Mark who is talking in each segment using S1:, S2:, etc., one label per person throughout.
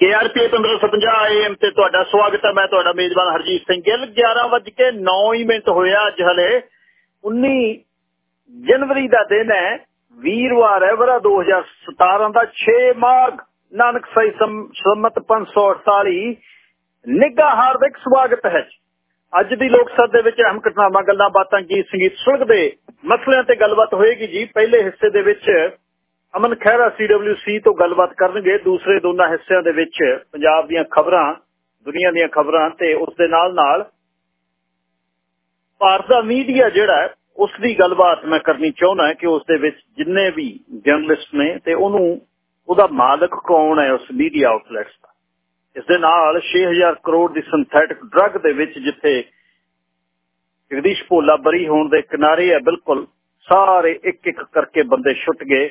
S1: KRP 1550 AM ਤੇ ਤੁਹਾਡਾ ਸਵਾਗਤ ਹੈ। ਮੈਂ ਤੁਹਾਡਾ ਮੇਜ਼ਬਾਨ ਹਰਜੀਤ ਸਿੰਘ ਗਿੱਲ। 11:09 ਮਿੰਟ ਹੋਇਆ ਅੱਜ ਹਲੇ। 19 ਜਨਵਰੀ ਦਾ ਦਿਨ ਹੈ। ਵੀਰਵਾਰ ਹੈ ਵਰਾ 2017 ਦਾ 6 ਮਾਘ ਨਾਨਕ ਸਹੀ ਸੰਮਤ 548 ਨਿੱਘਾ ਹਾਰਦਿਕ ਸਵਾਗਤ ਹੈ ਅੱਜ ਦੀ ਲੋਕ ਸਭਾ ਦੇ ਵਿੱਚ ਅਹਿਮ ਘਟਨਾਵਾਂ, ਗੱਲਾਂ ਬਾਤਾਂ, ਗੀਤ ਸੰਗੀਤ ਸੁਲਗਦੇ ਮਸਲਿਆਂ ਤੇ ਗੱਲਬਾਤ ਹੋਏਗੀ ਜੀ। ਪਹਿਲੇ ਹਿੱਸੇ ਦੇ ਵਿੱਚ ਅਮਨ ਖਹਿਰਾ ਸੀਡਬਲਯੂਸੀ ਤੋਂ ਗੱਲਬਾਤ ਕਰਨਗੇ ਦੂਸਰੇ ਦੋਨਾਂ ਹਿੱਸਿਆਂ ਦੇ ਵਿੱਚ ਪੰਜਾਬ ਦੀਆਂ ਖਬਰਾਂ, ਦੁਨੀਆ ਦੀਆਂ ਖਬਰਾਂ ਤੇ ਉਸ ਦੇ ਨਾਲ ਨਾਲ ਭਾਰਤ ਦਾ ਮੀਡੀਆ ਜਿਹੜਾ ਉਸ ਦੀ ਗੱਲਬਾਤ ਮੈਂ ਕਰਨੀ ਚਾਹੁੰਦਾ ਕਿ ਉਸ ਦੇ ਵਿੱਚ ਜਿੰਨੇ ਵੀ ਜਰਨਲਿਸਟ ਨੇ ਤੇ ਉਹਨੂੰ, ਉਹਦਾ ਮਾਲਕ ਕੌਣ ਹੈ ਉਸ ਮੀਡੀਆ ਆਊਟਲੈਟਸ ਦਾ? ਇਸ ਦੇ ਨਾਲ 6000 ਕਰੋੜ ਦੀ ਸਿੰਥੈਟਿਕ ਡਰੱਗ ਦੇ ਵਿੱਚ ਜਿੱਥੇ ਜਗਦੀਸ਼ ਭੋਲਾ ਬਰੀ ਹੋਣ ਦੇ ਕਿਨਾਰੇ ਹੈ, ਬਿਲਕੁਲ ਸਾਰੇ ਇੱਕ ਇੱਕ ਕਰਕੇ ਬੰਦੇ ਛੁੱਟ ਗਏ।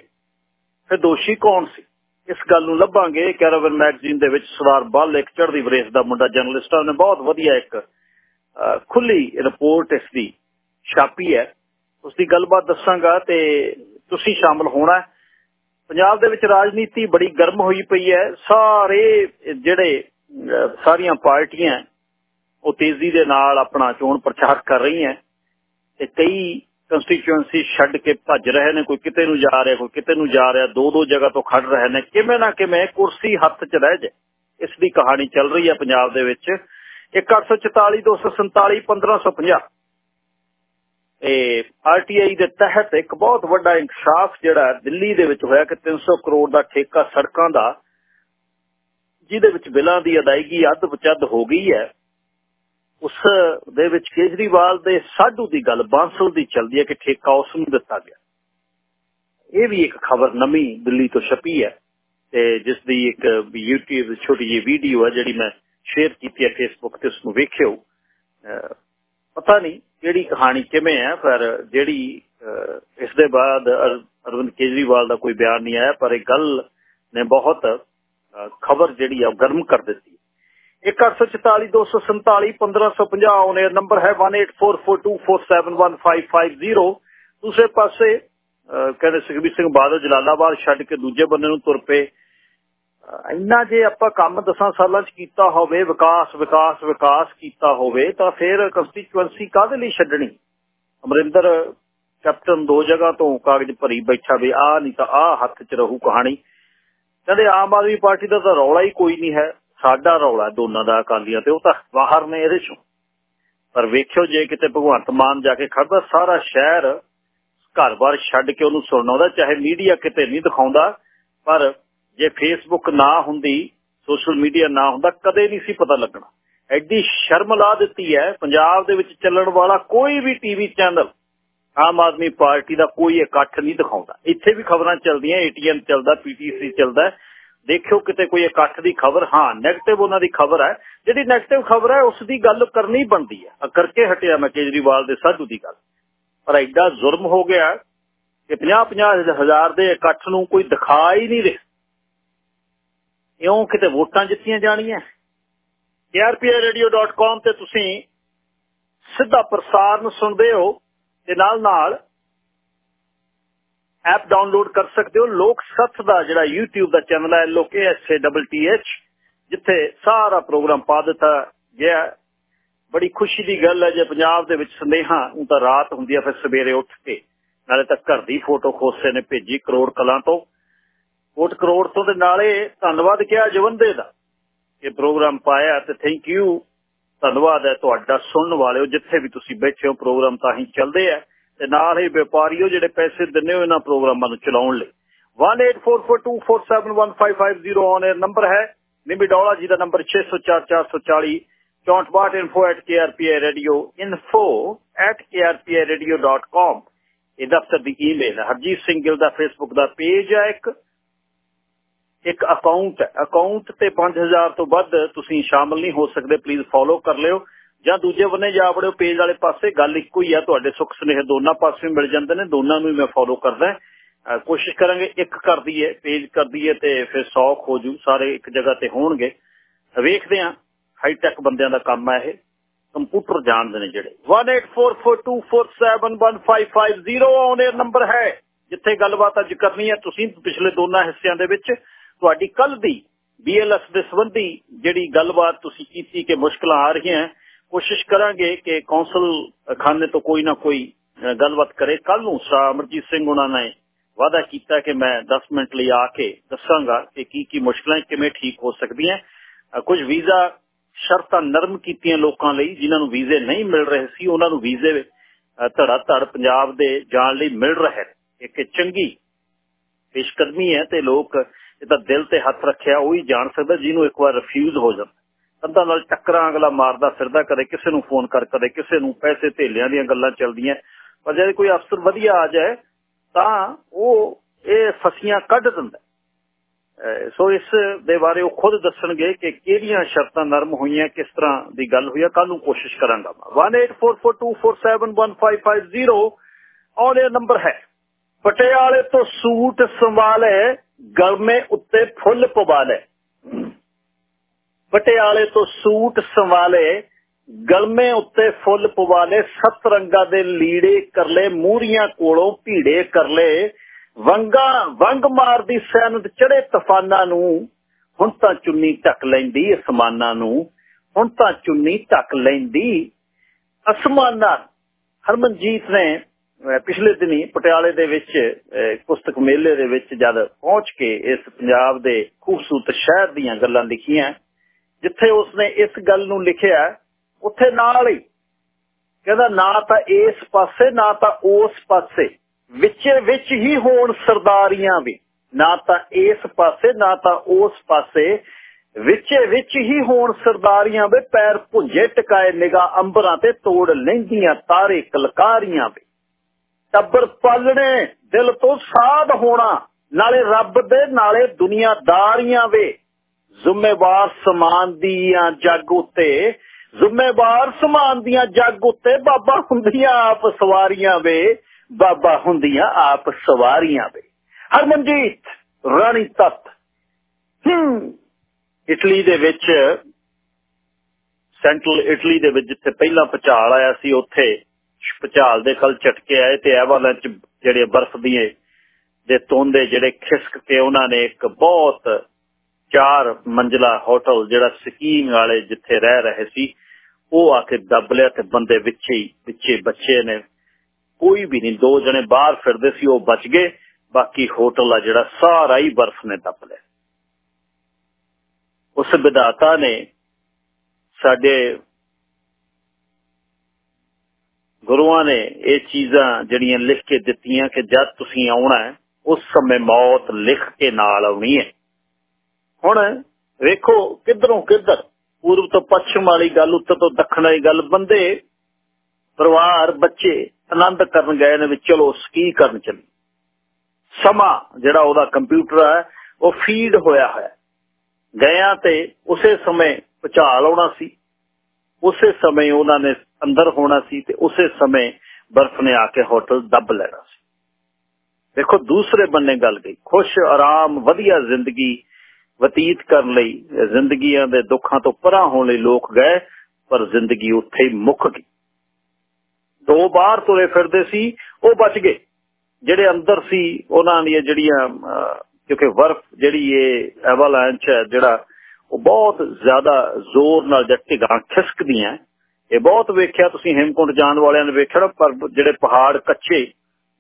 S1: ਫਿਰ ਦੋਸ਼ੀ ਕੌਣ ਸੀ? ਇਸ ਗੱਲ ਨੂੰ ਲੱਭਾਂਗੇ ਕੈਰਾਵਨ ਮੈਗਜ਼ੀਨ ਦੇ ਵਿੱਚ ਸਵਾਰ ਬੱਲ ਇੱਕ ਚੜ੍ਹਦੀ ਬਰੇਸ ਦਾ ਮੁੰਡਾ ਜਰਨਲਿਸਟ ਨੇ ਬਹੁਤ ਵਧੀਆ ਇੱਕ ਖੁੱਲੀ ਰਿਪੋਰਟ ਇਸ ਦੀ ਛਾਪੀ ਹੈ। ਉਸ ਦੀ ਗੱਲਬਾਤ ਦੱਸਾਂਗਾ ਤੇ ਤੁਸੀਂ ਸ਼ਾਮਲ ਹੋਣਾ ਪੰਜਾਬ ਦੇ ਵਿੱਚ ਰਾਜਨੀਤੀ ਬੜੀ ਗਰਮ ਹੋਈ ਪਈ ਹੈ। ਸਾਰੇ ਜਿਹੜੇ ਸਾਰੀਆਂ ਪਾਰਟੀਆਂ ਉਹ ਤੇਜ਼ੀ ਦੇ ਨਾਲ ਆਪਣਾ ਚੋਣ ਪ੍ਰਚਾਰ ਕਰ ਰਹੀਆਂ ਤੇ ਕਈ ਕੰਸਟੀਚੁਐਂਸੀ ਛੱਡ ਕੇ ਭੱਜ ਰਹੇ ਨੇ, ਕੋਈ ਕਿਤੇ ਨੂੰ ਜਾ ਰਿਹਾ, ਕੋਈ ਕਿਤੇ ਨੂੰ ਜਾ ਰਿਹਾ ਦੋ ਦੋ ਜਗ੍ਹਾ ਤੋਂ ਖੜ ਰਹੇ ਨੇ, ਕਿਵੇਂ ਨਾ ਕਿਵੇਂ ਕੁਰਸੀ ਹੱਥ 'ਚ ਰਹਿ ਜਾਏ। ਇਸ ਦੀ ਕਹਾਣੀ ਚੱਲ ਰਹੀ ਹੈ ਪੰਜਾਬ ਦੇ ਵਿੱਚ। 1844 247 1550 ਇਹ ਆਰਟੀਆਈ ਦੇ ਤਹਿਤ ਇੱਕ ਬਹੁਤ ਵੱਡਾ ਇਨਕਸ਼ਾਫ ਜਿਹੜਾ ਦਿੱਲੀ ਦੇ ਵਿੱਚ ਹੋਇਆ ਕਿ 300 ਕਰੋੜ ਦਾ ਠੇਕਾ ਸੜਕਾਂ ਦਾ, ਜਿਹਦੇ ਵਿੱਚ ਬਿੱਲਾਂ ਦੀ ਅਦਾਇਗੀ ਅੱਧ ਵਿਚੱਦ ਹੋ ਗਈ ਹੈ। ਉਸ ਦੇ ਵਿੱਚ ਕੇਜਰੀਵਾਲ ਦੇ ਸਾਡੂ ਦੀ ਗੱਲ, ਬਾਂਸਲ ਦੀ ਚੱਲਦੀ ਹੈ ਕਿ ਠੇਕਾ ਉਸ ਨੂੰ ਦਿੱਤਾ ਗਿਆ। ਇਹ ਵੀ ਇੱਕ ਖਬਰ ਨਵੀਂ ਦਿੱਲੀ ਤੋਂ ਛਪੀ ਹੈ ਤੇ ਜਿਸ ਦੀ ਇੱਕ YouTube ਛੋਟੀ ਜਿਹੀ ਵੀਡੀਓ ਹੈ ਜਿਹੜੀ ਮੈਂ ਸ਼ੇਅਰ ਕੀਤੀ ਹੈ ਫੇਸਬੁੱਕ ਤੇ ਉਸ ਨੂੰ ਵੇਖਿਓ ਪਤਾ ਨਹੀਂ ਕਿਹੜੀ ਕਹਾਣੀ ਕਿਵੇਂ ਹੈ, ਪਰ ਜਿਹੜੀ ਇਸ ਦੇ ਬਾਅਦ ਅਰਵਿੰਦ ਕੇਜਰੀਵਾਲ ਦਾ ਕੋਈ ਬਿਆਨ ਨਹੀਂ ਆਇਆ, ਪਰ ਇਹ ਗੱਲ ਨੇ ਬਹੁਤ ਖਬਰ ਜਿਹੜੀ ਆ ਗਰਮ ਕਰ ਦਿੱਤੀ 1842471550 ਉਹਨੇ ਨੰਬਰ ਹੈ 184424715550 ਦੂਸਰੇ ਪਾਸੇ ਕਹਿੰਦੇ ਸੁਖਬੀਰ ਸਿੰਘ ਬਾਦਲ ਜਲਾਲਾਬਾਦ ਛੱਡ ਕੇ ਦੂਜੇ ਬੰਦੇ ਨੂੰ ਤੁਰ ਪਏ। ਇੰਨਾ ਜੇ ਆਪਾਂ ਕੰਮ 10 ਸਾਲਾਂ 'ਚ ਕੀਤਾ ਹੋਵੇ, ਵਿਕਾਸ ਵਿਕਾਸ ਵਿਕਾਸ ਕੀਤਾ ਹੋਵੇ, ਤਾਂ ਫਿਰ ਕੰਸਟੀਚੁਐਂਸੀ ਕਾਹਦੇ ਲਈ ਛੱਡਣੀ? ਅਮਰਿੰਦਰ, ਕੈਪਟਨ ਦੋ ਜਗ੍ਹਾ ਤੋਂ ਕਾਗਜ਼ ਭਰੀ ਬੈਠਾ ਵੀ ਆ ਨਹੀਂ ਤਾਂ ਆ ਹੱਥ 'ਚ ਰਹੂ ਕਹਾਣੀ। ਕਹਿੰਦੇ ਆਮ ਆਦਮੀ ਪਾਰਟੀ ਦਾ ਤਾਂ ਰੌਲਾ ਹੀ ਕੋਈ ਨਹੀਂ ਹੈ। ਸਾਡਾ ਰੌਲਾ ਦੋਨਾਂ ਦਾ ਅਕਾਲੀਆਂ ਤੇ, ਉਹ ਤਾਂ ਬਾਹਰ ਨੇ ਇਹਦੇ ਚੋਂ। ਪਰ ਵੇਖਿਓ ਜੇ ਕਿਤੇ ਭਗਵੰਤ ਮਾਨ ਜਾ ਕੇ ਖੜਦਾ, ਸਾਰਾ ਸ਼ਹਿਰ ਘਰ-ਬਾਰ ਛੱਡ ਕੇ ਉਹਨੂੰ ਸੁਣਾਉਂਦਾ ਚਾਹੇ ਮੀਡੀਆ ਕਿਤੇ ਨਹੀਂ ਦਿਖਾਉਂਦਾ, ਪਰ ਜੇ ਫੇਸਬੁੱਕ ਨਾ ਹੁੰਦੀ, ਸੋਸ਼ਲ ਮੀਡੀਆ ਨਾ ਹੁੰਦਾ, ਕਦੇ ਨਹੀਂ ਸੀ ਪਤਾ ਲੱਗਣਾ। ਐਡੀ ਸ਼ਰਮ ਲਾ ਦਿੱਤੀ ਹੈ, ਪੰਜਾਬ ਦੇ ਵਿੱਚ ਚੱਲਣ ਵਾਲਾ ਕੋਈ ਵੀ TV channel, Aam Aadmi party ਦਾ ਕੋਈ ਇਕੱਠ ਨਹੀਂ ਦਿਖਾਉਂਦਾ। ਇੱਥੇ ਵੀ ਖਬਰਾਂ ਚੱਲਦੀਆਂ ਏਟੀਐਨ ਚੱਲਦਾ ਪੀਟੀਸੀ ਚੱਲਦਾ ਦੇਖਿਓ ਕਿਤੇ ਕੋਈ ਇਕੱਠ ਦੀ ਖਬਰ, ਹਾਂ 네ਗੇਟਿਵ ਉਹਨਾਂ ਦੀ ਖਬਰ ਹੈ। ਜਿਹੜੀ 네ਗੇਟਿਵ ਖਬਰ ਹੈ, ਉਸ ਦੀ ਗੱਲ ਕਰਨੀ ਬਣਦੀ ਹੈ। ਕਰਕੇ ਹਟਿਆ ਮੈਂ ਕੇਜਰੀਵਾਲ ਦੇ ਸਾਧੂ ਦੀ ਗੱਲ। ਪਰ ਐਡਾ ਜ਼ੁਲਮ ਹੋ ਗਿਆ ਕਿ 50-50 ਹਜ਼ਾਰ ਦੇ ਇਕੱਠ ਨੂੰ ਕੋਈ ਦਿਖਾ ਹੀ ਨਹੀਂ ਰਿਹਾ। ਇਉਂ ਕਿਤੇ ਵੋਟਾਂ ਜਿੱਤੀਆਂ ਜਾਣੀਆਂ? Krpradio.com ਤੇ ਤੁਸੀਂ ਸਿੱਧਾ ਪ੍ਰਸਾਰਣ ਸੁਣਦੇ ਹੋ ਤੇ ਨਾਲ ਨਾਲ ਐਪ ਡਾਊਨਲੋਡ ਕਰ ਸਕਦੇ ਹੋ। ਲੋਕ ਸੱਤ ਦਾ ਜਿਹੜਾ YouTube ਦਾ ਚੈਨਲ ਹੈ, ਲੋਕੇ ਐਸ ਜਿੱਥੇ ਸਾਰਾ ਪ੍ਰੋਗਰਾਮ ਪਾ ਦਿੱਤਾ ਗਿਆ ਬੜੀ ਖੁਸ਼ੀ ਦੀ ਗੱਲ ਹੈ, ਜੇ ਪੰਜਾਬ ਦੇ ਵਿੱਚ ਸੰਦੇਹਾਂ ਉਹ ਤਾਂ ਰਾਤ ਹੁੰਦੀ ਹੈ, ਫਿਰ ਸਵੇਰੇ ਉੱਠ ਕੇ। ਨਾਲੇ ਤਾਂ ਘਰ ਦੀ ਫੋਟੋ ਖੋਸੇ ਨੇ ਭੇਜੀ ਕਰੋੜ ਕਲਾਂ ਤੋਂ। ਕੋਟ ਕਰੋੜ ਤੋਂ ਦੇ ਨਾਲੇ ਧੰਨਵਾਦ ਕਿਹਾ ਜਵੰਦੇ ਦਾ ਇਹ ਪ੍ਰੋਗਰਾਮ ਪਾਇਆ ਤੇ ਥੈਂਕ ਯੂ ਧੰਨਵਾਦ ਹੈ ਤੁਹਾਡਾ ਸੁਣਨ ਵਾਲਿਓ, ਜਿੱਥੇ ਵੀ ਤੁਸੀਂ ਬੈਠੇ ਹੋ ਪ੍ਰੋਗਰਾਮ ਤਾਂ ਹੀ ਚੱਲਦੇ ਆ। ਤੇ ਨਾਲ ਹੀ ਵਪਾਰੀਓ ਜਿਹੜੇ ਪੈਸੇ ਦਿੰਨੇ ਹੋ ਇਹਨਾਂ ਪ੍ਰੋਗਰਾਮਾਂ ਨੂੰ ਚਲਾਉਣ ਲਈ। 184424715550 ਔਨ 에ਅਰ ਨੰਬਰ ਹੈ। ਨਿੰਬੀ ਡੋਲਾ ਜੀ ਦਾ ਨੰਬਰ 604440 info@krpiradio info@krpiradio.com ਇਹ ਦਫ਼ਤਰ ਦੀ ਈਮੇਲ ਹੈ। ਹਰਜੀਤ ਸਿੰਘ ਗਿੱਲ ਦਾ ਫੇਸਬੁੱਕ ਦਾ ਪੇਜ ਹੈ ਇੱਕ। ਇੱਕ ਅਕਾਊਂਟ ਹੈ। ਅਕਾਊਂਟ ਤੇ 5000 ਤੋਂ ਵੱਧ ਤੁਸੀਂ ਸ਼ਾਮਲ ਨਹੀਂ ਹੋ ਸਕਦੇ। ਪਲੀਜ਼ ਫੋਲੋ ਕਰ ਲਿਓ। ਜਾਂ ਦੂਜੇ ਬੰਨੇ ਜਾ ਵੜਿਓ ਪੇਜ ਵਾਲੇ ਪਾਸੇ ਗੱਲ ਇੱਕੋ ਹੀ ਆ, ਤੁਹਾਡੇ ਸੁੱਖ ਸੁਨੇਹ ਦੋਨਾਂ ਪਾਸੇ ਮਿਲ ਜਾਂਦੇ ਨੇ, ਦੋਨਾਂ ਨੂੰ ਹੀ ਮੈਂ ਫੋਲੋ ਕਰਦਾ ਕੋਸ਼ਿਸ਼ ਕਰਾਂਗੇ ਇੱਕ ਕਰ ਦਈਏ ਪੇਜ ਕਰ ਦਈਏ ਤੇ ਫਿਰ 100 ਹੋ ਜੂ, ਸਾਰੇ ਇੱਕ ਜਗ੍ਹਾ ਤੇ ਹੋਣਗੇ। ਵੇਖਦੇ ਆਂ ਹਾਈ ਟੈਕ ਬੰਦਿਆਂ ਦਾ ਕੰਮ ਹੈ ਇਹ ਕੰਪਿਊਟਰ ਜਾਣਦੇ ਨੇ ਜਿਹੜੇ। 184424715550 ਔਨ 에ਅਰ ਨੰਬਰ ਹੈ, ਜਿੱਥੇ ਗੱਲਬਾਤ ਅੱਜ ਕਰਨੀ ਹੈ। ਤੁਸੀਂ ਪਿਛਲੇ ਦੋਨਾਂ ਹਿੱਸਿਆਂ ਦੇ ਵਿੱਚ ਤੁਹਾਡੀ ਕੱਲ ਦੀ ਬੀਐਲਐਸ ਦੇ ਸੰਬੰਧੀ ਜਿਹੜੀ ਗੱਲਬਾਤ ਤੁਸੀਂ ਕੀਤੀ ਕਿ ਮੁਸ਼ਕਲਾਂ ਆ ਰਹੀਆਂ ਕੋਸ਼ਿਸ਼ ਕਰਾਂਗੇ ਕਿ ਕੌਂਸਲ ਖਾਨੇ ਤੋਂ ਕੋਈ ਨਾ ਕੋਈ ਗੱਲਬਾਤ ਕਰੇ। ਕੱਲ ਨੂੰ ਸਾ ਅਮਰਜੀਤ ਸਿੰਘ ਉਹਨਾਂ ਨੇ ਵਾਅਦਾ ਕੀਤਾ ਕਿ ਮੈਂ 10 ਮਿੰਟ ਲਈ ਆ ਕੇ ਦੱਸਾਂਗਾ ਕਿ ਕੀ ਕੀ ਮੁਸ਼ਕਲਾਂ ਕਿਵੇਂ ਠੀਕ ਹੋ ਸਕਦੀਆਂ। ਕੁਝ ਵੀਜ਼ਾ ਸ਼ਰਤਾਂ ਨਰਮ ਕੀਤੀਆਂ ਲੋਕਾਂ ਲਈ, ਜਿਨ੍ਹਾਂ ਨੂੰ ਵੀਜ਼ੇ ਨਹੀਂ ਮਿਲ ਰਹੇ ਸੀ, ਉਹਨਾਂ ਨੂੰ ਵੀਜ਼ੇ ਧੜਾ ਧੜ ਪੰਜਾਬ ਦੇ ਜਾਣ ਲਈ ਮਿਲ ਰਹੇ ਇੱਕ ਚੰਗੀ ਪੇਸ਼ਕਦਮੀ ਹੈ ਤੇ ਲੋਕ ਇਹਦਾ ਦਿਲ ਤੇ ਹੱਥ ਰੱਖਿਆ, ਉਹ ਹੀ ਜਾਣ ਸਕਦਾ, ਜਿਹਨੂੰ ਇੱਕ ਵਾਰ ਰਿਫਿਊਜ਼ ਹੋ ਜਾਂਦਾ। ਕੰਧਾਂ ਨਾਲ ਟੱਕਰਾਂ ਅਗਲਾ ਮਾਰਦਾ ਫਿਰਦਾ, ਕਦੇ ਕਿਸੇ ਨੂੰ ਫੋਨ ਕਰ, ਕਦੇ ਕਿਸੇ ਨੂੰ ਪੈਸੇ ਧੇਲਿਆਂ ਦੀਆਂ ਗੱਲਾਂ ਚੱਲਦੀਆਂ। ਪਰ ਜੇ ਕੋਈ ਅਫਸਰ ਵਧੀਆ ਆ ਜਾਏ, ਤਾਂ ਉਹ ਇਹ ਫਸੀਆਂ ਕੱਢ ਦਿੰਦਾ ਸੋ ਇਸ ਦੇ ਬਾਰੇ ਉਹ ਖੁਦ ਦੱਸਣਗੇ ਕਿ ਕਿਹੜੀਆਂ ਸ਼ਰਤਾਂ ਨਰਮ ਹੋਈਆਂ, ਕਿਸ ਤਰ੍ਹਾਂ ਦੀ ਗੱਲ ਹੋਈ ਹੈ ਕੱਲ ਨੂੰ ਕੋਸ਼ਿਸ਼ ਕਰਾਂਗਾ 184424715550 ਔਰ ਇਹ ਨੰਬਰ ਹੈ। ਪਟਿਆਲੇ ਤੋਂ ਸੂਟ ਸੰਭਾਲੇ, ਗਰਮੇ ਉੱਤੇ ਫੁੱਲ ਪਵਾਲੇ ਪਟਿਆਲੇ ਤੋਂ ਸੂਟ ਸੰਵਾਲੇ, ਗਲਮੇ ਉੱਤੇ ਫੁੱਲ ਪਵਾਲੇ, ਸੱਤ ਰੰਗਾਂ ਦੇ ਲੀੜੇ ਕਰਲੇ ਮੂਰੀਆਂ ਕੋਲੋਂ ਭੀੜੇ ਕਰਲੇ। ਵੰਗਾ, ਵੰਗ ਮਾਰਦੀ ਸੈਨਤ ਚੜੇ ਤੂਫਾਨਾਂ ਨੂੰ, ਹੁਣ ਤਾਂ ਚੁੰਨੀ ਢੱਕ ਲੈਂਦੀ ਅਸਮਾਨਾਂ ਨੂੰ, ਹੁਣ ਤਾਂ ਚੁੰਨੀ ਢੱਕ ਲੈਂਦੀ ਅਸਮਾਨਾਂ। ਹਰਮਨਜੀਤ ਨੇ ਪਿਛਲੇ ਦਿਨੀ ਪਟਿਆਲੇ ਦੇ ਵਿੱਚ ਪੁਸਤਕ ਮੇਲੇ ਦੇ ਵਿੱਚ ਜਦ ਪਹੁੰਚ ਕੇ ਇਸ ਪੰਜਾਬ ਦੇ ਖੂਬਸੂਰਤ ਸ਼ਹਿਰ ਦੀਆਂ ਗੱਲਾਂ ਲਿਖੀਆਂ ਜਿੱਥੇ ਉਸਨੇ ਇਸ ਗੱਲ ਨੂੰ ਲਿਖਿਆ, ਉੱਥੇ ਨਾਲ ਹੀ ਕਹਿੰਦਾ ਨਾ ਤਾਂ ਇਸ ਪਾਸੇ, ਨਾ ਤਾਂ ਉਸ ਪਾਸੇ, ਵਿੱਚੇ ਵਿੱਚ ਹੀ ਹੋਣ ਸਰਦਾਰੀਆਂ ਵੀ। ਨਾ ਤਾਂ ਇਸ ਪਾਸੇ, ਨਾ ਤਾਂ ਉਸ ਪਾਸੇ, ਵਿੱਚੇ ਵਿੱਚ ਹੀ ਹੋਣ ਸਰਦਾਰੀਆਂ ਵੇ, ਪੈਰ ਭੁੰਜੇ ਟਿਕਾਏ ਨਿਗਾ ਅੰਬਰਾਂ ਤੇ ਤੋੜ ਲੈਂਦੀਆਂ, ਤਾਰੇ ਕਲਕਾਰੀਆਂ ਵੇ। ਟੱਬਰ ਪਾਲਣੇ, ਦਿਲ ਤੋਂ ਸਾਧ ਹੋਣਾ, ਨਾਲੇ ਰੱਬ ਦੇ, ਨਾਲੇ ਦੁਨੀਆਦਾਰੀਆਂ ਵੇ। ਜ਼ਿੰਮੇਵਾਰ ਸਮਾਨ ਦੀਆਂ ਜੱਗ ਉੱਤੇ, ਜ਼ਿੰਮੇਵਾਰ ਸਮਾਨ ਦੀਆਂ ਜੱਗ ਉੱਤੇ ਬਾਬਾ ਹੁੰਦੀਆਂ ਆਪ ਸਵਾਰੀਆਂ ਵੇ, ਬਾਬਾ ਹੁੰਦੀਆਂ ਆਪ ਸਵਾਰੀਆਂ ਵੇ। ਹਰਮਨਜੀਤ, ਰਾਣੀ ਤਤ। ਹਮ ਇਟਲੀ ਦੇ ਵਿੱਚ, ਸੈਂਟਰਲ ਇਟਲੀ ਦੇ ਵਿੱਚ ਜਿੱਥੇ ਪਹਿਲਾਂ ਪਚਾਲ ਆਇਆ ਸੀ, ਉੱਥੇ ਪਚਾਲ ਦੇ ਖਲ ਚਟਕੇ ਆਏ ਤੇ ਐਵਾਲੈਂਚ ਜਿਹੜੇ ਬਰਫ਼ ਦੀਆਂ ਦੇ ਤੋਂਦੇ ਜਿਹੜੇ ਖਿਸਕ ਕੇ ਉਹਨਾਂ ਨੇ ਇੱਕ ਬਹੁਤ ਚਾਰ ਮੰਜ਼ਲਾ ਹੋਟਲ ਜਿਹੜਾ ਸਕੀਇੰਗ ਵਾਲੇ ਜਿੱਥੇ ਰਹਿ ਰਹੇ ਸੀ, ਉਹ ਆ ਕੇ ਦੱਬ ਲਿਆ ਤੇ ਬੰਦੇ ਵਿੱਚੇ ਹੀ ਵਿੱਚੇ ਬੱਚੇ ਨੇ। ਕੋਈ ਵੀ ਨਹੀਂ, ਦੋ ਜਣੇ ਬਾਹਰ ਫਿਰਦੇ ਸੀ, ਉਹ ਬਚ ਗਏ। ਬਾਕੀ ਹੋਟਲ ਆ ਜਿਹੜਾ ਸਾਰਾ ਹੀ ਬਰਫ਼ ਨੇ ਦੱਬ ਲਿਆ। ਉਸ ਵਿਧਾਤਾ ਨੇ ਸਾਡੇ ਗੁਰੂਆਂ ਨੇ ਇਹ ਚੀਜ਼ਾਂ ਜਿਹੜੀਆਂ ਲਿਖ ਕੇ ਦਿੱਤੀਆਂ ਕਿ ਜਦ ਤੁਸੀਂ ਆਉਣਾ ਹੈ, ਉਸ ਸਮੇਂ ਮੌਤ ਲਿਖ ਕੇ ਨਾਲ ਆਉਣੀ ਹੈ। ਹੁਣ ਵੇਖੋ ਕਿੱਧਰੋਂ ਕਿੱਧਰ, ਪੂਰਬ ਤੋਂ ਪੱਛਮ ਵਾਲੀ ਗੱਲ, ਉੱਤਰ ਤੋਂ ਦੱਖਣ ਵਾਲੀ ਗੱਲ, ਬੰਦੇ, ਪਰਿਵਾਰ, ਬੱਚੇ ਆਨੰਦ ਕਰਨ ਗਏ ਨੇ ਵੀ ਚਲੋ ਸਕੀ ਕਰਨ ਚੱਲੀ ਸਮਾਂ ਜਿਹੜਾ ਉਹਦਾ ਕੰਪਿਊਟਰ ਹੈ, ਉਹ ਫੀਡ ਹੋਇਆ ਹੋਇਆ। ਗਿਆ ਤੇ ਉਸੇ ਸਮੇਂ ਪਚਾਲ ਆਉਣਾ ਸੀ, ਉਸੇ ਸਮੇਂ ਉਹਨਾਂ ਨੇ ਅੰਦਰ ਹੋਣਾ ਸੀ ਤੇ ਉਸੇ ਸਮੇਂ ਬਰਫ਼ ਨੇ ਆ ਕੇ ਹੋਟਲ ਦੱਬ ਲੈਣਾ ਸੀ। ਦੇਖੋ ਦੂਸਰੇ ਬੰਨੇ ਗੱਲ ਗਈ, ਖੁਸ਼, ਆਰਾਮ, ਵਧੀਆ ਜ਼ਿੰਦਗੀ ਬਤੀਤ ਕਰਨ ਲਈ, ਜ਼ਿੰਦਗੀਆਂ ਦੇ ਦੁੱਖਾਂ ਤੋਂ ਪਰਾਂ ਹੋਣ ਲਈ ਲੋਕ ਗਏ, ਪਰ ਜ਼ਿੰਦਗੀ ਉੱਥੇ ਹੀ ਮੁੱਕ ਗਈ। ਦੋ ਬਾਹਰ ਤੁਰੇ ਫਿਰਦੇ ਸੀ, ਉਹ ਬਚ ਗਏ। ਜਿਹੜੇ ਅੰਦਰ ਸੀ, ਉਹਨਾਂ ਦੀਆਂ ਜਿਹੜੀਆਂ ਕਿਉਂਕਿ ਬਰਫ਼ ਜਿਹੜੀ ਇਹ ਐਵਾਲਾਂਚ ਹੈ, ਜਿਹੜਾ ਉਹ ਬਹੁਤ ਜ਼ਿਆਦਾ ਜ਼ੋਰ ਨਾਲ ਢਿਗਾਂ ਖਿਸਕਦੀਆਂ। ਇਹ ਬਹੁਤ ਵੇਖਿਆ ਤੁਸੀਂ ਹਿਮਕੁੰਡ ਜਾਣ ਵਾਲਿਆਂ ਨੇ ਵੇਖਿਆ ਪਰ ਜਿਹੜੇ ਪਹਾੜ ਕੱਚੇ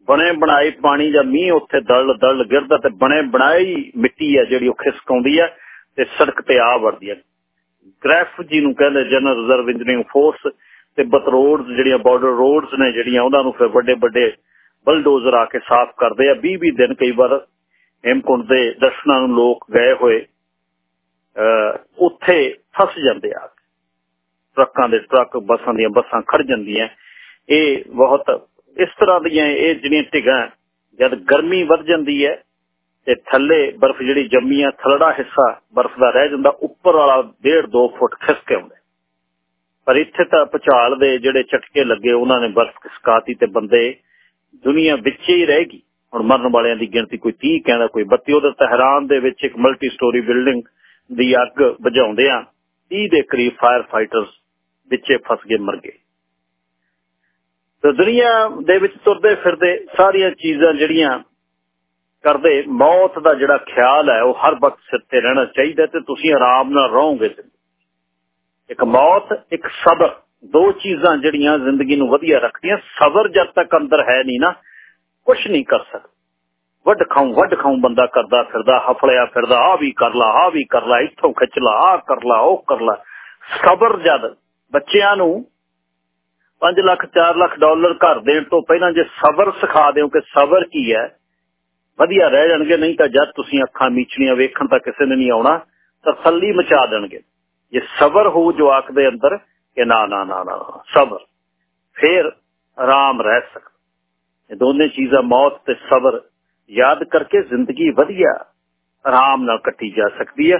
S1: ਬਣੇ ਬਣਾਏ ਪਾਣੀ ਦਾ ਮੀਂਹ ਉੱਥੇ ਦਲ ਦਲ ਗਿਰਦਾ ਤੇ ਬਣੇ ਬਣਾਈ ਮਿੱਟੀ ਹੈ ਜਿਹੜੀ ਉਹ ਖਿਸਕਾਉਂਦੀ ਹੈ ਤੇ ਸੜਕ ਤੇ ਆ ਵਰਦੀ ਹੈ। ਗ੍ਰੈਫ ਜੀ ਨੂੰ ਕਹਿੰਦੇ ਜਨਰਲ ਰਿਜ਼ਰਵ ਇੰਜੀਨੀਅਰਿੰਗ ਫੋਰਸ ਤੇ ਬਤਰੋਡਸ ਜਿਹੜੀਆਂ ਬਾਰਡਰ ਰੋਡਸ ਨੇ ਜਿਹੜੀਆਂ ਉਹਨਾਂ ਨੂੰ ਫਿਰ ਵੱਡੇ ਵੱਡੇ ਬਲਡੋਜ਼ਰ ਆ ਕੇ ਸਾਫ਼ ਕਰਦੇ ਆ। 20 20 ਦਿਨ ਕਈ ਵਾਰ ਹੇਮਕੁੰਡ ਦੇ ਦਰਸ਼ਨਾਂ ਨੂੰ ਲੋਕ ਗਏ ਹੋਏ ਉੱਥੇ ਫਸ ਜਾਂਦੇ ਆ। ਟਰੱਕਾਂ ਦੇ ਟਰੱਕ ਬੱਸਾਂ ਦੀਆਂ ਬੱਸਾਂ ਖੜ ਜਾਂਦੀਆਂ। ਇਹ ਬਹੁਤ ਇਸ ਤਰ੍ਹਾਂ ਦੀਆਂ ਇਹ ਜਿਹੜੀਆਂ ਢਿਗਾਂ ਜਦ ਗਰਮੀ ਵੱਧ ਜਾਂਦੀ ਹੈ ਤੇ ਥੱਲੇ ਬਰਫ਼ ਜਿਹੜੀ ਜੰਮੀ ਆ, ਥਲੜਾ ਹਿੱਸਾ ਬਰਫ਼ ਦਾ ਰਹਿ ਜਾਂਦਾ, ਉੱਪਰ ਵਾਲਾ 1.5 2 ਫੁੱਟ ਖਿਸਕ ਆਉਂਦਾ ਪਰ ਇੱਥੇ ਤਾਂ ਪਚਾਲ ਦੇ ਜਿਹੜੇ ਝਟਕੇ ਲੱਗੇ, ਉਹਨਾਂ ਨੇ ਬਰਫ਼ ਖਿਸਕਾਤੀ ਤੇ ਬੰਦੇ ਦੁਨੀਆ ਵਿੱਚ ਹੀ ਰਹੇਗੀ ਹੁਣ ਮਰਨ ਵਾਲਿਆਂ ਦੀ ਗਿਣਤੀ ਕੋਈ 30 ਕਹਿੰਦਾ ਕੋਈ 32 ਉਹਦੇ ਤਹਿਰਾਨ ਦੇ ਵਿੱਚ ਇੱਕ ਮਲਟੀ ਸਟੋਰੀ ਬਿਲਡਿੰਗ ਦੀ ਅੱਗ ਬੁਝਾਉਂਦੇ ਆ 30 ਦੇ ਕਰੀਬ ਫਾਇਰ ਫਾਈਟਰਸ ਵਿੱਚੇ ਫਸ ਕੇ ਮਰ ਗਏ। ਤੇ ਦੁਨੀਆ ਦੇ ਵਿੱਚ ਤੁਰਦੇ ਫਿਰਦੇ ਸਾਰੀਆਂ ਚੀਜ਼ਾਂ ਜਿਹੜੀਆਂ ਕਰਦੇ, ਮੌਤ ਦਾ ਜਿਹੜਾ ਖਿਆਲ ਹੈ, ਉਹ ਹਰ ਵਕਤ ਸਿਰ ਤੇ ਰਹਿਣਾ ਚਾਹੀਦਾ ਤੇ ਤੁਸੀਂ ਆਰਾਮ ਨਾਲ ਰਹੋਗੇ ਇੱਕ ਮੌਤ, ਇੱਕ ਸਬਰ, ਦੋ ਚੀਜ਼ਾਂ ਜਿਹੜੀਆਂ ਜ਼ਿੰਦਗੀ ਨੂੰ ਵਧੀਆ ਰੱਖਦੀਆਂ, ਸਬਰ ਜਦ ਤੱਕ ਅੰਦਰ ਹੈ ਨਹੀਂ ਨਾ ਕੁਝ ਨਹੀਂ ਕਰ ਸਕਦਾ। ਵੱਡ ਖਾਉ ਵੱਡ ਖਾਉ ਬੰਦਾ ਕਰਦਾ ਫਿਰਦਾ, ਹਫਲਿਆ ਫਿਰਦਾ ਆ ਵੀ ਕਰ ਲਾ ਆ ਵੀ ਕਰ ਲਾ, ਇੱਥੋਂ ਖਿੱਚ ਲਾ ਆ ਕਰ ਲਾ, ਉਹ ਕਰ ਲਾ। ਸਬਰ ਜਦ ਬੱਚਿਆਂ ਨੂੰ 5 ਲੱਖ 4 ਲੱਖ ਡਾਲਰ ਘਰ ਦੇਣ ਤੋਂ ਪਹਿਲਾਂ ਜੇ ਸਬਰ ਸਿਖਾ ਦਿਓ ਕਿ ਸਬਰ ਕੀ ਹੈ ਵਧੀਆ ਰਹਿ ਜਾਣਗੇ ਨਹੀਂ ਤਾਂ ਜਦ ਤੁਸੀਂ ਅੱਖਾਂ ਮੀਚਣੀਆਂ ਵੇਖਣ ਤਾਂ ਕਿਸੇ ਨੇ ਨਹੀਂ ਆਉਣਾ ਤਸੱਲੀ ਮਚਾ ਦੇਣਗੇ ਜੇ ਸਬਰ ਹੋ ਜਵਾਕ ਦੇ ਅੰਦਰ ਕਿ ਨਾ ਨਾ ਨਾ ਨਾ ਸਬਰ ਫਿਰ ਆਰਾਮ ਰਹਿ ਸਕਦਾ ਇਹ ਦੋਨੇ ਚੀਜ਼ਾਂ ਮੌਤ ਤੇ ਸਬਰ ਯਾਦ ਕਰਕੇ ਜ਼ਿੰਦਗੀ ਵਧੀਆ ਆਰਾਮ ਨਾਲ ਕੱਟੀ ਜਾ ਸਕਦੀ ਹੈ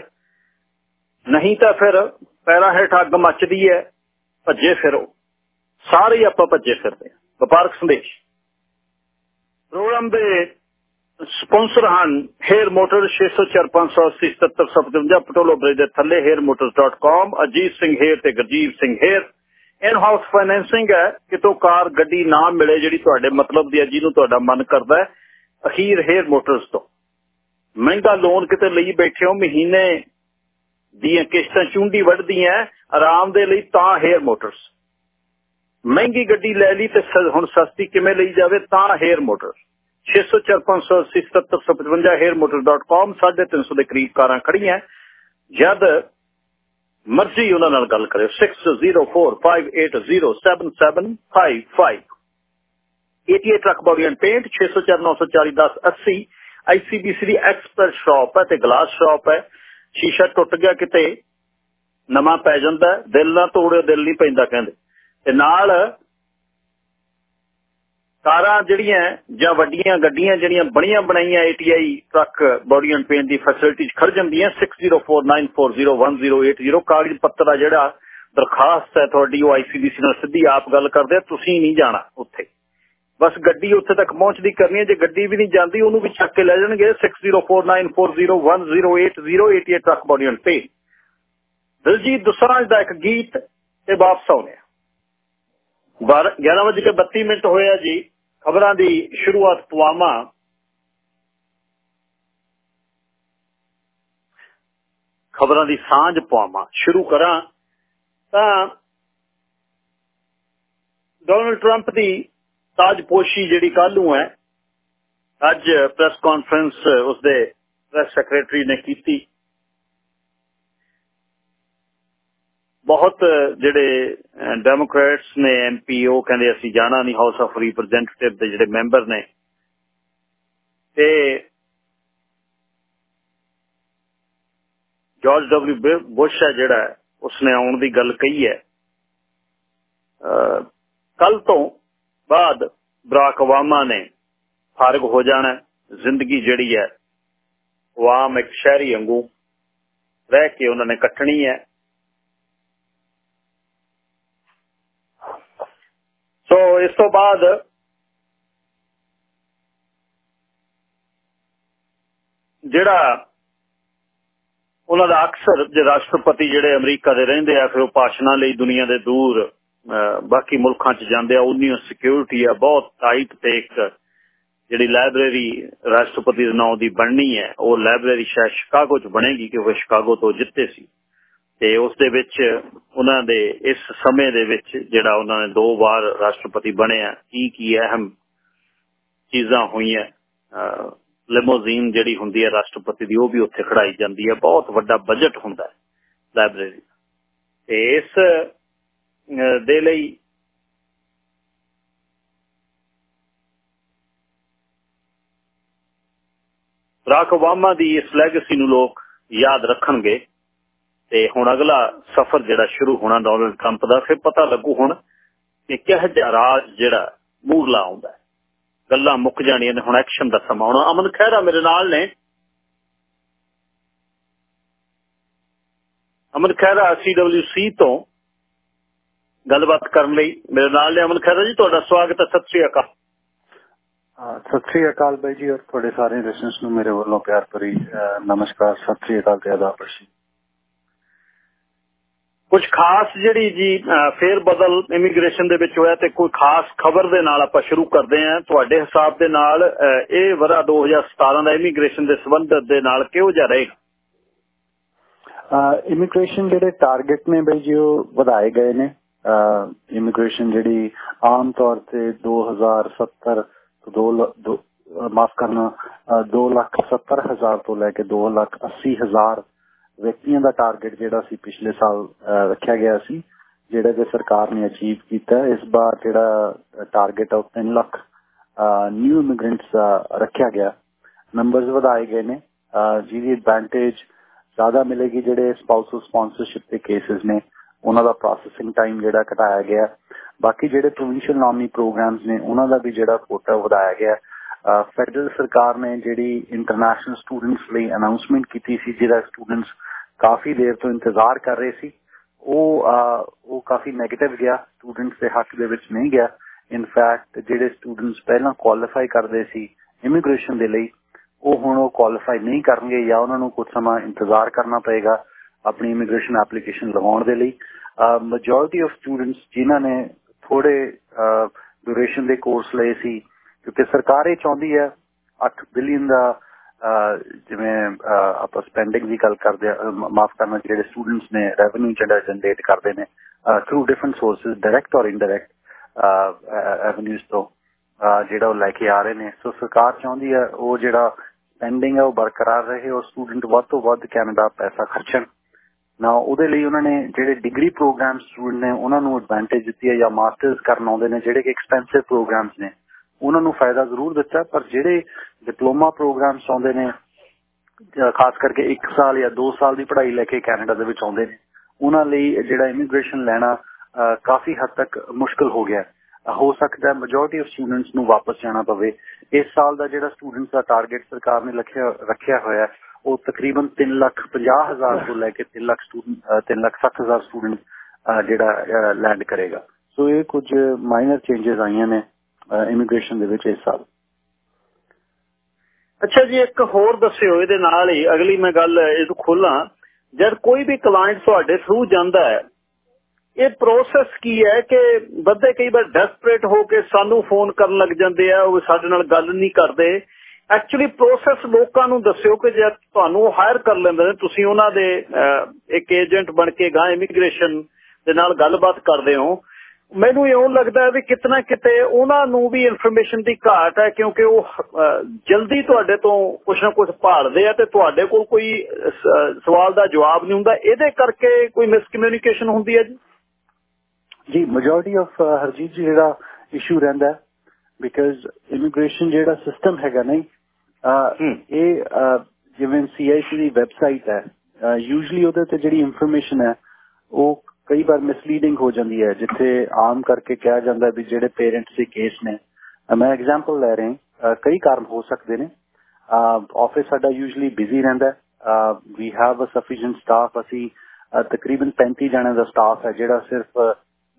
S1: ਨਹੀਂ ਤਾਂ ਫਿਰ ਪੈਰਾਂ ਹੇਠ ਅੱਗ ਮੱਚਦੀ ਹੈ ਭੱਜੇ ਫਿਰੋ ਸਾਰੇ ਆਪਾਂ ਭੱਜੇ ਫਿਰਦੇ ਵਪਾਰਕ ਸੰਦੇਸ਼। ਪ੍ਰੋਗਰਾਮ ਦੇ ਸਪਾਂਸਰ ਹਨ ਹੇਅਰ ਮੋਟਰ 6045807757 ਪਟੋਲੋ ਬ੍ਰਿਜ ਦੇ ਥੱਲੇ hairmotors.com ਅਜੀਤ ਸਿੰਘ ਹੇਅਰ ਤੇ Gurjit Singh Hayer. In house financing ਹੈ, ਕਿਤੋਂ ਕਾਰ, ਗੱਡੀ ਨਾ ਮਿਲੇ ਜਿਹੜੀ ਤੁਹਾਡੇ ਮਤਲਬ ਦੀ ਹੈ, ਜਿਹਨੂੰ ਤੁਹਾਡਾ ਮਨ ਕਰਦਾ ਹੈ, ਅਖੀਰ ਹੇਅਰ ਮੋਟਰਸ ਤੋਂ। ਮਹਿੰਗਾ ਲੋਨ ਕਿਤੇ ਲਈ ਬੈਠੇ ਹੋ, ਮਹੀਨੇ ਦੀਆਂ ਕਿਸ਼ਤਾਂ ਚੁੰਡੀ ਵੱਢਦੀਆਂ ਆਰਾਮ ਦੇ ਲਈ ਤਾਂ ਹੇਅਰ ਮੋਟਰਸ ਮਹਿੰਗੀ ਗੱਡੀ ਲੈ ਲਈ ਤੇ ਹੁਣ ਸਸਤੀ ਕਿਵੇਂ ਲਈ ਜਾਵੇ? ਤਾਂ ਹੇਅਰ ਮੋਟਰਸ 6045877755 hairmotor.com 350 ਦੇ ਕਰੀਬ ਕਾਰਾਂ ਖੜੀਆਂ ਜਦ ਮਰਜ਼ੀ ਉਹਨਾਂ ਨਾਲ ਗੱਲ ਕਰਿਓ। 6045807755 88 truck body and paint 6049401080 ICBC ਦੀ ਐਕਸਪਰਟ ਸ਼ਾਪ ਹੈ ਤੇ ਗਲਾਸ ਸ਼ਾਪ ਹੈ। ਸ਼ੀਸ਼ਾ ਟੁੱਟ ਗਿਆ ਕਿਤੇ, ਨਵਾਂ ਪੈ ਜਾਂਦਾ ਦਿਲ ਨਾ ਤੋੜਿਓ, ਦਿਲ ਨਹੀਂ ਪੈਂਦਾ ਕਹਿੰਦੇ। ਤੇ ਨਾਲ ਕਾਰਾਂ ਜਿਹੜੀਆਂ ਜਾਂ ਵੱਡੀਆਂ ਗੱਡੀਆਂ ਜਿਹੜੀਆਂ ਬਣੀਆਂ ਬਣਾਈਆਂ ATI truck body and paint the facility ਖੜ ਜਾਂਦੀਆਂ 6049401080 ਕਾਗਜ਼ ਪੱਤਰ ਆ ਜਿਹੜਾ ਦਰਖਾਸਤ ਹੈ ਤੁਹਾਡੀ, ਉਹ ICDC ਨਾਲ ਸਿੱਧੀ ਆਪ ਗੱਲ ਕਰਦੇ ਤੁਸੀਂ ਨਹੀਂ ਜਾਣਾ ਉੱਥੇ। ਬਸ ਗੱਡੀ ਉੱਥੇ ਤੱਕ ਪਹੁੰਚਦੀ ਕਰਨੀ ਹੈ, ਜੇ ਗੱਡੀ ਵੀ ਨਹੀਂ ਜਾਂਦੀ, ਉਹਨੂੰ ਵੀ ਚੱਕ ਕੇ ਲੈ ਜਾਣਗੇ 6049401080 truck body and paint Diljit Dosanjh ਦਾ ਇੱਕ ਗੀਤ ਤੇ ਵਾਪਸ ਆਉਨੇ ਆ 11:32 ਮਿੰਟ ਹੋਇਆ ਜੀ, ਖਬਰਾਂ ਦੀ ਸ਼ੁਰੂਆਤ ਪੁਆਮਾ। ਖਬਰਾਂ ਦੀ ਸਾਂਝ ਪੁਆਮਾ, ਸ਼ੁਰੂ ਕਰਾਂ। ਤਾਂ ਡੋਨਲਡ ਟਰੰਪ ਦੀ ਤਾਜਪੋਸ਼ੀ ਜਿਹੜੀ ਕੱਲ ਨੂੰ ਹੈ, ਅੱਜ ਪ੍ਰੈਸ ਕਾਨਫਰੰਸ ਉਸਦੇ ਪ੍ਰੈਸ ਸੈਕਟਰੀ ਨੇ ਕੀਤੀ। ਬਹੁਤ ਜਿਹੜੇ ਡੈਮੋਕ੍ਰੈਟਸ ਨੇ ਐਮਪੀ ਉਹ ਕਹਿੰਦੇ ਅਸੀਂ ਜਾਣਾ ਨਹੀਂ ਹਾਊਸ ਆਫ ਰਿਪਰੈਜ਼ੈਂਟੇਟਿਵ ਦੇ ਜਿਹੜੇ ਮੈਂਬਰ ਨੇ। ਤੇ ਜਾਰਜ ਡਬਲਯੂ ਬੁਸ਼ ਹੈ ਜਿਹੜਾ, ਉਸਨੇ ਆਉਣ ਦੀ ਗੱਲ ਕਹੀ ਹੈ। ਕੱਲ ਤੋਂ ਬਾਅਦ ਬਰਾਕ ਓਬਾਮਾ ਨੇ ਫਾਰਗ ਹੋ ਜਾਣਾ, ਜ਼ਿੰਦਗੀ ਜਿਹੜੀ ਹੈ ਉਹ ਆਮ ਇੱਕ ਸ਼ਹਿਰੀ ਵਾਂਗੂ ਰਹਿ ਕੇ ਉਹਨਾਂ ਨੇ ਕੱਟਣੀ ਹੈ। ਸੋ ਇਸ ਤੋਂ ਬਾਅਦ ਜਿਹੜਾ ਉਹਨਾਂ ਦਾ ਅਕਸਰ ਜੇ ਰਾਸ਼ਟਰਪਤੀ ਜਿਹੜੇ ਅਮਰੀਕਾ ਦੇ ਰਹਿੰਦੇ ਆ, ਫਿਰ ਉਹ ਭਾਸ਼ਣਾਂ ਲਈ ਦੁਨੀਆ ਦੇ ਦੂਰ ਬਾਕੀ ਮੁਲਕਾਂ 'ਚ ਜਾਂਦੇ ਆ ਉਨੀ ਸਿਕਿਉਰਿਟੀ ਆ, ਬਹੁਤ ਟਾਈਟ ਤੇ ਇੱਕ ਜਿਹੜੀ ਲਾਇਬ੍ਰੇਰੀ ਰਾਸ਼ਟਰਪਤੀ ਦੇ ਨਾਂ ਦੀ ਬਣਨੀ ਹੈ, ਉਹ ਲਾਇਬ੍ਰੇਰੀ ਸ਼ਾਇਦ ਸ਼ਿਕਾਗੋ 'ਚ ਬਣੇਗੀ ਕਿ ਉਹ ਸ਼ਿਕਾਗੋ ਤੋਂ ਜਿੱਤੇ ਸੀ। ਤੇ ਉਸ ਦੇ ਵਿੱਚ ਉਹਨਾਂ ਦੇ ਇਸ ਸਮੇਂ ਦੇ ਵਿੱਚ ਜਿਹੜਾ ਉਹਨਾਂ ਨੇ ਦੋ ਵਾਰ ਰਾਸ਼ਟਰਪਤੀ ਬਣਿਆ ਕੀ ਕੀ ਅਹਿਮ ਚੀਜ਼ਾਂ ਹੋਈਆਂ ਲਿਮੋਜ਼ੀਨ ਜਿਹੜੀ ਹੁੰਦੀ ਹੈ ਰਾਸ਼ਟਰਪਤੀ ਦੀ, ਉਹ ਵੀ ਉੱਥੇ ਖੜਾਈ ਜਾਂਦੀ ਹੈ। ਬਹੁਤ ਵੱਡਾ ਬਜਟ ਹੁੰਦਾ ਹੈ ਲਾਇਬ੍ਰੇਰੀ ਤੇ ਇਸ ਦੇ ਲਈ ਬਰਾਕ ਓਬਾਮਾ ਦੀ ਇਸ ਲੈਗੇਸੀ ਨੂੰ ਲੋਕ ਯਾਦ ਰੱਖਣਗੇ। ਤੇ ਹੁਣ ਅਗਲਾ ਸਫ਼ਰ ਜਿਹੜਾ ਸ਼ੁਰੂ ਹੋਣਾ ਡੋਨਲਡ ਟਰੰਪ ਦਾ, ਫਿਰ ਪਤਾ ਲੱਗੂ ਹੁਣ ਕਿ ਕਿਹ ਜਿਹਾ ਰਾਜ ਜਿਹੜਾ ਮੂਰਲਾ ਆਉਂਦਾ ਗੱਲਾਂ ਮੁੱਕ ਜਾਣੀਆਂ ਨੇ, ਹੁਣ ਐਕਸ਼ਨ ਦਾ ਸਮਾਂ ਆਉਣਾ। ਅਮਨ ਖਹਿਰਾ ਮੇਰੇ ਨਾਲ ਨੇ। ਅਮਨ ਖਹਿਰਾ ਸੀਡਬਲਯੂਸੀ ਤੋਂ ਗੱਲਬਾਤ ਕਰਨ ਲਈ ਮੇਰੇ ਨਾਲ ਨੇ। ਅਮਨ ਖਹਿਰਾ ਜੀ, ਤੁਹਾਡਾ ਸਵਾਗਤ ਹੈ। ਸਤਿ ਸ੍ਰੀ ਅਕਾਲ।
S2: ਸਤਿ ਸ੍ਰੀ ਅਕਾਲ ਬਾਈ ਜੀ, ਔਰ ਤੁਹਾਡੇ ਸਾਰੇ ਲਿਸਨਰਸ ਨੂੰ ਮੇਰੇ ਵੱਲੋਂ ਪਿਆਰ ਭਰੀ ਨਮਸਕਾਰ। ਸਤਿ ਸ੍ਰੀ ਅਕਾਲ ਤੇ ਆਦਾਬ ਜੀ
S1: ਕੁਝ ਖਾਸ ਜਿਹੜੀ ਜੀ ਫੇਰ ਬਦਲ ਇਮੀਗ੍ਰੇਸ਼ਨ ਦੇ ਵਿੱਚ ਹੋਇਆ ਤੇ ਕੋਈ ਖਾਸ ਖਬਰ ਦੇ ਨਾਲ ਆਪਾਂ ਸ਼ੁਰੂ ਕਰਦੇ ਹਾਂ। ਤੁਹਾਡੇ ਹਿਸਾਬ ਦੇ ਨਾਲ ਇਹ ਵਰਾ 2017 ਦਾ ਇਮੀਗ੍ਰੇਸ਼ਨ ਦੇ ਸੰਬੰਧ ਦੇ ਨਾਲ ਕਿਹੋ ਜਿਹਾ ਰਹੇਗਾ?
S2: ਇਮੀਗ੍ਰੇਸ਼ਨ ਜਿਹੜੇ ਟਾਰਗੇਟ ਨੇ ਬਈ ਜੀ, ਉਹ ਵਧਾਏ ਗਏ ਨੇ। ਇਮੀਗ੍ਰੇਸ਼ਨ ਜਿਹੜੀ ਆਮ ਤੌਰ ਤੇ 2070 ਤੋਂ 2 ਮਾਫ ਕਰਨਾ 2 ਲੱਖ 70 ਹਜ਼ਾਰ ਤੋਂ ਲੈ ਕੇ 2 ਲੱਖ 80 ਹਜ਼ਾਰ ਵਿਅਕਤੀਆਂ ਦਾ ਟਾਰਗੇਟ ਜਿਹੜਾ ਸੀ ਪਿਛਲੇ ਸਾਲ ਰੱਖਿਆ ਗਿਆ ਸੀ, ਜਿਹੜਾ ਕਿ ਸਰਕਾਰ ਨੇ ਅਚੀਵ ਕੀਤਾ, ਇਸ ਵਾਰ ਜਿਹੜਾ ਟਾਰਗੇਟ ਉਹ 3 ਲੱਖ ਨਿਊ ਇਮੀਗ੍ਰੈਂਟਸ ਰੱਖਿਆ ਗਿਆ। ਨੰਬਰਸ ਵਧਾਏ ਗਏ ਨੇ ਜਿਹਦੀ ਐਡਵਾਂਟੇਜ ਜ਼ਿਆਦਾ ਮਿਲੇਗੀ ਜਿਹੜੇ ਸਪਾਊਸਲ ਸਪਾਂਸਰਸ਼ਿਪ ਦੇ ਕੇਸਿਸ ਨੇ, ਉਹਨਾਂ ਦਾ ਪ੍ਰੋਸੈਸਿੰਗ ਟਾਈਮ ਜਿਹੜਾ ਘਟਾਇਆ ਗਿਆ। ਬਾਕੀ ਜਿਹੜੇ ਪ੍ਰੋਵਿੰਸ਼ੀਅਲ ਨਾਮੀ ਪ੍ਰੋਗਰਾਮਸ ਨੇ, ਉਹਨਾਂ ਦਾ ਵੀ ਜਿਹੜਾ ਕੋਟਾ ਵਧਾਇਆ ਗਿਆ। ਫੈਡਰਲ ਸਰਕਾਰ ਨੇ ਜਿਹੜੀ ਇੰਟਰਨੈਸ਼ਨਲ ਸਟੂਡੈਂਟਸ ਲਈ ਅਨਾਉਂਸਮੈਂਟ ਕੀਤੀ ਸੀ ਜਿਹੜਾ ਸਟੂਡੈਂਟਸ ਕਾਫੀ ਦੇਰ ਤੋਂ ਇੰਤਜ਼ਾਰ ਕਰ ਰਹੇ ਸੀ। ਉਹ ਉਹ ਕਾਫੀ 네ਗੇਟਿਵ ਗਿਆ। ਸਟੂਡੈਂਟਸ ਦੇ ਹੱਕ ਦੇ ਵਿੱਚ ਨਹੀਂ ਗਿਆ। ਇਨ ਫੈਕਟ ਜਿਹੜੇ ਸਟੂਡੈਂਟਸ ਪਹਿਲਾਂ ਕੁਆਲੀਫਾਈ ਕਰਦੇ ਸੀ ਇਮੀਗ੍ਰੇਸ਼ਨ ਦੇ ਲਈ, ਉਹ ਹੁਣ ਉਹ ਕੁਆਲੀਫਾਈ ਨਹੀਂ ਕਰਨਗੇ ਜਾਂ ਉਹਨਾਂ ਨੂੰ ਕੁਝ ਸਮਾਂ ਇੰਤਜ਼ਾਰ ਕਰਨਾ ਪਏਗਾ ਆਪਣੀ ਇਮੀਗ੍ਰੇਸ਼ਨ ਐਪਲੀਕੇਸ਼ਨ ਲਗਾਉਣ ਦੇ ਲਈ। ਮੈਜੋਰਿਟੀ ਆਫ ਸਟੂਡੈਂਟਸ ਜਿਨ੍ਹਾਂ ਨੇ ਥੋੜੇ ਡਿਊਰੇਸ਼ਨ ਦੇ ਕੋਰਸ ਲਏ ਸੀ, ਕਿਉਂਕਿ ਸਰਕਾਰ ਇਹ ਚਾਹੁੰਦੀ ਹੈ 8 ਬਿਲੀਅਨ ਦਾ ਜਿਵੇਂ ਆਪਾਂ ਸਪੈਂਡਿੰਗ ਦੀ ਗੱਲ ਕਰਦੇ ਮਾਫ ਕਰਨਾ ਜਿਹੜੇ ਸਟੂਡੈਂਟਸ ਨੇ ਰੈਵਨਿਊ ਜਿਹੜਾ ਜਨਰੇਟ ਕਰਦੇ ਨੇ ਥਰੂ ਡਿਫਰੈਂਟ ਸੋਰਸਸ ਡਾਇਰੈਕਟ ਔਰ ਇਨਡਾਇਰੈਕਟ ਐਵਨਿਊਜ਼ ਤੋਂ ਜਿਹੜਾ ਉਹ ਲੈ ਕੇ ਆ ਰਹੇ ਨੇ। ਸੋ ਸਰਕਾਰ ਚਾਹੁੰਦੀ ਹੈ ਉਹ ਜਿਹੜਾ ਸਪੈਂਡਿੰਗ ਹੈ ਉਹ ਬਰਕਰਾਰ ਰਹੇ ਔਰ ਸਟੂਡੈਂਟ ਵੱਧ ਤੋਂ ਵੱਧ ਕੈਨੇਡਾ ਪੈਸਾ ਖਰਚਣ। ਨਾ ਉਹਦੇ ਲਈ ਉਹਨਾਂ ਨੇ ਜਿਹੜੇ ਡਿਗਰੀ ਪ੍ਰੋਗਰਾਮ ਸਟੂਡੈਂਟ ਨੇ, ਉਹਨਾਂ ਨੂੰ ਐਡਵਾਂਟੇਜ ਦਿੱਤੀ ਹੈ ਜਾਂ ਮਾਸਟਰਸ ਕਰਨ ਆਉਂਦੇ ਨੇ, ਜਿਹੜੇ ਕਿ ਐਕਸਪੈਂਸਿਵ ਪ੍ਰੋਗਰਾਮਸ ਨੇ। ਉਹਨਾਂ ਨੂੰ ਫਾਇਦਾ ਜ਼ਰੂਰ ਦਿੱਤਾ, ਪਰ ਜਿਹੜੇ ਡਿਪਲੋਮਾ ਪ੍ਰੋਗਰਾਮਸ ਆਉਂਦੇ ਨੇ ਖਾਸ ਕਰਕੇ 1 ਸਾਲ ਜਾਂ 2 ਸਾਲ ਦੀ ਪੜ੍ਹਾਈ ਲੈ ਕੇ ਕੈਨੇਡਾ ਦੇ ਵਿੱਚ ਆਉਂਦੇ ਨੇ, ਉਹਨਾਂ ਲਈ ਜਿਹੜਾ ਇਮੀਗ੍ਰੇਸ਼ਨ ਲੈਣਾ ਕਾਫੀ ਹੱਦ ਤੱਕ ਮੁਸ਼ਕਲ ਹੋ ਗਿਆ। ਹੋ ਸਕਦਾ ਹੈ ਮੈਜੋਰਟੀ ਆਫ ਸਟੂਡੈਂਟਸ ਨੂੰ ਵਾਪਸ ਜਾਣਾ ਪਵੇ। ਇਸ ਸਾਲ ਦਾ ਜਿਹੜਾ ਸਟੂਡੈਂਟਸ ਦਾ ਟਾਰਗੇਟ ਸਰਕਾਰ ਨੇ ਰੱਖਿਆ ਰੱਖਿਆ ਹੋਇਆ, ਉਹ ਤਕਰੀਬਨ 3 ਲੱਖ 50 ਹਜ਼ਾਰ ਤੋਂ ਲੈ ਕੇ 3 ਲੱਖ ਸਟੂਡੈਂਟ 3 ਲੱਖ 60 ਹਜ਼ਾਰ ਸਟੂਡੈਂਟ ਜਿਹੜਾ ਲੈਂਡ ਕਰੇਗਾ। ਸੋ ਇਹ ਕੁਝ ਮਾਈਨਰ ਚੇਂਜਸ ਆਈਆਂ ਨੇ। ਇਮੀਗ੍ਰੇਸ਼ਨ ਦੇ ਵਿੱਚ ਇਸ ਸਾਲ।
S1: ਅੱਛਾ ਜੀ, ਇੱਕ ਹੋਰ ਦੱਸਿਓ, ਇਹਦੇ ਨਾਲ ਹੀ ਅਗਲੀ ਮੈਂ ਗੱਲ ਇਹ ਖੋਲਾਂ। ਜਦ ਕੋਈ ਵੀ ਕਲਾਇੰਟ ਤੁਹਾਡੇ ਥਰੂ ਜਾਂਦਾ ਹੈ, ਇਹ ਪ੍ਰੋਸੈਸ ਕੀ ਹੈ ਕਿ ਬੰਦੇ ਕਈ ਵਾਰ ਡੈਸਪਰੇਟ ਹੋ ਕੇ ਸਾਨੂੰ ਫੋਨ ਕਰਨ ਲੱਗ ਜਾਂਦੇ ਆ, ਉਹ ਸਾਡੇ ਨਾਲ ਗੱਲ ਨਹੀਂ ਕਰਦੇ। ਐਕਚੁਅਲੀ ਪ੍ਰੋਸੈਸ ਲੋਕਾਂ ਨੂੰ ਦੱਸਿਓ ਕਿ ਜੇ ਤੁਹਾਨੂੰ ਹਾਇਰ ਕਰ ਲੈਂਦੇ ਨੇ, ਤੁਸੀਂ ਉਹਨਾਂ ਦੇ ਇੱਕ ਏਜੰਟ ਬਣ ਕੇ ਗਾਂ ਇਮੀਗ੍ਰੇਸ਼ਨ ਦੇ ਨਾਲ ਗੱਲਬਾਤ ਕਰਦੇ ਹੋ। ਮੈਨੂੰ ਇਉਂ ਲੱਗਦਾ ਹੈ ਵੀ ਕਿਤਨਾ ਕਿਤੇ ਉਹਨਾਂ ਨੂੰ ਵੀ ਇਨਫੋਰਮੇਸ਼ਨ ਦੀ ਘਾਟ ਹੈ ਕਿਉਂਕਿ ਉਹ ਜਲਦੀ ਤੁਹਾਡੇ ਤੋਂ ਕੁਝ ਨਾ ਕੁਝ ਭਾਲਦੇ ਆ ਤੇ ਤੁਹਾਡੇ ਕੋਲ ਕੋਈ ਸਵਾਲ ਦਾ ਜਵਾਬ ਨਹੀਂ ਹੁੰਦਾ। ਇਹਦੇ ਕਰਕੇ ਕੋਈ ਮਿਸਕਮਿਊਨੀਕੇਸ਼ਨ ਹੁੰਦੀ ਹੈ ਜੀ?
S2: ਜੀ ਮੈਜੋਰਟੀ ਆਫ ਹਰਜੀਤ ਜੀ ਜਿਹੜਾ ਇਸ਼ੂ ਰਹਿੰਦਾ ਬਿਕਾਜ਼ ਇਮੀਗ੍ਰੇਸ਼ਨ ਜਿਹੜਾ ਸਿਸਟਮ ਹੈਗਾ ਨਹੀਂ ਇਹ ਜਿਵੇਂ ਸੀਆਈਸੀ ਦੀ ਵੈਬਸਾਈਟ ਹੈ ਯੂਜੂਲੀ ਉਹਦੇ ਤੇ ਜਿਹੜੀ ਇਨਫੋਰਮੇਸ਼ਨ ਹੈ ਉਹ ਕਈ ਵਾਰ ਮਿਸਲੀਡਿੰਗ ਹੋ ਜਾਂਦੀ ਹੈ, ਜਿੱਥੇ ਆਮ ਕਰਕੇ ਕਿਹਾ ਜਾਂਦਾ ਵੀ ਜਿਹੜੇ ਪੇਰੈਂਟਸ ਦੇ ਕੇਸ ਨੇ ਮੈਂ ਐਗਜ਼ਾਮਪਲ ਲੈ ਰਿਹਾ ਕਈ ਕਾਰਨ ਹੋ ਸਕਦੇ ਨੇ। ਆਫਿਸ ਸਾਡਾ ਯੂਜੂਲੀ ਬਿਜ਼ੀ ਰਹਿੰਦਾ ਵੀ ਹੈਵ ਅ ਸਫੀਸ਼ੀਐਂਟ ਸਟਾਫ ਅਸੀਂ ਤਕਰੀਬਨ 35 ਜਣਿਆਂ ਦਾ ਸਟਾਫ ਹੈ, ਜਿਹੜਾ ਸਿਰਫ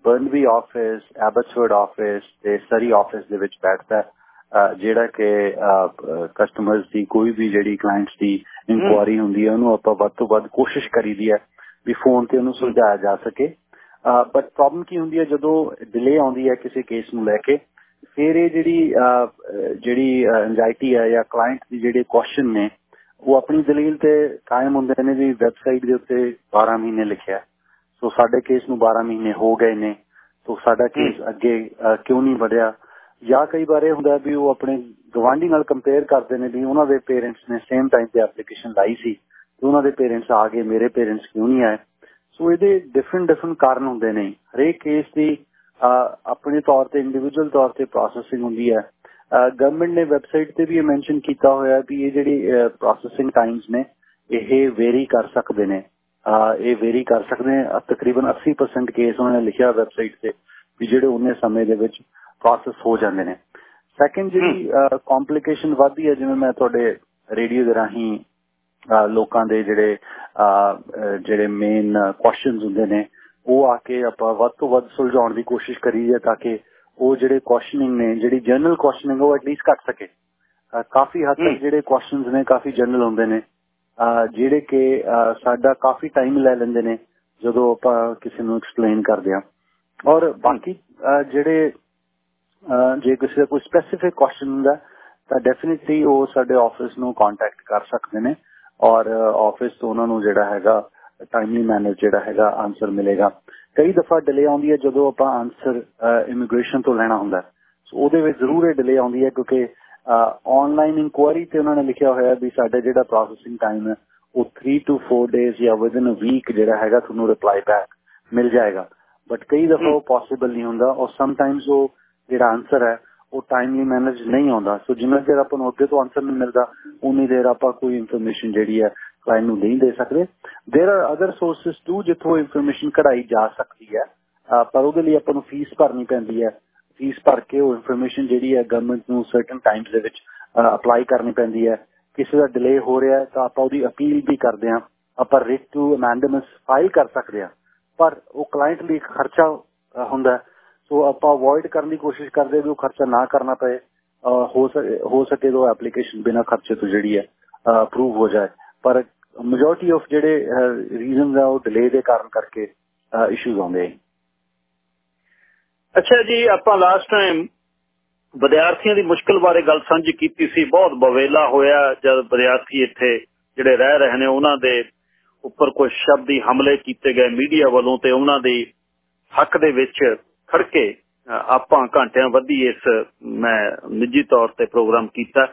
S2: ਬਰਨਵੀ ਆਫਿਸ ਐਬਟਸਵਰਡ ਆਫਿਸ ਤੇ ਸਰੀ ਆਫਿਸ ਦੇ ਵਿੱਚ ਬੈਠਦਾ ਜਿਹੜਾ ਕਿ ਕਸਟਮਰਸ ਦੀ ਕੋਈ ਵੀ ਜਿਹੜੀ ਕਲਾਇੰਟਸ ਦੀ ਇਨਕੁਆਰੀ ਹੁੰਦੀ ਹੈ, ਉਹਨੂੰ ਆਪਾਂ ਵੱਧ ਤੋਂ ਵੱਧ ਕੋਸ਼ਿਸ਼ ਕਰੀਦੀ ਹੈ ਵੀ ਫੋਨ ਤੇ ਉਹਨੂੰ ਸੁਲਝਾਇਆ ਜਾ ਸਕੇ। ਬਟ ਪ੍ਰੋਬਲਮ ਕੀ ਹੁੰਦੀ ਹੈ ਜਦੋਂ ਡਿਲੇ ਆਉਂਦੀ ਹੈ ਕਿਸੇ ਕੇਸ ਨੂੰ ਲੈ ਕੇ ਫਿਰ ਇਹ ਜਿਹੜੀ ਜਿਹੜੀ ਐਂਜ਼ਾਇਟੀ ਹੈ ਜਾਂ ਕਲਾਇੰਟ ਦੀ ਜਿਹੜੇ ਕੁਐਸਚਨ ਨੇ ਉਹ ਆਪਣੀ ਦਲੀਲ ਤੇ ਕਾਇਮ ਹੁੰਦੇ ਨੇ ਵੀ ਵੈਬਸਾਈਟ ਦੇ ਉੱਤੇ 12 ਮਹੀਨੇ ਲਿਖਿਆ ਸੋ ਸਾਡੇ ਕੇਸ ਨੂੰ 12 ਮਹੀਨੇ ਹੋ ਗਏ ਨੇ ਸੋ ਸਾਡਾ ਕੇਸ ਅੱਗੇ ਕਿਉਂ ਨਹੀਂ ਵਧਿਆ? ਜਾਂ ਕਈ ਵਾਰ ਇਹ ਹੁੰਦਾ ਵੀ ਉਹ ਆਪਣੇ ਗਵਾਂਢੀ ਨਾਲ ਕੰਪੇਅਰ ਕਰਦੇ ਨੇ ਵੀ ਉਹਨਾਂ ਦੇ ਪੇਰੈਂਟਸ ਨੇ ਸੇਮ ਟਾਈਮ ਤੇ ਐਪਲੀਕੇਸ਼ਨ ਲਾਈ ਸੀ। ਤੇ ਉਹਨਾਂ ਦੇ ਪੇਰੈਂਟਸ ਆ ਗਏ ਮੇਰੇ ਪੇਰੈਂਟਸ ਕਿਉਂ ਨਹੀਂ ਆਏ? ਸੋ ਇਹਦੇ ਡਿਫਰੈਂਟ ਡਿਫਰੈਂਟ ਕਾਰਨ ਹੁੰਦੇ ਨੇ। ਹਰੇਕ ਕੇਸ ਦੀ ਆਪਣੇ ਤੌਰ ਤੇ ਇੰਡੀਵਿਜੂਅਲ ਤੌਰ ਤੇ ਪ੍ਰੋਸੈਸਿੰਗ ਹੁੰਦੀ ਹੈ। ਗਵਰਨਮੈਂਟ ਨੇ ਵੈਬਸਾਈਟ ਤੇ ਵੀ ਇਹ ਮੈਂਸ਼ਨ ਕੀਤਾ ਹੋਇਆ ਵੀ ਇਹ ਜਿਹੜੀ ਪ੍ਰੋਸੈਸਿੰਗ ਟਾਈਮਸ ਨੇ ਇਹ ਵੇਰੀ ਕਰ ਸਕਦੇ ਨੇ। ਇਹ ਵੇਰੀ ਕਰ ਸਕਦੇ ਨੇ। ਤਕਰੀਬਨ 80% ਕੇਸ ਉਹਨਾਂ ਨੇ ਲਿਖਿਆ ਵੈਬਸਾਈਟ ਤੇ ਵੀ ਜਿਹੜੇ ਉਹਨੇ ਸਮੇਂ ਦੇ ਵਿੱਚ ਪ੍ਰੋਸੈਸ ਹੋ ਜਾਂਦੇ ਨੇ। ਸੈਕੰਡ ਜਿਹੜੀ ਕੰਪਲਿਕੇਸ਼ਨ ਵਧਦੀ ਹੈ ਜਿਵੇਂ ਮੈਂ ਤੁਹਾਡੇ ਰੇਡੀਓ ਦੇ ਰਾਹੀਂ ਲੋਕਾਂ ਦੇ ਜਿਹੜੇ ਜਿਹੜੇ ਮੇਨ ਕੁਐਸਚਨਸ ਹੁੰਦੇ ਨੇ ਉਹ ਆ ਕੇ ਆਪਾਂ ਵੱਧ ਤੋਂ ਵੱਧ ਸੁਲਝਾਉਣ ਦੀ ਕੋਸ਼ਿਸ਼ ਕਰੀਏ ਤਾਂ ਕਿ ਉਹ ਜਿਹੜੇ ਕੁਐਸਚਨਿੰਗ ਨੇ ਜਿਹੜੀ ਜਨਰਲ ਕੁਐਸਚਨਿੰਗ ਉਹ ਐਟਲੀਸਟ ਘਟ ਸਕੇ। ਕਾਫੀ ਹੱਦ ਤੱਕ ਜਿਹੜੇ ਕੁਐਸਚਨਸ ਨੇ ਕਾਫੀ ਜਨਰਲ ਹੁੰਦੇ ਨੇ। ਜਿਹੜੇ ਕਿ ਸਾਡਾ ਕਾਫੀ ਟਾਈਮ ਲੈ ਲੈਂਦੇ ਨੇ ਜਦੋਂ ਆਪਾਂ ਕਿਸੇ ਨੂੰ ਐਕਸਪਲੇਨ ਕਰਦੇ ਆ ਔਰ ਬਾਕੀ ਜਿਹੜੇ ਜੇ ਕਿਸੇ ਦਾ ਕੋਈ ਸਪੈਸੀਫਿਕ ਕੁਐਸਚਨ ਹੁੰਦਾ ਤਾਂ ਡੈਫੀਨਿਟਲੀ ਉਹ ਸਾਡੇ ਆਫਿਸ ਨੂੰ ਕੰਟੈਕਟ ਕਰ ਸਕਦੇ ਨੇ। ਔਰ ਆਫਿਸ ਤੋਂ ਉਹਨਾਂ ਨੂੰ ਜਿਹੜਾ ਹੈਗਾ ਟਾਈਮਲੀ ਮੈਨਰ ਜਿਹੜਾ ਹੈਗਾ ਆਨਸਰ ਮਿਲੇਗਾ। ਕਈ ਦਫਾ ਡਿਲੇ ਆਉਂਦੀ ਹੈ ਜਦੋਂ ਆਪਾਂ ਆਨਸਰ ਇਮੀਗ੍ਰੇਸ਼ਨ ਤੋਂ ਲੈਣਾ ਹੁੰਦਾ ਸੋ ਉਹਦੇ ਵਿੱਚ ਜ਼ਰੂਰ ਇਹ ਡਿਲੇ ਆਉਂਦੀ ਹੈ ਕਿਉਂਕਿ ਆਨਲਾਈਨ ਇਨਕੁਆਇਰੀ ਤੇ ਉਹਨਾਂ ਨੇ ਲਿਖਿਆ ਹੋਇਆ ਵੀ ਸਾਡਾ ਜਿਹੜਾ ਪ੍ਰੋਸੈਸਿੰਗ ਟਾਈਮ ਹੈ ਉਹ 3 ਟੂ 4 ਡੇਜ਼ ਜਾਂ ਵਿਦਨ ਅ ਵੀਕ ਜਿਹੜਾ ਹੈਗਾ ਤੁਹਾਨੂੰ ਰਿਪਲਾਈ ਬੈਕ ਮਿਲ ਜਾਏਗਾ। ਬਟ ਕਈ ਦਫਾ ਉਹ ਪੋਸੀਬਲ ਨਹੀਂ ਹੁੰਦਾ ਔਰ ਸਮ ਟਾਈਮਸ ਉਹ ਜਿਹੜਾ ਆਨਸਰ ਹੈ ਉਹ ਟਾਈਮਲੀ ਮੈਨੇਜ ਨਹੀਂ ਆਉਂਦਾ ਸੋ ਜਿੰਨਾ ਚਿਰ ਆਪਾਂ ਨੂੰ ਅੱਗੇ ਤੋਂ ਆਨਸਰ ਨਹੀਂ ਮਿਲਦਾ ਉਨੀ ਦੇਰ ਆਪਾਂ ਕੋਈ ਇਨਫੋਰਮੇਸ਼ਨ ਜਿਹੜੀ ਹੈ ਕਲਾਇੰਟ ਨੂੰ ਨਹੀਂ ਦੇ ਸਕਦੇ there are other sources to ਜਿੱਥੋਂ ਇਨਫੋਰਮੇਸ਼ਨ ਕਢਾਈ ਜਾ ਸਕਦੀ ਹੈ ਪਰ ਉਹਦੇ ਲਈ ਆਪਾਂ ਨੂੰ ਫੀਸ ਭਰਨੀ ਪੈਂਦੀ ਹੈ ਫੀਸ ਭਰ ਕੇ ਉਹ ਇਨਫੋਰਮੇਸ਼ਨ ਜਿਹੜੀ ਹੈ ਗਵਰਨਮੈਂਟ ਨੂੰ ਸਰਟਨ ਟਾਈਮਸ ਦੇ ਵਿੱਚ ਅਪਲਾਈ ਕਰਨੀ ਪੈਂਦੀ ਹੈ ਕਿਸੇ ਦਾ ਡਿਲੇ ਹੋ ਰਿਹਾ ਤਾਂ ਆਪਾਂ ਉਹਦੀ ਅਪੀਲ ਵੀ ਕਰਦੇ ਹਾਂ ਆਪਾਂ ਰਿਟ ਟੂ ਅਮੈਂਡਮੈਂਟਸ ਫਾਈਲ ਕਰ ਸਕਦੇ ਹਾਂ ਪਰ ਉਹ ਕਲਾਇੰਟ ਲਈ ਖਰਚਾ ਹੁੰਦਾ ਸੋ ਆਪਾਂ ਅਵੋਇਡ ਕਰਨ ਦੀ ਕੋਸ਼ਿਸ਼ ਕਰਦੇ ਵੀ ਉਹ ਖਰਚਾ ਨਾ ਕਰਨਾ ਪਏ ਹੋ ਸਕੇ ਹੋ ਸਕੇ ਤਾਂ ਐਪਲੀਕੇਸ਼ਨ ਬਿਨਾ ਖਰਚੇ ਤੋਂ ਜਿਹੜੀ ਹੈ ਅਪਰੂਵ ਹੋ ਜਾਏ। ਪਰ ਮੈਜੋਰਟੀ ਆਫ ਜਿਹੜੇ ਰੀਜ਼ਨਸ ਆ ਉਹ ਡਿਲੇ ਦੇ ਕਾਰਨ ਕਰਕੇ ਇਸ਼ੂਜ਼ ਆਉਂਦੇ
S1: ਅੱਛਾ ਜੀ, ਆਪਾਂ ਲਾਸਟ ਟਾਈਮ ਵਿਦਿਆਰਥੀਆਂ ਦੀ ਮੁਸ਼ਕਲ ਬਾਰੇ ਗੱਲ ਸਾਂਝੀ ਕੀਤੀ ਸੀ। ਬਹੁਤ ਬਵੇਲਾ ਹੋਇਆ ਜਦ ਵਿਦਿਆਰਥੀ ਇੱਥੇ ਜਿਹੜੇ ਰਹਿ ਰਹੇ ਨੇ, ਉਹਨਾਂ ਦੇ ਉੱਪਰ ਕੁਝ ਸ਼ਬਦੀ ਹਮਲੇ ਕੀਤੇ ਗਏ ਮੀਡੀਆ ਵੱਲੋਂ ਤੇ ਉਹਨਾਂ ਦੀ ਹੱਕ ਦੇ ਵਿੱਚ ਖੜਕੇ ਆਪਾਂ ਘੰਟਿਆਂ ਵੱਧੀ ਇਸ, ਮੈਂ ਨਿੱਜੀ ਤੌਰ ਤੇ ਪ੍ਰੋਗਰਾਮ ਕੀਤਾ।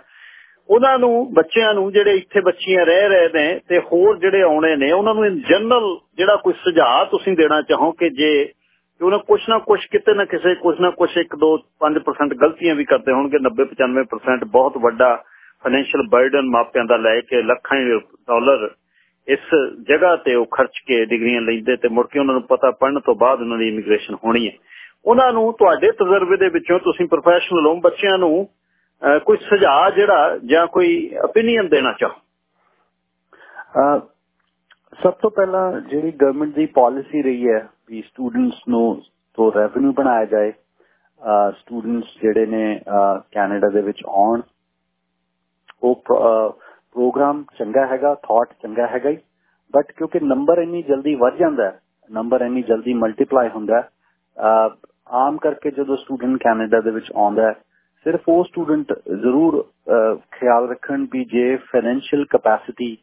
S1: ਉਹਨਾਂ ਨੂੰ, ਬੱਚਿਆਂ ਨੂੰ ਜਿਹੜੇ ਇੱਥੇ ਬੱਚੀਆਂ ਰਹਿ ਰਹੇ ਨੇ ਤੇ ਹੋਰ ਜਿਹੜੇ ਆਉਣੇ ਨੇ, ਉਹਨਾਂ ਨੂੰ ਇਨ ਜਨਰਲ ਜਿਹੜਾ ਕੋਈ ਸੁਝਾਅ ਤੁਸੀਂ ਦੇਣਾ ਚਾਹੋ ਕਿ ਜੇ ਉਹਨਾਂ ਕੁਛ ਨਾ ਕੁਛ ਕਿਤੇ ਨਾ ਕਿਸੇ, ਕੁਛ ਨਾ ਕੁਛ 1 2 5% ਗਲਤੀਆਂ ਵੀ ਕਰਦੇ ਹੋਣਗੇ 90 95% ਬਹੁਤ ਵੱਡਾ ਫਾਈਨੈਂਸ਼ੀਅਲ ਬਰਡਨ ਮਾਪਿਆਂ ਦਾ ਲੈ ਕੇ ਲੱਖਾਂ ਡਾਲਰ ਇਸ ਜਗ੍ਹਾ ਤੇ ਉਹ ਖਰਚ ਕੇ ਡਿਗਰੀਆਂ ਲੈਂਦੇ ਤੇ ਮੁੜ ਕੇ ਉਹਨਾਂ ਨੂੰ ਪਤਾ ਪੜਨ ਤੋਂ ਬਾਅਦ ਉਹਨਾਂ ਦੀ ਇਮੀਗ੍ਰੇਸ਼ਨ ਹੋਣੀ ਹੈ। ਉਹਨਾਂ ਨੂੰ ਤੁਹਾਡੇ ਤਜਰਬੇ ਦੇ ਵਿੱਚੋਂ ਤੁਸੀਂ ਪ੍ਰੋਫੈਸ਼ਨਲ ਹੋ, ਬੱਚਿਆਂ ਨੂੰ ਕੋਈ ਸੁਝਾਅ ਜਿਹੜਾ ਜਾਂ ਕੋਈ opinion ਦੇਣਾ ਚਾਹੋ?
S2: ਸਭ ਤੋਂ ਪਹਿਲਾਂ ਜਿਹੜੀ ਗਵਰਨਮੈਂਟ ਦੀ ਪਾਲਿਸੀ ਰਹੀ ਹੈ ਵੀ ਸਟੂਡੈਂਟਸ ਨੂੰ ਤੋਂ ਰੈਵਨਿਊ ਬਣਾਇਆ ਜਾਏ ਸਟੂਡੈਂਟਸ ਜਿਹੜੇ ਨੇ ਕੈਨੇਡਾ ਦੇ ਵਿੱਚ ਆਉਣ, ਉਹ ਪ੍ਰੋਗਰਾਮ ਚੰਗਾ ਹੈਗਾ ਥਾਟ ਚੰਗਾ ਹੈਗਾ ਹੀ ਬਟ ਕਿਉਂਕਿ ਨੰਬਰ ਇੰਨੀ ਜਲਦੀ ਵੱਧ ਜਾਂਦਾ ਹੈ ਨੰਬਰ ਇੰਨੀ ਜਲਦੀ ਮਲਟੀਪਲਾਈ ਹੁੰਦਾ ਹੈ ਆਮ ਕਰਕੇ ਜਦੋਂ ਸਟੂਡੈਂਟ ਕੈਨੇਡਾ ਦੇ ਵਿੱਚ ਆਉਂਦਾ ਹੈ, ਸਿਰਫ ਉਹ ਸਟੂਡੈਂਟ ਜ਼ਰੂਰ ਖਿਆਲ ਰੱਖਣ ਵੀ ਜੇ ਫਾਈਨੈਂਸ਼ੀਅਲ ਕਪੈਸਿਟੀ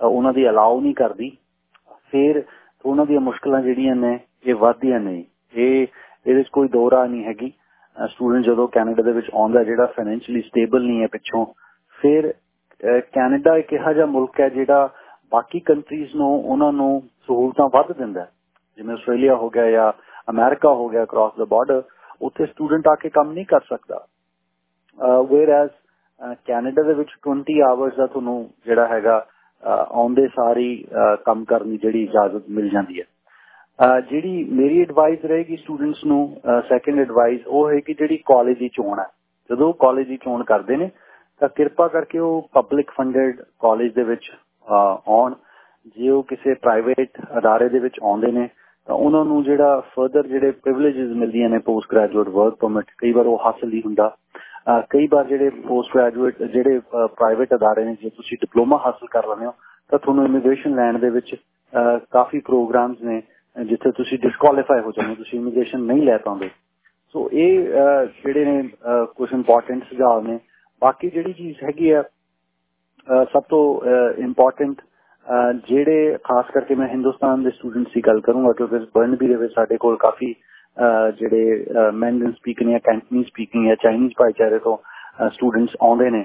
S2: ਉਹਨਾਂ ਦੀ ਅਲਾਉ ਨਹੀਂ ਕਰਦੀ, ਫਿਰ ਉਹਨਾਂ ਦੀਆਂ ਮੁਸ਼ਕਲਾਂ ਜਿਹੜੀਆਂ ਨੇ, ਇਹ ਵਧਦੀਆਂ ਨੇ। ਇਹ, ਇਹਦੇ ਵਿੱਚ ਕੋਈ ਦੋਰਾ ਨਹੀਂ ਹੈਗੀ। ਸਟੂਡੈਂਟ ਜਦੋਂ ਕੈਨੇਡਾ ਦੇ ਵਿੱਚ ਆਉਂਦਾ ਜਿਹੜਾ ਫਾਈਨੈਂਸ਼ੀਅਲੀ ਸਟੇਬਲ ਨਹੀਂ ਹੈ ਪਿੱਛੋਂ, ਫਿਰ ਕੈਨੇਡਾ ਇੱਕ ਇਹੋ ਜਿਹਾ ਮੁਲਕ ਹੈ ਜਿਹੜਾ ਬਾਕੀ ਕੰਟਰੀਜ਼ ਨੂੰ ਉਹਨਾਂ ਨੂੰ ਸਹੂਲਤਾਂ ਵੱਧ ਦਿੰਦਾ ਜਿਵੇਂ ਆਸਟ੍ਰੇਲੀਆ ਹੋ ਗਿਆ ਜਾਂ ਅਮਰੀਕਾ ਹੋ ਗਿਆ ਅਕ੍ਰੋਸ ਦਾ ਬਾਰਡਰ ਉੱਥੇ ਸਟੂਡੈਂਟ ਆ ਕੇ ਕੰਮ ਨਹੀਂ ਕਰ ਸਕਦਾ ਵੇਅਰ ਐਸ ਕੈਨੇਡਾ ਦੇ ਵਿੱਚ 20 ਆਵਰਸ ਦਾ ਤੁਹਾਨੂੰ ਜਿਹੜਾ ਹੈਗਾ ਆਉਂਦੇ ਸਾਰੀ ਕੰਮ ਕਰਨ ਦੀ ਜਿਹੜੀ ਇਜਾਜ਼ਤ ਮਿਲ ਜਾਂਦੀ ਹੈ ਜਿਹੜੀ ਮੇਰੀ ਐਡਵਾਈਸ ਰਹੇਗੀ ਸਟੂਡੈਂਟਸ ਨੂੰ ਸੈਕੰਡ ਐਡਵਾਈਸ ਉਹ ਹੈ ਕਿ ਜਿਹੜੀ ਕਾਲਜ ਦੀ ਚੋਣ ਹੈ ਜਦੋਂ ਕਾਲਜ ਦੀ ਚੋਣ ਕਰਦੇ ਨੇ ਤਾਂ ਕਿਰਪਾ ਕਰਕੇ ਉਹ ਪਬਲਿਕ ਫੰਡਡ ਕਾਲਜ ਦੇ ਵਿੱਚ ਆਉਣ ਜੇ ਉਹ ਕਿਸੇ ਪ੍ਰਾਈਵੇਟ ਅਦਾਰੇ ਦੇ ਵਿੱਚ ਆਉਂਦੇ ਨੇ ਤਾਂ ਉਹਨਾਂ ਨੂੰ ਜਿਹੜਾ ਫਰਦਰ ਜਿਹੜੇ ਪ੍ਰਿਵਿਲੇजेस ਮਿਲਦੀਆਂ ਨੇ ਪੋਸਟ ਗ੍ਰੈਜੂਏਟ ਵਰਕ ਪਰਮਿਟ ਕਈ ਵਾਰ ਉਹ ਹਾਸਲ ਨਹੀਂ ਹੁੰਦਾ। ਕਈ ਵਾਰ ਜਿਹੜੇ ਪੋਸਟ ਗ੍ਰੈਜੂਏਟ ਜਿਹੜੇ ਪ੍ਰਾਈਵੇਟ ਅਦਾਰੇ ਨੇ, ਜੇ ਤੁਸੀਂ ਡਿਪਲੋਮਾ ਹਾਸਲ ਕਰ ਲੈਂਦੇ ਹੋ, ਤਾਂ ਤੁਹਾਨੂੰ ਇਮੀਗ੍ਰੇਸ਼ਨ ਲੈਣ ਦੇ ਵਿੱਚ ਕਾਫੀ ਪ੍ਰੋਗਰਾਮਸ ਨੇ, ਜਿੱਥੇ ਤੁਸੀਂ ਡਿਸਕੁਆਲੀਫਾਈ ਹੋ ਜਾਂਦੇ ਤੁਸੀਂ ਇਮੀਗ੍ਰੇਸ਼ਨ ਨਹੀਂ ਲੈ ਪਾਉਂਦੇ। ਸੋ ਇਹ ਜਿਹੜੇ ਨੇ ਕੁਝ ਇੰਪੋਰਟੈਂਟ ਸੁਝਾਅ ਨੇ। ਬਾਕੀ ਜਿਹੜੀ ਚੀਜ਼ ਹੈਗੀ ਆ ਸਭ ਤੋਂ ਇੰਪੋਰਟੈਂਟ ਜਿਹੜੇ ਖਾਸ ਕਰਕੇ ਮੈਂ ਹਿੰਦੁਸਤਾਨ ਦੇ ਸਟੂਡੈਂਟਸ ਦੀ ਗੱਲ ਕਰੂੰਗਾ ਕਿਉਂਕਿ ਬਰਨਬੀ ਦੇ ਵਿੱਚ ਸਾਡੇ ਕੋਲ ਕਾਫੀ ਜਿਹੜੇ ਮੈਂਡਨ ਸਪੀਕਿੰਗ ਜਾਂ ਕੈਂਟਨੀ ਸਪੀਕਿੰਗ ਜਾਂ ਚਾਈਨੀਜ਼ ਭਾਈਚਾਰੇ ਤੋਂ ਸਟੂਡੈਂਟਸ ਆਉਂਦੇ ਨੇ।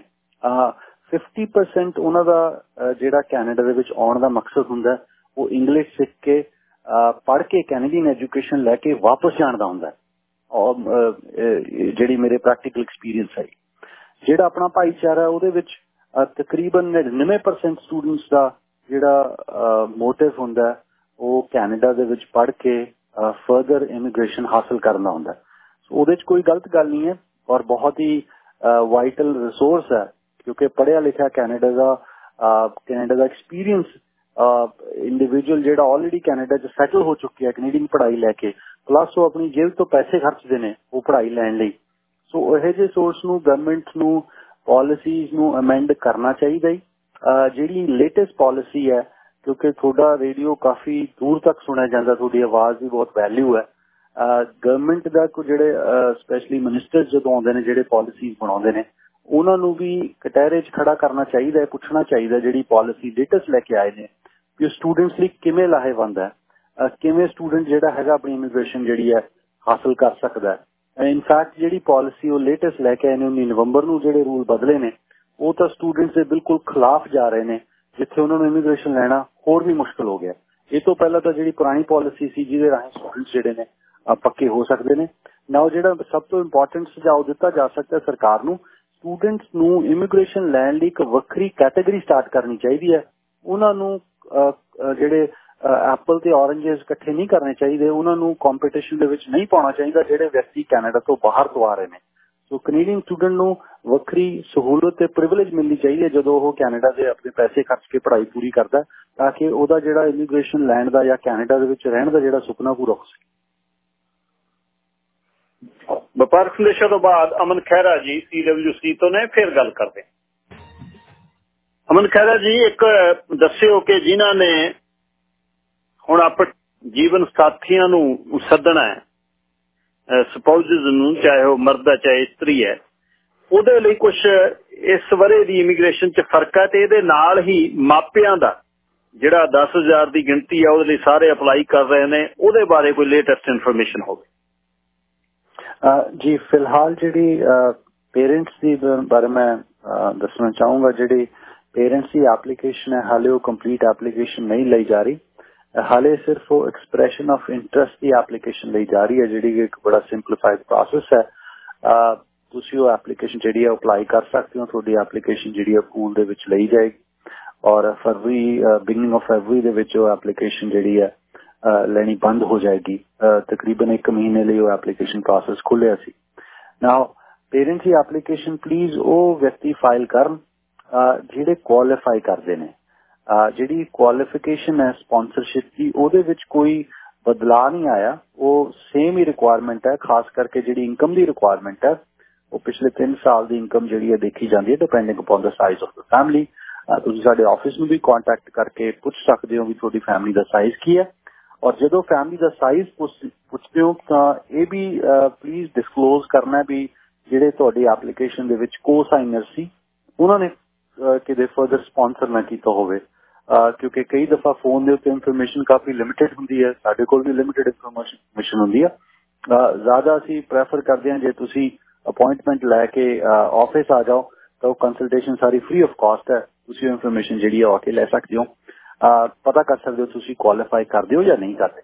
S2: 50% ਉਹਨਾਂ ਦਾ ਜਿਹੜਾ ਕੈਨੇਡਾ ਦੇ ਵਿੱਚ ਆਉਣ ਦਾ ਮਕਸਦ ਹੁੰਦਾ, ਉਹ ਇੰਗਲਿਸ਼ ਸਿੱਖ ਕੇ ਪੜ੍ਹ ਕੇ ਕੈਨੇਡੀਅਨ ਐਜੂਕੇਸ਼ਨ ਲੈ ਕੇ ਵਾਪਸ ਜਾਣ ਦਾ ਹੁੰਦਾ। ਔਰ ਜਿਹੜੀ ਮੇਰੇ ਪ੍ਰੈਕਟੀਕਲ ਐਕਸਪੀਰੀਅੰਸ ਹੈ ਜਿਹੜਾ ਆਪਣਾ ਭਾਈਚਾਰਾ ਉਹਦੇ ਵਿੱਚ ਤਕਰੀਬਨ 99% ਸਟੂਡੈਂਟਸ ਦਾ ਜਿਹੜਾ ਮੋਟਿਵ ਹੁੰਦਾ ਉਹ ਕੈਨੇਡਾ ਦੇ ਵਿੱਚ ਪੜ ਕੇ ਫਰਦਰ ਇਮੀਗ੍ਰੇਸ਼ਨ ਹਾਸਲ ਕਰਨਾ ਹੁੰਦਾ ਸੋ ਉਹਦੇ ਵਿੱਚ ਕੋਈ ਗਲਤ ਗੱਲ ਨਹੀਂ ਹੈ ਔਰ ਬਹੁਤ ਹੀ ਵਾਈਟਲ ਰਿਸੋਰਸ ਹੈ, ਕਿਉਂਕਿ ਪੜਿਆ ਲਿਖਿਆ ਕੈਨੇਡਾ ਦਾ ਕੈਨੇਡਾ ਦਾ ਐਕਸਪੀਰੀਅੰਸ ਇੰਡੀਵਿਜੂਅਲ ਜਿਹੜਾ ਆਲਰੇਡੀ ਕੈਨੇਡਾ 'ਚ ਸੈਟਲ ਹੋ ਚੁੱਕਿਆ ਹੈ ਕੈਨੇਡੀਅਨ ਪੜ੍ਹਾਈ ਲੈ ਕੇ ਪਲੱਸ ਉਹ ਆਪਣੀ ਜੇਬ ਤੋਂ ਪੈਸੇ ਖਰਚਦੇ ਨੇ, ਉਹ ਪੜ੍ਹਾਈ ਲੈਣ ਲਈ। ਸੋ ਇਹ ਜੇ ਸੋਰਸ ਨੂੰ ਗਵਰਨਮੈਂਟ ਨੂੰ ਪਾਲਿਸੀਜ਼ ਨੂੰ ਅਮੈਂਡ ਕਰਨਾ ਚਾਹੀਦਾ ਹੈ। ਜਿਹੜੀ ਲੇਟੈਸਟ ਪਾਲਿਸੀ ਹੈ, ਕਿਉਂਕਿ ਤੁਹਾਡਾ ਰੇਡੀਓ ਕਾਫੀ ਦੂਰ ਤੱਕ ਸੁਣਿਆ ਜਾਂਦਾ, ਤੁਹਾਡੀ ਆਵਾਜ਼ ਦੀ ਬਹੁਤ ਵੈਲਿਊ ਹੈ। ਗਵਰਨਮੈਂਟ ਦਾ ਕੋ ਜਿਹੜੇ ਸਪੈਸ਼ਲੀ ਮਿਨਿਸਟਰ ਜਦੋਂ ਆਉਂਦੇ ਨੇ, ਜਿਹੜੇ ਪਾਲਿਸੀਜ਼ ਬਣਾਉਂਦੇ ਨੇ, ਉਹਨਾਂ ਨੂੰ ਵੀ ਕਟਹਿਰੇ 'ਚ ਖੜਾ ਕਰਨਾ ਚਾਹੀਦਾ ਹੈ, ਪੁੱਛਣਾ ਚਾਹੀਦਾ ਜਿਹੜੀ ਪਾਲਿਸੀ ਲੇਟੈਸਟ ਲੈ ਕੇ ਆਏ ਨੇ, ਕਿ ਸਟੂਡੈਂਟਸ ਲਈ ਕਿਵੇਂ ਲਾਹੇਵੰਦ ਹੈ। ਕਿਵੇਂ ਸਟੂਡੈਂਟ ਜਿਹੜਾ ਹੈਗਾ ਆਪਣੀ ਇਮੀਗ੍ਰੇਸ਼ਨ ਜਿਹੜੀ ਹੈ, ਹਾਸਲ ਕਰ ਸਕਦਾ ਹੈ। ਇਨਫੈਕਟ ਜਿਹੜੀ ਪਾਲਿਸੀ ਉਹ ਲੇਟੈਸਟ ਲੈ ਕੇ ਆਏ ਨੇ 19 ਨਵੰਬਰ ਨੂੰ ਜਿਹੜੇ ਰੂਲ ਬਦਲੇ ਨੇ ਉਹ ਤਾਂ ਸਟੂਡੈਂਟਸ ਦੇ ਬਿਲਕੁਲ ਖਿਲਾਫ ਜਾ ਰਹੇ ਨੇ, ਜਿੱਥੇ ਉਹਨਾਂ ਨੂੰ ਇਮੀਗ੍ਰੇਸ਼ਨ ਲੈਣਾ ਹੋਰ ਵੀ ਮੁਸ਼ਕਲ ਹੋ ਗਿਆ। ਇਹ ਤੋਂ ਪਹਿਲਾਂ ਤਾਂ ਜਿਹੜੀ ਪੁਰਾਣੀ ਪਾਲਿਸੀ ਸੀ, ਜਿਹਦੇ ਰਾਹੀਂ ਸਟੂਡੈਂਟਸ ਜਿਹੜੇ ਨੇ ਪੱਕੇ ਹੋ ਸਕਦੇ ਨੇ। ਨਾ ਜਿਹੜਾ ਸਭ ਤੋਂ ਇੰਪੋਰਟੈਂਟ ਸੁਝਾਅ ਦਿੱਤਾ ਜਾ ਸਕਦਾ ਸਰਕਾਰ ਨੂੰ ਸਟੂਡੈਂਟਸ ਨੂੰ ਇਮੀਗ੍ਰੇਸ਼ਨ ਲੈਣ ਲਈ ਇੱਕ ਵੱਖਰੀ ਕੈਟਾਗਰੀ ਸਟਾਰਟ ਕਰਨੀ ਚਾਹੀਦੀ ਹੈ। ਉਹਨਾਂ ਨੂੰ ਜਿਹੜੇ ਐਪਲ ਤੇ ਔਰੰਜਸ ਇਕੱਠੇ ਨਹੀਂ ਕਰਨੇ ਚਾਹੀਦੇ। ਉਹਨਾਂ ਨੂੰ ਕੰਪੀਟੀਸ਼ਨ ਦੇ ਵਿੱਚ ਨਹੀਂ ਪਾਉਣਾ ਚਾਹੀਦਾ, ਜਿਹੜੇ ਵਿਅਕਤੀ ਕੈਨੇਡਾ ਤੋਂ ਬਾਹਰ ਤੋਂ ਆ ਰਹੇ ਨੇ। ਸੋ ਕੈਨੇਡੀਅਨ ਸਟੂਡੈਂਟ ਨੂੰ ਵੱਖਰੀ ਸਹੂਲਤ ਤੇ ਪ੍ਰਿਵਿਲੇਜ ਮਿਲਣੀ ਚਾਹੀਦੀ ਹੈ ਜਦੋਂ ਉਹ ਕੈਨੇਡਾ ਦੇ ਆਪਣੇ ਪੈਸੇ ਖਰਚ ਕੇ ਪੜ੍ਹਾਈ ਪੂਰੀ ਕਰਦਾ ਤਾਂ ਕਿ ਉਹਦਾ ਜਿਹੜਾ ਇਮੀਗ੍ਰੇਸ਼ਨ ਲੈਣ ਦਾ ਜਾਂ ਕੈਨੇਡਾ ਦੇ ਵਿੱਚ ਰਹਿਣ ਦਾ ਜਿਹੜਾ ਸੁਪਨਾ ਪੂਰਾ ਹੋ ਸਕੇ।
S1: ਵਪਾਰਕ ਸੰਦੇਸ਼ਾਂ ਤੋਂ ਬਾਅਦ ਅਮਨ ਖਹਿਰਾ ਜੀ ਸੀਡਬਲਯੂਸੀ ਤੋਂ ਨੇ, ਫਿਰ ਗੱਲ ਕਰਦੇ ਅਮਨ ਖਹਿਰਾ ਜੀ, ਇੱਕ ਦੱਸਿਓ ਕਿ ਜਿਨ੍ਹਾਂ ਨੇ ਹੁਣ ਆਪਣੇ ਜੀਵਨ ਸਾਥੀਆਂ ਨੂੰ ਸੱਦਣਾ ਹੈ ਸਪਾਊਸਸ ਨੂੰ ਚਾਹੇ ਉਹ ਮਰਦ ਹੈ ਚਾਹੇ ਇਸਤਰੀ ਹੈ, ਉਹਦੇ ਲਈ ਕੁਝ ਇਸ ਵਰੇ ਦੀ ਇਮੀਗ੍ਰੇਸ਼ਨ 'ਚ ਫ਼ਰਕ ਹੈ ਤੇ ਇਹਦੇ ਨਾਲ ਹੀ ਮਾਪਿਆਂ ਦਾ ਜਿਹੜਾ 10000 ਦੀ ਗਿਣਤੀ ਆ, ਉਹਦੇ ਲਈ ਸਾਰੇ ਅਪਲਾਈ ਕਰ ਰਹੇ ਨੇ, ਉਹਦੇ ਬਾਰੇ ਕੋਈ ਲੇਟੈਸਟ ਇਨਫੋਰਮੇਸ਼ਨ ਹੋਵੇ।
S2: ਜੀ, ਫਿਲਹਾਲ ਜਿਹੜੀ ਪੇਰੈਂਟਸ ਦੀ ਬਾਰੇ ਮੈਂ ਦੱਸਣਾ ਚਾਹੂੰਗਾ, ਜਿਹੜੀ ਪੇਰੈਂਟਸ ਦੀ ਐਪਲੀਕੇਸ਼ਨ ਹੈ, ਹਾਲੇ ਉਹ ਕੰਪਲੀਟ ਐਪਲੀਕੇਸ਼ਨ ਨਹੀਂ ਲਈ ਜਾ ਰਹੀ। ਹਾਲੇ ਸਿਰਫ ਉਹ ਐਕਸਪ੍ਰੈਸ਼ਨ ਆਫ ਇੰਟਰਸਟ ਦੀ ਐਪਲੀਕੇਸ਼ਨ ਲਈ ਜਾ ਰਹੀ ਹੈ, ਜਿਹੜੀ ਇੱਕ ਬੜਾ ਸਿੰਪਲੀਫਾਈਡ ਪ੍ਰੋਸੈਸ ਹੈ। ਤੁਸੀਂ ਉਹ ਐਪਲੀਕੇਸ਼ਨ ਜਿਹੜੀ ਹੈ ਅਪਲਾਈ ਕਰ ਸਕਦੇ ਹੋ, ਤੁਹਾਡੀ ਐਪਲੀਕੇਸ਼ਨ ਜਿਹੜੀ ਹੈ ਪੂਲ ਦੇ ਵਿੱਚ ਲਈ ਜਾਏਗੀ। ਔਰ ਫਰਵਰੀ ਬਿਗਨਿੰਗ ਆਫ ਫਰਵਰੀ ਦੇ ਵਿੱਚ ਉਹ ਐਪਲੀਕੇਸ਼ਨ ਜਿਹੜੀ ਹੈ ਲੈਣੀ ਬੰਦ ਹੋ ਜਾਏਗੀ। ਤਕਰੀਬਨ 1 ਮਹੀਨੇ ਲਈ ਉਹ ਐਪਲੀਕੇਸ਼ਨ ਪ੍ਰੋਸੈਸ ਖੁੱਲਿਆ ਸੀ। ਨਾਓ ਪੇਰੈਂਟਸ ਦੀ ਐਪਲੀਕੇਸ਼ਨ ਪਲੀਜ਼ ਉਹ ਵਿਅਕਤੀ ਫਾਈਲ ਕਰਨ ਜਿਹੜੇ ਕੁਆਲੀਫਾਈ ਕਰਦੇ ਨੇ। ਜਿਹੜੀ ਕੁਆਲੀਫਿਕੇਸ਼ਨ ਹੈ ਸਪਾਂਸਰਸ਼ਿਪ ਦੀ, ਉਹਦੇ ਵਿੱਚ ਕੋਈ ਬਦਲਾਅ ਨਹੀਂ ਆਇਆ। ਉਹ ਸੇਮ ਹੀ ਰਿਕੁਆਇਰਮੈਂਟ ਹੈ, ਖਾਸ ਕਰਕੇ ਜਿਹੜੀ ਇਨਕਮ ਦੀ ਰਿਕੁਆਇਰਮੈਂਟ ਹੈ। ਉਹ ਪਿਛਲੇ 3 ਸਾਲ ਦੀ ਇਨਕਮ ਜਿਹੜੀ ਹੈ ਦੇਖੀ ਜਾਂਦੀ ਹੈ ਡਿਪੈਂਡਿੰਗ ਅਪਨ ਦਾ ਸਾਈਜ਼ ਆਫ ਦਾ ਫੈਮਿਲੀ ਤੁਸੀਂ ਸਾਡੇ ਆਫਿਸ ਨੂੰ ਵੀ ਕੰਟੈਕਟ ਕਰਕੇ ਪੁੱਛ ਸਕਦੇ ਹੋ ਵੀ ਤੁਹਾਡੀ ਫੈਮਿਲੀ ਦਾ ਸਾਈਜ਼ ਕੀ ਹੈ। ਔਰ ਜਦੋਂ ਫੈਮਿਲੀ ਦਾ ਸਾਈਜ਼ ਪੁੱਛਦੇ ਹੋ ਤਾਂ ਇਹ ਵੀ ਪਲੀਜ਼ ਡਿਸਕਲੋਜ਼ ਕਰਨਾ ਵੀ ਜਿਹੜੇ ਤੁਹਾਡੀ ਐਪਲੀਕੇਸ਼ਨ ਦੇ ਵਿੱਚ ਕੋ ਸਾਈਨਰ ਸੀ, ਉਹਨਾਂ ਨੇ ਕਿਤੇ ਫਰਦਰ ਸਪਾਂਸਰ ਨਾ ਕੀਤਾ ਹੋਵੇ। ਕਿਉਂਕਿ ਕਈ ਦਫਾ ਫੋਨ ਦੇ ਉੱਤੇ ਇਨਫੋਰਮੇਸ਼ਨ ਕਾਫੀ ਲਿਮਿਟਿਡ ਹੁੰਦੀ ਹੈ। ਸਾਡੇ ਕੋਲ ਵੀ ਲਿਮਿਟਿਡ ਇਨਫੋਰਮੇਸ਼ਨ ਹੁੰਦੀ ਹੈ ਜ਼ਿਆਦਾ ਅਸੀਂ ਪ੍ਰੈਫਰ ਕਰਦੇ ਹਾਂ ਜੇ ਤੁਸੀਂ ਅਪਾਇੰਟਮੈਂਟ ਲੈ ਕੇ ਆਫਿਸ ਆ ਜਾਓ, ਤਾਂ ਉਹ ਕੰਸਲਟੇਸ਼ਨ ਸਾਰੀ ਫ੍ਰੀ ਆਫ ਕਾਸਟ ਹੈ। ਤੁਸੀਂ ਇਨਫੋਰਮੇਸ਼ਨ ਜਿਹੜੀ ਆ ਕੇ ਲੈ ਸਕਦੇ ਹੋ। ਪਤਾ ਕਰ ਸਕਦੇ ਹੋ ਤੁਸੀਂ ਕੁਆਲੀਫਾਈ ਕਰਦੇ ਹੋ ਜਾਂ ਨਹੀਂ ਕਰਦੇ।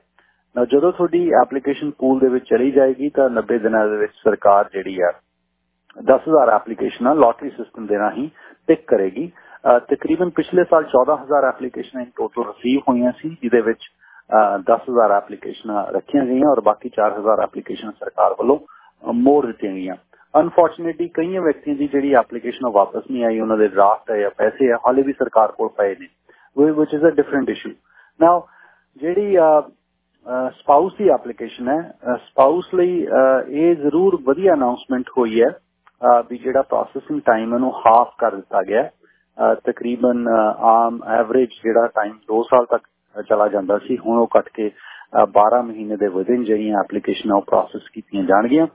S2: ਨਾ, ਜਦੋਂ ਤੁਹਾਡੀ ਐਪਲੀਕੇਸ਼ਨ ਪੂਲ ਦੇ ਵਿੱਚ ਚਲੀ ਜਾਏਗੀ, ਤਾਂ 90 ਦਿਨਾਂ ਦੇ ਵਿੱਚ ਸਰਕਾਰ ਜਿਹੜੀ ਆ 10000 ਐਪਲੀਕੇਸ਼ਨਾਂ ਲੋਟਰੀ ਸਿਸਟਮ ਦੇ ਰਾਹੀਂ ਪਿਕ ਕਰੇਗੀ ਤਕਰੀਬਨ ਪਿਛਲੇ ਸਾਲ 14000 ਐਪਲੀਕੇਸ਼ਨਾਂ ਇਨ ਟੋਟਲ ਰਿਸੀਵ ਹੋਈਆਂ ਸੀ ਜਿਹਦੇ ਵਿੱਚ 10000 ਐਪਲੀਕੇਸ਼ਨਾਂ ਰੱਖੀਆਂ ਗਈਆਂ ਔਰ ਬਾਕੀ 4000 ਐਪਲੀਕੇਸ਼ਨ ਸਰਕਾਰ ਵੱਲੋਂ ਮੋੜ ਦਿੱਤੀਆਂ ਗਈਆਂ ਅਨਫੋਰਚੂਨੇਟਲੀ ਕਈਆਂ ਵਿਅਕਤੀਆਂ ਦੀ ਜਿਹੜੀ ਐਪਲੀਕੇਸ਼ਨ ਵਾਪਸ ਨਹੀਂ ਆਈ ਉਹਨਾਂ ਦੇ ਡਰਾਫਟ ਹੈ ਜਾਂ ਪੈਸੇ ਹੈ ਹਾਲੇ ਵੀ ਸਰਕਾਰ ਕੋਲ ਪਏ ਨੇ which is a different issue. Now, ਜਿਹੜੀ ਸਪਾਊਸ ਦੀ ਐਪਲੀਕੇਸ਼ਨ ਹੈ ਸਪਾਊਸ ਲਈ ਇਹ ਜ਼ਰੂਰ ਵਧੀਆ ਅਨਾਉਂਸਮੈਂਟ ਹੋਈ ਹੈ ਵੀ ਜਿਹੜਾ ਪ੍ਰੋਸੈਸਿੰਗ ਟਾਈਮ ਇਹਨੂੰ ਹਾਫ ਕਰ ਦਿੱਤਾ ਗਿਆ ਤਕਰੀਬਨ ਆਮ ਐਵਰੇਜ ਜਿਹੜਾ ਟਾਈਮ 2 ਸਾਲ ਤੱਕ ਚਲਾ ਜਾਂਦਾ ਸੀ, ਹੁਣ ਉਹ ਕੱਟ ਕੇ 12 ਮਹੀਨੇ ਦੇ ਵਿਦਿਨ ਜਿਹੜੀਆਂ ਐਪਲੀਕੇਸ਼ਨਾਂ ਉਹ ਪ੍ਰੋਸੈਸ ਕੀਤੀਆਂ ਜਾਣਗੀਆਂ।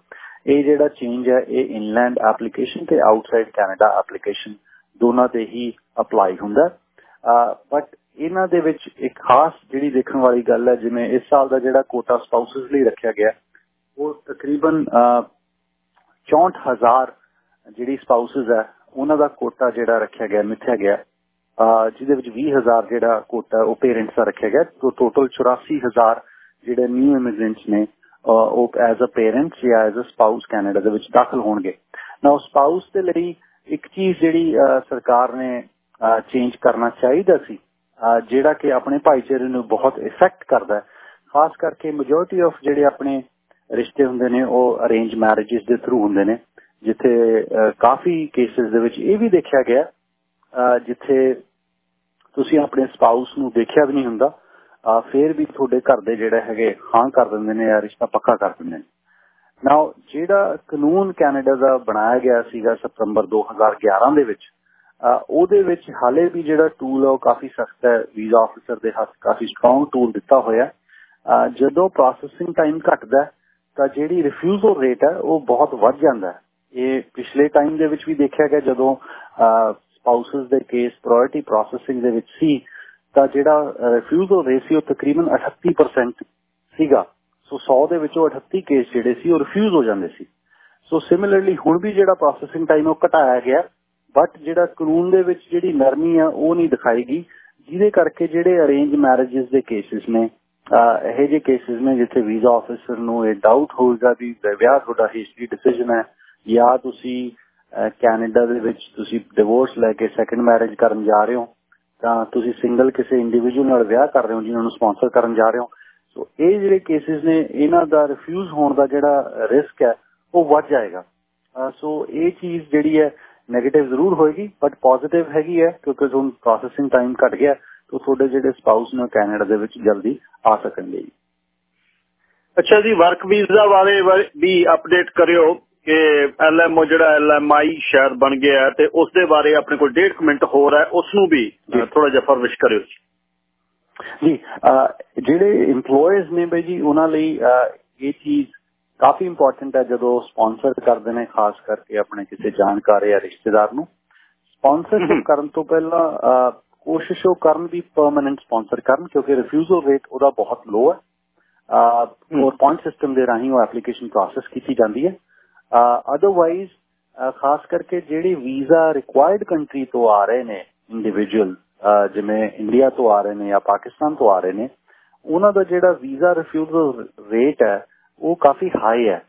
S2: ਇਹ ਜਿਹੜਾ ਚੇਂਜ ਹੈ, ਇਹ ਇਨਲੈਂਡ ਐਪਲੀਕੇਸ਼ਨ ਤੇ ਆਊਟਸਾਈਡ ਕੈਨੇਡਾ ਐਪਲੀਕੇਸ਼ਨ ਦੋਨਾਂ ਤੇ ਹੀ ਅਪਲਾਈ ਹੁੰਦਾ ਬਟ ਇਹਨਾਂ ਦੇ ਵਿੱਚ ਇੱਕ ਖਾਸ ਜਿਹੜੀ ਦੇਖਣ ਵਾਲੀ ਗੱਲ ਹੈ, ਜਿਵੇਂ ਇਸ ਸਾਲ ਦਾ ਜਿਹੜਾ ਕੋਟਾ ਸਪਾਊਸਸ ਲਈ ਰੱਖਿਆ ਗਿਆ, ਉਹ ਤਕਰੀਬਨ 64000 ਜਿਹੜੀ ਸਪਾਊਸਸ ਹੈ, ਉਹਨਾਂ ਦਾ ਕੋਟਾ ਜਿਹੜਾ ਰੱਖਿਆ ਗਿਆ, ਮਿੱਥਿਆ ਗਿਆ ਜਿਹਦੇ ਵਿੱਚ 20000 ਜਿਹੜਾ ਕੋਟਾ ਉਹ ਪੇਰੈਂਟਸ ਦਾ ਰੱਖਿਆ ਗਿਆ, ਤੋਂ ਟੋਟਲ 84000 ਜਿਹੜੇ ਨਿਊ ਇਮੀਗ੍ਰੈਂਟਸ ਨੇ ਉਹ ਐਜ਼ ਅ ਪੇਰੈਂਟਸ ਜਾਂ ਐਜ਼ ਅ ਸਪਾਊਸ ਕੈਨੇਡਾ ਦੇ ਵਿੱਚ ਦਾਖਲ ਹੋਣਗੇ। ਨਾ ਸਪਾਊਸ ਦੇ ਲਈ ਇੱਕ ਚੀਜ਼ ਜਿਹੜੀ ਸਰਕਾਰ ਨੇ ਚੇਂਜ ਕਰਨਾ ਚਾਹੀਦਾ ਸੀ ਜਿਹੜਾ ਕਿ ਆਪਣੇ ਭਾਈਚਾਰੇ ਨੂੰ ਬਹੁਤ ਇਫੈਕਟ ਕਰਦਾ ਹੈ, ਖਾਸ ਕਰਕੇ ਮੈਜੋਰਟੀ ਆਫ ਜਿਹੜੇ ਆਪਣੇ ਰਿਸ਼ਤੇ ਹੁੰਦੇ ਨੇ, ਉਹ ਅਰੇਂਜ ਮੈਰਿਜਸ ਦੇ ਥਰੂ ਹੁੰਦੇ ਨੇ। ਜਿੱਥੇ ਕਾਫੀ ਕੇਸਿਸ ਦੇ ਵਿੱਚ ਇਹ ਵੀ ਦੇਖਿਆ ਗਿਆ ਜਿੱਥੇ ਤੁਸੀਂ ਆਪਣੇ ਸਪਾਊਸ ਨੂੰ ਦੇਖਿਆ ਵੀ ਨਹੀਂ ਹੁੰਦਾ ਫੇਰ ਵੀ ਤੁਹਾਡੇ ਘਰ ਦੇ ਜਿਹੜੇ ਹੈਗੇ ਹਾਂ ਕਰ ਦਿੰਦੇ ਨੇ ਜਾਂ ਰਿਸ਼ਤਾ ਪੱਕਾ ਕਰ ਦਿੰਦੇ ਨੇ। ਨਾਓ ਜਿਹੜਾ ਕਾਨੂੰਨ ਕੈਨੇਡਾ ਦਾ ਬਣਾਇਆ ਗਿਆ ਸੀਗਾ ਸਤੰਬਰ 2011 ਦੇ ਵਿੱਚ ਉਹਦੇ ਵਿੱਚ ਹਾਲੇ ਵੀ ਜਿਹੜਾ ਟੂਲ ਹੈ ਉਹ ਕਾਫੀ ਸਖਤ ਹੈ। ਵੀਜ਼ਾ ਆਫੀਸਰ ਦੇ ਹੱਥ ਕਾਫੀ ਸਟਰੋਂਗ ਟੂਲ ਦਿੱਤਾ ਹੋਇਆ। ਜਦੋਂ ਪ੍ਰੋਸੈਸਿੰਗ ਟਾਈਮ ਘਟਦਾ ਹੈ ਤਾਂ ਜਿਹੜੀ ਰਿਫਿਊਜ਼ਲ ਰੇਟ ਹੈ, ਉਹ ਬਹੁਤ ਵੱਧ ਜਾਂਦਾ ਹੈ। ਇਹ ਪਿਛਲੇ ਟਾਈਮ ਦੇ ਵਿੱਚ ਵੀ ਦੇਖਿਆ ਗਿਆ, ਜਦੋਂ ਸਪਾਊਸਸ ਦੇ ਕੇਸ ਪ੍ਰਾਇੋਰਟੀ ਪ੍ਰੋਸੈਸਿੰਗ ਦੇ ਵਿੱਚ ਸੀ, ਤਾਂ ਜਿਹੜਾ ਰਿਫਿਊਜ਼ਲ ਰੇਟ ਸੀ, ਉਹ ਤਕਰੀਬਨ 38% ਸੀਗਾ। ਸੋ 100 ਦੇ ਵਿੱਚੋਂ 38 ਕੇਸ ਜਿਹੜੇ ਸੀ, ਉਹ ਰਿਫਿਊਜ਼ ਹੋ ਜਾਂਦੇ ਸੀ। ਸੋ ਸਿਮਿਲਰਲੀ ਹੁਣ ਵੀ ਜਿਹੜਾ ਪ੍ਰੋਸੈਸਿੰਗ ਟਾਈਮ ਉਹ ਘਟਾਇਆ ਗਿਆ ਬਟ ਜਿਹੜਾ ਕਾਨੂੰਨ ਦੇ ਵਿੱਚ ਜਿਹੜੀ ਨਰਮੀ ਆ ਉਹ ਨਹੀਂ ਦਿਖਾਈਗੀ ਜਿਹਦੇ ਕਰਕੇ ਜਿਹੜੇ ਅਰੇਂਜ ਮੈਰਿਜਸ ਦੇ ਕੇਸਿਸ ਨੇ ਇਹ ਜਿਹੇ ਕੇਸਿਸ ਨੇ ਜਿੱਥੇ ਵੀਜ਼ਾ ਆਫੀਸਰ ਨੂੰ ਇਹ ਡਾਊਟ ਹੋਊਗਾ ਵੀ ਵਿਆਹ ਤੁਹਾਡਾ ਹਿਸਟਰੀ ਡਿਸੀਜਨ ਹੈ ਜਾਂ ਤੁਸੀਂ ਕੈਨੇਡਾ ਦੇ ਵਿੱਚ ਤੁਸੀਂ ਡਿਵੋਰਸ ਲੈ ਕੇ ਸੈਕੰਡ ਮੈਰਿਜ ਕਰਨ ਜਾ ਰਹੇ ਹੋ, ਤਾਂ ਤੁਸੀਂ ਸਿੰਗਲ ਕਿਸੇ ਇੰਡੀਵਿਜੂਅਲ ਨਾਲ ਵਿਆਹ ਕਰ ਰਹੇ ਹੋ ਜਿਹਨਾਂ ਨੂੰ ਸਪਾਂਸਰ ਕਰਨ ਜਾ ਰਹੇ ਹੋ। ਸੋ ਇਹ ਜਿਹੜੇ ਕੇਸਿਸ ਨੇ, ਇਹਨਾਂ ਦਾ ਰਿਫਿਊਜ਼ ਹੋਣ ਦਾ ਜਿਹੜਾ ਰਿਸਕ ਹੈ, ਉਹ ਵੱਧ ਜਾਏਗਾ। ਸੋ ਇਹ ਚੀਜ਼ ਜਿਹੜੀ ਹੈ 네ਗੇਟਿਵ ਜ਼ਰੂਰ ਹੋਏਗੀ ਬਟ ਪੋਜ਼ਿਟਿਵ ਹੈਗੀ ਹੈ, ਕਿਉਂਕਿ ਹੁਣ ਪ੍ਰੋਸੈਸਿੰਗ ਟਾਈਮ ਘਟ ਗਿਆ। ਤਾਂ ਤੁਹਾਡੇ ਜਿਹੜੇ ਸਪਾਊਸ ਨੇ ਕੈਨੇਡਾ ਦੇ ਵਿੱਚ ਜਲਦੀ ਆ ਸਕਣਗੇ
S1: ਅੱਛਾ ਜੀ ਵਰਕ ਵੀਜ਼ਾ ਬਾਰੇ ਵੀ ਅਪਡੇਟ ਕਰਿਓ ਕਿ ਐਲਐਮਓ ਜਿਹੜਾ ਐਲਐਮਆਈ ਸ਼ਾਇਦ ਬਣ ਗਿਆ ਤੇ ਉਸ ਦੇ ਬਾਰੇ ਆਪਣੇ ਕੋਲ 1.5 ਮਿੰਟ ਹੋਰ ਹੈ ਉਸ ਨੂੰ ਵੀ ਥੋੜਾ ਜਿਹਾ ਫਰਵਿਸ਼ ਕਰਿਓ ਜੀ।
S2: ਜੀ ਜਿਹੜੇ EMPLOYERS ਨੇ ਬਈ ਜੀ ਉਹਨਾਂ ਲਈ ਇਹ ਚੀਜ਼ ਕਾਫੀ ਇੰਪੋਰਟੈਂਟ ਹੈ ਜਦੋਂ ਸਪਾਂਸਰ ਕਰਦੇ ਨੇ ਖਾਸ ਕਰਕੇ ਆਪਣੇ ਕਿਸੇ ਜਾਣਕਾਰ ਜਾਂ ਰਿਸ਼ਤੇਦਾਰ ਨੂੰ। ਸਪਾਂਸਰਸ਼ਿਪ ਕਰਨ ਤੋਂ ਪਹਿਲਾਂ ਕੋਸ਼ਿਸ਼ ਉਹ ਕਰਨ ਵੀ ਪਰਮਨੈਂਟ ਸਪਾਂਸਰ ਕਰਨ ਕਿਉਂਕਿ ਰਿਫਿਊਜ਼ਲ ਰੇਟ ਉਹਦਾ ਬਹੁਤ ਲੋ ਹੈ ਔਰ ਪੁਆਇੰਟ ਸਿਸਟਮ ਦੇ ਰਾਹੀਂ ਉਹ ਐਪਲੀਕੇਸ਼ਨ ਪ੍ਰੋਸੈਸ ਕੀਤੀ ਜਾਂਦੀ ਹੈ ਅਦਰਵਾਈਜ਼ ਖਾਸ ਕਰਕੇ ਜਿਹੜੀ ਵੀਜ਼ਾ ਰਿਕੁਆਇਰਡ ਕੰਟਰੀ ਤੋਂ ਆ ਰਹੇ ਨੇ ਇੰਡੀਵਿਜੂਅਲ ਜਿਵੇਂ ਇੰਡੀਆ ਤੋਂ ਆ ਰਹੇ ਨੇ ਜਾਂ ਪਾਕਿਸਤਾਨ ਤੋਂ ਆ ਰਹੇ ਨੇ ਉਹਨਾਂ ਦਾ ਜਿਹੜਾ ਵੀਜ਼ਾ ਰਿਫਿਊਜ਼ਲ ਰੇਟ ਹੈ ਉਹ ਕਾਫੀ ਹਾਈ ਹੈ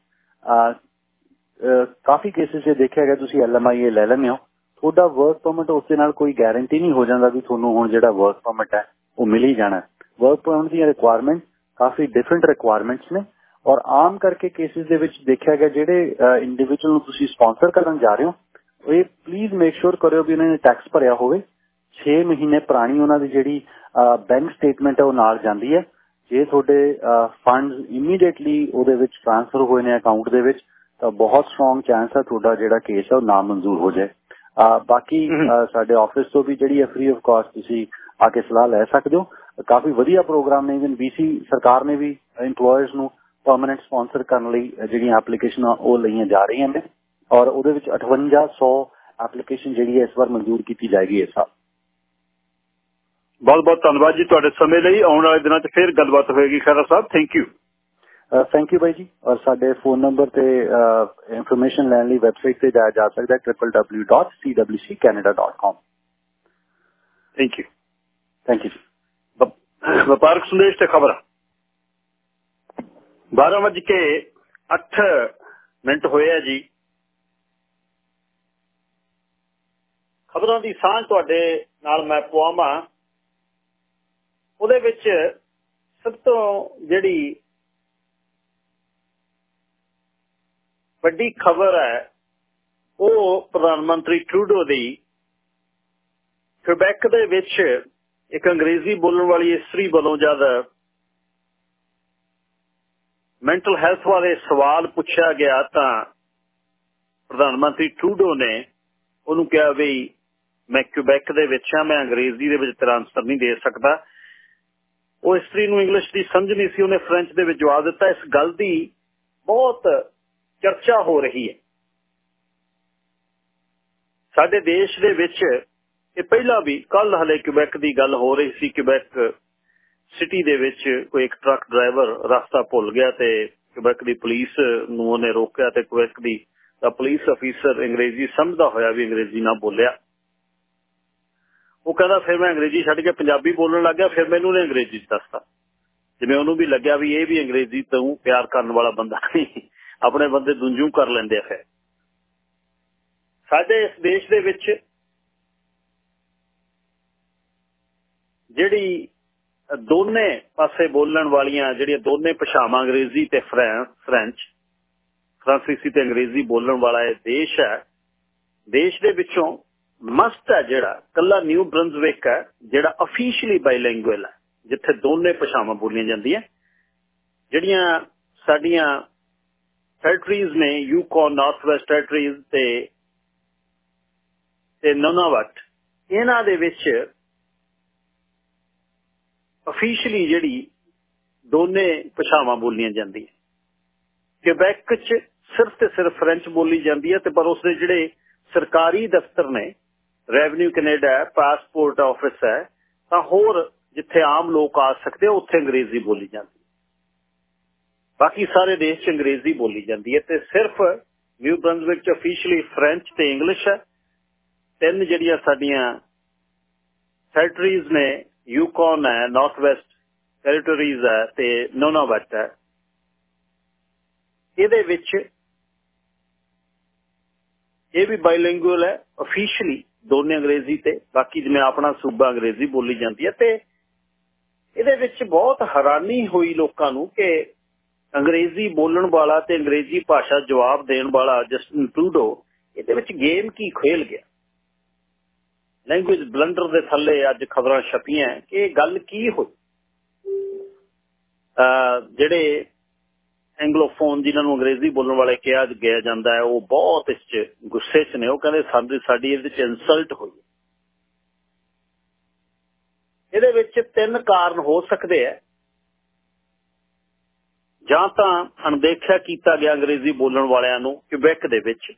S2: ਕਾਫੀ ਕੇਸਿਸ 'ਚ ਦੇਖਿਆ ਗਿਆ ਤੁਸੀਂ ਐਲਐਮਆਈ ਲੈ ਲੈਂਦੇ ਹੋ ਤੁਹਾਡਾ ਵਰਕ ਪਰਮਿਟ ਉਸ ਨਾਲ ਕੋਈ ਗਾਰੰਟੀ ਨਹੀਂ ਹੋ ਜਾਂਦਾ ਵੀ ਤੁਹਾਨੂੰ ਹੁਣ ਜਿਹੜਾ ਵਰਕ ਪਰਮਿਟ ਹੈ, ਉਹ ਮਿਲ ਹੀ ਜਾਣਾ ਵਰਕ ਪਰਮਿਟ ਦੀਆਂ ਰਿਕੁਆਇਰਮੈਂਟ ਕਾਫੀ ਡਿਫਰੈਂਟ ਰਿਕੁਆਇਰਮੈਂਟਸ ਨੇ ਔਰ ਆਮ ਕਰਕੇ ਕੇਸਿਸ ਦੇ ਵਿੱਚ ਦੇਖਿਆ ਗਿਆ ਜਿਹੜੇ ਇੰਡੀਵਿਜੂਅਲ ਨੂੰ ਤੁਸੀਂ ਸਪਾਂਸਰ ਕਰਨ ਜਾ ਰਹੇ ਹੋ, ਇਹ ਪਲੀਜ਼ ਮੇਕ ਸ਼ੋਰ ਕਰਿਓ ਵੀ ਉਹਨਾਂ ਨੇ ਟੈਕਸ ਭਰਿਆ ਹੋਵੇ। 6 ਮਹੀਨੇ ਪੁਰਾਣੀ ਉਹਨਾਂ ਦੀ ਜਿਹੜੀ ਬੈਂਕ ਸਟੇਟਮੈਂਟ ਹੈ, ਉਹ ਨਾਲ ਜਾਂਦੀ ਹੈ। ਜੇ ਤੁਹਾਡੇ ਫੰਡਸ ਇਮੀਡੀਏਟਲੀ ਉਹਦੇ ਵਿੱਚ ਟ੍ਰਾਂਸਫਰ ਹੋਏ ਨੇ ਅਕਾਊਂਟ ਦੇ ਵਿੱਚ, ਤਾਂ ਬਹੁਤ ਸਟਰੋਂਗ ਚਾਂਸ ਹੈ ਤੁਹਾਡਾ ਜਿਹੜਾ ਕੇਸ ਹੈ, ਉਹ ਨਾ ਮਨਜ਼ੂਰ ਹੋ ਜਾਏ। ਬਾਕੀ ਸਾਡੇ ਆਫਿਸ ਤੋਂ ਵੀ ਜਿਹੜੀ ਹੈ ਫ੍ਰੀ ਆਫ ਕਾਸਟ ਤੁਸੀਂ ਆ ਕੇ ਸਲਾਹ ਲੈ ਸਕਦੇ ਹੋ। ਕਾਫੀ ਵਧੀਆ ਪ੍ਰੋਗਰਾਮ ਨੇ ਇਵਨ ਬੀਸੀ ਸਰਕਾਰ ਨੇ ਵੀ EMPLOYERS ਨੂੰ ਪਰਮਨੈਂਟ ਸਪਾਂਸਰ ਕਰਨ ਲਈ ਜਿਹੜੀਆਂ ਐਪਲੀਕੇਸ਼ਨਾਂ ਉਹ ਲਈਆਂ ਜਾ ਰਹੀਆਂ ਨੇ। ਔਰ ਉਹਦੇ ਵਿੱਚ 5800 ਐਪਲੀਕੇਸ਼ਨ ਜਿਹੜੀ ਹੈ ਇਸ ਵਾਰ ਮਨਜ਼ੂਰ ਕੀਤੀ ਜਾਏਗੀ ਇਸ ਸਾਲ।
S1: ਬਹੁਤ ਬਹੁਤ ਧੰਨਵਾਦ ਜੀ ਤੁਹਾਡੇ ਸਮੇਂ ਲਈ। ਆਉਣ ਵਾਲੇ ਦਿਨਾਂ 'ਚ ਫੇਰ ਗੱਲਬਾਤ ਹੋਏਗੀ ਖੈਰਾ ਸਾਹਿਬ। ਥੈਂਕ ਯੂ
S2: ਥੈਂਕ ਯੂ ਬਾਈ ਜੀ। ਔਰ ਸਾਡੇ ਫੋਨ ਨੰਬਰ ਤੇ ਇਨਫੋਰਮੇਸ਼ਨ ਲੈਣ ਲਈ ਵੈਬਸਾਈਟ ਤੇ ਜਾਇਆ ਜਾ ਸਕਦਾ www.cwccanada.com
S1: thank you
S2: thank you
S1: ਵਪਾਰਕ ਸੰਦੇਸ਼ ਤੇ ਖਬਰ। 12 ਵਜੇ ਕੇ 8 ਮਿੰਟ ਹੋਏ ਆ ਜੀ। ਖਬਰਾਂ ਦੀ ਸਾਂਝ ਤੁਹਾਡੇ ਨਾਲ ਮੈਂ ਪਵਾਵਾਂ ਉਹਦੇ ਵਿੱਚ ਸਭ ਤੋਂ ਜਿਹੜੀ ਵੱਡੀ ਖਬਰ ਹੈ, ਉਹ ਪ੍ਰਧਾਨ ਮੰਤਰੀ ਟਰੂਡੋ ਦੀ ਕਿਬੈਕ ਦੇ ਵਿੱਚ ਇੱਕ ਅੰਗਰੇਜ਼ੀ ਬੋਲਣ ਵਾਲੀ ਇਸਤਰੀ ਵੱਲੋਂ ਜਦ ਮੈਂਟਲ ਹੈਲਥ ਬਾਰੇ ਸਵਾਲ ਪੁੱਛਿਆ ਗਿਆ ਤਾਂ ਪ੍ਰਧਾਨ ਮੰਤਰੀ ਟਰੂਡੋ ਨੇ ਉਹਨੂੰ ਕਿਹਾ ਵੀ ਮੈਂ ਕਿਬੈਕ ਦੇ ਵਿੱਚ ਆ ਮੈਂ ਅੰਗਰੇਜ਼ੀ ਦੇ ਵਿੱਚ ਤੇਰਾ ਆਨਸਰ ਨਹੀਂ ਦੇ ਸਕਦਾ। ਉਹ ਇਸਤਰੀ ਨੂੰ ਇੰਗਲਿਸ਼ ਦੀ ਸਮਝ ਨਹੀਂ ਸੀ, ਉਹਨੇ ਫ੍ਰੈਂਚ ਦੇ ਵਿੱਚ ਜਵਾਬ ਦਿੱਤਾ। ਇਸ ਗੱਲ ਦੀ ਬਹੁਤ ਚਰਚਾ ਹੋ ਰਹੀ ਹੈ। ਸਾਡੇ ਦੇਸ਼ ਦੇ ਵਿੱਚ ਇਹ ਪਹਿਲਾਂ ਵੀ ਕੱਲ ਹਲੇ ਕਿਬੈਕ ਦੀ ਗੱਲ ਹੋ ਰਹੀ ਸੀ। ਕਿਬੈਕ ਸਿਟੀ ਦੇ ਵਿੱਚ ਕੋਈ ਇੱਕ ਟਰੱਕ ਡਰਾਈਵਰ ਰਸਤਾ ਭੁੱਲ ਗਿਆ ਤੇ ਕਿਬੈਕ ਦੀ ਪੁਲਿਸ ਨੂੰ ਉਹਨੇ ਰੋਕਿਆ ਤੇ ਕਿਬੈਕ ਦੀ ਪੁਲਿਸ ਅਫੀਸਰ ਅੰਗਰੇਜ਼ੀ ਸਮਝਦਾ ਹੋਇਆ ਵੀ ਅੰਗਰੇਜ਼ੀ ਨਾ ਬੋਲਿਆ। ਉਹ ਕਹਿੰਦਾ, ਫਿਰ ਮੈਂ ਅੰਗਰੇਜ਼ੀ ਛੱਡ ਕੇ ਪੰਜਾਬੀ ਬੋਲਣ ਲੱਗ ਗਿਆ, ਫਿਰ ਮੈਨੂੰ ਨੇ ਅੰਗਰੇਜ਼ੀ ਦੱਸਤਾ। ਜਿਵੇਂ ਉਹਨੂੰ ਵੀ ਲੱਗਿਆ ਵੀ ਇਹ ਵੀ ਅੰਗਰੇਜ਼ੀ ਤੋਂ ਪਿਆਰ ਕਰਨ ਵਾਲਾ ਬੰਦਾ ਨਹੀਂ। ਆਪਣੇ ਬੰਦੇ ਦੁੰਜੂ ਕਰ ਲੈਂਦੇ ਆ ਫਿਰ ਸਾਡੇ ਇਸ ਦੇਸ਼ ਦੇ ਵਿੱਚ ਜਿਹੜੀ ਦੋਨੇ ਪਾਸੇ ਬੋਲਣ ਵਾਲੀਆਂ ਜਿਹੜੀਆਂ ਦੋਨੇ ਭਾਸ਼ਾਵਾਂ, ਅੰਗਰੇਜ਼ੀ ਤੇ ਫ੍ਰੈਂਚ, ਫ੍ਰਾਂਸੀਸੀ ਤੇ ਅੰਗਰੇਜ਼ੀ ਬੋਲਣ ਵਾਲਾ ਇਹ ਦੇਸ਼ ਹੈ, ਦੇਸ਼ ਦੇ ਵਿੱਚੋਂ ਮਸਟ ਹੈ ਜਿਹੜਾ ਕੱਲਾ ਨਿਊ ਬ੍ਰੰਜ਼ਵਿਕ ਹੈ, ਜਿਹੜਾ ਅਫੀਸ਼ੀਅਲੀ ਬਾਈਲਿੰਗੁਅਲ ਹੈ, ਜਿੱਥੇ ਦੋਨੇ ਭਾਸ਼ਾਵਾਂ ਬੋਲੀਆਂ ਜਾਂਦੀਆਂ, ਜਿਹੜੀਆਂ ਸਾਡੀਆਂ ਟੈਰੀਟਰੀਜ਼ ਨੇ ਯੂਕੋਨ ਨਾਰਥ ਵੈਸਟ ਟੈਰੀਟਰੀਜ਼ ਤੇ ਤੇ ਨੋਨਾਵਟ ਇਹਨਾਂ ਦੇ ਵਿੱਚ ਅਫੀਸ਼ੀਅਲੀ ਜਿਹੜੀ ਦੋਨੇ ਭਾਸ਼ਾਵਾਂ ਬੋਲੀਆਂ ਜਾਂਦੀਆਂ ਕਿਬੈਕ 'ਚ ਸਿਰਫ ਤੇ ਸਿਰਫ ਫ੍ਰੈਂਚ ਬੋਲੀ ਜਾਂਦੀ ਹੈ ਤੇ ਪਰ ਉਸਦੇ ਜਿਹੜੇ ਸਰਕਾਰੀ ਦਫ਼ਤਰ ਨੇ ਰੈਵਨਿਊ ਕੈਨੇਡਾ ਪਾਸਪੋਰਟ ਆਫਿਸ ਹੈ, ਤਾਂ ਹੋਰ ਜਿੱਥੇ ਆਮ ਲੋਕ ਆ ਸਕਦੇ ਉੱਥੇ ਅੰਗਰੇਜ਼ੀ ਬੋਲੀ ਜਾਂਦੀ ਬਾਕੀ ਸਾਰੇ ਦੇਸ਼ 'ਚ ਅੰਗਰੇਜ਼ੀ ਬੋਲੀ ਜਾਂਦੀ ਹੈ ਤੇ ਸਿਰਫ ਨਿਊ ਬ੍ਰੰਜ਼ਵਿਕ 'ਚ ਅਫੀਸ਼ੀਅਲੀ ਫ੍ਰੈਂਚ ਤੇ ਇੰਗਲਿਸ਼ ਹੈ। ਤਿੰਨ ਜਿਹੜੀਆਂ ਸਾਡੀਆਂ ਟੈਰੀਟਰੀਜ਼ ਨੇ ਯੂਕਨ ਹੈ ਨਾਰਥ ਵੈਸਟ ਟੈਰੀਟਰੀਜ਼ ਹੈ ਤੇ ਨੋਨਾਵਟ ਹੈ। ਇਹਦੇ ਵਿੱਚ ਇਹ ਵੀ ਬਾਈਲਿੰਗੁਅਲ ਹੈ ਅਫੀਸ਼ੀਅਲੀ ਦੋਨੇ ਅੰਗਰੇਜ਼ੀ ਤੇ, ਬਾਕੀ ਜਿਵੇਂ ਆਪਣਾ ਸੂਬਾ ਅੰਗਰੇਜ਼ੀ ਬੋਲੀ ਜਾਂਦੀ ਹੈ ਤੇ ਇਹਦੇ ਵਿੱਚ ਬਹੁਤ ਹੈਰਾਨੀ ਹੋਈ ਲੋਕਾਂ ਨੂੰ ਕਿ ਅੰਗਰੇਜ਼ੀ ਬੋਲਣ ਵਾਲਾ ਤੇ ਅੰਗਰੇਜ਼ੀ ਭਾਸ਼ਾ ਜਵਾਬ ਦੇਣ ਵਾਲਾ ਜਸਟਨ ਟਰੂਡੋ, ਇਹਦੇ ਵਿੱਚ ਗੇਮ ਕੀ ਖੇਲ ਗਿਆ? ਲੈਂਗੁਏਜ ਬਲੰਡਰ ਦੇ ਥੱਲੇ ਅੱਜ ਖਬਰਾਂ ਛਪੀਆਂ ਕਿ ਇਹ ਗੱਲ ਕੀ ਹੋਈ? ਜਿਹੜੇ ਐਂਗਲੋਫੋਨ ਜਿਨ੍ਹਾਂ ਨੂੰ ਅੰਗਰੇਜ਼ੀ ਬੋਲਣ ਵਾਲੇ ਕਿਹਾ ਗਿਆ ਜਾਂਦਾ ਹੈ, ਉਹ ਬਹੁਤ ਇਸ 'ਚ ਗੁੱਸੇ 'ਚ ਨੇ। ਉਹ ਕਹਿੰਦੇ ਸਾਡੀ ਸਾਡੀ ਇਹਦੇ 'ਚ ਇਨਸਲਟ ਹੋਈ ਇਹਦੇ ਵਿੱਚ ਤਿੰਨ ਕਾਰਨ ਹੋ ਸਕਦੇ ਆ ਜਾਂ ਤਾਂ ਅਣਦੇਖਿਆ ਕੀਤਾ ਗਿਆ ਅੰਗਰੇਜ਼ੀ ਬੋਲਣ ਵਾਲਿਆਂ ਨੂੰ ਕਿਬੈਕ ਦੇ ਵਿੱਚ।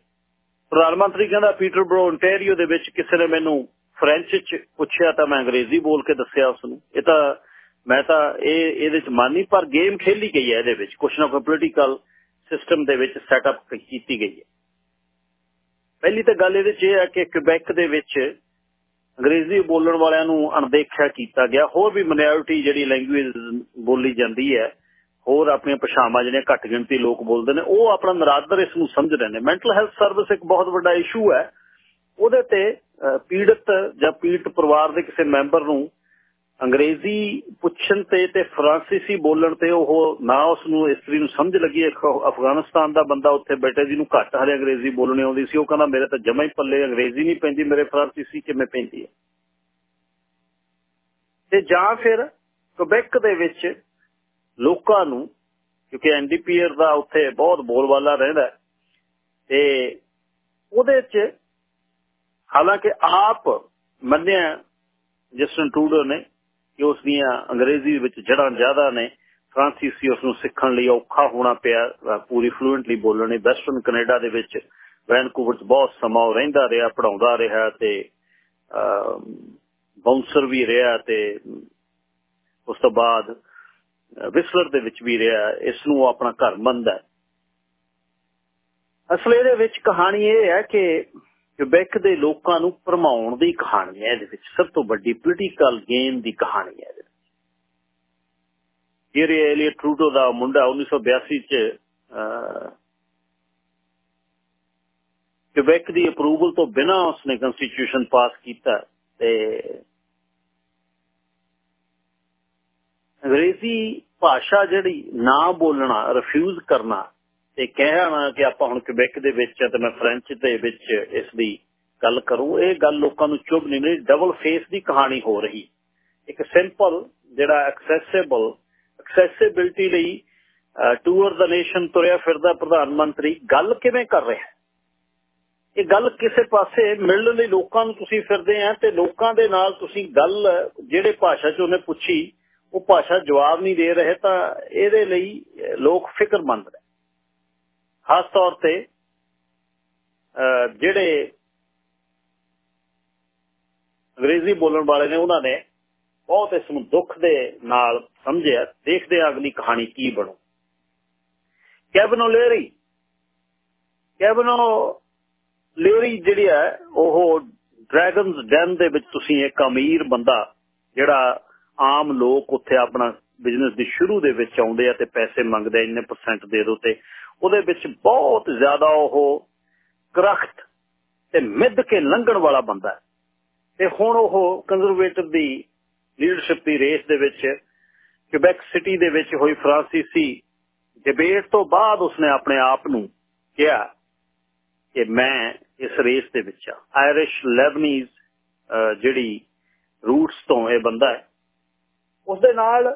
S1: ਪ੍ਰਧਾਨ ਮੰਤਰੀ ਕਹਿੰਦਾ ਪੀਟਰਬਰੋ ontario ਦੇ ਵਿੱਚ ਕਿਸੇ ਨੇ ਮੈਨੂੰ ਫ੍ਰੈਂਚ 'ਚ ਪੁੱਛਿਆ ਤਾਂ ਮੈਂ ਅੰਗਰੇਜ਼ੀ ਬੋਲ ਕੇ ਦੱਸਿਆ ਉਸ ਨੂੰ ਇਹ ਤਾਂ ਮੈਂ ਤਾਂ ਇਹ, ਇਹਦੇ 'ਚ ਮਾਨੀ ਪਰ ਗੇਮ ਖੇਲੀ ਗਈ ਹੈ ਇਹਦੇ ਵਿੱਚ। ਕੁਛ ਨਾ ਕੋਈ ਪੋਲੀਟੀਕਲ ਸਿਸਟਮ ਦੇ ਵਿੱਚ ਸੈਟਅਪ ਕੀਤੀ ਗਈ ਹੈ। ਪਹਿਲੀ ਤਾਂ ਗੱਲ ਇਹਦੇ 'ਚ ਇਹ ਹੈ ਕਿ ਕਿਬੈਕ ਦੇ ਵਿੱਚ ਅੰਗਰੇਜ਼ੀ ਬੋਲਣ ਵਾਲਿਆਂ ਨੂੰ ਅਣਦੇਖਿਆ ਕੀਤਾ ਗਿਆ। ਹੋਰ ਵੀ ਮਿਨੋਰਿਟੀ ਜਿਹੜੀ ਲੈਂਗੁਏਜ ਬੋਲੀ ਜਾਂਦੀ ਹੈ ਹੋਰ ਆਪਣੀਆਂ ਭਾਸ਼ਾਵਾਂ ਜਿਹੜੀਆਂ ਘੱਟ ਗਿਣਤੀ ਲੋਕ ਬੋਲਦੇ ਨੇ, ਉਹ ਆਪਣਾ ਨਰਾਦਰ ਇਸ ਨੂੰ ਸਮਝ ਰਹੇ ਨੇ। ਮੈਂਟਲ ਹੈਲਥ ਸਰਵਿਸ ਇੱਕ ਬਹੁਤ ਵੱਡਾ ਇਸ਼ੂ ਹੈ। ਉਹਦੇ ਤੇ ਪੀੜਤ ਜਾਂ ਪੀੜਤ ਪਰਿਵਾਰ ਦੇ ਕਿਸੇ ਮੈਂਬਰ ਨੂੰ ਅੰਗਰੇਜ਼ੀ ਪੁੱਛਣ ਤੇ ਤੇ ਫਰਾਂਸੀਸੀ ਬੋਲਣ ਤੇ ਉਹ ਨਾ ਉਸ ਨੂੰ ਇਸਤਰੀ ਨੂੰ ਸਮਝ ਲੱਗੀ। ਅਫਗਾਨਿਸਤਾਨ ਦਾ ਬੰਦਾ ਉੱਥੇ ਬੈਠੇ ਜਿਹਨੂੰ ਘੱਟ ਹਰੇ ਅੰਗਰੇਜ਼ੀ ਬੋਲਣੀ ਆਉਂਦੀ ਸੀ, ਉਹ ਕਹਿੰਦਾ, ਮੇਰੇ ਤਾਂ ਜਮਾ ਹੀ ਪੱਲੇ ਅੰਗਰੇਜ਼ੀ ਨਹੀਂ ਪੈਂਦੀ, ਮੇਰੇ ਫਰਾਂਸੀਸੀ ਕਿਵੇਂ ਪੈਂਦੀ ਹੈ? ਤੇ ਜਾਂ ਫਿਰ, ਕਬੈਕ ਦੇ ਵਿੱਚ ਲੋਕਾਂ ਨੂੰ, ਕਿਉਂਕਿ ਐਨਡੀਪੀਆਰ ਦਾ ਉੱਥੇ ਬਹੁਤ ਬੋਲਬਾਲਾ ਰਹਿੰਦਾ ਤੇ ਉਹਦੇ 'ਚ ਹਾਲਾਂਕਿ ਆਪ ਮੰਨਿਆ ਜਸਟਨ ਟੂਡੋ ਨੇ ਕਿ ਉਸ ਦੀਆਂ ਅੰਗਰੇਜ਼ੀ ਵਿੱਚ ਜੜਾਂ ਜ਼ਿਆਦਾ ਨੇ, ਫ੍ਰਾਂਸੀਸੀ ਉਸ ਨੂੰ ਸਿੱਖਣ ਲਈ ਔਖਾ ਹੋਣਾ ਪਿਆ ਪੂਰੀ ਫਲੂਐਂਟਲੀ ਬੋਲਣ ਵੈਸਟਰਨ ਕੈਨੇਡਾ ਦੇ ਵਿੱਚ ਵੈਨਕੂਵਰ 'ਚ ਬਹੁਤ ਸਮਾਂ ਰਹਿੰਦਾ ਰਿਹਾ ਪੜਾਉਂਦਾ ਰਿਹਾ ਤੇ ਬਾਉਂਸਰ ਵੀ ਰਿਹਾ ਤੇ ਉਸ ਤੋਂ ਬਾਅਦ ਵਿਸਲਰ ਦੇ ਵਿੱਚ ਵੀ ਰਿਹਾ ਇਸ ਨੂੰ ਆਪਣਾ ਘਰ ਮੰਨਦਾ ਅਸਲ ਇਹਦੇ ਵਿੱਚ ਕਹਾਣੀ ਇਹ ਹੈ ਕਿ ਕਿਬੈਕ ਦੇ ਲੋਕਾਂ ਨੂੰ ਭਰਮਾਉਣ ਦੀ ਕਹਾਣੀ ਹੈ, ਇਹਦੇ ਵਿੱਚ ਸਭ ਤੋਂ ਵੱਡੀ ਪੋਲੀਟੀਕਲ ਗੇਮ ਦੀ ਕਹਾਣੀ ਹੈ ਇਹਦੇ ਇਹ ਟਰੂਡੋ ਦਾ ਮੁੰਡਾ 1982 ਚ ਕਿਬੈਕ ਦੀ ਅਪਰੂਵਲ ਤੋਂ ਬਿਨਾਂ ਉਸਨੇ ਕਨਸਟੀਟਿਊਸ਼ਨ ਪਾਸ ਕੀਤਾ ਤੇ ਅੰਗਰੇਜ਼ੀ ਭਾਸ਼ਾ ਜਿਹੜੀ ਨਾ ਬੋਲਣਾ ਰਿਫਿਊਜ਼ ਕਰਨਾ ਤੇ ਕਹਿਣਾ ਕਿ ਆਪਾਂ ਹੁਣ ਕਿਬੈਕ ਦੇ ਵਿੱਚ ਤੇ ਮੈਂ ਫ੍ਰੈਂਚ ਦੇ ਵਿੱਚ ਇਸ ਦੀ ਗੱਲ ਕਰੂੰ, ਇਹ ਗੱਲ ਲੋਕਾਂ ਨੂੰ ਚੁੱਭ ਨਹੀਂ ਰਹੀ ਡਬਲ ਫੇਸ ਦੀ ਕਹਾਣੀ ਹੋ ਰਹੀ। ਇੱਕ ਸਿੰਪਲ ਜਿਹੜਾ ਐਕਸੈਸਿਬਲ ਐਕਸੈਸਿਬਿਲਟੀ ਲਈ ਟੂਰ ਦਾ ਨੇਸ਼ਨ ਤੁਰਿਆ ਫਿਰਦਾ ਪ੍ਰਧਾਨ ਮੰਤਰੀ, ਗੱਲ ਕਿਵੇਂ ਕਰ ਰਿਹਾ? ਇਹ ਗੱਲ ਕਿਸੇ ਪਾਸੇ ਮਿਲਣ ਲਈ ਲੋਕਾਂ ਨੂੰ ਤੁਸੀਂ ਫਿਰਦੇ ਆ ਤੇ ਲੋਕਾਂ ਦੇ ਨਾਲ ਤੁਸੀਂ ਗੱਲ, ਜਿਹੜੇ ਭਾਸ਼ਾ 'ਚ ਉਹਨੇ ਪੁੱਛੀ ਉਹ ਭਾਸ਼ਾ ਜਵਾਬ ਨਹੀਂ ਦੇ ਰਹੇ, ਤਾਂ ਇਹਦੇ ਲਈ ਲੋਕ ਫਿਕਰਮੰਦ ਨੇ। ਖਾਸ ਤੌਰ ਤੇ ਜਿਹੜੇ ਅੰਗਰੇਜ਼ੀ ਬੋਲਣ ਵਾਲੇ ਨੇ, ਉਹਨਾਂ ਨੇ ਬਹੁਤ ਇਸ ਨੂੰ ਦੁੱਖ ਦੇ ਨਾਲ ਸਮਝਿਆ, ਦੇਖਦੇ ਆ ਅਗਲੀ ਕਹਾਣੀ ਕੀ ਬਣੂ। ਕੈਬਨੋ ਲੇਰੀ। ਕੈਬਨੋ ਲੇਰੀ ਜਿਹੜੀ ਹੈ, ਉਹ ਡਰੈਗਨਸ ਡੈਨ ਦੇ ਵਿੱਚ ਤੁਸੀਂ ਇੱਕ ਅਮੀਰ ਬੰਦਾ, ਜਿਹੜਾ ਆਮ ਲੋਕ ਉੱਥੇ ਆਪਣਾ ਬਿਜ਼ਨਸ ਦੀ ਸ਼ੁਰੂ ਦੇ ਵਿੱਚ ਆਉਂਦੇ ਆ ਤੇ ਪੈਸੇ ਮੰਗਦੇ ਇੰਨੇ ਪਰਸੈਂਟ ਦੇ ਦੋ ਤੇ ਉਹਦੇ ਵਿੱਚ ਬਹੁਤ ਜ਼ਿਆਦਾ ਉਹ ਕਰਖਤ ਤੇ ਮਿੱਧ ਕੇ ਲੰਘਣ ਵਾਲਾ ਬੰਦਾ ਤੇ ਹੁਣ ਉਹ ਕੰਜ਼ਰਵੇਟਿਵ ਦੀ ਲੀਡਰਸ਼ਿਪ ਦੀ ਰੇਸ ਦੇ ਵਿੱਚ ਕਿਬੈਕ ਸਿਟੀ ਦੇ ਵਿੱਚ ਹੋਈ ਫਰਾਂਸੀਸੀ ਡਿਬੇਟ ਤੋਂ ਬਾਅਦ ਉਸਨੇ ਆਪਣੇ ਆਪ ਨੂੰ ਕਿਹਾ ਕਿ ਮੈਂ ਇਸ ਰੇਸ ਦੇ ਵਿੱਚ ਆ ਆਇਰਿਸ਼ ਲੈਬਨੀਜ਼ ਜਿਹੜੀ ਰੂਟਸ ਤੋਂ ਇਹ ਬੰਦਾ ਹੈ ਉਸ ਦੇ ਨਾਲ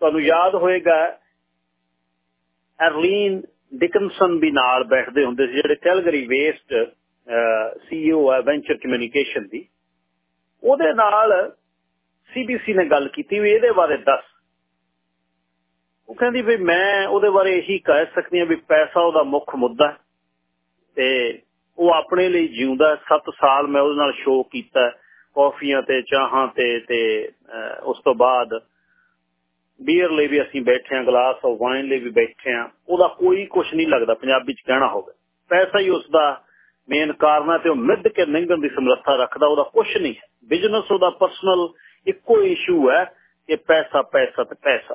S1: ਤੁਹਾਨੂੰ ਯਾਦ ਹੋਏਗਾ, ਐਰਲੀਨ ਡਿਕਨਸਨ ਵੀ ਨਾਲ ਬੈਠਦੇ ਹੁੰਦੇ ਸੀ, ਜਿਹੜੇ ਕੈਲਗਰੀ ਵੇਸਟ ਸੀਈਓ ਹੈ ਵੈਂਚਰ ਕਮਿਊਨੀਕੇਸ਼ਨ ਦੀ। ਉਹਦੇ ਨਾਲ ਸੀਬੀਸੀ ਨੇ ਗੱਲ ਕੀਤੀ ਵੀ ਇਹਦੇ ਬਾਰੇ ਦੱਸ। ਉਹ ਕਹਿੰਦੀ ਵੀ ਮੈਂ ਉਹਦੇ ਬਾਰੇ ਇਹੀ ਕਹਿ ਸਕਦੀ ਆ ਵੀ ਪੈਸਾ ਉਹਦਾ ਮੁੱਖ ਮੁੱਦਾ ਤੇ ਉਹ ਆਪਣੇ ਲਈ ਜਿਉਂਦਾ 7 ਸਾਲ ਮੈਂ ਉਹਦੇ ਨਾਲ ਸ਼ੋਅ ਕੀਤਾ ਕਾਫੀਆਂ ਤੇ, ਚਾਹਾਂ ਤੇ ਤੇ ਉਸ ਤੋਂ ਬਾਅਦ ਬੀਅਰ ਲਈ ਵੀ ਅਸੀਂ ਬੈਠੇ ਆਂ ਗਲਾਸ ਆਫ ਵਾਈਨ ਲਈ ਵੀ ਬੈਠੇ ਆਂ ਉਹਦਾ ਕੋਈ ਕੁਝ ਨਹੀਂ ਲੱਗਦਾ, ਪੰਜਾਬੀ ਚ ਕਹਿਣਾ ਹੋਵੇ। ਪੈਸਾ ਹੀ ਉਸ ਦਾ ਮੇਨ ਕਾਰਨ ਹੈ ਤੇ ਉਹ ਮਿੱਧ ਕੇ ਨਿੰਗਣ ਦੀ ਸਮਰੱਥਾ ਰੱਖਦਾ, ਉਹਦਾ ਕੁਝ ਨਹੀਂ ਹੈ। ਬਿਜ਼ਨਸ ਉਹਦਾ ਪਰਸਨਲ ਇੱਕੋ ਇਸ਼ੂ ਹੈ ਕਿ ਪੈਸਾ ਪੈਸਾ ਤੇ ਪੈਸਾ।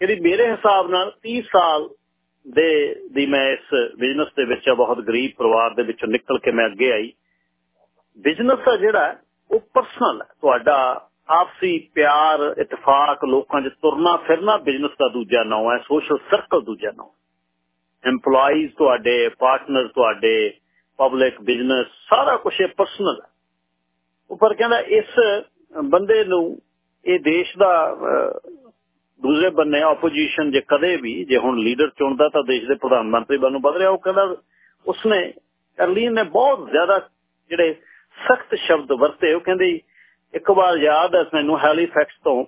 S1: ਜਿਹੜੀ ਮੇਰੇ ਹਿਸਾਬ ਨਾਲ 30 ਸਾਲ ਦੇ, ਦੀ ਮੈਂ ਇਸ ਬਿਜ਼ਨਸ ਦੇ ਵਿੱਚ ਬਹੁਤ ਗਰੀਬ ਪਰਿਵਾਰ ਦੇ ਵਿੱਚੋਂ ਨਿਕਲ ਕੇ ਮੈਂ ਅੱਗੇ ਆਈ। ਬਿਜ਼ਨਸ ਆ ਜਿਹੜਾ, ਉਹ ਪਰਸਨਲ ਹੈ ਤੁਹਾਡਾ ਆਪਸੀ ਪਿਆਰ, ਇਤਫਾਕ, ਲੋਕਾਂ 'ਚ ਤੁਰਨਾ ਫਿਰਨਾ ਬਿਜ਼ਨਸ ਦਾ ਦੂਜਾ ਨਾਮ ਹੈ ਸੋਸ਼ਲ ਸਰਕਲ ਦੂਜਾ ਨਾਮ EMPLOYEES ਤੁਹਾਡੇ ਪਾਰਟਨਰ ਤੁਹਾਡੇ ਪਬਲਿਕ ਬਿਜ਼ਨਸ ਸਾਰਾ ਕੁਝ ਇਹ ਪਰਸਨਲ ਹੈ ਉੱਪਰ ਕਹਿੰਦਾ ਇਸ ਬੰਦੇ ਨੂੰ, ਇਹ ਦੇਸ਼ ਦਾ ਦੂਜੇ ਬੰਨੇ ਆਪੋਜੀਸ਼ਨ ਜੇ ਕਦੇ ਵੀ, ਜੇ ਹੁਣ ਲੀਡਰ ਚੁਣਦਾ ਤਾਂ ਦੇਸ਼ ਦੇ ਪ੍ਰਧਾਨ ਮੰਤਰੀ ਬਣਨ ਬਦ ਉਹ ਕਹਿੰਦਾ ਉਸਨੇ, ਅਰਲੀਨ ਨੇ ਬਹੁਤ ਜ਼ਿਆਦਾ ਜਿਹੜੇ ਸਖਤ ਸ਼ਬਦ ਵਰਤੇ। ਉਹ ਕਹਿੰਦੇ, ਇੱਕ ਵਾਰ ਯਾਦ ਹੈ ਮੈਨੂੰ ਹੈਲੀਫੈਕਸ ਤੋਂ,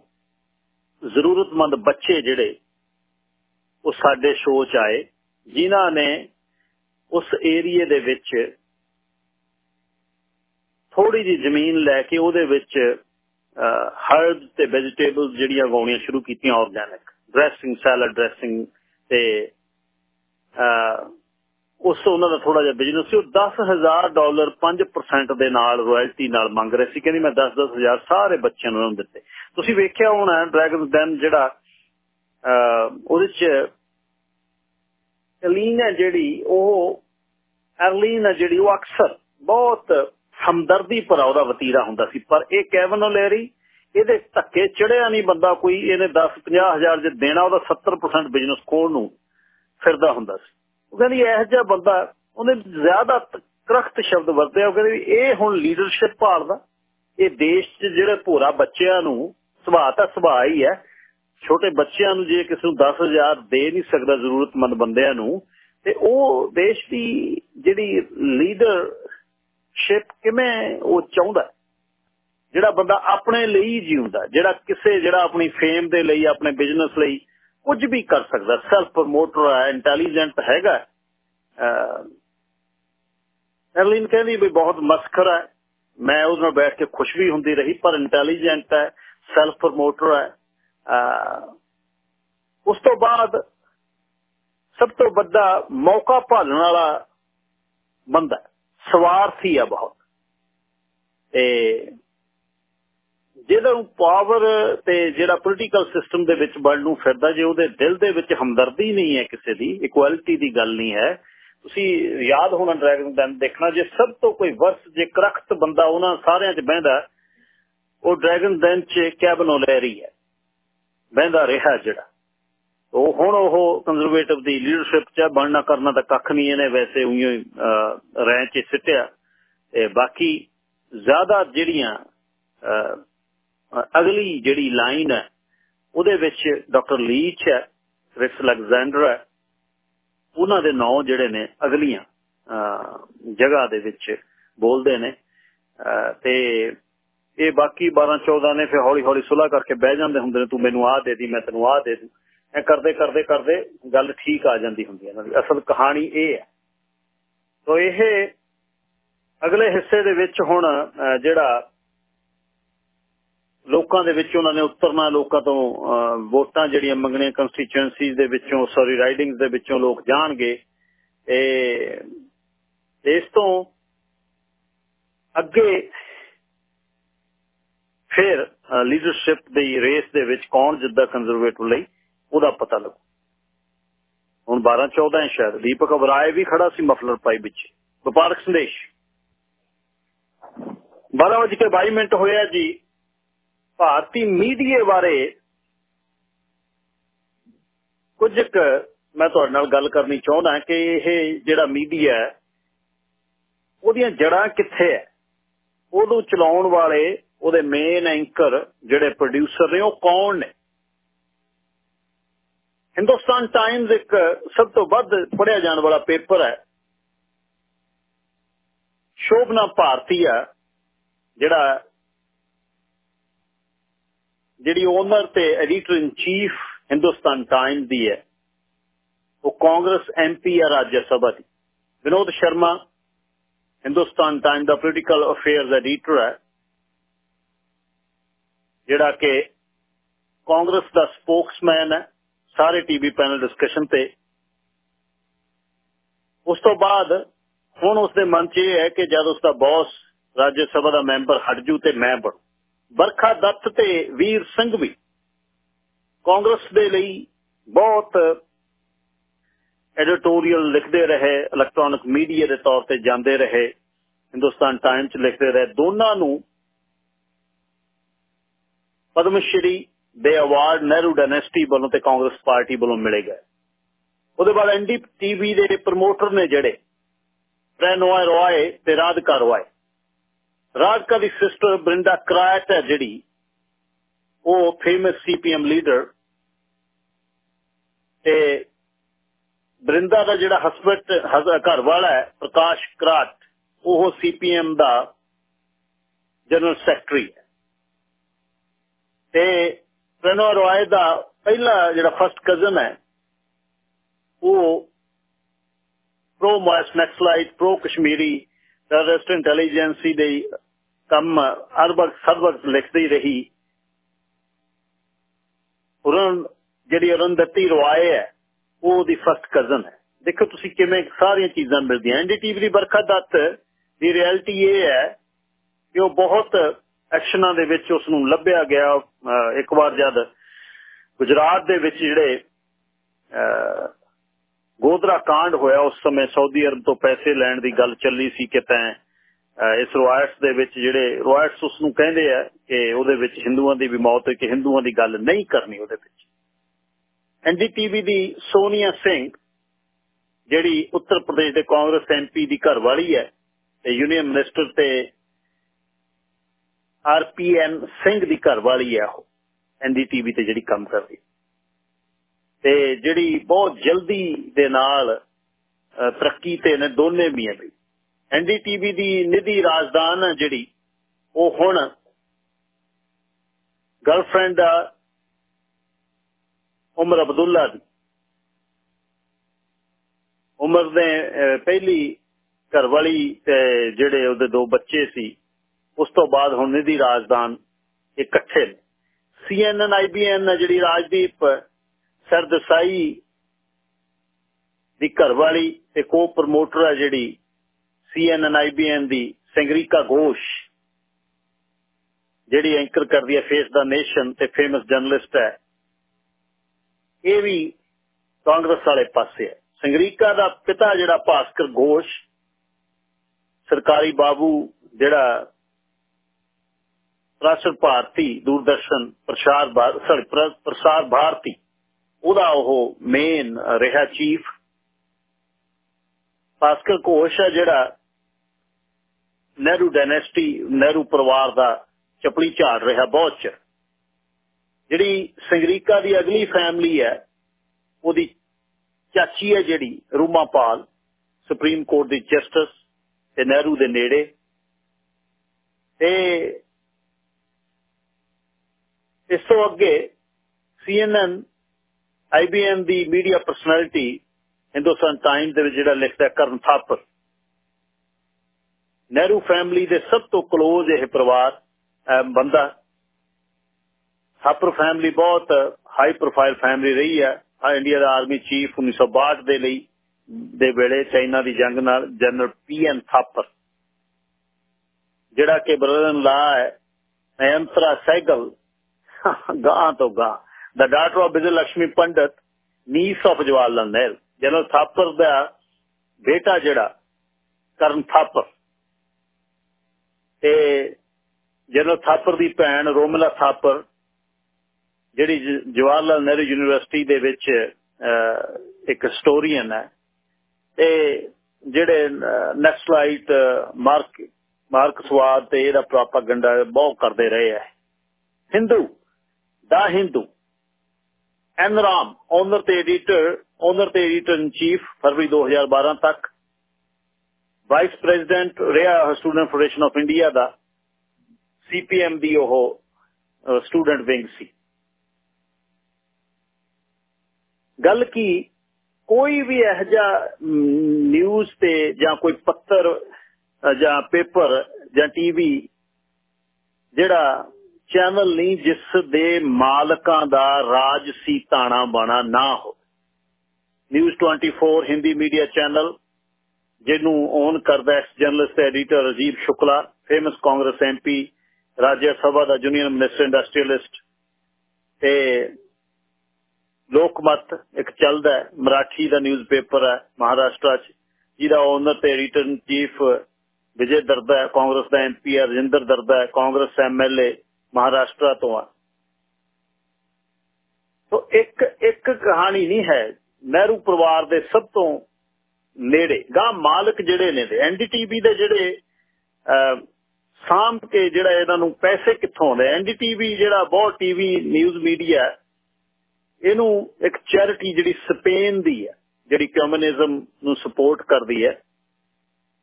S1: ਜ਼ਰੂਰਤਮੰਦ ਬੱਚੇ ਜਿਹੜੇ, ਉਹ ਸਾਡੇ ਸ਼ੋਅ ਚ ਆਏ, ਜਿਨ੍ਹਾਂ ਨੇ ਉਸ ਏਰੀਏ ਦੇ ਵਿੱਚ ਥੋੜੀ ਜੀ ਜ਼ਮੀਨ ਲੈ ਕੇ ਉਹਦੇ ਵਿੱਚ ਹਰਬਸ ਤੇ ਵੈਜੀਟੇਬਲਸ ਜਿਹੜੀਆਂ ਉਗਾਉਣੀਆਂ ਸ਼ੁਰੂ ਕੀਤੀਆਂ ਆਰਗੈਨਿਕ ਡਰੈਸਿੰਗ ਸੈਲਡ ਡਰੈਸਿੰਗ ਤੇ ਉਸ ਉਹਨਾਂ ਦਾ ਥੋੜਾ ਜਿਹਾ ਬਿਜ਼ਨਸ ਸੀ। ਉਹ 10000 ਡਾਲਰ 5% ਦੇ ਨਾਲ ਰਾਇਲਟੀ ਨਾਲ ਮੰਗ ਰਹੇ ਸੀ। ਕਹਿੰਦੀ, ਮੈਂ 10-10000 ਸਾਰੇ ਬੱਚਿਆਂ ਨੂੰ ਦਿੱਤੇ। ਤੁਸੀਂ ਵੇਖਿਆ ਹੋਣਾ ਡਰੈਗਨ ਦੈਨ ਜਿਹੜਾ ਉਹਦੇ ਚ ਐਰਲੀਨ ਜਿਹੜੀ, ਉਹ ਐਰਲੀਨ ਜਿਹੜੀ, ਉਹ ਅਕਸਰ ਬਹੁਤ ਹਮਦਰਦੀ ਭਰਾ ਉਹਦਾ ਵਤੀਰਾ ਹੁੰਦਾ ਸੀ। ਪਰ ਇਹ ਕੈਵਨ ਓਲੇਰੀ ਇਹਦੇ ਧੱਕੇ ਚੜਿਆ ਨਹੀਂ ਬੰਦਾ ਕੋਈ। ਇਹਨੇ 10 50000 ਜੇ ਦੇਣਾ, ਉਹਦਾ 70% ਬਿਜ਼ਨਸ ਕੋਲ ਨੂੰ ਫਿਰਦਾ ਹੁੰਦਾ ਸੀ। ਉਹ ਕਹਿੰਦੀ ਇਹ ਜਿਹਾ ਬੰਦਾ, ਉਹਨੇ ਜ਼ਿਆਦਾ ਕਰਖਤ ਸ਼ਬਦ ਵਰਤਿਆ, ਉਹ ਕਹਿੰਦੀ ਇਹ ਹੁਣ ਲੀਡਰਸ਼ਿਪ ਭਾਲਦਾ। ਇਹ ਦੇਸ਼ 'ਚ ਜਿਹੜੇ ਭੋਰਾ ਬੱਚਿਆਂ ਨੂੰ ਸੁਭਾਅ ਤਾਂ ਸੁਭਾਅ ਹੀ ਹੈ। ਛੋਟੇ ਬੱਚਿਆਂ ਨੂੰ ਜੇ ਕਿਸੇ ਨੂੰ 10000 ਦੇ ਨਹੀਂ ਸਕਦਾ ਜ਼ਰੂਰਤਮੰਦ ਬੰਦਿਆਂ ਨੂੰ, ਤੇ ਉਹ ਦੇਸ਼ ਦੀ ਜਿਹੜੀ ਲੀਡਰਸ਼ਿਪ ਕਿਵੇਂ ਉਹ ਚਾਹੁੰਦਾ ਜਿਹੜਾ ਬੰਦਾ ਆਪਣੇ ਲਈ ਜਿਉਂਦਾ, ਜਿਹੜਾ ਕਿਸੇ, ਜਿਹੜਾ ਆਪਣੀ ਫੇਮ ਦੇ ਲਈ, ਆਪਣੇ ਬਿਜ਼ਨਸ ਲਈ ਕੁਝ ਵੀ ਕਰ ਸਕਦਾ ਸੈਲਫ ਪ੍ਰਮੋਟਰ ਹੈ ਇੰਟੈਲੀਜੈਂਟ ਹੈਗਾ ਐਰਲਿਨ ਕਹਿੰਦੀ ਵੀ ਬਹੁਤ ਮਸਖਰ ਹੈ ਮੈਂ ਉਹਦੇ ਨਾਲ ਬੈਠ ਕੇ ਖੁਸ਼ ਵੀ ਹੁੰਦੀ ਰਹੀ ਪਰ ਇੰਟੈਲੀਜੈਂਟ ਹੈ ਸੈਲਫ ਪ੍ਰਮੋਟਰ ਹੈ ਉਸ ਤੋਂ ਬਾਅਦ ਸਭ ਤੋਂ ਵੱਡਾ ਮੌਕਾ ਭਾਲਣ ਵਾਲਾ ਬੰਦਾ ਸਵਾਰਥੀ ਆ ਬਹੁਤ ਤੇ ਜਿਹਦਾ ਨੂੰ ਪਾਵਰ ਤੇ ਜਿਹੜਾ ਪੋਲੀਟੀਕਲ ਸਿਸਟਮ ਦੇ ਵਿੱਚ ਬਣ ਨੂੰ ਫਿਰਦਾ, ਜੇ ਉਹਦੇ ਦਿਲ ਦੇ ਵਿੱਚ ਹਮਦਰਦੀ ਨਹੀਂ ਹੈ ਕਿਸੇ ਦੀ ਇਕੁਐਲਿਟੀ ਦੀ ਗੱਲ ਨਹੀਂ ਹੈ, ਤੁਸੀਂ ਯਾਦ ਹੋਣਾ ਡਰੈਗਨ ਦੈਨ ਦੇਖਣਾ, ਜੇ ਸਭ ਤੋਂ ਕੋਈ ਵਰਸ ਜੇ ਕਰਖਤ ਬੰਦਾ ਉਹਨਾਂ ਸਾਰਿਆਂ 'ਚ ਬਹਿੰਦਾ, ਉਹ ਡਰੈਗਨ ਦੈਨ 'ਚ ਲੈ ਰਹੀ ਹੈ? ਬਹਿੰਦਾ ਰਿਹਾ ਜਿਹੜਾ। ਉਹ ਹੁਣ ਉਹ ਕੰਜ਼ਰਵੇਟਿਵ ਦੀ ਲੀਡਰਸ਼ਿਪ 'ਚ ਬਣਨਾ ਕਰਨਾ ਤਾਂ ਕੱਖ ਨਹੀਂ, ਇਹਨੇ ਵੈਸੇ ਉਹੀ ਰੈਂਚ 'ਚ ਸਿੱਟਿਆ। ਤੇ ਬਾਕੀ ਜ਼ਿਆਦਾ ਜਿਹੜੀਆਂ ਅਗਲੀ ਜਿਹੜੀ ਲਾਈਨ ਹੈ, ਉਹਦੇ ਵਿੱਚ ਡਾਕਟਰ ਲੀਚ ਹੈ ਰਿਕਸ ਅਲੈਗਜ਼ੈਂਡਰ ਹੈ, ਉਹਨਾਂ ਦੇ ਨਾਂ ਜਿਹੜੇ ਨੇ ਅਗਲੀਆਂ ਜਗ੍ਹਾ ਦੇ ਵਿੱਚ ਬੋਲਦੇ ਨੇ। ਤੇ ਇਹ ਬਾਕੀ 12 14 ਨੇ, ਫਿਰ ਹੌਲੀ ਹੌਲੀ ਸੁਲਾ ਕਰਕੇ ਬਹਿ ਜਾਂਦੇ ਹੁੰਦੇ ਨੇ, ਤੂੰ ਮੈਨੂੰ ਆਹ ਦੇ ਦੀ, ਮੈਂ ਤੈਨੂੰ ਆਹ ਦੇ ਦੂੰ। ਐ ਕਰਦੇ ਕਰਦੇ ਕਰਦੇ ਗੱਲ ਠੀਕ ਆ ਜਾਂਦੀ ਹੁੰਦੀ ਹੈ ਇਹਨਾਂ ਦੀ। ਅਸਲ ਕਹਾਣੀ ਇਹ ਹੈ। ਸੋ ਇਹ ਅਗਲੇ ਹਿੱਸੇ ਦੇ ਵਿੱਚ ਹੁਣ ਜਿਹੜਾ ਲੋਕਾਂ ਦੇ ਵਿੱਚ ਉਹਨਾਂ ਨੇ ਉਤਰਨਾ, ਲੋਕਾਂ ਤੋਂ ਵੋਟਾਂ ਜਿਹੜੀਆਂ ਮੰਗਣੀਆਂ ਕਨਸਟੀਚੁਐਂਸੀਜ਼ ਦੇ ਵਿੱਚੋਂ ਸੌਰੀ ਰਾਈਡਿੰਗਸ ਦੇ ਵਿੱਚੋਂ ਲੋਕ ਜਾਣਗੇ। ਇਹ ਇਸ ਤੋਂ ਅੱਗੇ ਫਿਰ ਲੀਡਰਸ਼ਿਪ ਦੀ ਰੇਸ ਦੇ ਵਿੱਚ ਕੌਣ ਜਿੱਦਾਂ ਕੰਜ਼ਰਵੇਟਿਵ ਲਈ, ਉਹਦਾ ਪਤਾ ਲੱਗੂ। ਹੁਣ 12 14 ਹੈ ਸ਼ਾਇਦ। ਦੀਪਕ ਅਬਰਾਏ ਵੀ ਖੜਾ ਸੀ ਮਫਲਰ ਪਾਈ ਵਿੱਚ। ਵਪਾਰਕ ਸੰਦੇਸ਼। 12 ਵਜੇ ਕੇ 22 ਮਿੰਟ ਹੋਇਆ ਜੀ। ਭਾਰਤੀ ਮੀਡੀਆ ਬਾਰੇ ਕੁਝ ਮੈਂ ਤੁਹਾਡੇ ਨਾਲ ਗੱਲ ਕਰਨੀ ਚਾਹੁੰਦਾ ਕਿ ਇਹ ਜਿਹੜਾ ਮੀਡੀਆ ਹੈ, ਉਹਦੀਆਂ ਜੜਾਂ ਕਿੱਥੇ ਹੈ? ਉਹਨੂੰ ਚਲਾਉਣ ਵਾਲੇ, ਉਹਦੇ ਮੇਨ ਐਂਕਰ ਜਿਹੜੇ ਪ੍ਰੋਡਿਊਸਰ ਨੇ, ਉਹ ਕੌਣ ਨੇ? ਹਿੰਦੁਸਤਾਨ ਟਾਈਮਜ਼ ਇੱਕ ਸਭ ਤੋਂ ਵੱਧ ਪੜਿਆ ਜਾਣ ਵਾਲਾ ਪੇਪਰ ਹੈ। ਸ਼ੋਭਨਾ ਭਾਰਤੀਆ ਜਿਹੜਾ ਜਿਹੜੀ ਓਨਰ ਤੇ editor in chief Hindustan time ਦੀ ਹੈ, ਉਹ ਕਾਂਗਰਸ ਐਮਪੀ ਹੈ ਰਾਜ ਸਭਾ ਦੀ। ਵਿਨੋਦ ਸ਼ਰਮਾ ਹਿੰਦੁਸਤਾਨ ਟਾਈਮ ਦਾ ਪੋਲੀਟੀਕਲ ਅਫੇਅਰਸ ਐਡੀਟਰ ਹੈ, ਜਿਹੜਾ ਕਿ ਕਾਂਗਰਸ ਦਾ ਸਪੋਕਸਮੈਨ ਹੈ, ਸਾਰੇ ਟੀਵੀ ਪੈਨਲ ਡਿਸਕਸ਼ਨ ਤੇ। ਉਸ ਤੋਂ ਬਾਅਦ ਹੁਣ ਉਸ ਦੇ ਮਨ 'ਚ ਇਹ ਹੈ ਕਿ ਜਦ ਉਸ ਦਾ ਬੌਸ ਰਾਜ ਸਭਾ ਦਾ ਮੈਂਬਰ ਹਟ ਜੂ ਤੇ ਮੈਂ ਬਣ। ਬਰਖਾ ਦੱਤ ਤੇ ਵੀਰ ਸਿੰਘ ਵੀ ਕਾਂਗਰਸ ਦੇ ਲਈ ਬਹੁਤ ਐਡੀਟੋਰੀਅਲ ਲਿਖਦੇ ਰਹੇ ਇਲੈਕਟ੍ਰੋਨਿਕ ਮੀਡੀਆ ਦੇ ਤੌਰ ਤੇ ਜਾਂਦੇ ਰਹੇ, ਹਿੰਦੁਸਤਾਨ ਟਾਈਮ 'ਚ ਲਿਖਦੇ ਰਹੇ। ਦੋਨਾਂ ਨੂੰ ਪਦਮ ਸ਼੍ਰੀ ਦੇ ਅਵਾਰਡ ਨਹਿਰੂ ਡਾਇਨੈਸਟੀ ਵੱਲੋਂ ਤੇ ਕਾਂਗਰਸ ਪਾਰਟੀ ਵੱਲੋਂ ਮਿਲੇ ਗਏ। ਉਹਦੇ ਬਾਅਦ ਐਨਡੀਟੀਵੀ ਦੇ ਪ੍ਰਮੋਟਰ ਨੇ ਜਿਹੜੇ ਪ੍ਰੈਨੋਏ ਰੋਏ ਤੇ ਰਾਧਕਾ ਰੋਏ। ਰਾਧਕਾ ਦੀ ਸਿਸਟਰ ਬ੍ਰਿੰਦਾ ਕਰਾਟ ਹੈ ਜਿਹੜੀ ਉਹ ਫੇਮਸ ਸੀਪੀਐਮ ਲੀਡਰ ਤੇ ਬ੍ਰਿੰਦਾ ਦਾ ਜਿਹੜਾ ਹਸਬੰਡ ਘਰ ਵਾਲਾ ਹੈ, ਪ੍ਰਕਾਸ਼ ਕਰਾਟ, ਉਹ ਸੀਪੀਐਮ ਦਾ ਜਨਰਲ ਸੈਕਟਰੀ ਹੈ। ਤੇ ਪ੍ਰਨੋ ਰੋਏ ਦਾ ਪਹਿਲਾ ਜਿਹੜਾ ਫਸਟ ਕਜ਼ਨ ਹੈ, ਉਹ pro mass Naxalite pro Kashmiri terrorist intelligence ਦੇ ਕੰਮ ਹਰ ਵਕਤ, ਸਭ ਵਕਤ ਲਿਖਦੀ ਰਹੀ। ਉਹਨਾਂ ਜਿਹੜੀ ਅਰੰਦਤੀ ਰੋਏ ਹੈ, ਉਹ ਉਹਦੀ ਫਸਟ ਕਜ਼ਨ ਹੈ। ਦੇਖੋ ਤੁਸੀਂ ਕਿਵੇਂ ਸਾਰੀਆਂ ਚੀਜ਼ਾਂ ਮਿਲਦੀਆਂ। ਐਨਡੀਟੀਵੀ ਦੀ ਬਰਖਾ ਦੱਤ ਦੀ ਰਿਐਲਿਟੀ ਇਹ ਹੈ ਕਿ ਉਹ ਬਹੁਤ ਐਕਸ਼ਨਾਂ ਦੇ ਵਿੱਚ ਉਸ ਨੂੰ ਲੱਭਿਆ ਗਿਆ। ਇੱਕ ਵਾਰ ਜਦ ਗੁਜਰਾਤ ਦੇ ਵਿੱਚ ਜਿਹੜੇ ਗੋਦਰਾ ਕਾਂਡ ਹੋਇਆ, ਉਸ ਸਮੇਂ ਸਾਊਦੀ ਅਰਬ ਤੋਂ ਪੈਸੇ ਲੈਣ ਦੀ ਗੱਲ ਚੱਲੀ ਸੀ ਕਿ ਤੈਂ ਇਸ ਰਵਾਇਟਸ ਦੇ ਵਿੱਚ ਜਿਹੜੇ ਰਵਾਇਟਸ ਉਸ ਨੂੰ ਕਹਿੰਦੇ ਆ ਕਿ ਉਹਦੇ ਵਿੱਚ ਹਿੰਦੂਆਂ ਦੀ ਵੀ ਮੌਤ ਹੋਈ, ਕਿ ਹਿੰਦੂਆਂ ਦੀ ਗੱਲ ਨਹੀਂ ਕਰਨੀ ਉਹਦੇ ਵਿੱਚ। ਐਨਡੀਟੀਵੀ ਦੀ ਸੋਨੀਆ ਸਿੰਘ, ਜਿਹੜੀ ਉੱਤਰ ਪ੍ਰਦੇਸ਼ ਦੇ ਕਾਂਗਰਸ ਐਮਪੀ ਦੀ ਘਰਵਾਲੀ ਹੈ ਤੇ ਯੂਨੀਅਨ ਮਿਨਿਸਟਰ ਤੇ ਆਰਪੀਐਨ ਸਿੰਘ ਦੀ ਘਰਵਾਲੀ ਹੈ ਉਹ ਐਨਡੀਟੀਵੀ ਤੇ ਜਿਹੜੀ ਕੰਮ ਕਰਦੀ ਤੇ ਜਿਹੜੀ ਬਹੁਤ ਜਲਦੀ ਦੇ ਨਾਲ ਤਰੱਕੀ ਤੇ ਨੇ ਦੋਨੇ ਵੀ ਹੈ ਬਈ ਐਨਡੀਟੀਵੀ ਦੀ ਨਿਧੀ ਰਾਜਦਾਨ ਜਿਹੜੀ, ਉਹ ਹੁਣ ਗਰਲਫ੍ਰੈਂਡ ਦਾ ਉਮਰ ਅਬਦੁੱਲਾ ਦੀ। ਉਮਰ ਦੇ ਪਹਿਲੀ ਘਰਵਾਲੀ ਤੇ ਜਿਹੜੇ ਉਹਦੇ ਦੋ ਬੱਚੇ ਸੀ, ਉਸ ਤੋਂ ਬਾਅਦ ਹੁਣ ਨਿਧੀ ਰਾਜਦਾਨ ਇਕੱਠੇ ਨੇ। ਸੀਐਨਐਨ ਆਈਬੀਐਨ ਜਿਹੜੀ ਰਾਜਦੀਪ ਸਰਦਸਾਈ ਦੀ ਘਰਵਾਲੀ ਤੇ ਕੋ ਪ੍ਰਮੋਟਰ ਹੈ ਜਿਹੜੀ ਸੀਐਨਐਨ ਦੀ ਸੰਗਰੀਕਾ ਘੋਸ਼, ਜਿਹੜੀ ਐਂਕਰ ਕਰਦੀ ਹੈ ਫੇਸ ਦਾ ਨੇਸ਼ਨ ਤੇ ਫੇਮਸ ਜਰਨਲਿਸਟ ਹੈ, ਇਹ ਵੀ ਕਾਂਗਰਸ ਵਾਲੇ ਪਾਸੇ ਹੈ। ਸੰਗਰੀਕਾ ਦਾ ਪਿਤਾ ਜਿਹੜਾ ਭਾਸਕਰ ਘੋਸ਼, ਸਰਕਾਰੀ ਬਾਬੂ ਜਿਹੜਾ ਰਾਸ਼ਟਰ ਭਾਰਤੀ, ਦੂਰਦਰਸ਼ਨ ਪ੍ਰਸਾਰ ਪ੍ਰਸਾਰ ਭਾਰਤੀ, ਉਹਦਾ ਉਹ ਮੇਨ ਰਿਹਾ ਚੀਫ ਭਾਸਕਰ ਘੋਸ਼ ਹੈ ਜਿਹੜਾ ਨਹਿਰੂ ਡਾਇਨੈਸਟੀ ਨਹਿਰੂ ਪਰਿਵਾਰ ਦਾ ਚਪੜੀ ਝਾੜ ਰਿਹਾ ਬਹੁਤ ਚਿਰ। ਜਿਹੜੀ ਸੰਗਰੀਕਾ ਦੀ ਅਗਲੀ ਫੈਮਿਲੀ ਹੈ, ਉਹਦੀ ਚਾਚੀ ਹੈ ਜਿਹੜੀ, ਰੂਮਾਪਾਲ, ਸੁਪਰੀਮ ਕੋਰਟ ਦੀ ਜਸਟਿਸ ਤੇ ਨਹਿਰੂ ਦੇ ਨੇੜੇ। ਤੇ ਇਸ ਤੋਂ ਅੱਗੇ ਸੀਐਨਐਨ ਆਈਬੀਐਮ ਦੀ ਮੀਡੀਆ ਪਰਸਨੈਲਿਟੀ ਹਿੰਦੁਸਤਾਨ ਟਾਈਮ ਦੇ ਵਿੱਚ ਜਿਹੜਾ ਲਿਖਦਾ ਕਰਨ ਥਾਪਰ। ਨਹਿਰੂ ਫੈਮਿਲੀ ਦੇ ਸਭ ਤੋਂ ক্লোਜ਼ ਇਹ ਪਰਿਵਾਰ ਬੰਦਾ ਹਾਪਰ ਫੈਮਿਲੀ ਬਹੁਤ ਹਾਈ ਪ੍ਰੋਫਾਈਲ ਫੈਮਿਲੀ ਰਹੀ ਹੈ। ਇੰਡੀਆ ਦਾ ਆਰਮੀ ਚੀਫ 1962 ਦੇ ਲਈ, ਦੇ ਵੇਲੇ ਚਾਈਨਾ ਦੀ ਜੰਗ ਨਾਲ ਜਨਰਲ ਪੀ ਐਨ ਥਾਪਰ ਜਿਹੜਾ ਕਿ ਬ੍ਰਦਰਨ ਲਾ ਹੈ ਨਯੰਤਰਾ ਸੈਗਲ ਗਾਂ ਤੋਂ ਗਾਂ ਦਾ daughter of Vijay Lakshmi Pandit niece of Jawahar Lal Nehru general Thapar ਦਾ ਬੇਟਾ ਜਿਹੜਾ ਕਰਨ ਥਾਪਰ ਤੇ ਜਨਰਲ ਥਾਪਰ ਦੀ ਭੈਣ ਰੋਮਲਾ ਥਾਪਰ, ਜਿਹੜੀ ਜਵਾਹਰ ਲਾਲ ਨਹਿਰੂ ਯੂਨੀਵਰਸਿਟੀ ਦੇ ਵਿੱਚ ਇੱਕ ਹਿਸਟੋਰੀਅਨ ਹੈ ਤੇ ਜਿਹੜੇ ਨੈਕਸਲਾਈਟ ਮਾਰਕ ਮਾਰਕਸਵਾਦ ਤੇ ਇਹਦਾ ਪ੍ਰੋਪਾਗੈਂਡਾ ਬਹੁਤ ਕਰਦੇ ਰਹੇ ਹੈ। ਹਿੰਦੂ ਦਾ ਹਿੰਦੂ ਐਨਰਾਮ ਓਨਰ ਤੇ ਐਡੀਟਰ ਓਨਰ ਤੇ ਐਡੀਟਰ ਇਨ ਚੀਫ ਫਰਵਰੀ 2012 ਤੱਕ ਵਾਈਸ ਪ੍ਰੈਜ਼ੀਡੈਂਟ ਰਿਹਾ ਸਟੂਡੈਂਟ ਫੈਡਰੇਸ਼ਨ ਆਫ ਇੰਡੀਆ ਦਾ ਸੀਪੀਐਮ ਦੀ ਉਹ ਸਟੂਡੈਂਟ ਵਿੰਗ ਸੀ। ਗੱਲ ਕੀ, ਕੋਈ ਵੀ ਇਹ ਜਿਹਾ ਨਿਊਜ਼ ਤੇ ਜਾਂ ਕੋਈ ਪੱਤਰ ਜਾਂ ਪੇਪਰ ਜਾਂ ਟੀਵੀ ਜਿਹੜਾ ਚੈਨਲ ਨਹੀਂ ਜਿਸ ਦੇ ਮਾਲਕਾਂ ਦਾ ਰਾਜ ਸੀ ਤਾਣਾ ਬਾਣਾ ਨਾ ਹੋ ਨਿਊਜ਼ 24 ਹਿੰਦੀ ਮੀਡੀਆ ਚੈਨਲ ਜਿਹਨੂੰ ਓਨ ਕਰਦਾ ex journalist editor Rajiv Shukla famous Congress MP Raj Sabha ਦਾ ਜੂਨੀਅਰ ਮਿਨਿਸਟਰ ਇੰਡਸਟਰੀਅਲਿਸਟ ਤੇ ਲੋਕਮਤ ਇੱਕ ਚੱਲਦਾ ਮਰਾਠੀ ਦਾ ਨਿਊਜ਼ਪੇਪਰ ਹੈ ਮਹਾਰਾਸ਼ਟਰ ਚ, ਜਿਹਦਾ ਓਨਰ ਤੇ ਐਡੀਟਰ ਚੀਫ ਵਿਜੇ ਦਰਦਾ ਹੈ, ਕਾਂਗਰਸ ਦਾ ਐਮਪੀ ਹੈ, ਰਜਿੰਦਰ ਦਰਦਾ ਹੈ, ਕਾਂਗਰਸ ਐਮਐਲਏ ਮਹਾਰਾਸ਼ਟਰ ਤੋਂ ਆ। ਤੋ ਇੱਕ ਇੱਕ ਕਹਾਣੀ ਨਹੀਂ ਹੈ, ਨਹਿਰੂ ਪਰਿਵਾਰ ਦੇ ਸਭ ਤੋਂ ਨੇੜੇ ਗਾਂ ਮਾਲਕ ਜਿਹੜੇ ਨੇ ਦੇ ਐਨਡੀਟੀਵੀ ਦੇ ਜਿਹੜੇ ਸਾਂਭ ਕੇ ਜਿਹੜਾ ਇਹਨਾਂ ਨੂੰ ਪੈਸੇ ਕਿੱਥੋਂ ਆਉਂਦੇ ਐਨਡੀਟੀਵੀ ਜਿਹੜਾ ਬਹੁਤ ਟੀਵੀ ਨਿਊਜ਼ ਮੀਡੀਆ, ਇਹਨੂੰ ਇੱਕ ਚੈਰਿਟੀ ਜਿਹੜੀ ਸਪੇਨ ਦੀ ਹੈ ਜਿਹੜੀ ਕਮਿਊਨਿਜ਼ਮ ਨੂੰ ਸਪੋਰਟ ਕਰਦੀ ਹੈ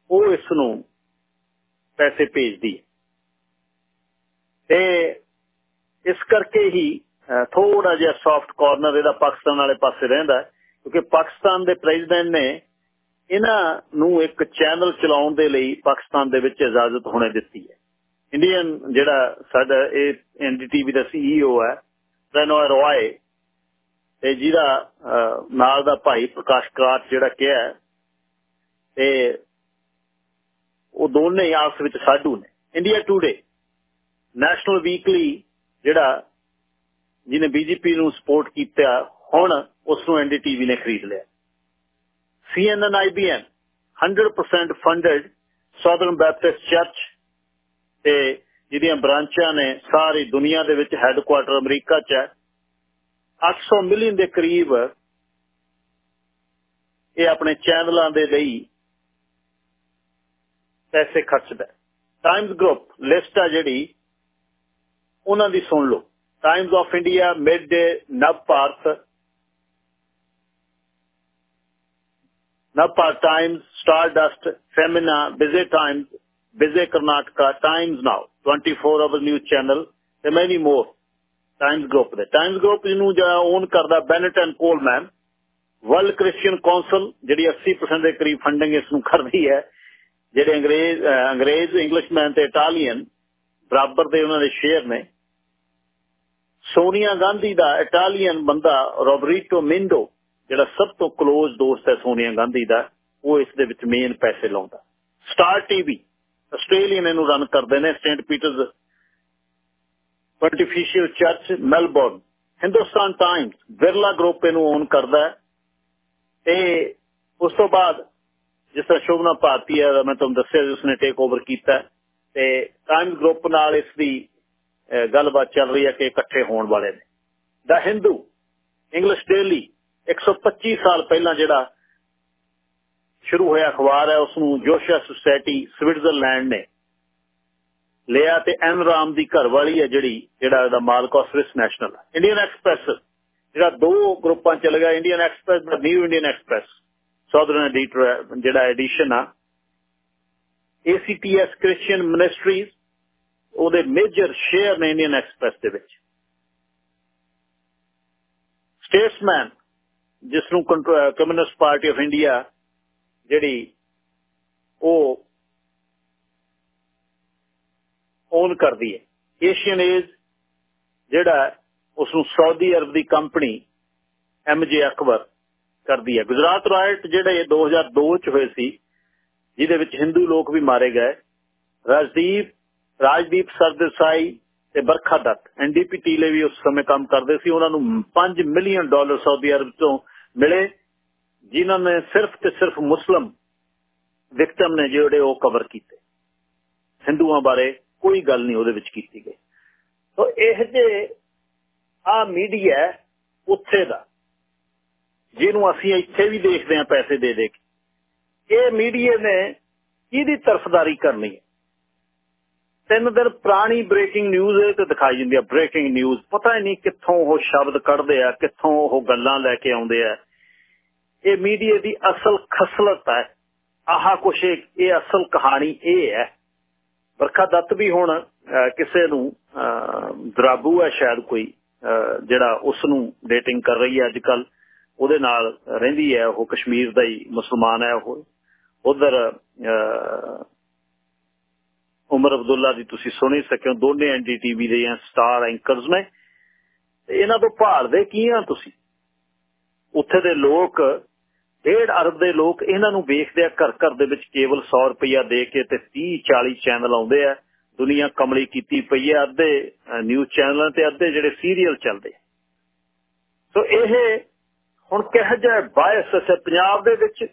S1: ਉਹ ਇਸ ਨੂੰ ਪੈਸੇ ਭੇਜਦੀ ਹੈ ਤੇ ਇਸ ਕਰਕੇ ਹੀ ਥੋੜਾ ਜਿਹਾ ਸੌਫਟ ਕਾਰਨਰ ਇਹਦਾ ਪਾਕਿਸਤਾਨ ਵਾਲੇ ਪਾਸੇ ਰਹਿੰਦਾ ਕਿਉਂਕਿ ਪਾਕਿਸਤਾਨ ਦੇ ਪ੍ਰੈਜ਼ੀਡੈਂਟ ਨੇ ਇਹਨਾਂ ਨੂੰ ਇੱਕ ਚੈਨਲ ਚਲਾਉਣ ਦੇ ਲਈ ਪਾਕਿਸਤਾਨ ਦੇ ਵਿੱਚ ਇਜਾਜ਼ਤ ਹੋਣੇ ਦਿੱਤੀ ਹੈ। ਇੰਡੀਅਨ ਜਿਹੜਾ ਸਾਡਾ ਇਹ ਐਨਡੀਟੀਵੀ ਦਾ ਸੀਈਓ ਹੈ ਰੈਨੋਏ ਰੋਏ ਤੇ ਜਿਹਦਾ ਨਾਲ ਦਾ ਭਾਈ ਪ੍ਰਕਾਸ਼ ਕਰਾਟ ਜਿਹੜਾ ਕਿਹਾ ਤੇ ਉਹ ਦੋਨੇ ਆਪਸ ਵਿੱਚ ਸਾਡੂ ਨੇ। ਇੰਡੀਆ ਟੂਡੇ ਨੈਸ਼ਨਲ ਵੀਕਲੀ ਜਿਹੜਾ ਜਿਹਨੇ ਬੀਜੇਪੀ ਨੂੰ ਸਪੋਰਟ ਕੀਤਾ, ਹੁਣ ਉਸ ਨੂੰ ਐਨਡੀਟੀਵੀ ਨੇ ਖਰੀਦ ਲਿਆ। CNN IBN 100% funded southern baptist church ਤੇ ਜਿਹਦੀਆਂ ਬ੍ਰਾਂਚਾਂ ਨੇ ਸਾਰੀ ਦੁਨੀਆ ਦੇ ਵਿੱਚ ਹੈੱਡਕੁਆਰਟਰ ਅਮਰੀਕਾ 'ਚ ਹੈ। 800 ਮਿਲੀਅਨ ਦੇ ਕਰੀਬ ਇਹ ਆਪਣੇ ਚੈਨਲਾਂ ਦੇ ਲਈ ਪੈਸੇ ਖਰਚਦਾ ਟਾਈਮਜ਼ ਗਰੁੱਪ ਲਿਸਟ ਆ ਜਿਹੜੀ, ਉਹਨਾਂ ਦੀ ਸੁਣ ਲਓ। Times of India Mid Day Nav Bharat Nav Times Stardust Femina ਬਿਜ਼ੇ Times ਬਿਜ਼ੇ Karnataka Times 24 hour news channel ਤੇ ਮੈਨੀ ਮੋਰ ਟਾਈਮਜ਼ ਗਰੁੱਪ ਦੇ। ਟਾਈਮਜ਼ ਗਰੁੱਪ ਨੂੰ ਜਿਹੜਾ ਓਨ ਕਰਦਾ Bennett and Coleman World Christian Council ਜਿਹੜੀ 80% ਦੇ ਕਰੀਬ ਫੰਡਿੰਗ ਇਸ ਨੂੰ ਕਰਦੀ ਹੈ, ਜਿਹੜੇ ਅੰਗਰੇਜ਼ ਅੰਗਰੇਜ਼ ਇੰਗਲਿਸ਼ਮੈਨ ਤੇ ਇਟਾਲੀਅਨ ਬਰਾਬਰ ਦੇ ਉਹਨਾਂ ਦੇ ਸ਼ੇਅਰ ਨੇ। ਸੋਨੀਆ ਗਾਂਧੀ ਦਾ ਇਟਾਲੀਅਨ ਬੰਦਾ ਰੋਬਰੀਟੋ ਮਿੰਡੋ ਜਿਹੜਾ ਸਭ ਤੋਂ ক্লোਜ਼ ਦੋਸਤ ਹੈ ਸੋਨੀਆ ਗਾਂਧੀ ਦਾ, ਉਹ ਇਸ ਦੇ ਵਿੱਚ ਮੇਨ ਪੈਸੇ ਲਾਉਂਦਾ। ਸਟਾਰ ਟੀਵੀ ਆਸਟ੍ਰੇਲੀਅਨ ਇਹਨੂੰ ਰਨ ਕਰਦੇ ਨੇ Saint Peters artificial church Melbourne Hindustan Times Birla group ਇਹਨੂੰ ਓਨ ਕਰਦਾ ਤੇ ਉਸ ਤੋਂ ਬਾਅਦ ਜਿਸ ਤਰ੍ਹਾਂ ਸ਼ੋਭਨਾ ਭਾਰਤੀ ਹੈ, ਮੈਂ ਤੁਹਾਨੂੰ ਦੱਸਿਆ ਜੀ ਉਸਨੇ ਟੇਕ ਓਵਰ ਕੀਤਾ ਤੇ ਟਾਈਮਸ ਗਰੁੱਪ ਨਾਲ ਇਸ ਦੀ ਗੱਲਬਾਤ ਚੱਲ ਰਹੀ ਹੈ ਕਿ ਇਕੱਠੇ ਹੋਣ ਵਾਲੇ ਨੇ। ਦਾ ਹਿੰਦੂ ਇੰਗਲਿਸ਼ ਡੇਲੀ 125 ਸਾਲ ਪਹਿਲਾਂ ਜਿਹੜਾ ਸ਼ੁਰੂ ਹੋਇਆ ਅਖਬਾਰ ਹੈ ਉਸ ਨੂੰ ਜੋਸ਼ਾ ਸੁਸਾਇਟੀ ਸਵਿਟਜ਼ਰਲੈਂਡ ਨੇ ਲਿਆ ਤੇ ਐਨ ਰਾਮ ਦੀ ਘਰਵਾਲੀ ਹੈ ਜਿਹੜੀ, ਜਿਹੜਾ ਇਹਦਾ ਮਾਲਕ ਆ ਸਵਿਸ ਨੈਸ਼ਨਲ, ਇੰਡੀਅਨ ਐਕਸਪ੍ਰੈਸ। ਜਿਹੜਾ ਦੋ ਗਰੁੱਪਾਂ ਚ ਲਗਾ ਇੰਡੀਅਨ ਐਕਸਪ੍ਰੈਸ ਦਾ New Indian Express southern editor, ਜਿਹੜਾ ਐਡੀਸ਼ਨ ਆ। ACTS ਕ੍ਰਿਸਚੀਅਨ ਮਿਨਿਸਟਰੀਜ਼, ਉਹਦੇ ਮੇਜਰ ਸ਼ੇਅਰ ਨੇ ਇੰਡੀਅਨ ਐਕਸਪ੍ਰੈਸ ਦੇ ਵਿੱਚ। ਸਟੇਟਸਮੈਨ ਜਿਸ ਨੂੰ ਕਮਿਊਨਿਸਟ ਪਾਰਟੀ ਆਫ ਇੰਡੀਆ ਜਿਹੜੀ ਉਹ ਓਨ ਕਰਦੀ ਹੈ। ਏਸ਼ੀਅਨ ਏਜ ਜਿਹੜਾ ਉਸ ਨੂੰ ਸਾਊਦੀ ਅਰਬ ਦੀ ਕੰਪਨੀ ਐਮਜੇ ਅਕਬਰ ਕਰਦੀ ਹੈ। ਗੁਜਰਾਤ ਰਾਇਟ ਜਿਹੜੇ 2002 ਚ ਹੋਏ ਸੀ, ਜਿਹਦੇ ਵਿੱਚ ਹਿੰਦੂ ਲੋਕ ਵੀ ਮਾਰੇ ਗਏ। ਰਾਜਦੀਪ ਰਾਜਦੀਪ ਸਰਦੇਸਾਈ ਤੇ ਬਰਖਾ ਦੱਤ ਐਨਡੀਪੀ ਟੀਲੇ ਵੀ ਉਸ ਸਮੇਂ ਕੰਮ ਕਰਦੇ ਸੀ। ਉਹਨਾਂ ਨੂੰ 5 ਮਿਲੀਅਨ ਡਾਲਰ ਸਾਊਦੀ ਅਰਬ ਤੋਂ ਮਿਲੇ, ਜਿਨ੍ਹਾਂ ਨੇ ਸਿਰਫ ਤੇ ਸਿਰਫ ਮੁਸਲਮ ਵਿਕਟਮ ਨੇ ਜਿਹੜੇ ਉਹ ਕਵਰ ਕੀਤੇ। ਹਿੰਦੂਆਂ ਬਾਰੇ ਕੋਈ ਗੱਲ ਨਹੀਂ ਉਹਦੇ ਵਿੱਚ ਕੀਤੀ ਗਈ। ਸੋ ਇਹ ਜੇ ਆ ਮੀਡੀਆ ਉੱਥੇ ਦਾ, ਜਿਹਨੂੰ ਅਸੀਂ ਇੱਥੇ ਵੀ ਦੇਖਦੇ ਆ ਪੈਸੇ ਦੇ ਦੇ ਕੇ, ਇਹ ਮੀਡੀਆ ਨੇ ਕਿਹਦੀ ਤਰਫਦਾਰੀ ਕਰਨੀ ਹੈ? ਤਿੰਨ ਦਿਨ ਪੁਰਾਣੀ ਬ੍ਰੇਕਿੰਗ ਨਿਊਜ਼ ਇਹ ਤੇ ਦਿਖਾਈ ਜਾਂਦੀ ਆ ਬ੍ਰੇਕਿੰਗ ਨਿਊਜ਼ ਪਤਾ ਹੀ ਨਹੀਂ ਕਿੱਥੋਂ ਉਹ ਸ਼ਬਦ ਕੱਢਦੇ ਆ, ਕਿੱਥੋਂ ਉਹ ਗੱਲਾਂ ਲੈ ਕੇ ਆਉਂਦੇ ਆ। ਇਹ ਮੀਡੀਆ ਦੀ ਅਸਲ ਖਸਲਤ ਹੈ ਆਹ ਕੁਛ ਇਹ ਅਸਲ ਕਹਾਣੀ ਇਹ ਹੈ ਵਰਖਾ ਦੱਤ ਵੀ ਹੁਣ ਕਿਸੇ ਨੂੰ ਦਰਾਬੂ ਹੈ ਸ਼ਾਇਦ ਕੋਈ ਜਿਹੜਾ ਉਸ ਨੂੰ ਡੇਟਿੰਗ ਕਰ ਰਹੀ ਹੈ ਅੱਜ ਕੱਲ ਉਹਦੇ ਨਾਲ ਰਹਿੰਦੀ ਹੈ ਉਹ ਕਸ਼ਮੀਰ ਦਾ ਹੀ ਮੁਸਲਮਾਨ ਹੈ ਉਹ। ਉਧਰ ਉਮਰ ਅਬਦੁੱਲਾ ਦੀ ਤੁਸੀਂ ਸੁਣੀ ਸਕਿਓ ਦੋਨੇ ਐਨਡੀਟੀਵੀ ਦੇ ਜਾਂ ਸਟਾਰ ਐਂਕਰਸ ਨੇ। ਇਹਨਾਂ ਤੋਂ ਭਾਲਦੇ ਕੀ ਆ ਤੁਸੀਂ? ਉੱਥੇ ਦੇ ਲੋਕ, ਡੇਢ ਅਰਬ ਦੇ ਲੋਕ ਇਹਨਾਂ ਨੂੰ ਵੇਖਦੇ ਆ ਘਰ ਘਰ ਦੇ ਵਿੱਚ ਕੇਵਲ 100 ਰੁਪਇਆ ਦੇ ਕੇ ਤੇ 30 40 ਚੈਨਲ ਆਉਂਦੇ ਆ। ਦੁਨੀਆ ਕਮਲੀ ਕੀਤੀ ਪਈ ਆ ਅੱਧੇ ਨਿਊਜ਼ ਚੈਨਲਾਂ ਤੇ ਅੱਧੇ ਜਿਹੜੇ ਸੀਰੀਅਲ ਚੱਲਦੇ ਸੋ ਇਹ ਹੁਣ ਕਿਹੋ ਜਾ ਬਾਇਸ ਹੈ? ਪੰਜਾਬ ਦੇ ਵਿੱਚ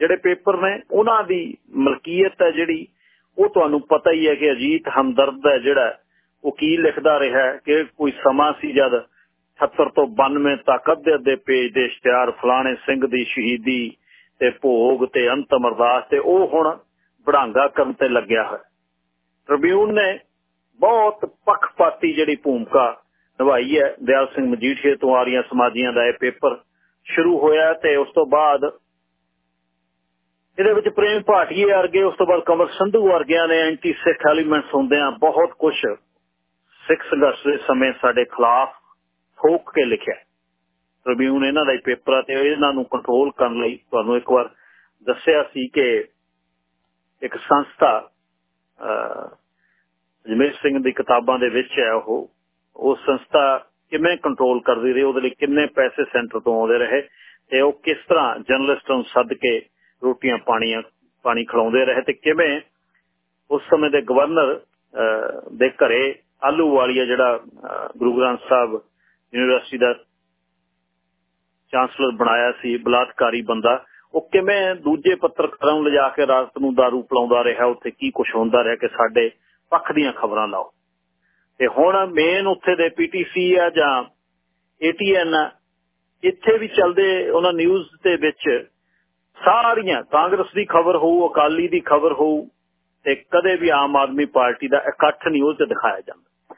S1: ਜਿਹੜੇ ਪੇਪਰ ਨੇ, ਉਹਨਾਂ ਦੀ ਮਲਕੀਅਤ ਹੈ ਜਿਹੜੀ ਉਹ ਤੁਹਾਨੂੰ ਪਤਾ ਹੀ ਹੈ ਕਿ ਅਜੀਤ ਹਮਦਰਦ ਹੈ ਜਿਹੜਾ ਉਹ ਕੀ ਲਿਖਦਾ ਰਿਹਾ ਕਿ ਕੋਈ ਸਮਾਂ ਸੀ ਜਦ 70 ਤੋਂ 92 ਤੱਕ ਅੱਧੇ ਅੱਧੇ ਪੇਜ ਦੇ ਇਸ਼ਤਿਹਾਰ ਫਲਾਣੇ ਸਿੰਘ ਦੀ ਸ਼ਹੀਦੀ ਤੇ ਭੋਗ ਤੇ ਅੰਤਮ ਅਰਦਾਸ ਤੇ ਉਹ ਹੁਣ ਬੜਾਂਗਾ ਕਰਨ ਤੇ ਲੱਗਿਆ ਹੈ। ਟ੍ਰਿਬਿਊਨ ਨੇ ਬਹੁਤ ਪੱਖਪਾਤੀ ਜਿਹੜੀ ਭੂਮਿਕਾ ਨਿਭਾਈ ਹੈ। ਦਿਆਲ ਸਿੰਘ ਮਜੀਠੀਏ ਤੋਂ ਆਰੀਆਂ ਸਮਾਜੀਆਂ ਦਾ ਇਹ ਪੇਪਰ ਸ਼ੁਰੂ ਹੋਇਆ ਤੇ ਉਸ ਤੋਂ ਬਾਅਦ ਇਹਦੇ ਵਿੱਚ ਪ੍ਰੇਮ ਭਾਟੀਏ ਵਰਗੇ, ਉਸ ਤੋਂ ਬਾਅਦ ਕਮਰ ਸੰਧੂ ਵਰਗਿਆਂ ਨੇ ਐਂਟੀ ਸਿੱਖ ਐਲੀਮੈਂਟਸ ਹੁੰਦੇ ਆ, ਬਹੁਤ ਕੁਝ ਸਿੱਖ ਸੰਘਰਸ਼ ਦੇ ਸਮੇਂ ਸਾਡੇ ਖਿਲਾਫ ਠੋਕ ਕੇ ਲਿਖਿਆ ਟ੍ਰਿਬਿਊਨ ਇਹਨਾਂ ਦਾ ਹੀ ਪੇਪਰ ਤੇ ਇਹਨਾਂ ਨੂੰ ਕੰਟਰੋਲ ਕਰਨ ਲਈ ਤੁਹਾਨੂੰ ਇੱਕ ਵਾਰ ਦੱਸਿਆ ਸੀ ਕਿ ਇੱਕ ਸੰਸਥਾ ਜਮੇਸ਼ ਸਿੰਘ ਦੀ ਕਿਤਾਬਾਂ ਦੇ ਵਿੱਚ ਹੈ ਉਹ। ਉਹ ਸੰਸਥਾ ਕਿਵੇਂ ਕੰਟਰੋਲ ਕਰਦੀ ਰਹੀ, ਉਹਦੇ ਲਈ ਕਿੰਨੇ ਪੈਸੇ ਸੈਂਟਰ ਤੋਂ ਆਉਂਦੇ ਰਹੇ ਤੇ ਉਹ ਕਿਸ ਤਰ੍ਹਾਂ ਜਰਨਲਿਸਟ ਨੂੰ ਸੱਦ ਕੇ ਰੋਟੀਆਂ ਪਾਣੀਆਂ, ਪਾਣੀ ਖਿਲਾਉਂਦੇ ਰਹੇ ਤੇ ਕਿਵੇਂ ਉਸ ਸਮੇਂ ਦੇ ਗਵਰਨਰ ਦੇ ਘਰੇ ਆਲੂ ਵਾਲੀਆ ਜਿਹੜਾ ਗੁਰੂ ਗ੍ਰੰਥ ਸਾਹਿਬ ਯੂਨੀਵਰਸਿਟੀ ਦਾ ਚਾਂਸਲਰ ਬਣਾਇਆ ਸੀ, ਬਲਾਤਕਾਰੀ ਬੰਦਾ, ਉਹ ਕਿਵੇਂ ਦੂਜੇ ਪੱਤਰਕਾਰਾਂ ਨੂੰ ਲਿਜਾ ਕੇ ਰਾਤ ਨੂੰ दारू ਪਲਾਉਂਦਾ ਰਿਹਾ, ਉੱਥੇ ਕੀ ਕੁਝ ਹੁੰਦਾ ਰਿਹਾ ਕਿ ਸਾਡੇ ਪੱਖ ਦੀਆਂ ਖਬਰਾਂ ਲਾਓ। ਤੇ ਹੁਣ ਮੇਨ ਉੱਥੇ ਦੇ ਪੀਟੀਸੀ ਆ ਜਾਂ ਏਟੀਐਨ ਇੱਥੇ ਵੀ ਚੱਲਦੇ ਉਹਨਾਂ ਨਿਊਜ਼ ਦੇ ਵਿੱਚ ਸਾਰੀਆਂ, ਕਾਂਗਰਸ ਦੀ ਖਬਰ ਹੋਊ, ਅਕਾਲੀ ਦੀ ਖਬਰ ਹੋਊ, ਤੇ ਕਦੇ ਵੀ ਆਮ ਆਦਮੀ ਪਾਰਟੀ ਦਾ ਇਕੱਠ ਨਹੀਂ ਉਹ ਤੇ ਦਿਖਾਇਆ ਜਾਂਦਾ।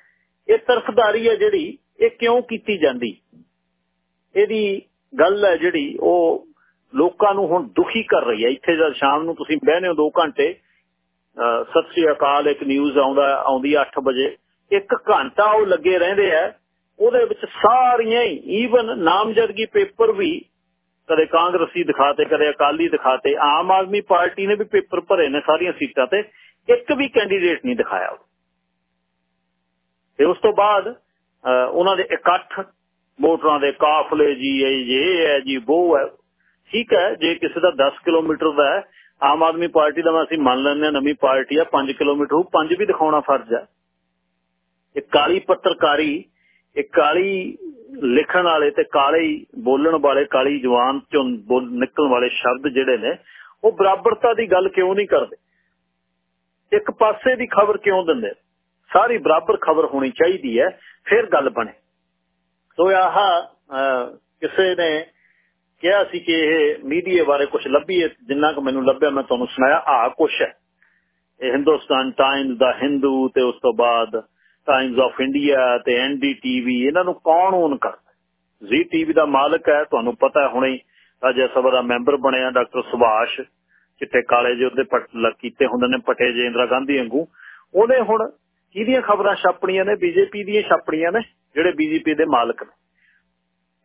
S1: ਇਹ ਤਰਫਦਾਰੀ ਹੈ ਜਿਹੜੀ, ਇਹ ਕਿਉਂ ਕੀਤੀ ਜਾਂਦੀ? ਇਹਦੀ ਗੱਲ ਹੈ ਜਿਹੜੀ, ਉਹ ਲੋਕਾਂ ਨੂੰ ਹੁਣ ਦੁਖੀ ਕਰ ਰਹੀ ਹੈ। ਇੱਥੇ ਜਦ ਸ਼ਾਮ ਨੂੰ ਤੁਸੀਂ ਬਹਿਨੇ ਹੋ 2 ਘੰਟੇ ਸਤਿ ਸ੍ਰੀ ਅਕਾਲ, ਇੱਕ ਨਿਊਜ਼ ਆਉਂਦਾ, ਆਉਂਦੀ 8 ਵਜੇ। ਇੱਕ ਘੰਟਾ ਉਹ ਲੱਗੇ ਰਹਿੰਦੇ ਆ, ਉਹਦੇ ਵਿੱਚ ਸਾਰੀਆਂ ਹੀ ਈਵਨ ਨਾਮਜ਼ਦਗੀ ਪੇਪਰ ਵੀ ਕਦੇ ਕਾਂਗਰਸੀ ਦਿਖਾਤੇ, ਕਦੇ ਅਕਾਲੀ ਦਿਖਾਤੇ, ਆਮ ਆਦਮੀ ਪਾਰਟੀ ਨੇ ਵੀ ਪੇਪਰ ਭਰੇ ਨੇ ਸਾਰੀਆਂ ਸੀਟਾਂ ਤੇ, ਇੱਕ ਵੀ ਕੈਂਡੀਡੇਟ ਨਹੀਂ ਦਿਖਾਇਆ ਤੇ ਉਸ ਤੋਂ ਬਾਅਦ ਉਹਨਾਂ ਦੇ ਇਕੱਠ ਵੋਟਰਾਂ ਦੇ ਕਾਫਲੇ ਜੀ, ਇਹ ਹੈ ਜੀ ਉਹ ਹੈ। ਠੀਕ ਹੈ, ਜੇ ਕਿਸੇ ਦਾ 10 ਕਿਲੋਮੀਟਰ ਦਾ ਆਮ ਆਦਮੀ ਪਾਰਟੀ ਦਾ ਅਸੀਂ ਮੰਨ ਲੈਂਦੇ ਨਵੀਂ ਪਾਰਟੀ ਆ 5 ਕਿਲੋਮੀਟਰ ਉਹ 5 ਵੀ ਦਿਖਾਉਣਾ ਫਰਜ਼ ਹੈ। ਇਹ ਕਾਲੀ ਪੱਤਰਕਾਰੀ ਇਹ ਕਾਲੀ ਲਿਖਣ ਵਾਲੇ ਤੇ ਕਾਲੇ ਬੋਲਣ ਵਾਲੇ, ਕਾਲੀ ਜਵਾਨ ਚੋਂ ਨਿਕਲਣ ਵਾਲੇ ਸ਼ਬਦ ਜਿਹੜੇ ਨੇ, ਉਹ ਬਰਾਬਰਤਾ ਦੀ ਗੱਲ ਕਿਉਂ ਨਹੀਂ ਕਰਦੇ? ਇੱਕ ਪਾਸੇ ਦੀ ਖਬਰ ਕਿਉਂ ਦਿੰਦੇ? ਸਾਰੀ ਬਰਾਬਰ ਖਬਰ ਹੋਣੀ ਚਾਹੀਦੀ ਹੈ, ਫਿਰ ਗੱਲ ਬਣੇ। ਸੋ ਆਹ ਕਿਸੇ ਨੇ ਕਿਹਾ ਸੀ ਕਿ ਇਹ ਮੀਡੀਆ ਬਾਰੇ ਕੁਝ ਲੱਭੀ ਜਿੰਨਾ ਕਿ ਮੈਨੂੰ ਲੱਭਿਆ ਮੈਂ ਤੁਹਾਨੂੰ ਸੁਣਾਇਆ ਆ ਕੁਝ ਹੈ। ਇਹ ਹਿੰਦੁਸਤਾਨ ਟਾਈਮਜ਼ ਦਾ ਹਿੰਦੂ ਤੇ ਉਸ ਤੋਂ ਬਾਅਦ ਟਾਈਮਜ਼ ਆਫ ਇੰਡੀਆ ਤੇ ਐਨਡੀਟੀਵੀ ਇਹਨਾਂ ਨੂੰ ਕੌਣ ਓਨ ਕਰਦਾ? ਜ਼ੀ ਟੀਵੀ ਦਾ ਮਾਲਕ ਹੈ ਤੁਹਾਨੂੰ ਪਤਾ ਹੈ ਹੁਣੇ ਰਾਜ ਸਭਾ ਦਾ ਮੈਂਬਰ ਬਣਿਆ ਡਾਕਟਰ ਸੁਭਾਸ਼ ਚਿੱਟੇ ਕਾਲੇ ਜਿਹੇ ਉਹਦੇ ਪਟ ਕੀਤੇ ਹੁੰਦੇ ਨੇ ਪਟੇ ਜੇ ਇੰਦਰਾ ਗਾਂਧੀ ਵਾਂਗੂ। ਉਹਨੇ ਹੁਣ ਕਿਹਦੀਆਂ ਖਬਰਾਂ ਛਾਪਣੀਆਂ ਨੇ? ਬੀਜੇਪੀ ਦੀਆਂ ਛਾਪਣੀਆਂ ਨੇ ਜਿਹੜੇ ਬੀਜੇਪੀ ਦੇ ਮਾਲਕ ਨੇ।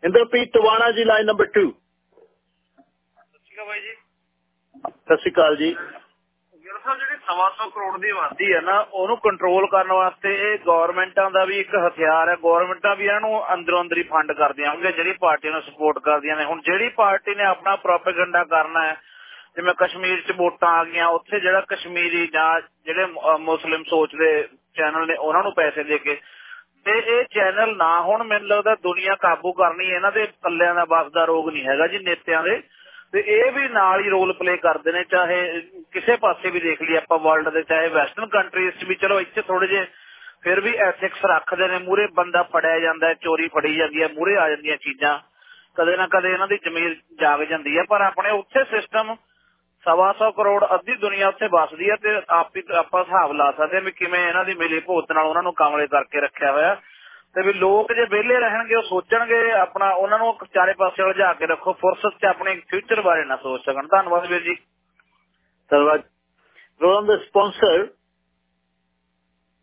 S1: ਇੰਦਰਪ੍ਰੀਤ ਟਵਾਣਾ ਜੀ ਲਾਈਨ ਨੰਬਰ 2
S3: ਸਤਿ ਸ਼੍ਰੀ ਅਕਾਲ ਜੀ।
S1: ਸਤਿ ਸ਼੍ਰੀ ਅਕਾਲ ਜੀ।
S3: ਸਾਹਿਬ, ਜਿਹੜੀ 100 ਕਰੋੜ ਦੀ ਆਬਾਦੀ ਹੈ ਨਾ, ਉਹਨੂੰ ਕੰਟਰੋਲ ਕਰਨ ਵਾਸਤੇ ਇਹ ਗਵਰਨਮੈਂਟਾਂ ਦਾ ਵੀ ਇੱਕ ਹਥਿਆਰ ਹੈ। ਗਵਰਨਮੈਂਟਾਂ ਵੀ ਇਹਨਾਂ ਨੂੰ ਅੰਦਰੋਂ ਅੰਦਰੀ ਫੰਡ ਕਰਦੀਆਂ ਹੋਣਗੇ ਜਿਹੜੀ ਪਾਰਟੀ ਨੂੰ ਸਪੋਰਟ ਕਰਦੀਆਂ ਨੇ। ਹੁਣ ਜਿਹੜੀ ਪਾਰਟੀ ਨੇ ਆਪਣਾ ਪ੍ਰੋਪੇਗੈਂਡਾ ਕਰਨਾ ਹੈ, ਜਿਵੇਂ ਕਸ਼ਮੀਰ 'ਚ ਵੋਟਾਂ ਆ ਗਈਆਂ, ਉੱਥੇ ਜਿਹੜਾ ਕਸ਼ਮੀਰੀ ਜਾਂ ਜਿਹੜੇ ਮੁਸਲਿਮ ਸੋਚਦੇ ਚੈਨਲ ਨੇ, ਉਹਨਾਂ ਨੂੰ ਪੈਸੇ ਦੇ ਕੇ। ਤੇ ਇਹ ਚੈਨਲ ਨਾ ਹੁਣ, ਮੈਨੂੰ ਲੱਗਦਾ ਦੁਨੀਆ ਕਾਬੂ ਕਰਨੀ, ਇਹਨਾਂ ਦੇ ਕੱਲਿਆਂ ਦਾ ਬਸ ਦਾ ਰੋਗ ਨਹੀਂ ਹੈਗਾ ਜੀ, ਨੇਤਿਆਂ ਦੇ। ਤੇ ਇਹ ਵੀ ਨਾਲ ਹੀ ਰੋਲ ਪਲੇ ਕਰਦੇ ਨੇ, ਚਾਹੇ ਕਿਸੇ ਪਾਸੇ ਵੀ ਦੇਖ ਲਈ ਆਪਾਂ ਵਰਲਡ ਦੇ, ਚਾਹੇ ਵੈਸਟਰਨ ਕੰਟਰੀਜ਼ 'ਚ ਵੀ, ਚਲੋ ਇੱਥੇ ਥੋੜੇ ਜੇ ਫਿਰ ਵੀ ਐਥਿਕਸ ਰੱਖਦੇ ਨੇ ਮੂਰੇ ਬੰਦਾ ਫੜਿਆ ਜਾਂਦਾ, ਚੋਰੀ ਫੜੀ ਜਾਂਦੀ ਹੈ ਮੂਰੇ ਆ ਜਾਂਦੀਆਂ ਚੀਜ਼ਾਂ। ਕਦੇ ਨਾ ਕਦੇ ਇਹਨਾਂ ਦੀ ਜ਼ਮੀਰ ਜਾਗ ਜਾਂਦੀ ਹੈ, ਪਰ ਆਪਣੇ ਉੱਥੇ ਸਿਸਟਮ ਸਵਾ ਸੌ ਕਰੋੜ ਅੱਧੀ ਦੁਨੀਆ ਉੱਥੇ ਵਸਦੀ ਹੈ ਤੇ ਆਪ ਆਪਾਂ ਹਿਸਾਬ ਲਾ ਸਕਦੇ ਹਾਂ ਵੀ ਕਿਵੇਂ ਇਹਨਾਂ ਦੀ ਮਿਲੀ ਭੋਤ ਨਾਲ ਉਹਨਾਂ ਨੂੰ ਕਾਮਲੇ ਕਰਕੇ ਰੱਖਿਆ ਹੋਇਆ। ਤੇ ਵੀ ਲੋਕ ਜੇ ਵਿਹਲੇ ਰਹਿਣਗੇ, ਉਹ ਸੋਚਣਗੇ ਆਪਣਾ, ਉਹਨਾਂ ਨੂੰ ਚਾਰੇ ਪਾਸੇ ਉਲਝਾ ਕੇ ਰੱਖੋ, ਫੁਰਸਤ 'ਚ ਆਪਣੇ ਫਿਊਚਰ ਬਾਰੇ ਨਾ ਸੋਚ ਸਕਣ। ਧੰਨਵਾਦ ਵੀਰ ਜੀ।
S1: ਧੰਨਵਾਦ। ਪ੍ਰੋਗਰਾਮ ਦਾ ਸਪਾਂਸਰ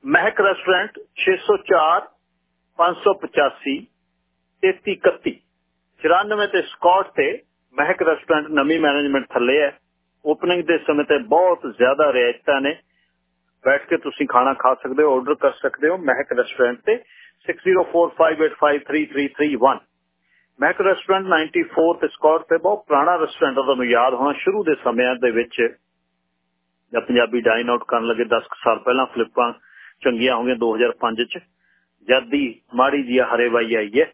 S1: ਮਹਿਕ ਰੈਸਟੋਰੈਂਟ 604 585 3331 94 ਤੇ ਸਕਾਟ ਤੇ ਮਹਿਕ ਰੈਸਟੋਰੈਂਟ ਨਵੀਂ ਮੈਨੇਜਮੈਂਟ ਥੱਲੇ ਹੈ। ਓਪਨਿੰਗ ਦੇ ਸਮੇਂ ਤੇ ਬਹੁਤ ਜ਼ਿਆਦਾ ਰਿਆਇਤਾਂ ਨੇ। ਬੈਠ ਕੇ ਤੁਸੀਂ ਖਾਣਾ ਖਾ ਸਕਦੇ ਹੋ ਆਰਡਰ ਕਰ ਸਕਦੇ ਹੋ ਮਹਿਕ ਰੈਸਟੋਰੈਂਟ ਤੇ। 6045853331 ਮਹਿਕ ਰੈਸਟੋਰੈਂਟ 94 ਤੇ ਸਕਾਟ ਤੇ ਬਹੁਤ ਪੁਰਾਣਾ ਰੈਸਟੋਰੈਂਟ ਆ, ਤੁਹਾਨੂੰ ਯਾਦ ਹੋਣਾ, ਸ਼ੁਰੂ ਦੇ ਸਮਿਆਂ ਦੇ ਵਿੱਚ ਜਦ ਪੰਜਾਬੀ ਡਾਈਨ ਆਊਟ ਕਰਨ ਲੱਗੇ 10 ਸਾਲ ਪਹਿਲਾਂ ਫਲਿੱਪਾਂ ਚੰਗੀਆਂ ਹੋ ਗਈਆਂ 2005 ਚ, ਜਦ ਦੀ ਮਾੜੀ ਜੀ ਹਰੇਵਾਈ ਆਈ ਹੈ,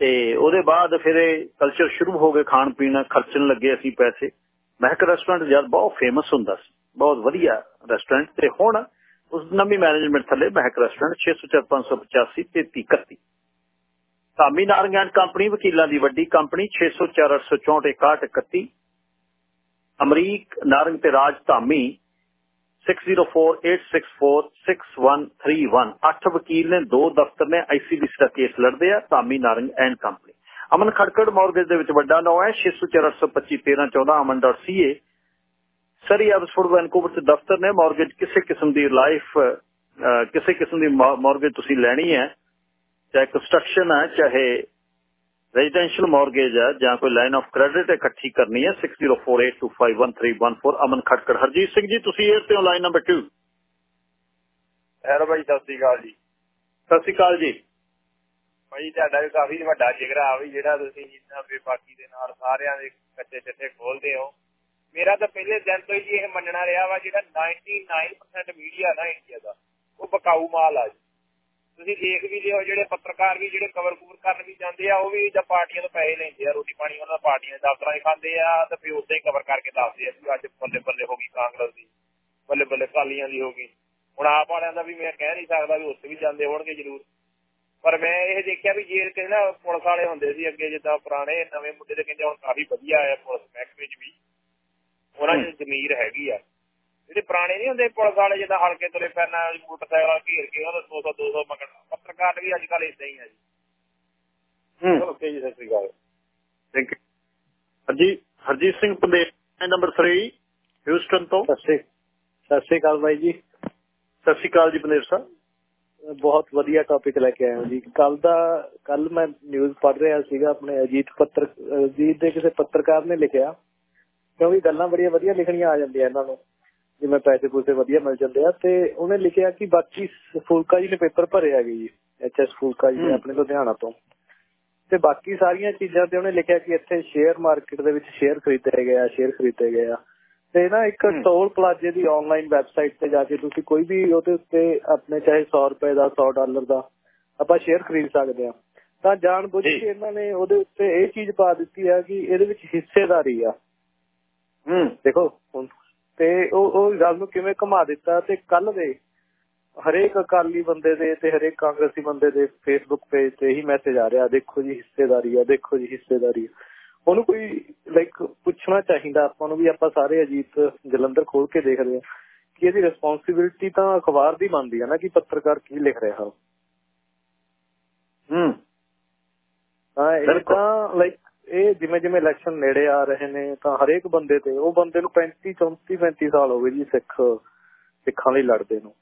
S1: ਤੇ ਉਹਦੇ ਬਾਅਦ ਫਿਰ ਇਹ ਕਲਚਰ ਸ਼ੁਰੂ ਹੋ ਗਏ, ਖਾਣ ਪੀਣ ਖਰਚਣ ਲੱਗੇ ਅਸੀਂ ਪੈਸੇ। ਮਹਿਕ ਰੈਸਟੋਰੈਂਟ ਜਦ ਬਹੁਤ ਫੇਮਸ ਹੁੰਦਾ ਸੀ, ਬਹੁਤ ਵਧੀਆ ਰੈਸਟੋਰੈਂਟ ਤੇ ਹੁਣ ਉਸ ਨਵੀਂ ਮੈਨੇਜਮੈਂਟ ਥੱਲੇ ਮਹਿਕ ਰੈਸਟੋਰੈਂਟ 604585 3331 ਧਾਮੀ ਨਾਰੰਗ ਕੰਪਨੀ ਵਕੀਲਾਂ ਦੀ ਵੱਡੀ ਕੰਪਨੀ 604864 ਅਮਰੀਕ ਨਾਰੰਗ ਤੇ ਰਾਜ ਧਾਮੀ 6048646131 ਅੱਠ ਵਕੀਲ ਨੇ, ਦੋ ਦਫ਼ਤਰ ਨੇ ਆਈਸੀਬੀਸੀ ਦਾ ਕੇਸ ਲੜਦੇ ਆ Dhami Narang and company Aman Kharkar mortgage ਦੇ ਵਿੱਚ ਵੱਡਾ ਨਾਮ ਹੈ 6048251314 aman.ca ਸਰੀ ਅਬਸਫੋਰਡ ਵੈਨਕੂਵਰ ਚ ਦਫ਼ਤਰ ਨੇ ਮਾਰਗੇਜ ਕਿਸੇ ਕਿਸਮ ਦੀ ਲਾਈਫ ਕਿਸੇ ਕਿਸਮ ਦੀ ਮਾਰਗੇਜ ਤੁਸੀਂ ਲੈਣੀ ਹੈ ਚਾਹੇ ਕੰਸਟਰਕਸ਼ਨ ਹੈ ਚਾਹੇ ਰੈਜ਼ੀਡੈਂਸ਼ੀਅਲ ਮਾਰਗੇਜ ਹੈ ਜਾਂ ਕੋਈ ਲਾਈਨ ਆਫ ਕ੍ਰੈਡਿਟ ਇਕੱਠੀ ਕਰਨੀ ਹੈ 6048251314 ਅਮਨ ਖਟਕੜ। ਹਰਜੀਤ ਸਿੰਘ ਜੀ ਤੁਸੀਂ 에ਅਰ ਤੇ ਲਾਈਨ ਨੰਬਰ 2
S4: ਹੈਲੋ ਭਾਈ ਸਤਿ ਸ੍ਰੀ ਅਕਾਲ ਜੀ।
S1: ਸਤਿ ਸ੍ਰੀ ਅਕਾਲ ਜੀ।
S4: ਭਾਈ ਤੁਹਾਡਾ ਵੀ ਕਾਫੀ ਵੱਡਾ ਜਿਗਰਾ ਆ ਵੀ ਜਿਹੜਾ ਤੁਸੀਂ ਜਿੰਨਾ ਬੇਬਾਕੀ ਦੇ ਨਾਲ ਸਾਰਿਆਂ ਦੇ ਕੱਚੇ ਚੱਟੇ ਖੋਲਦੇ ਹੋ ਮੇਰਾ ਤਾਂ ਪਹਿਲੇ ਦਿਨ ਤੋਂ ਹੀ ਇਹ ਮੰਨਣਾ ਰਿਹਾ ਵਾ ਜਿਹੜਾ 99% ਮੀਡੀਆ ਨਾ ਇੰਡੀਆ ਦਾ, ਉਹ ਬਕਾਊ ਮਾਲ ਆ ਜੀ। ਤੁਸੀਂ ਦੇਖ ਵੀ ਲਿਓ ਜਿਹੜੇ ਪੱਤਰਕਾਰ ਵੀ ਜਿਹੜੇ ਕਵਰ ਕੂਵਰ ਕਰਨ ਵੀ ਜਾਂਦੇ ਆ, ਉਹ ਵੀ ਜਾਂ ਪਾਰਟੀਆਂ ਤੋਂ ਪੈਸੇ ਲੈਂਦੇ ਆ, ਰੋਟੀ ਪਾਣੀ ਉਹਨਾਂ ਦਾ ਪਾਰਟੀਆਂ ਦੇ ਦਫ਼ਤਰਾਂ 'ਚ ਖਾਂਦੇ ਆ ਤੇ ਫਿਰ ਉਦਾਂ ਹੀ ਕਵਰ ਕਰਕੇ ਦੱਸਦੇ ਆ ਵੀ ਅੱਜ ਬੱਲੇ ਬੱਲੇ ਹੋ ਗਈ ਕਾਂਗਰਸ ਦੀ, ਬੱਲੇ ਬੱਲੇ ਕਾਲੀਆਂ ਦੀ ਹੋ ਗਈ। ਹੁਣ ਆਪ ਵਾਲਿਆਂ ਦਾ ਵੀ ਮੈਂ ਕਹਿ ਨਹੀਂ ਸਕਦਾ ਵੀ ਉੱਥੇ ਵੀ ਜਾਂਦੇ ਹੋਣਗੇ ਜ਼ਰੂਰ। ਪਰ ਮੈਂ ਇਹ ਦੇਖਿਆ ਵੀ ਜੇ ਕਿ ਪੁਲਿਸ ਵਾਲੇ ਹੁੰਦੇ ਸੀ ਅੱਗੇ ਜਿੱਦਾਂ ਪੁਰਾਣੇ ਨਵੇਂ ਮੁੰਡੇ ਦੇ ਕਹਿੰਦੇ ਹੁਣ ਕਾਫੀ ਵਧੀਆ ਆ ਪੁਲਿਸ ਮਹਿਕਮੇ 'ਚ ਵੀ। ਉਹਨਾਂ 'ਚ ਜ਼ਮੀਰ ਹੈਗੀ ਆ। ਜਿਹੜੇ ਪੁਰਾਣੇ ਨਹੀਂ ਹੁੰਦੇ ਪੁਲਿਸ ਵਾਲੇ ਜਿੱਦਾਂ ਹਲਕੇ ਤੁਰੇ ਪੈਣਾ ਮੋਟਰਸਾਈਕਲ ਘੇਰ ਕੇ ਉਹਨਾਂ 200 200 ਮੰਗਣਾ ਪੱਤਰਕਾਰ ਵੀ ਅੱਜ ਕੱਲ ਇਦਾਂ ਹੀ ਆ ਜੀ। ਚਲੋ ਓਕੇ ਜੀ ਸਤਿ ਸ੍ਰੀ ਅਕਾਲ।
S1: Thank you Harjit Harjit Singh Pander number 3 Houston ਤੋਂ।
S5: ਸਤਿ ਸ੍ਰੀ ਅਕਾਲ ਬਾਈ ਜੀ।
S1: ਸਤਿ ਸ਼੍ਰੀ ਅਕਾਲ ਜੀ ਪੰਦੇਰ ਸਾਹਿਬ।
S5: ਬਹੁਤ ਵਧੀਆ ਟੌਪਿਕ ਲੈ ਕੇ ਆਏ ਹੋ ਜੀ। ਕੱਲ ਦਾ ਕੱਲ ਮੈਂ ਨਿਊਜ਼ ਪੜ੍ਹ ਰਿਹਾ ਸੀਗਾ ਆਪਣੇ ਅਜੀਤ ਪੱਤਰ ਅਜੀਤ ਦੇ ਕਿਸੇ ਪੱਤਰਕਾਰ ਨੇ ਲਿਖਿਆ। ਕਿਉਂਕਿ ਗੱਲਾਂ ਬੜੀਆਂ ਵਧੀਆ ਲਿਖਣੀਆਂ ਆ ਜਾਂਦੀਆਂ ਇਹਨਾਂ ਨੂੰ ਜਿਵੇਂ ਪੈਸੇ ਪੂਸੇ ਵਧੀਆ ਮਿਲ ਜਾਂਦੇ ਆ ਤੇ ਉਹਨੇ ਲਿਖਿਆ ਕਿ ਬਾਕੀ ਫੂਲਕਾ ਜੀ ਨੇ ਪੇਪਰ ਭਰੇ ਹੈਗੇ ਜੀ ਐਚਐਸ ਫੂਲਕਾ ਜੀ ਆਪਣੇ ਲੁਧਿਆਣਾ ਤੋਂ। ਤੇ ਬਾਕੀ ਸਾਰੀਆਂ ਚੀਜ਼ਾਂ ਤੇ ਉਹਨੇ ਲਿਖਿਆ ਕਿ ਇੱਥੇ ਸ਼ੇਅਰ ਮਾਰਕੀਟ ਦੇ ਵਿੱਚ ਸ਼ੇਅਰ ਖਰੀਦੇ ਗਏ ਆ ਸ਼ੇਅਰ ਖਰੀਦੇ ਗਏ ਆ। ਤੇ ਨਾ ਇੱਕ ਟੋਲ ਪਲਾਜ਼ੇ ਦੀ ਆਨਲਾਈਨ ਵੈਬਸਾਈਟ ਤੇ ਜਾ ਕੇ ਤੁਸੀਂ ਕੋਈ ਵੀ ਉਹਦੇ ਉੱਤੇ ਆਪਣੇ ਚਾਹੇ 100 ਰੁਪਏ ਦਾ 100 ਡਾਲਰ ਦਾ ਆਪਾਂ ਸ਼ੇਅਰ ਖਰੀਦ ਸਕਦੇ ਆ। ਤਾਂ ਜਾਣ ਬੁੱਝ ਕੇ ਇਹਨਾਂ ਨੇ ਉਹਦੇ ਉੱਤੇ ਇਹ ਚੀਜ਼ ਪਾ ਦਿੱਤੀ ਆ ਕਿ ਇਹਦੇ ਵਿੱਚ ਹਿੱਸੇਦਾਰੀ ਆ।
S1: ਹੂੰ
S5: ਦੇਖੋ ਤੇ ਉਹ ਉਹ ਗੱਲ ਨੂੰ ਕਿਵੇਂ ਘੁਮਾ ਦਿੱਤਾ ਤੇ ਕੱਲ ਦੇ ਹਰੇਕ ਅਕਾਲੀ ਬੰਦੇ ਦੇ ਤੇ ਹਰੇਕ ਕਾਂਗਰਸੀ ਬੰਦੇ ਦੇ ਫੇਸਬੁੱਕ ਪੇਜ ਤੇ ਇਹੀ ਮੈਸੇਜ ਆ ਰਿਹਾ ਦੇਖੋ ਜੀ ਹਿੱਸੇਦਾਰੀ ਆ ਦੇਖੋ ਜੀ ਹਿੱਸੇਦਾਰੀ ਉਹਨੂੰ ਕੋਈ ਲਾਈਕ ਪੁੱਛਣਾ ਚਾਹੀਦਾ ਆਪਾਂ ਨੂੰ ਵੀ ਆਪਾਂ ਸਾਰੇ ਅਜੀਤ ਜਲੰਧਰ ਖੋਲ ਕੇ ਦੇਖਦੇ ਆ ਕਿ ਇਹਦੀ ਰਿਸਪੌਂਸਿਬਿਲਟੀ ਤਾਂ ਅਖਬਾਰ ਦੀ ਬਣਦੀ ਆ ਨਾ ਕਿ ਪੱਤਰਕਾਰ ਕੀ ਲਿਖ ਰਿਹਾ
S1: ਹੂੰ।
S5: ਹਾਂ ਇਹ ਤਾਂ ਲਾਈਕ ਇਹ ਜਿਵੇਂ ਜਿਵੇਂ ਇਲੈਕਸ਼ਨ ਨੇੜੇ ਆ ਰਹੇ ਨੇ ਤਾਂ ਹਰੇਕ ਬੰਦੇ ਤੇ ਉਹ ਬੰਦੇ ਨੂੰ 35 34 35 ਸਾਲ ਹੋ ਗਏ ਜੀ ਸਿੱਖ ਸਿੱਖਾਂ ਲਈ ਲੜਦੇ ਨੂੰ।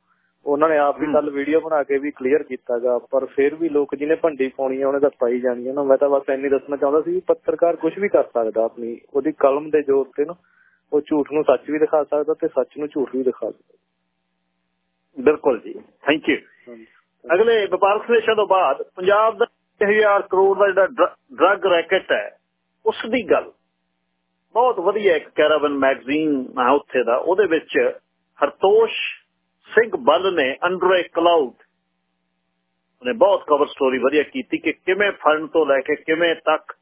S5: ਉਹਨਾਂ ਨੇ ਆਪ ਵੀ ਕੱਲ ਵੀਡੀਓ ਬਣਾ ਕੇ ਵੀ ਕਲੀਅਰ ਕੀਤਾਗਾ ਪਰ ਫਿਰ ਵੀ ਲੋਕ ਜਿਹਨੇ ਭੰਡੀ ਪਾਉਣੀ ਆ ਉਹਨੇ ਤਾਂ ਪਾਈ ਜਾਣੀ ਹੈ ਨਾ। ਮੈਂ ਤਾਂ ਬਸ ਇੰਨੀ ਦੱਸਣਾ ਚਾਹੁੰਦਾ ਸੀ ਪੱਤਰਕਾਰ ਕੁਝ ਵੀ ਕਰ ਸਕਦਾ ਆਪਣੀ ਉਹਦੀ ਕਲਮ ਦੇ ਜ਼ੋਰ ਤੇ ਨਾ ਉਹ ਝੂਠ ਨੂੰ ਸੱਚ ਵੀ ਦਿਖਾ ਸਕਦਾ ਤੇ ਸੱਚ ਨੂੰ ਝੂਠ ਵੀ ਦਿਖਾ ਸਕਦਾ।
S1: ਬਿਲਕੁਲ ਜੀ। ਥੈਂਕ ਯੂ ਅਗਲੇ ਵਪਾਰਕ ਸਲੇਸ਼ਾਂ ਤੋਂ ਬਾਅਦ ਪੰਜਾਬ ਦਾ 1000 ਕਰੋੜ ਦਾ ਜਿਹੜਾ ਡਰੱਗ ਰੈਕਟ ਹੈ, ਉਸ ਦੀ ਗੱਲ। ਬਹੁਤ ਵਧੀਆ ਇੱਕ ਕੈਰਾਵਨ ਮੈਗਜ਼ੀਨ ਆ ਉੱਥੇ ਦਾ। ਉਹਦੇ ਵਿੱਚ ਹਰਤੋਸ਼ ਸਿੰਘ ਬੱਲ ਨੇ ਅੰਡਰ ਏ ਕਲਾਉਡ ਉਹਨੇ ਬਹੁਤ ਕਵਰ ਸਟੋਰੀ ਵਧੀਆ ਕੀਤੀ ਕਿ ਕਿਵੇਂ ਫੰਡ ਤੋਂ ਲੈ ਕੇ ਕਿਵੇਂ ਤੱਕ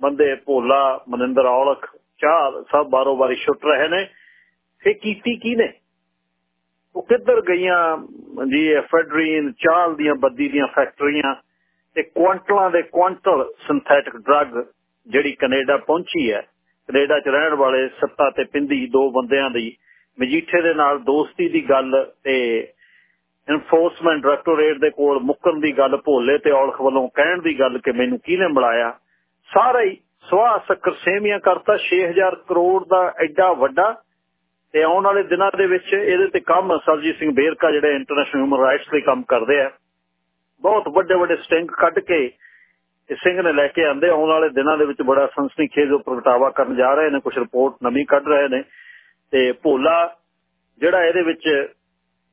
S1: ਬੰਦੇ ਭੋਲਾ, ਮਨਿੰਦਰ ਔਲਖ ਚਾਹ ਸਭ ਬਾਰੋ ਬਾਰੀ ਛੁੱਟ ਰਹੇ ਨੇ। ਇਹ ਕੀਤੀ ਕੀ ਨੇ ਉਹ ਕਿੱਧਰ ਗਈਆਂ ਜੀ ਐਫੈਡਰੀਨ ਚਾਲ ਦੀਆਂ ਬੱਦੀ ਦੀਆਂ ਫੈਕਟਰੀਆਂ ਤੇ ਕੁਆਂਟਲਾਂ ਦੇ ਕੁਆਂਟਲ ਸਿੰਥੈਟਿਕ ਡਰੱਗ ਜਿਹੜੀ ਕੈਨੇਡਾ ਪਹੁੰਚੀ ਹੈ, ਕੈਨੇਡਾ 'ਚ ਰਹਿਣ ਵਾਲੇ ਸੱਤਾ ਤੇ ਪਿੰਦੀ ਦੋ ਬੰਦਿਆਂ ਦੀ, ਮਜੀਠੇ ਦੇ ਨਾਲ ਦੋਸਤੀ ਦੀ ਗੱਲ ਤੇ ਇਨਫੋਰਸਮੈਂਟ ਡਾਇਰੈਕਟੋਰੇਟ ਦੇ ਕੋਲ ਮੁੱਕਣ ਦੀ ਗੱਲ ਭੋਲੇ ਤੇ ਔਲਖ ਵੱਲੋਂ ਕਹਿਣ ਦੀ ਗੱਲ ਕਿ ਮੈਨੂੰ ਕਿਹਨੇ ਮਿਲਾਇਆ? ਸਾਰਾ ਹੀ ਸਵਾਹ ਸੱਕਰ ਸੇਮੀਆਂ ਕਰਤਾ 6000 ਕਰੋੜ ਦਾ ਐਡਾ ਵੱਡਾ ਤੇ ਆਉਣ ਵਾਲੇ ਦਿਨਾਂ ਦੇ ਵਿੱਚ ਇਹਦੇ ਤੇ ਕੰਮ ਸਰਜੀਤ ਸਿੰਘ ਬੇਰਕਾ, ਜਿਹੜੇ ਇੰਟਰਨੈਸ਼ਨਲ ਹਿਊਮਨ ਰਾਈਟਸ ਲਈ ਕੰਮ ਕਰਦੇ ਆ ਬਹੁਤ ਵੱਡੇ ਵੱਡੇ ਸਟਿੰਗ ਕੱਢ ਕੇ ਸਿੰਘ ਨੇ ਲੈ ਕੇ ਆਂਦੇ। ਆਉਣ ਵਾਲੇ ਦਿਨਾਂ ਦੇ ਵਿੱਚ ਬੜਾ ਸੰਸਨੀਖੇਜ਼ ਪ੍ਰਗਟਾਵਾ ਕਰਨ ਜਾ ਰਹੇ ਨੇ ਕੁਝ ਰਿਪੋਰਟ ਨਵੀਂ ਕੱਢ ਰਹੇ ਨੇ। ਤੇ ਭੋਲਾ ਜਿਹੜਾ ਇਹਦੇ ਵਿੱਚ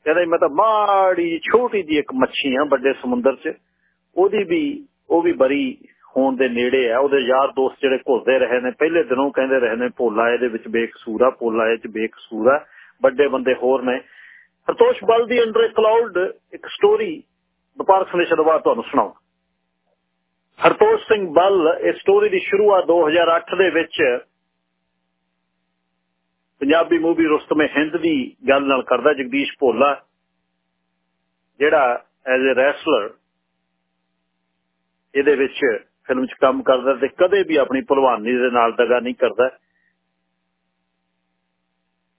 S1: ਕਹਿੰਦਾ ਮੈਂ ਤਾਂ ਮਾੜੀ ਛੋਟੀ ਜੀ ਇੱਕ ਮੱਛੀ ਆ ਵੱਡੇ ਸਮੁੰਦਰ 'ਚ। ਉਹਦੀ ਵੀ, ਉਹ ਵੀ ਬਰੀ ਹੋਣ ਦੇ ਨੇੜੇ ਆ। ਉਹਦੇ ਯਾਰ ਦੋਸਤ ਜਿਹੜੇ ਘੁਲਦੇ ਰਹੇ ਨੇ, ਪਹਿਲੇ ਦਿਨੋਂ ਕਹਿੰਦੇ ਰਹੇ ਨੇ, ਭੋਲਾ ਇਹਦੇ ਵਿੱਚ ਬੇਕਸੂਰ ਆ, ਭੋਲਾ ਇਹ 'ਚ ਬੇਕਸੂਰ ਆ। ਵੱਡੇ ਬੰਦੇ ਹੋਰ ਨੇ। ਹਰਤੋਸ਼ ਬਲ ਦੀ ਅੰਡਰ ਕਲਾਉਡ ਇੱਕ ਸਟੋਰੀ ਵਪਾਰਕ ਸੰਦੇਸ਼ ਤੋਂ ਬਾਅਦ ਤੁਹਾਨੂੰ ਸੁਣਾਉਂ ਹਰਤੋਸ਼ ਸਿੰਘ ਬਲ ਇਸ ਸਟੋਰੀ ਦੀ ਸ਼ੁਰੂਆਤ 2008 ਦੇ ਵਿੱਚ ਪੰਜਾਬੀ ਮੂਵੀ ਰੁਸਤਮੇ ਹਿੰਦ ਦੀ ਗੱਲ ਨਾਲ ਕਰਦਾ, ਜਗਦੀਸ਼ ਭੋਲਾ, ਜਿਹੜਾ ਐਜ਼ ਅ ਰੈਸਲਰ ਇਹਦੇ ਵਿੱਚ ਫਿਲਮ 'ਚ ਕੰਮ ਕਰਦਾ ਤੇ ਕਦੇ ਵੀ ਆਪਣੀ ਪਹਿਲਵਾਨੀ ਦੇ ਨਾਲ ਦਗਾ ਨਹੀਂ ਕਰਦਾ।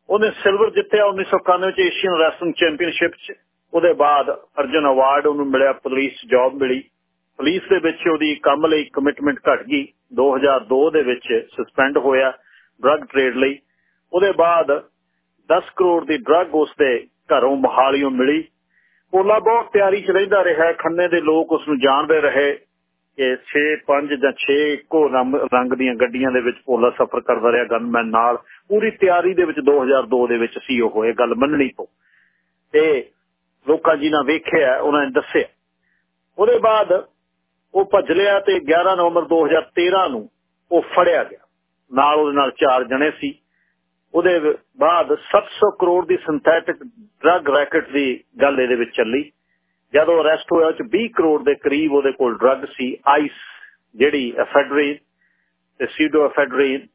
S1: ਉਹਨੇ ਸਿਲਵਰ ਜਿੱਤਿਆ 1991 ਚ ਏਸ਼ੀਅਨ ਰੈਸਲਿੰਗ ਚੈਂਪੀਅਨਸ਼ਿਪ 'ਚ। ਉਹਦੇ ਬਾਅਦ ਅਰਜਨ ਅਵਾਰਡ ਉਹਨੂੰ ਮਿਲਿਆ ਪੁਲਿਸ ਜੌਬ ਮਿਲੀ। ਪੁਲਿਸ ਦੇ ਵਿੱਚ ਉਹਦੀ ਕੰਮ ਲਈ ਕਮਿਟਮੈਂਟ ਘਟ ਗਈ। 2002 ਦੇ ਵਿੱਚ ਸਸਪੈਂਡ ਹੋਇਆ ਡਰੱਗ ਟ੍ਰੇਡ ਲਈ। ਉਹਦੇ ਬਾਅਦ 10 ਕਰੋੜ ਦੀ ਡਰੱਗ ਉਸਦੇ ਘਰੋਂ ਮਹਾਲੀਓਂ ਮਿਲੀ। ਪੋਲਾ ਬਹੁਤ ਤਿਆਰੀ ਚ ਰਹਿੰਦਾ ਰਿਹਾ। ਖੰਨੇ ਦੇ ਲੋਕ ਉਸ ਨੂੰ ਜਾਣਦੇ ਰਹੇ ਕਿ 6 5 ਜਾਂ 6 ਇੱਕੋ ਰੰਗ ਦੀਆਂ ਗੱਡੀਆਂ ਦੇ ਵਿੱਚ ਪੋਲਾ ਸਫ਼ਰ ਕਰਦਾ ਰਿਹਾ ਗਨਮੈਨ ਨਾਲ। ਪੂਰੀ ਤਿਆਰੀ ਦੇ ਵਿੱਚ 2002 ਦੇ ਵਿੱਚ ਸੀ ਉਹ, ਇਹ ਗੱਲ ਮੰਨਣੀ ਪਊ। ਤੇ ਲੋਕਾਂ ਜੀ ਨਾਲ ਵੇਖਿਆ ਉਹਨਾਂ ਨੇ ਦੱਸਿਆ। ਉਹਦੇ ਬਾਅਦ ਉਹ ਭੱਜ ਲਿਆ ਤੇ 11 ਨਵੰਬਰ 2013 ਨੂੰ ਉਹ ਫੜਿਆ ਗਿਆ। ਨਾਲ ਉਹਦੇ ਨਾਲ ਚਾਰ ਜਣੇ ਸੀ। ਉਹਦੇ ਬਾਅਦ 700 ਕਰੋੜ ਦੀ ਸਿੰਥੈਟਿਕ ਡਰੱਗ ਰੈਕਟ ਦੀ ਗੱਲ ਇਹਦੇ ਵਿੱਚ ਚੱਲੀ। ਜਦੋਂ ਅਰੈਸਟ ਹੋਇਆ ਚ 20 ਕਰੋੜ ਦੇ ਕਰੀਬ ਉਹਦੇ ਕੋਲ ਡਰੱਗ ਸੀ ਆਈਸ ਜਿਹੜੀ ਐਫੈਡਰੀਨ ਤੇ ਸੀਡੋ ਐਫੈਡਰੀਨ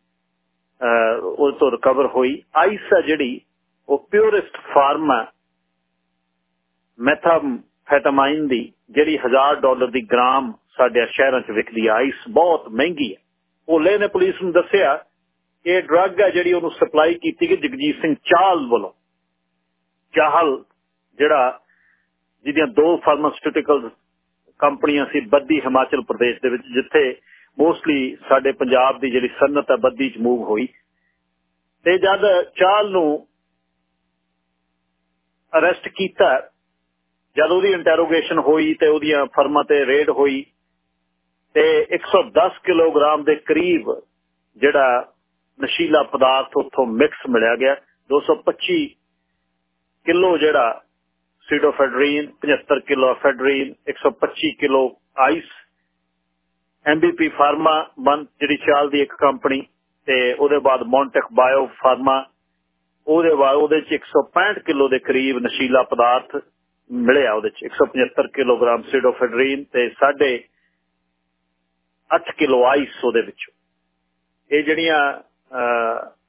S1: ਉਹ ਤੋਂ ਰਿਕਵਰ ਹੋਈ। ਆਈਸ ਆ ਜਿਹੜੀ, ਉਹ ਪਿਓਰੈਸਟ ਫਾਰਮ ਹੈ ਮੈਥਾਮਫੈਟਾਮਾਈਨ ਦੀ ਜਿਹੜੀ 1000 ਡਾਲਰ ਦੀ ਗ੍ਰਾਮ ਸਾਡੇ ਸ਼ਹਿਰਾਂ 'ਚ ਵਿਕਦੀ ਆ, ਆਈਸ ਬਹੁਤ ਮਹਿੰਗੀ ਹੈ ਭੋਲੇ ਨੇ ਪੁਲਿਸ ਨੂੰ ਦੱਸਿਆ ਇਹ ਡਰੱਗ ਹੈ ਜਿਹੜੀ ਉਹਨੂੰ ਸਪਲਾਈ ਕੀਤੀ ਗਈ ਜਗਜੀਤ ਸਿੰਘ ਚਾਹਲ ਵੱਲੋਂ। ਚਾਹਲ ਜਿਹੜਾ ਜਿਹਦੀਆਂ ਦੋ ਫਾਰਮਾਸਿਊਟੀਕਲ ਕੰਪਨੀਆਂ ਸੀ, ਬੱਦੀ ਹਿਮਾਚਲ ਪ੍ਰਦੇਸ਼ ਦੇ ਵਿੱਚ, ਜਿੱਥੇ ਮੋਸਟਲੀ ਸਾਡੇ ਪੰਜਾਬ ਦੀ ਜਿਹੜੀ ਸਨਅਤ ਹੈ ਬੱਦੀ ਚ ਮੂਵ ਹੋਈ। ਤੇ ਜਦ ਚਾਲ ਨੂੰ ਅਰੈਸਟ ਕੀਤਾ ਜਦ ਉਹਦੀ ਇੰਟਰੋਗੇਸ਼ਨ ਹੋਈ ਤੇ ਉਹਦੀਆਂ ਫਰਮਾਂ ਤੇ ਰੇਡ ਹੋਈ, ਤੇ 110 ਕਿਲੋਗ੍ਰਾਮ ਦੇ ਕਰੀਬ ਜਿਹੜਾ ਨਸ਼ੀਲਾ ਪਦਾਰਥ ਉੱਥੋਂ ਮਿਕਸ ਮਿਲਿਆ ਗਿਆ। 225 ਕਿਲੋ ਜਿਹੜਾ pseudoephedrine 75 kilo ephedrine 125 kilo ice MBP pharma ਬਨ ਜਿਹੜੀ ਚਾਲ ਦੀ ਇੱਕ ਕੰਪਨੀ ਤੇ ਉਹਦੇ ਬਾਅਦ ਮੌਂਟੈਕ ਬਾਇਓ ਫਾਰਮਾ ਉਹਦੇ ਬਾਅਦ ਉਹਦੇ ਚ 165 ਕਿਲੋ ਦੇ ਕਰੀਬ ਨਸ਼ੀਲਾ ਪਦਾਰਥ ਮਿਲਿਆ ਉਹਦੇ ਚ। 175 ਕਿਲੋਗ੍ਰਾਮ ਸੀਡੋਫੈਡਰੀਨ ਤੇ 8.5 ਕਿਲੋ ਆਈਸ ਉਹਦੇ ਵਿੱਚ। ਇਹ ਜਿਹੜੀਆਂ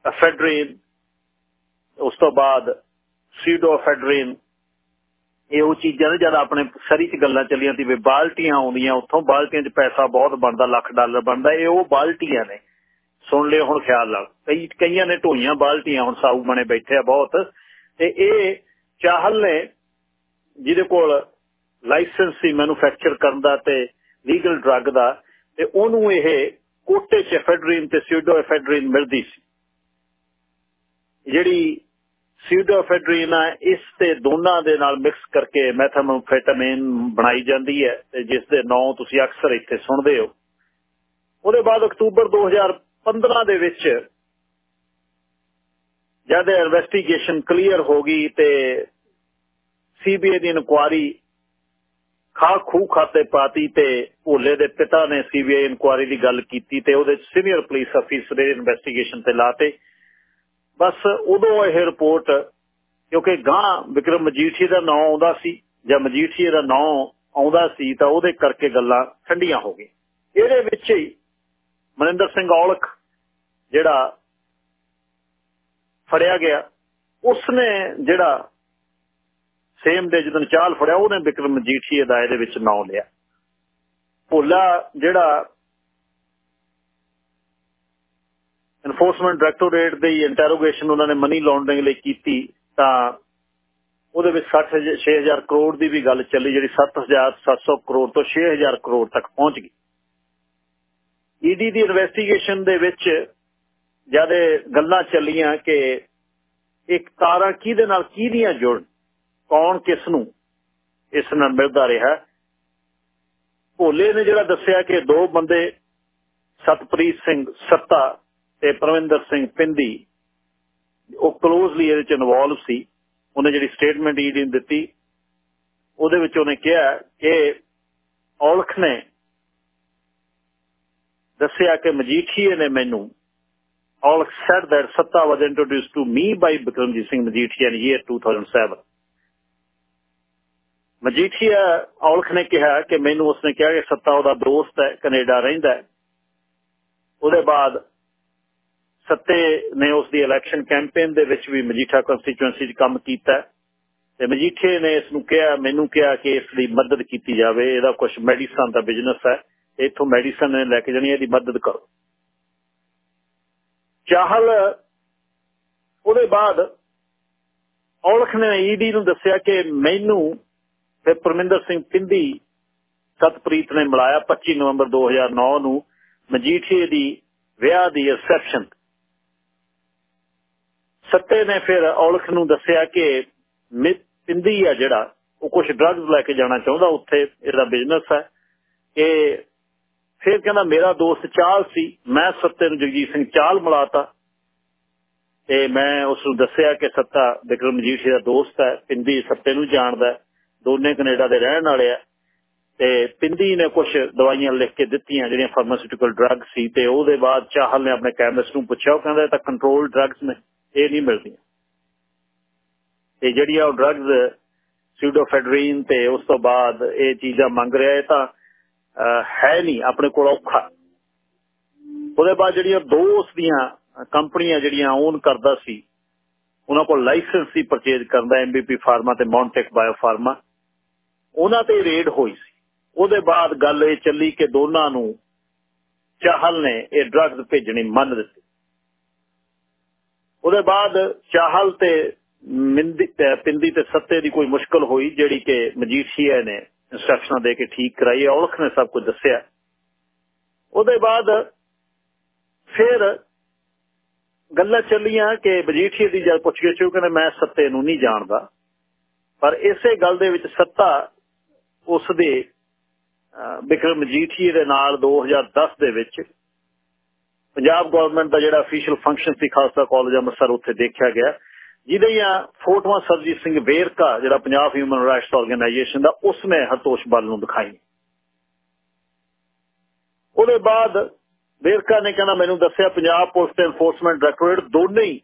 S1: ਐਫੈਡਰੀਨ ਉਸ ਤੋਂ ਬਾਅਦ ਸੀਡੋਫੈਡਰੀਨ ਇਹ ਉਹ ਚੀਜ਼ਾਂ ਨੇ ਜਦ ਆਪਣੇ ਸਰੀ ਚ ਗੱਲਾਂ ਚੱਲੀਆਂ ਸੀ ਵੀ ਬਾਲਟੀਆਂ ਆਉਂਦੀਆਂ, ਉੱਥੋਂ ਬਾਲਟੀਆਂ 'ਚ ਪੈਸਾ ਬਹੁਤ ਬਣਦਾ, ਲੱਖ ਡਾਲਰ ਬਣਦਾ, ਇਹ ਉਹ ਬਾਲਟੀਆਂ ਨੇ। ਸੁਣ ਲਿਓ ਹੁਣ ਖਿਆਲ ਨਾਲ। ਕਈ, ਕਈਆਂ ਨੇ ਢੋਈਆਂ ਬਾਲਟੀਆਂ, ਹੁਣ ਸਾਊ ਬਣੇ ਬੈਠੇ ਆ ਬਹੁਤ। ਤੇ ਇਹ ਚਾਹਲ ਨੇ ਜਿਹਦੇ ਕੋਲ ਲਾਇਸੈਂਸ ਸੀ ਮੈਨੂਫੈਕਚਰ ਕਰਨ ਦਾ ਤੇ ਲੀਗਲ ਡਰੱਗ ਦਾ, ਤੇ ਉਹਨੂੰ ਇਹ ਕੋਟੇ ਚ ਐਫੈਡਰੀਨ ਤੇ ਸੀਡੋ ਐਫੈਡਰੀਨ ਮਿਲਦੀ ਸੀ। ਜਿਹੜੀ ਸੀਡੋਫੈਡਰੀਨ ਹੈ ਇਸ ਤੇ ਦੋਨਾਂ ਦੇ ਨਾਲ ਮਿਕਸ ਕਰਕੇ ਮੈਥਾਮਫੈਟਾਮੀਨ ਬਣਾਈ ਜਾਂਦੀ ਹੈ ਤੇ ਜਿਸ ਦੇ ਨਾਂ ਤੁਸੀਂ ਅਕਸਰ ਇੱਥੇ ਸੁਣਦੇ ਹੋ। ਉਹਦੇ ਬਾਅਦ ਅਕਤੂਬਰ 2015 ਦੇ ਵਿੱਚ ਜਦ ਇਨਵੈਸਟੀਗੇਸ਼ਨ ਕਲੀਅਰ ਹੋ ਗਈ ਤੇ ਸੀਬੀਆਈ ਦੀ ਇਨਕੁਆਰੀ ਖਾ ਖੂ ਖਾਤੇ ਪਾਤੀ ਤੇ ਭੋਲੇ ਦੇ ਪਿਤਾ ਨੇ ਸੀਬੀਆਈ ਇਨਕੁਆਰੀ ਦੀ ਗੱਲ ਕੀਤੀ ਤੇ ਉਹਦੇ ਸੀਨੀਅਰ ਪੁਲਿਸ ਅਫੀਸਰ ਦੇ ਇਨਵੈਸਟੀਗੇਸ਼ਨ ਤੇ ਲਾਤੇ। ਬਸ ਉਦੋਂ ਇਹ ਰਿਪੋਰਟ, ਕਿਉਂਕਿ ਗਾਂ ਵਿਕਰਮ ਮਜੀਠੀ ਦਾ ਨਾਮ ਆਉਂਦਾ ਸੀ ਜਾਂ ਮਜੀਠੀ ਦਾ ਨਾਮ ਆਉਂਦਾ ਸੀ ਤਾਂ ਉਹਦੇ ਕਰਕੇ ਗੱਲਾਂ ਠੰਡੀਆਂ ਹੋ ਗਈਆਂ। ਇਹਦੇ ਵਿੱਚ ਹੀ ਮਨਿੰਦਰ ਸਿੰਘ ਔਲਖ ਜਿਹੜਾ ਫੜਿਆ ਗਿਆ, ਉਸਨੇ ਜਿਹੜਾ ਸੇਮ ਡੇ ਜਦੋਂ ਚਾਲ ਫੜਿਆ, ਉਹਨੇ ਵਿਕਰਮ ਮਜੀਠੀ ਦਾ ਇਹਦੇ ਵਿੱਚ ਨਾਮ ਲਿਆ। ਭੋਲਾ ਜਿਹੜਾ ਐਨਫੋਰਸਮੈਂਟ ਡਾਇਰੈਕਟੋਰੇਟ ਦੀ ਇੰਟਰੋਗੇਸ਼ਨ ਉਹਨਾਂ ਨੇ ਮਨੀ ਲਾਂਡਰਿੰਗ ਲਈ ਕੀਤੀ, ਤਾਂ ਉਹਦੇ ਵਿੱਚ 60 6000 ਕਰੋੜ ਦੀ ਵੀ ਗੱਲ ਚੱਲੀ, ਜਿਹੜੀ 7700 ਕਰੋੜ ਤੋਂ 6000 ਕਰੋੜ ਤੱਕ ਪਹੁੰਚ ਗਈ। ਈਡੀ ਦੀ ਇਨਵੈਸਟੀਗੇਸ਼ਨ ਦੇ ਵਿੱਚ ਜਦ ਗੱਲਾਂ ਚੱਲੀਆਂ ਕਿ ਇੱਕ ਤਾਰਾਂ ਕਿਹਦੇ ਨਾਲ ਕਿਹਦੀਆਂ ਜੁੜਨ? ਕੌਣ ਕਿਸ ਨੂੰ ਇਸ ਨਾਲ ਮਿਲਦਾ ਰਿਹਾ। ਭੋਲੇ ਨੇ ਜਿਹੜਾ ਦੱਸਿਆ ਕਿ ਦੋ ਬੰਦੇ ਸਤਪ੍ਰੀਤ ਸਿੰਘ ਸੱਤਾ ਤੇ ਪ੍ਰਵਿੰਦਰ ਸਿੰਘ ਪਿੰਦੀ, ਉਹ ਕਲੋਜ਼ਲੀ ਇਹਦੇ ਚ ਇਨਵੋਲਵ ਸੀ। ਉਹਨੇ ਜਿਹੜੀ ਸਟੇਟਮੈਂਟ ਈਡੀ ਨੂੰ ਦਿੱਤੀ। ਉਹਦੇ ਵਿੱਚ ਉਹਨੇ ਕਿਹਾ ਕਿ ਔਲਖ ਨੇ ਦੱਸਿਆ ਕਿ ਮਜੀਠੀਏ ਨੇ ਮੈਨੂੰ ਔਲਖ said that ਸੱਤਾ was introduced to me by Bikramjit Singh Majeethia in year 2007 Majithia Aulakh ਨੇ ਕਿਹਾ ਕਿ ਮੈਨੂੰ ਉਸਨੇ ਕਿਹਾ ਕਿ ਸੱਤਾ ਉਹਦਾ ਦੋਸਤ ਹੈ, ਕੈਨੇਡਾ ਰਹਿੰਦਾ ਹੈ। ਉਹਦੇ ਬਾਅਦ ਸੱਤੇ ਨੇ ਉਸ ਦੀ ਇਲੈਕਸ਼ਨ ਕੈਂਪੇਨ ਦੇ ਵਿੱਚ ਵੀ ਮਜੀਠਾ ਕੰਸਟੀਚੁਐਂਸੀ 'ਚ ਕੰਮ ਕੀਤਾ ਤੇ ਮਜੀਠੇ ਨੇ ਇਸ ਨੂੰ ਕਿਹਾ, ਮੈਨੂੰ ਕਿਹਾ ਕਿ ਇਸ ਦੀ ਮਦਦ ਕੀਤੀ ਜਾਵੇ, ਇਹਦਾ ਕੁਝ ਮੈਡੀਸਨ ਦਾ ਬਿਜ਼ਨਸ ਹੈ। ਇਥੋਂ ਮੈਡੀਸਨ ਨੇ ਲੈ ਕੇ ਜਾਣੀ, ਇਹਦੀ ਮਦਦ ਕਰੋ। ਚਾਹਲ ਉਹਦੇ ਬਾਅਦ ਔਲਖ ਨੇ ਈਡੀ ਨੂੰ ਦੱਸਿਆ ਕਿ ਮੈਨੂੰ ਤੇ ਪਰਮਿੰਦਰ ਸਿੰਘ ਪਿੰਦੀ ਸਤਪ੍ਰੀਤ ਨੇ ਮਿਲਾਇਆ 25 ਨਵੰਬਰ 2009 ਨੂੰ ਮਜੀਠੀਏ ਦੀ ਵਿਆਹ ਦੀ ਰਿਸੈਪਸ਼ਨ ਸੱਤੇ ਨੇ ਫਿਰ ਔਲਖ ਨੂੰ ਦੱਸਿਆ ਕਿ ਪਿੰਦੀ ਆ ਜਿਹੜਾ, ਉਹ ਕੁਝ ਡਰੱਗਸ ਲੈ ਕੇ ਜਾਣਾ ਚਾਹੁੰਦਾ, ਉੱਥੇ ਇਹਦਾ ਬਿਜ਼ਨਸ ਹੈ। ਕਿ ਫਿਰ ਕਹਿੰਦਾ, ਮੇਰਾ ਦੋਸਤ ਚਾਲ ਸੀ, ਮੈਂ ਸੱਤੇ ਨੂੰ ਜਗਜੀਤ ਸਿੰਘ ਚਾਲ ਮਿਲਾਤਾ। ਤੇ ਮੈਂ ਉਸ ਨੂੰ ਦੱਸਿਆ ਕਿ ਸੱਤਾ ਵਿਕਰਮ ਮਜੀਠੀ ਦਾ ਦੋਸਤ ਹੈ ਪਿੰਦੀ ਸੱਤੇ ਨੂੰ ਜਾਣਦਾ ਦੋਨੇ ਕੈਨੇਡਾ ਦੇ ਰਹਿਣ ਵਾਲੇ ਆ। ਤੇ ਪਿੰਦੀ ਨੇ ਕੁਝ ਦਵਾਈਆਂ ਲਿਖ ਕੇ ਦਿੱਤੀਆਂ, ਜਿਹੜੀਆਂ ਫਾਰਮਾਸਿਊਟੀਕਲ ਡਰੱਗ ਸੀ, ਤੇ ਉਹਦੇ ਬਾਅਦ ਚਾਹਲ ਨੇ ਆਪਣੇ ਕੈਮਿਸਟ ਨੂੰ ਪੁੱਛਿਆ, ਉਹ ਕਹਿੰਦਾ ਇਹ ਤਾਂ ਕੰਟਰੋਲ ਡਰੱਗਸ ਨੇ, ਇਹ ਨਹੀਂ ਮਿਲਦੀਆਂ। ਤੇ ਜਿਹੜੀਆਂ ਉਹ ਡਰੱਗਸ ਸਿਊਡੋਫੈਡਰੀਨ ਤੇ ਉਸ ਤੋਂ ਬਾਅਦ ਇਹ ਚੀਜ਼ਾਂ ਮੰਗ ਰਿਹਾ, ਇਹ ਤਾਂ ਹੈ ਨਹੀਂ, ਆਪਣੇ ਕੋਲ ਔਖਾ। ਉਹਦੇ ਬਾਅਦ ਜਿਹੜੀਆਂ ਦੋ ਉਸ ਦੀਆਂ ਕੰਪਨੀਆਂ ਜਿਹੜੀਆਂ ਓਨ ਕਰਦਾ ਸੀ, ਉਹਨਾਂ ਕੋਲ ਲਾਇਸੈਂਸ ਸੀ ਪਰਚੇਜ ਕਰਨ ਦਾ ਐਮਬੀਪੀ ਫਾਰਮਾ ਤੇ ਮੌਂਟੈਕ ਬਾਇਓ ਫਾਰਮਾ ਉਹਨਾਂ ਤੇ ਰੇਡ ਹੋਈ ਸੀ। ਉਹਦੇ ਬਾਅਦ ਗੱਲ ਇਹ ਚੱਲੀ ਕਿ ਦੋਨਾਂ ਨੂੰ ਚਾਹਲ ਨੇ ਇਹ ਡਰੱਗਸ ਭੇਜਣੀ ਮੰਨ ਦਿੱਤੀ। ਉਹਦੇ ਬਾਅਦ ਚਾਹਲ ਤੇ ਮਿੰਦੀ ਪਿੰਦੀ ਤੇ ਸੱਤੇ ਦੀ ਕੋਈ ਮੁਸ਼ਕਲ ਹੋਈ, ਜਿਹੜੀ ਕਿ ਮਜੀਠੀਆ ਨੇ ਇਨਸਟਰਕਸ਼ਨਾਂ ਦੇ ਕੇ ਠੀਕ ਕਰਾਈ ਔਲਖ ਨੇ ਸਭ ਕੁਝ ਦੱਸਿਆ। ਉਹਦੇ ਬਾਅਦ ਫਿਰ ਗੱਲਾਂ ਚੱਲੀਆਂ ਕਿ ਮਜੀਠੀਆ ਦੀ ਜਦ ਪੁੱਛ ਗਏ ਕਹਿੰਦੇ, ਮੈਂ ਸੱਤੇ ਨੂੰ ਨਹੀਂ ਜਾਣਦਾ। ਪਰ ਇਸੇ ਗੱਲ ਦੇ ਵਿੱਚ ਸੱਤਾ ਉਸ ਦੇ ਬਿਕਰਮ ਮਜੀਠੀਏ ਦੇ ਨਾਲ 2010 ਦੇ ਵਿੱਚ ਪੰਜਾਬ ਗਵਰਨਮੈਂਟ ਦਾ ਜਿਹੜਾ ਅਫੀਸ਼ੀਅਲ ਫੰਕਸ਼ਨ ਸੀ, ਖਾਲਸਾ ਕਾਲਜ ਅੰਮ੍ਰਿਤਸਰ, ਉੱਥੇ ਦੇਖਿਆ ਗਿਆ। ਜਿਹਦੀਆਂ ਫੋਟੋਆਂ ਸਰਜੀਤ ਸਿੰਘ ਵੇਰਕਾ, ਜਿਹੜਾ ਪੰਜਾਬ ਹਿਊਮਨ ਰਾਈਟਸ ਆਰਗੇਨਾਈਜੇਸ਼ਨ ਦਾ, ਉਸਨੇ ਹਤੋਸ਼ ਬਲ ਨੂੰ ਦਿਖਾਈ ਉਹਦੇ ਬਾਅਦ ਵੇਰਕਾ ਨੇ ਕਹਿੰਦਾ, ਮੈਨੂੰ ਦੱਸਿਆ ਪੰਜਾਬ ਪੁਲਿਸ ਤੇ ਐਨਫੋਰਸਮੈਂਟ ਡਾਇਰੈਕਟੋਰੇਟ ਦੋਨੇ ਹੀ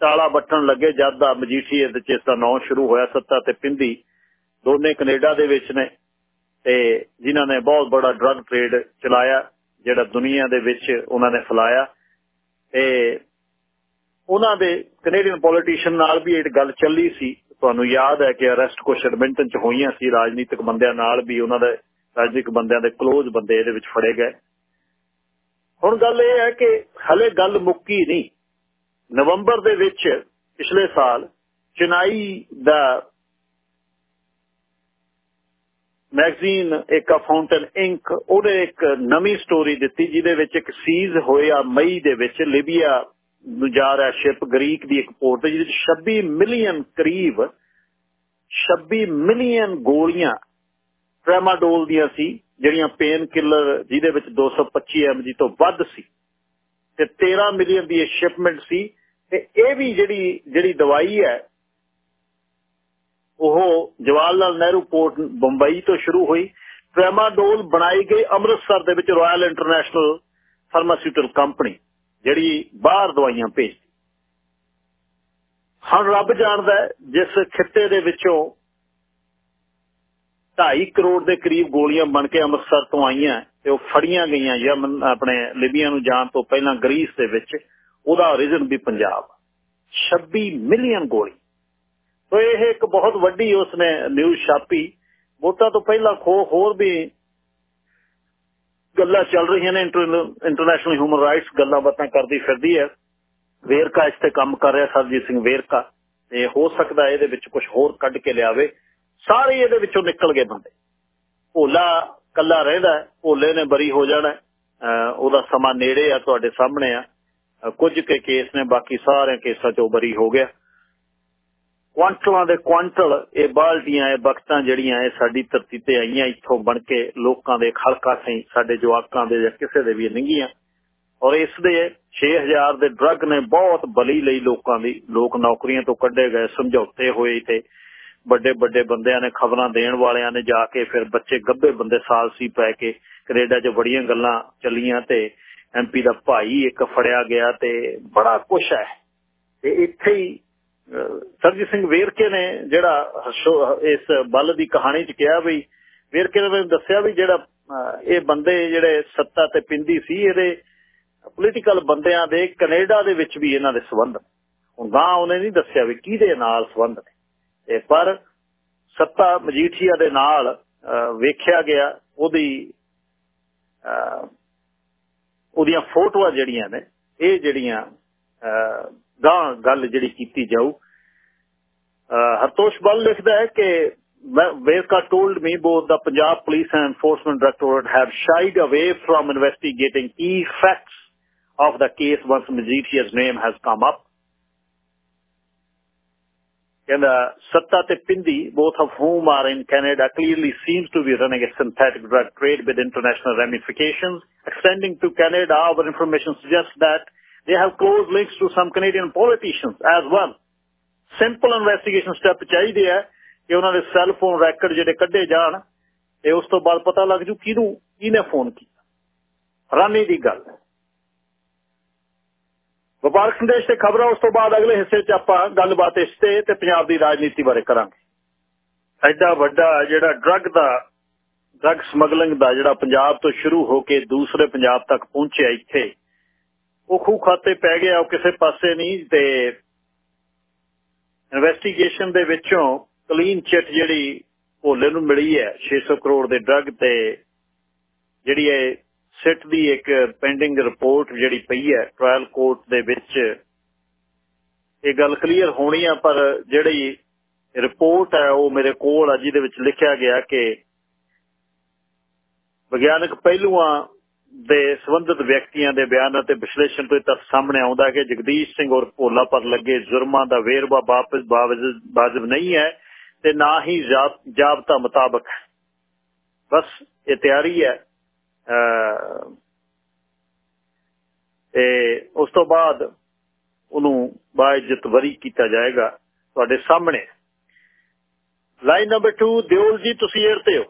S1: ਤਾਲਾ ਬੱਟਣ ਲੱਗੇ, ਜਦ ਦਾ ਮਜੀਠੀਏ ਦੇ ਚ ਇਸ ਸ਼ੁਰੂ ਹੋਇਆ, ਸੱਤਾ ਤੇ ਪਿੰਦੀ ਦੋਨੇ ਕੈਨੇਡਾ ਦੇ ਵਿੱਚ ਨੇ ਤੇ ਜਿਨ੍ਹਾਂ ਨੇ ਬਹੁਤ ਬੜਾ ਡਰੱਗ ਟ੍ਰੇਡ ਚਲਾਇਆ, ਜਿਹੜਾ ਦੁਨੀਆ ਦੇ ਵਿੱਚ ਉਹਨਾਂ ਨੇ ਫਲਾਇਆ। ਤੇ ਉਹਨਾਂ ਦੇ ਕੈਨੇਡੀਅਨ ਪੋਲੀਟੀਸ਼ੀਅਨ ਨਾਲ ਵੀ ਇਹ ਗੱਲ ਚੱਲੀ ਸੀ। ਤੁਹਾਨੂੰ ਯਾਦ ਹੈ ਕਿ ਅਰੈਸਟ ਕੁਛ ਐਡਮਿੰਟਨ ਚ ਹੋਈਆਂ ਸੀ, ਰਾਜਨੀਤਿਕ ਬੰਦਿਆਂ ਨਾਲ ਵੀ ਉਹਨਾਂ ਦੇ, ਰਾਜਨੀਤਿਕ ਬੰਦਿਆਂ ਦੇ ক্লোਜ਼ ਬੰਦੇ ਇਹਦੇ ਵਿੱਚ ਫੜੇ ਗਏ। ਹੁਣ ਗੱਲ ਇਹ ਹੈ ਕਿ ਹਲੇ ਗੱਲ ਮੁੱਕੀ ਨਹੀਂ। ਨਵੰਬਰ ਦੇ ਵਿੱਚ ਪਿਛਲੇ ਸਾਲ ਚਨਾਈ ਦਾ ਮੈਗਜ਼ੀਨ, ਇੱਕ ਫਾਊਂਟਨ ਇੰਕ ਉਹਨੇ ਇੱਕ ਨਵੀਂ ਸਟੋਰੀ ਦਿੱਤੀ ਜਿਹਦੇ ਵਿੱਚ ਇੱਕ ਸੀਜ਼ ਹੋਇਆ ਮਈ ਦੇ ਵਿੱਚ, ਲਿਬੀਆ ਨੂੰ ਜਾ ਰਿਹਾ ਸ਼ਿਪ ਗ੍ਰੀਕ ਦੀ ਇੱਕ ਪੋਰਟ, ਜਿਹਦੇ ਵਿੱਚ 26 ਮਿਲੀਅਨ ਕਰੀਬ 26 ਮਿਲੀਅਨ ਗੋਲੀਆਂ ਟ੍ਰੈਮਾਡੋਲ ਦੀਆਂ ਸੀ, ਜਿਹੜੀਆਂ ਪੇਨ ਕਿਲਰ ਜਿਹਦੇ ਵਿੱਚ 225 ਐਮਜੀ ਤੋਂ ਵੱਧ ਸੀ। ਤੇ 13 ਮਿਲੀਅਨ ਦੀ ਇਹ ਸ਼ਿਪਮੈਂਟ ਸੀ। ਤੇ ਇਹ ਵੀ ਜਿਹੜੀ ਜਿਹੜੀ ਦਵਾਈ ਹੈ ਉਹ ਜਵਾਹਰ ਲਾਲ ਨਹਿਰੂ ਪੋਰਟ ਬੰਬਈ ਤੋਂ ਸ਼ੁਰੂ ਹੋਈ। ਟ੍ਰੈਮਾਡੋਲ ਬਣਾਈ ਗਈ ਅੰਮ੍ਰਿਤਸਰ ਦੇ ਵਿੱਚ ਰਾਇਲ ਇੰਟਰਨੈਸ਼ਨਲ ਫਾਰਮਾਸਿਊਟੀਕਲ ਕੰਪਨੀ ਜਿਹੜੀ ਬਾਹਰ ਦਵਾਈਆਂ ਭੇਜਦੀ। ਹੁਣ ਰੱਬ ਜਾਣਦਾ ਜਿਸ ਖਿੱਤੇ ਦੇ ਵਿੱਚੋਂ 2.5 ਕਰੋੜ ਦੇ ਕਰੀਬ ਗੋਲੀਆਂ ਬਣ ਕੇ ਅੰਮ੍ਰਿਤਸਰ ਤੋਂ ਆਈਆਂ, ਤੇ ਉਹ ਫੜੀਆਂ ਗਈਆਂ, ਯਮਨ ਆਪਣੇ ਲਿਬੀਆ ਨੂੰ ਜਾਣ ਤੋਂ ਪਹਿਲਾਂ ਗ੍ਰੀਸ ਦੇ ਵਿੱਚ, ਉਹਦਾ origin ਵੀ ਪੰਜਾਬ। 26 ਮਿਲੀਅਨ ਗੋਲੀ। ਤੋ ਇਹ ਇੱਕ ਬਹੁਤ ਵੱਡੀ ਉਸਨੇ ਨਿਊਜ਼ ਛਾਪੀ। ਵੋਟਾਂ ਤੋਂ ਪਹਿਲਾਂ ਹੋਰ ਵੀ ਗੱਲਾਂ ਚੱਲ ਰਹੀਆਂ ਨੇ ਇੰਟਰਨੈਸ਼ਨਲ ਹਿਊਮਨ ਰਾਈਟਸ ਗੱਲਾਂ ਬਾਤਾਂ ਕਰਦੀ ਫਿਰਦੀ ਹੈ। ਵੇਰਕਾ ਇਸ ਤੇ ਕੰਮ ਕਰ ਰਿਹਾ, ਸਰਜੀਤ ਸਿੰਘ ਵੇਰਕਾ। ਤੇ ਹੋ ਸਕਦਾ ਇਹਦੇ ਵਿੱਚ ਕੁਝ ਹੋਰ ਕੱਢ ਕੇ ਲਿਆਵੇ। ਸਾਰੇ ਇਹਦੇ ਵਿੱਚੋਂ ਨਿਕਲ ਗਏ ਬੰਦੇ। ਭੋਲਾ ਕੱਲਾ ਰਹਿੰਦਾ ਭੋਲੇ ਨੇ ਬਰੀ ਹੋ ਜਾਣਾ ਉਹਦਾ ਸਮਾਂ ਨੇੜੇ ਆ, ਤੁਹਾਡੇ ਸਾਹਮਣੇ ਆ। ਕੁਝ ਕੇ ਕੇਸ ਨੇ, ਬਾਕੀ ਸਾਰੇ ਕੇਸਾਂ ਚੋਂ ਬਰੀ ਹੋ ਗਿਆ। ਕੁਆਂਟਲਾਂ ਦੇ ਕੁਆਂਟਲ ਇਹ ਬਾਲਟੀਆਂ ਇਹ ਬਖਤਾਂ ਜਿਹੜੀਆਂ, ਇਹ ਸਾਡੀ ਧਰਤੀ ਤੇ ਆਈਆਂ, ਇੱਥੋਂ ਬਣ ਕੇ ਲੋਕਾਂ ਦੇ ਖਲਕਾ ਸੇ ਸਾਡੇ ਜਵਾਕਾਂ ਦੇ ਜਾਂ ਕਿਸੇ ਦੇ ਵੀ ਨੰਗੀਆਂ ਔਰ ਇਸ ਦੇ 6000 ਦੇ ਡਰੱਗ ਨੇ ਬਹੁਤ ਬਲੀ ਲਈ ਲੋਕਾਂ ਦੀ, ਲੋਕ ਨੌਕਰੀਆਂ ਤੋਂ ਕੱਢੇ ਗਏ, ਸਮਝੌਤੇ ਹੋਏ ਤੇ ਵੱਡੇ ਵੱਡੇ ਬੰਦਿਆਂ ਨੇ ਖਬਰਾਂ ਦੇਣ ਵਾਲਿਆਂ ਨੇ ਜਾ ਕੇ ਫਿਰ ਬੱਚੇ ਗੱਬੇ ਬੰਦੇ ਸਾਲਸੀ ਪੈ ਕੇ ਕੈਨੇਡਾ 'ਚ ਬੜੀਆਂ ਗੱਲਾਂ ਚੱਲੀਆਂ ਤੇ ਐਮਪੀ ਦਾ ਭਾਈ ਇੱਕ ਫੜਿਆ ਗਿਆ ਤੇ ਬੜਾ ਕੁਛ ਹੈ। ਤੇ ਇੱਥੇ ਹੀ ਸਰਜੀਤ ਸਿੰਘ ਵੇਰਕੇ ਨੇ ਜਿਹੜਾ ਇਸ ਬਲ ਦੀ ਕਹਾਣੀ 'ਚ ਕਿਹਾ ਵੀ ਵੇਰਕੇ ਨੇ ਮੈਨੂੰ ਦੱਸਿਆ ਵੀ ਜਿਹੜਾ ਇਹ ਬੰਦੇ ਜਿਹੜੇ ਸੱਤਾ ਤੇ ਪਿੰਦੀ ਸੀ, ਇਹਦੇ ਪੋਲੀਟੀਕਲ ਬੰਦਿਆਂ ਦੇ ਕੈਨੇਡਾ ਦੇ ਵਿੱਚ ਵੀ ਇਹਨਾਂ ਦੇ ਸਬੰਧ ਹੁਣ ਗਾਂ ਉਹਨੇ ਨਹੀਂ ਦੱਸਿਆ ਵੀ ਕਿਹਦੇ ਨਾਲ ਸਬੰਧ ਨੇ। ਤੇ ਪਰ ਸੱਤਾ ਮਜੀਠੀਆ ਦੇ ਨਾਲ ਵੇਖਿਆ ਗਿਆ, ਉਹਦੀ ਉਹਦੀਆਂ ਫੋਟੋਆਂ ਜਿਹੜੀਆਂ ਨੇ, ਇਹ ਜਿਹੜੀਆਂ ਗਾਂ ਗੱਲ ਜਿਹੜੀ ਕੀਤੀ ਜਾਊ ਹਰਤੋਸ਼ ਬੱਲ ਲਿਖਦਾ ਹੈ ਕਿ Verka told me both the Punjab Police and Enforcement Directorate have shied away from investigating key facts of the case once Majitia's name has come up. ਕਹਿੰਦਾ ਸੱਤਾ ਤੇ ਪਿੰਦੀ both of whom are in Canada clearly seems to be running a synthetic drug trade with international ramifications extending to Canada our information suggests that they have close links to some Canadian politicians as well Simple investigation step ਚਾਹੀਦੇ ਆ ਕਿ ਉਹਨਾਂ ਦੇ cell phone record ਜਿਹੜੇ ਕੱਢੇ ਜਾਣ, ਤੇ ਉਸ ਤੋਂ ਬਾਅਦ ਪਤਾ ਲੱਗ ਜੂ ਕਿਹਨੂੰ, ਕਿਹਨੇ ਫੋਨ ਕੀਤਾ। ਰਾਨੀ ਦੀ ਗੱਲ। ਵਪਾਰਕ ਸੰਦੇਸ਼ ਤੇ ਖਬਰਾਂ, ਉਸ ਤੋਂ ਬਾਅਦ ਅਗਲੇ ਹਿੱਸੇ 'ਚ ਆਪਾਂ ਗੱਲਬਾਤ ਇਸ ਤੇ ਤੇ ਪੰਜਾਬ ਦੀ ਰਾਜਨੀਤੀ ਬਾਰੇ ਕਰਾਂਗੇ। ਐਡਾ ਵੱਡਾ ਜਿਹੜਾ ਡਰੱਗ ਦਾ ਡਰੱਗ ਸਮਗਲਿੰਗ ਦਾ ਜਿਹੜਾ ਪੰਜਾਬ ਤੋਂ ਸ਼ੁਰੂ ਹੋ ਕੇ ਦੂਸਰੇ ਪੰਜਾਬ ਤੱਕ ਪਹੁੰਚਿਆ ਇੱਥੇ, ਉਹ ਖੂ ਖਾਤੇ ਪੈ ਗਿਆ, ਉਹ ਕਿਸੇ ਪਾਸੇ ਨਹੀਂ, ਤੇ ਇਨਵੈਸਟੀਗੇਸ਼ਨ ਦੇ ਵਿੱਚੋਂ ਕਲੀਨ ਚਿੱਟ ਜਿਹੜੀ ਭੋਲੇ ਨੂੰ ਮਿਲੀ ਹੈ 600 ਕਰੋੜ ਦੇ ਡਰੱਗ ਤੇ, ਜਿਹੜੀ ਹੈ ਸਿੱਟ ਦੀ ਇੱਕ ਪੈਂਡਿੰਗ ਰਿਪੋਰਟ ਜਿਹੜੀ ਪਈ ਹੈ ਟ੍ਰਾਇਲ ਕੋਰਟ ਦੇ ਵਿੱਚ, ਇਹ ਗੱਲ ਕਲੀਅਰ ਹੋਣੀ ਆ, ਪਰ ਜਿਹੜੀ ਰਿਪੋਰਟ ਹੈ, ਉਹ ਮੇਰੇ ਕੋਲ ਆ, ਜਿਹਦੇ ਵਿੱਚ ਲਿਖਿਆ ਗਿਆ ਕਿ ਵਿਗਿਆਨਕ ਪਹਿਲੂਆਂ ਦੇ ਸੰਬੰਧਿਤ ਵਿਅਕਤੀਆਂ ਦੇ ਬਿਆਨ ਅਤੇ ਵਿਸ਼ਲੇਸ਼ਣ ਤੋਂ ਤੱਕ ਸਾਹਮਣੇ ਆਉਂਦਾ ਹੈ ਕਿ ਜਗਦੀਸ਼ ਸਿੰਘ ਔਰ ਭੋਲਾ ਪਰ ਲੱਗੇ ਜੁਰਮਾਂ ਦਾ ਵੇਰਵਾ ਵਾਪਸ ਵਾਜਬ ਨਹੀਂ ਹੈ ਤੇ ਨਾ ਹੀ ਜਾਬਤਾ ਮੁਤਾਬਕ। ਬਸ ਇਹ ਤਿਆਰੀ ਹੈ। ਤੇ ਉਸ ਤੋਂ ਬਾਅਦ ਉਹਨੂੰ ਬਾਇਜ਼ਤ ਵਰੀ ਕੀਤਾ ਜਾਏਗਾ ਤੁਹਾਡੇ ਸਾਹਮਣੇ। ਲਾਈਨ ਨੰਬਰ 2 ਦਿਓਲ ਜੀ, ਤੁਸੀਂ ਏਅਰ ਤੇ ਹੋ।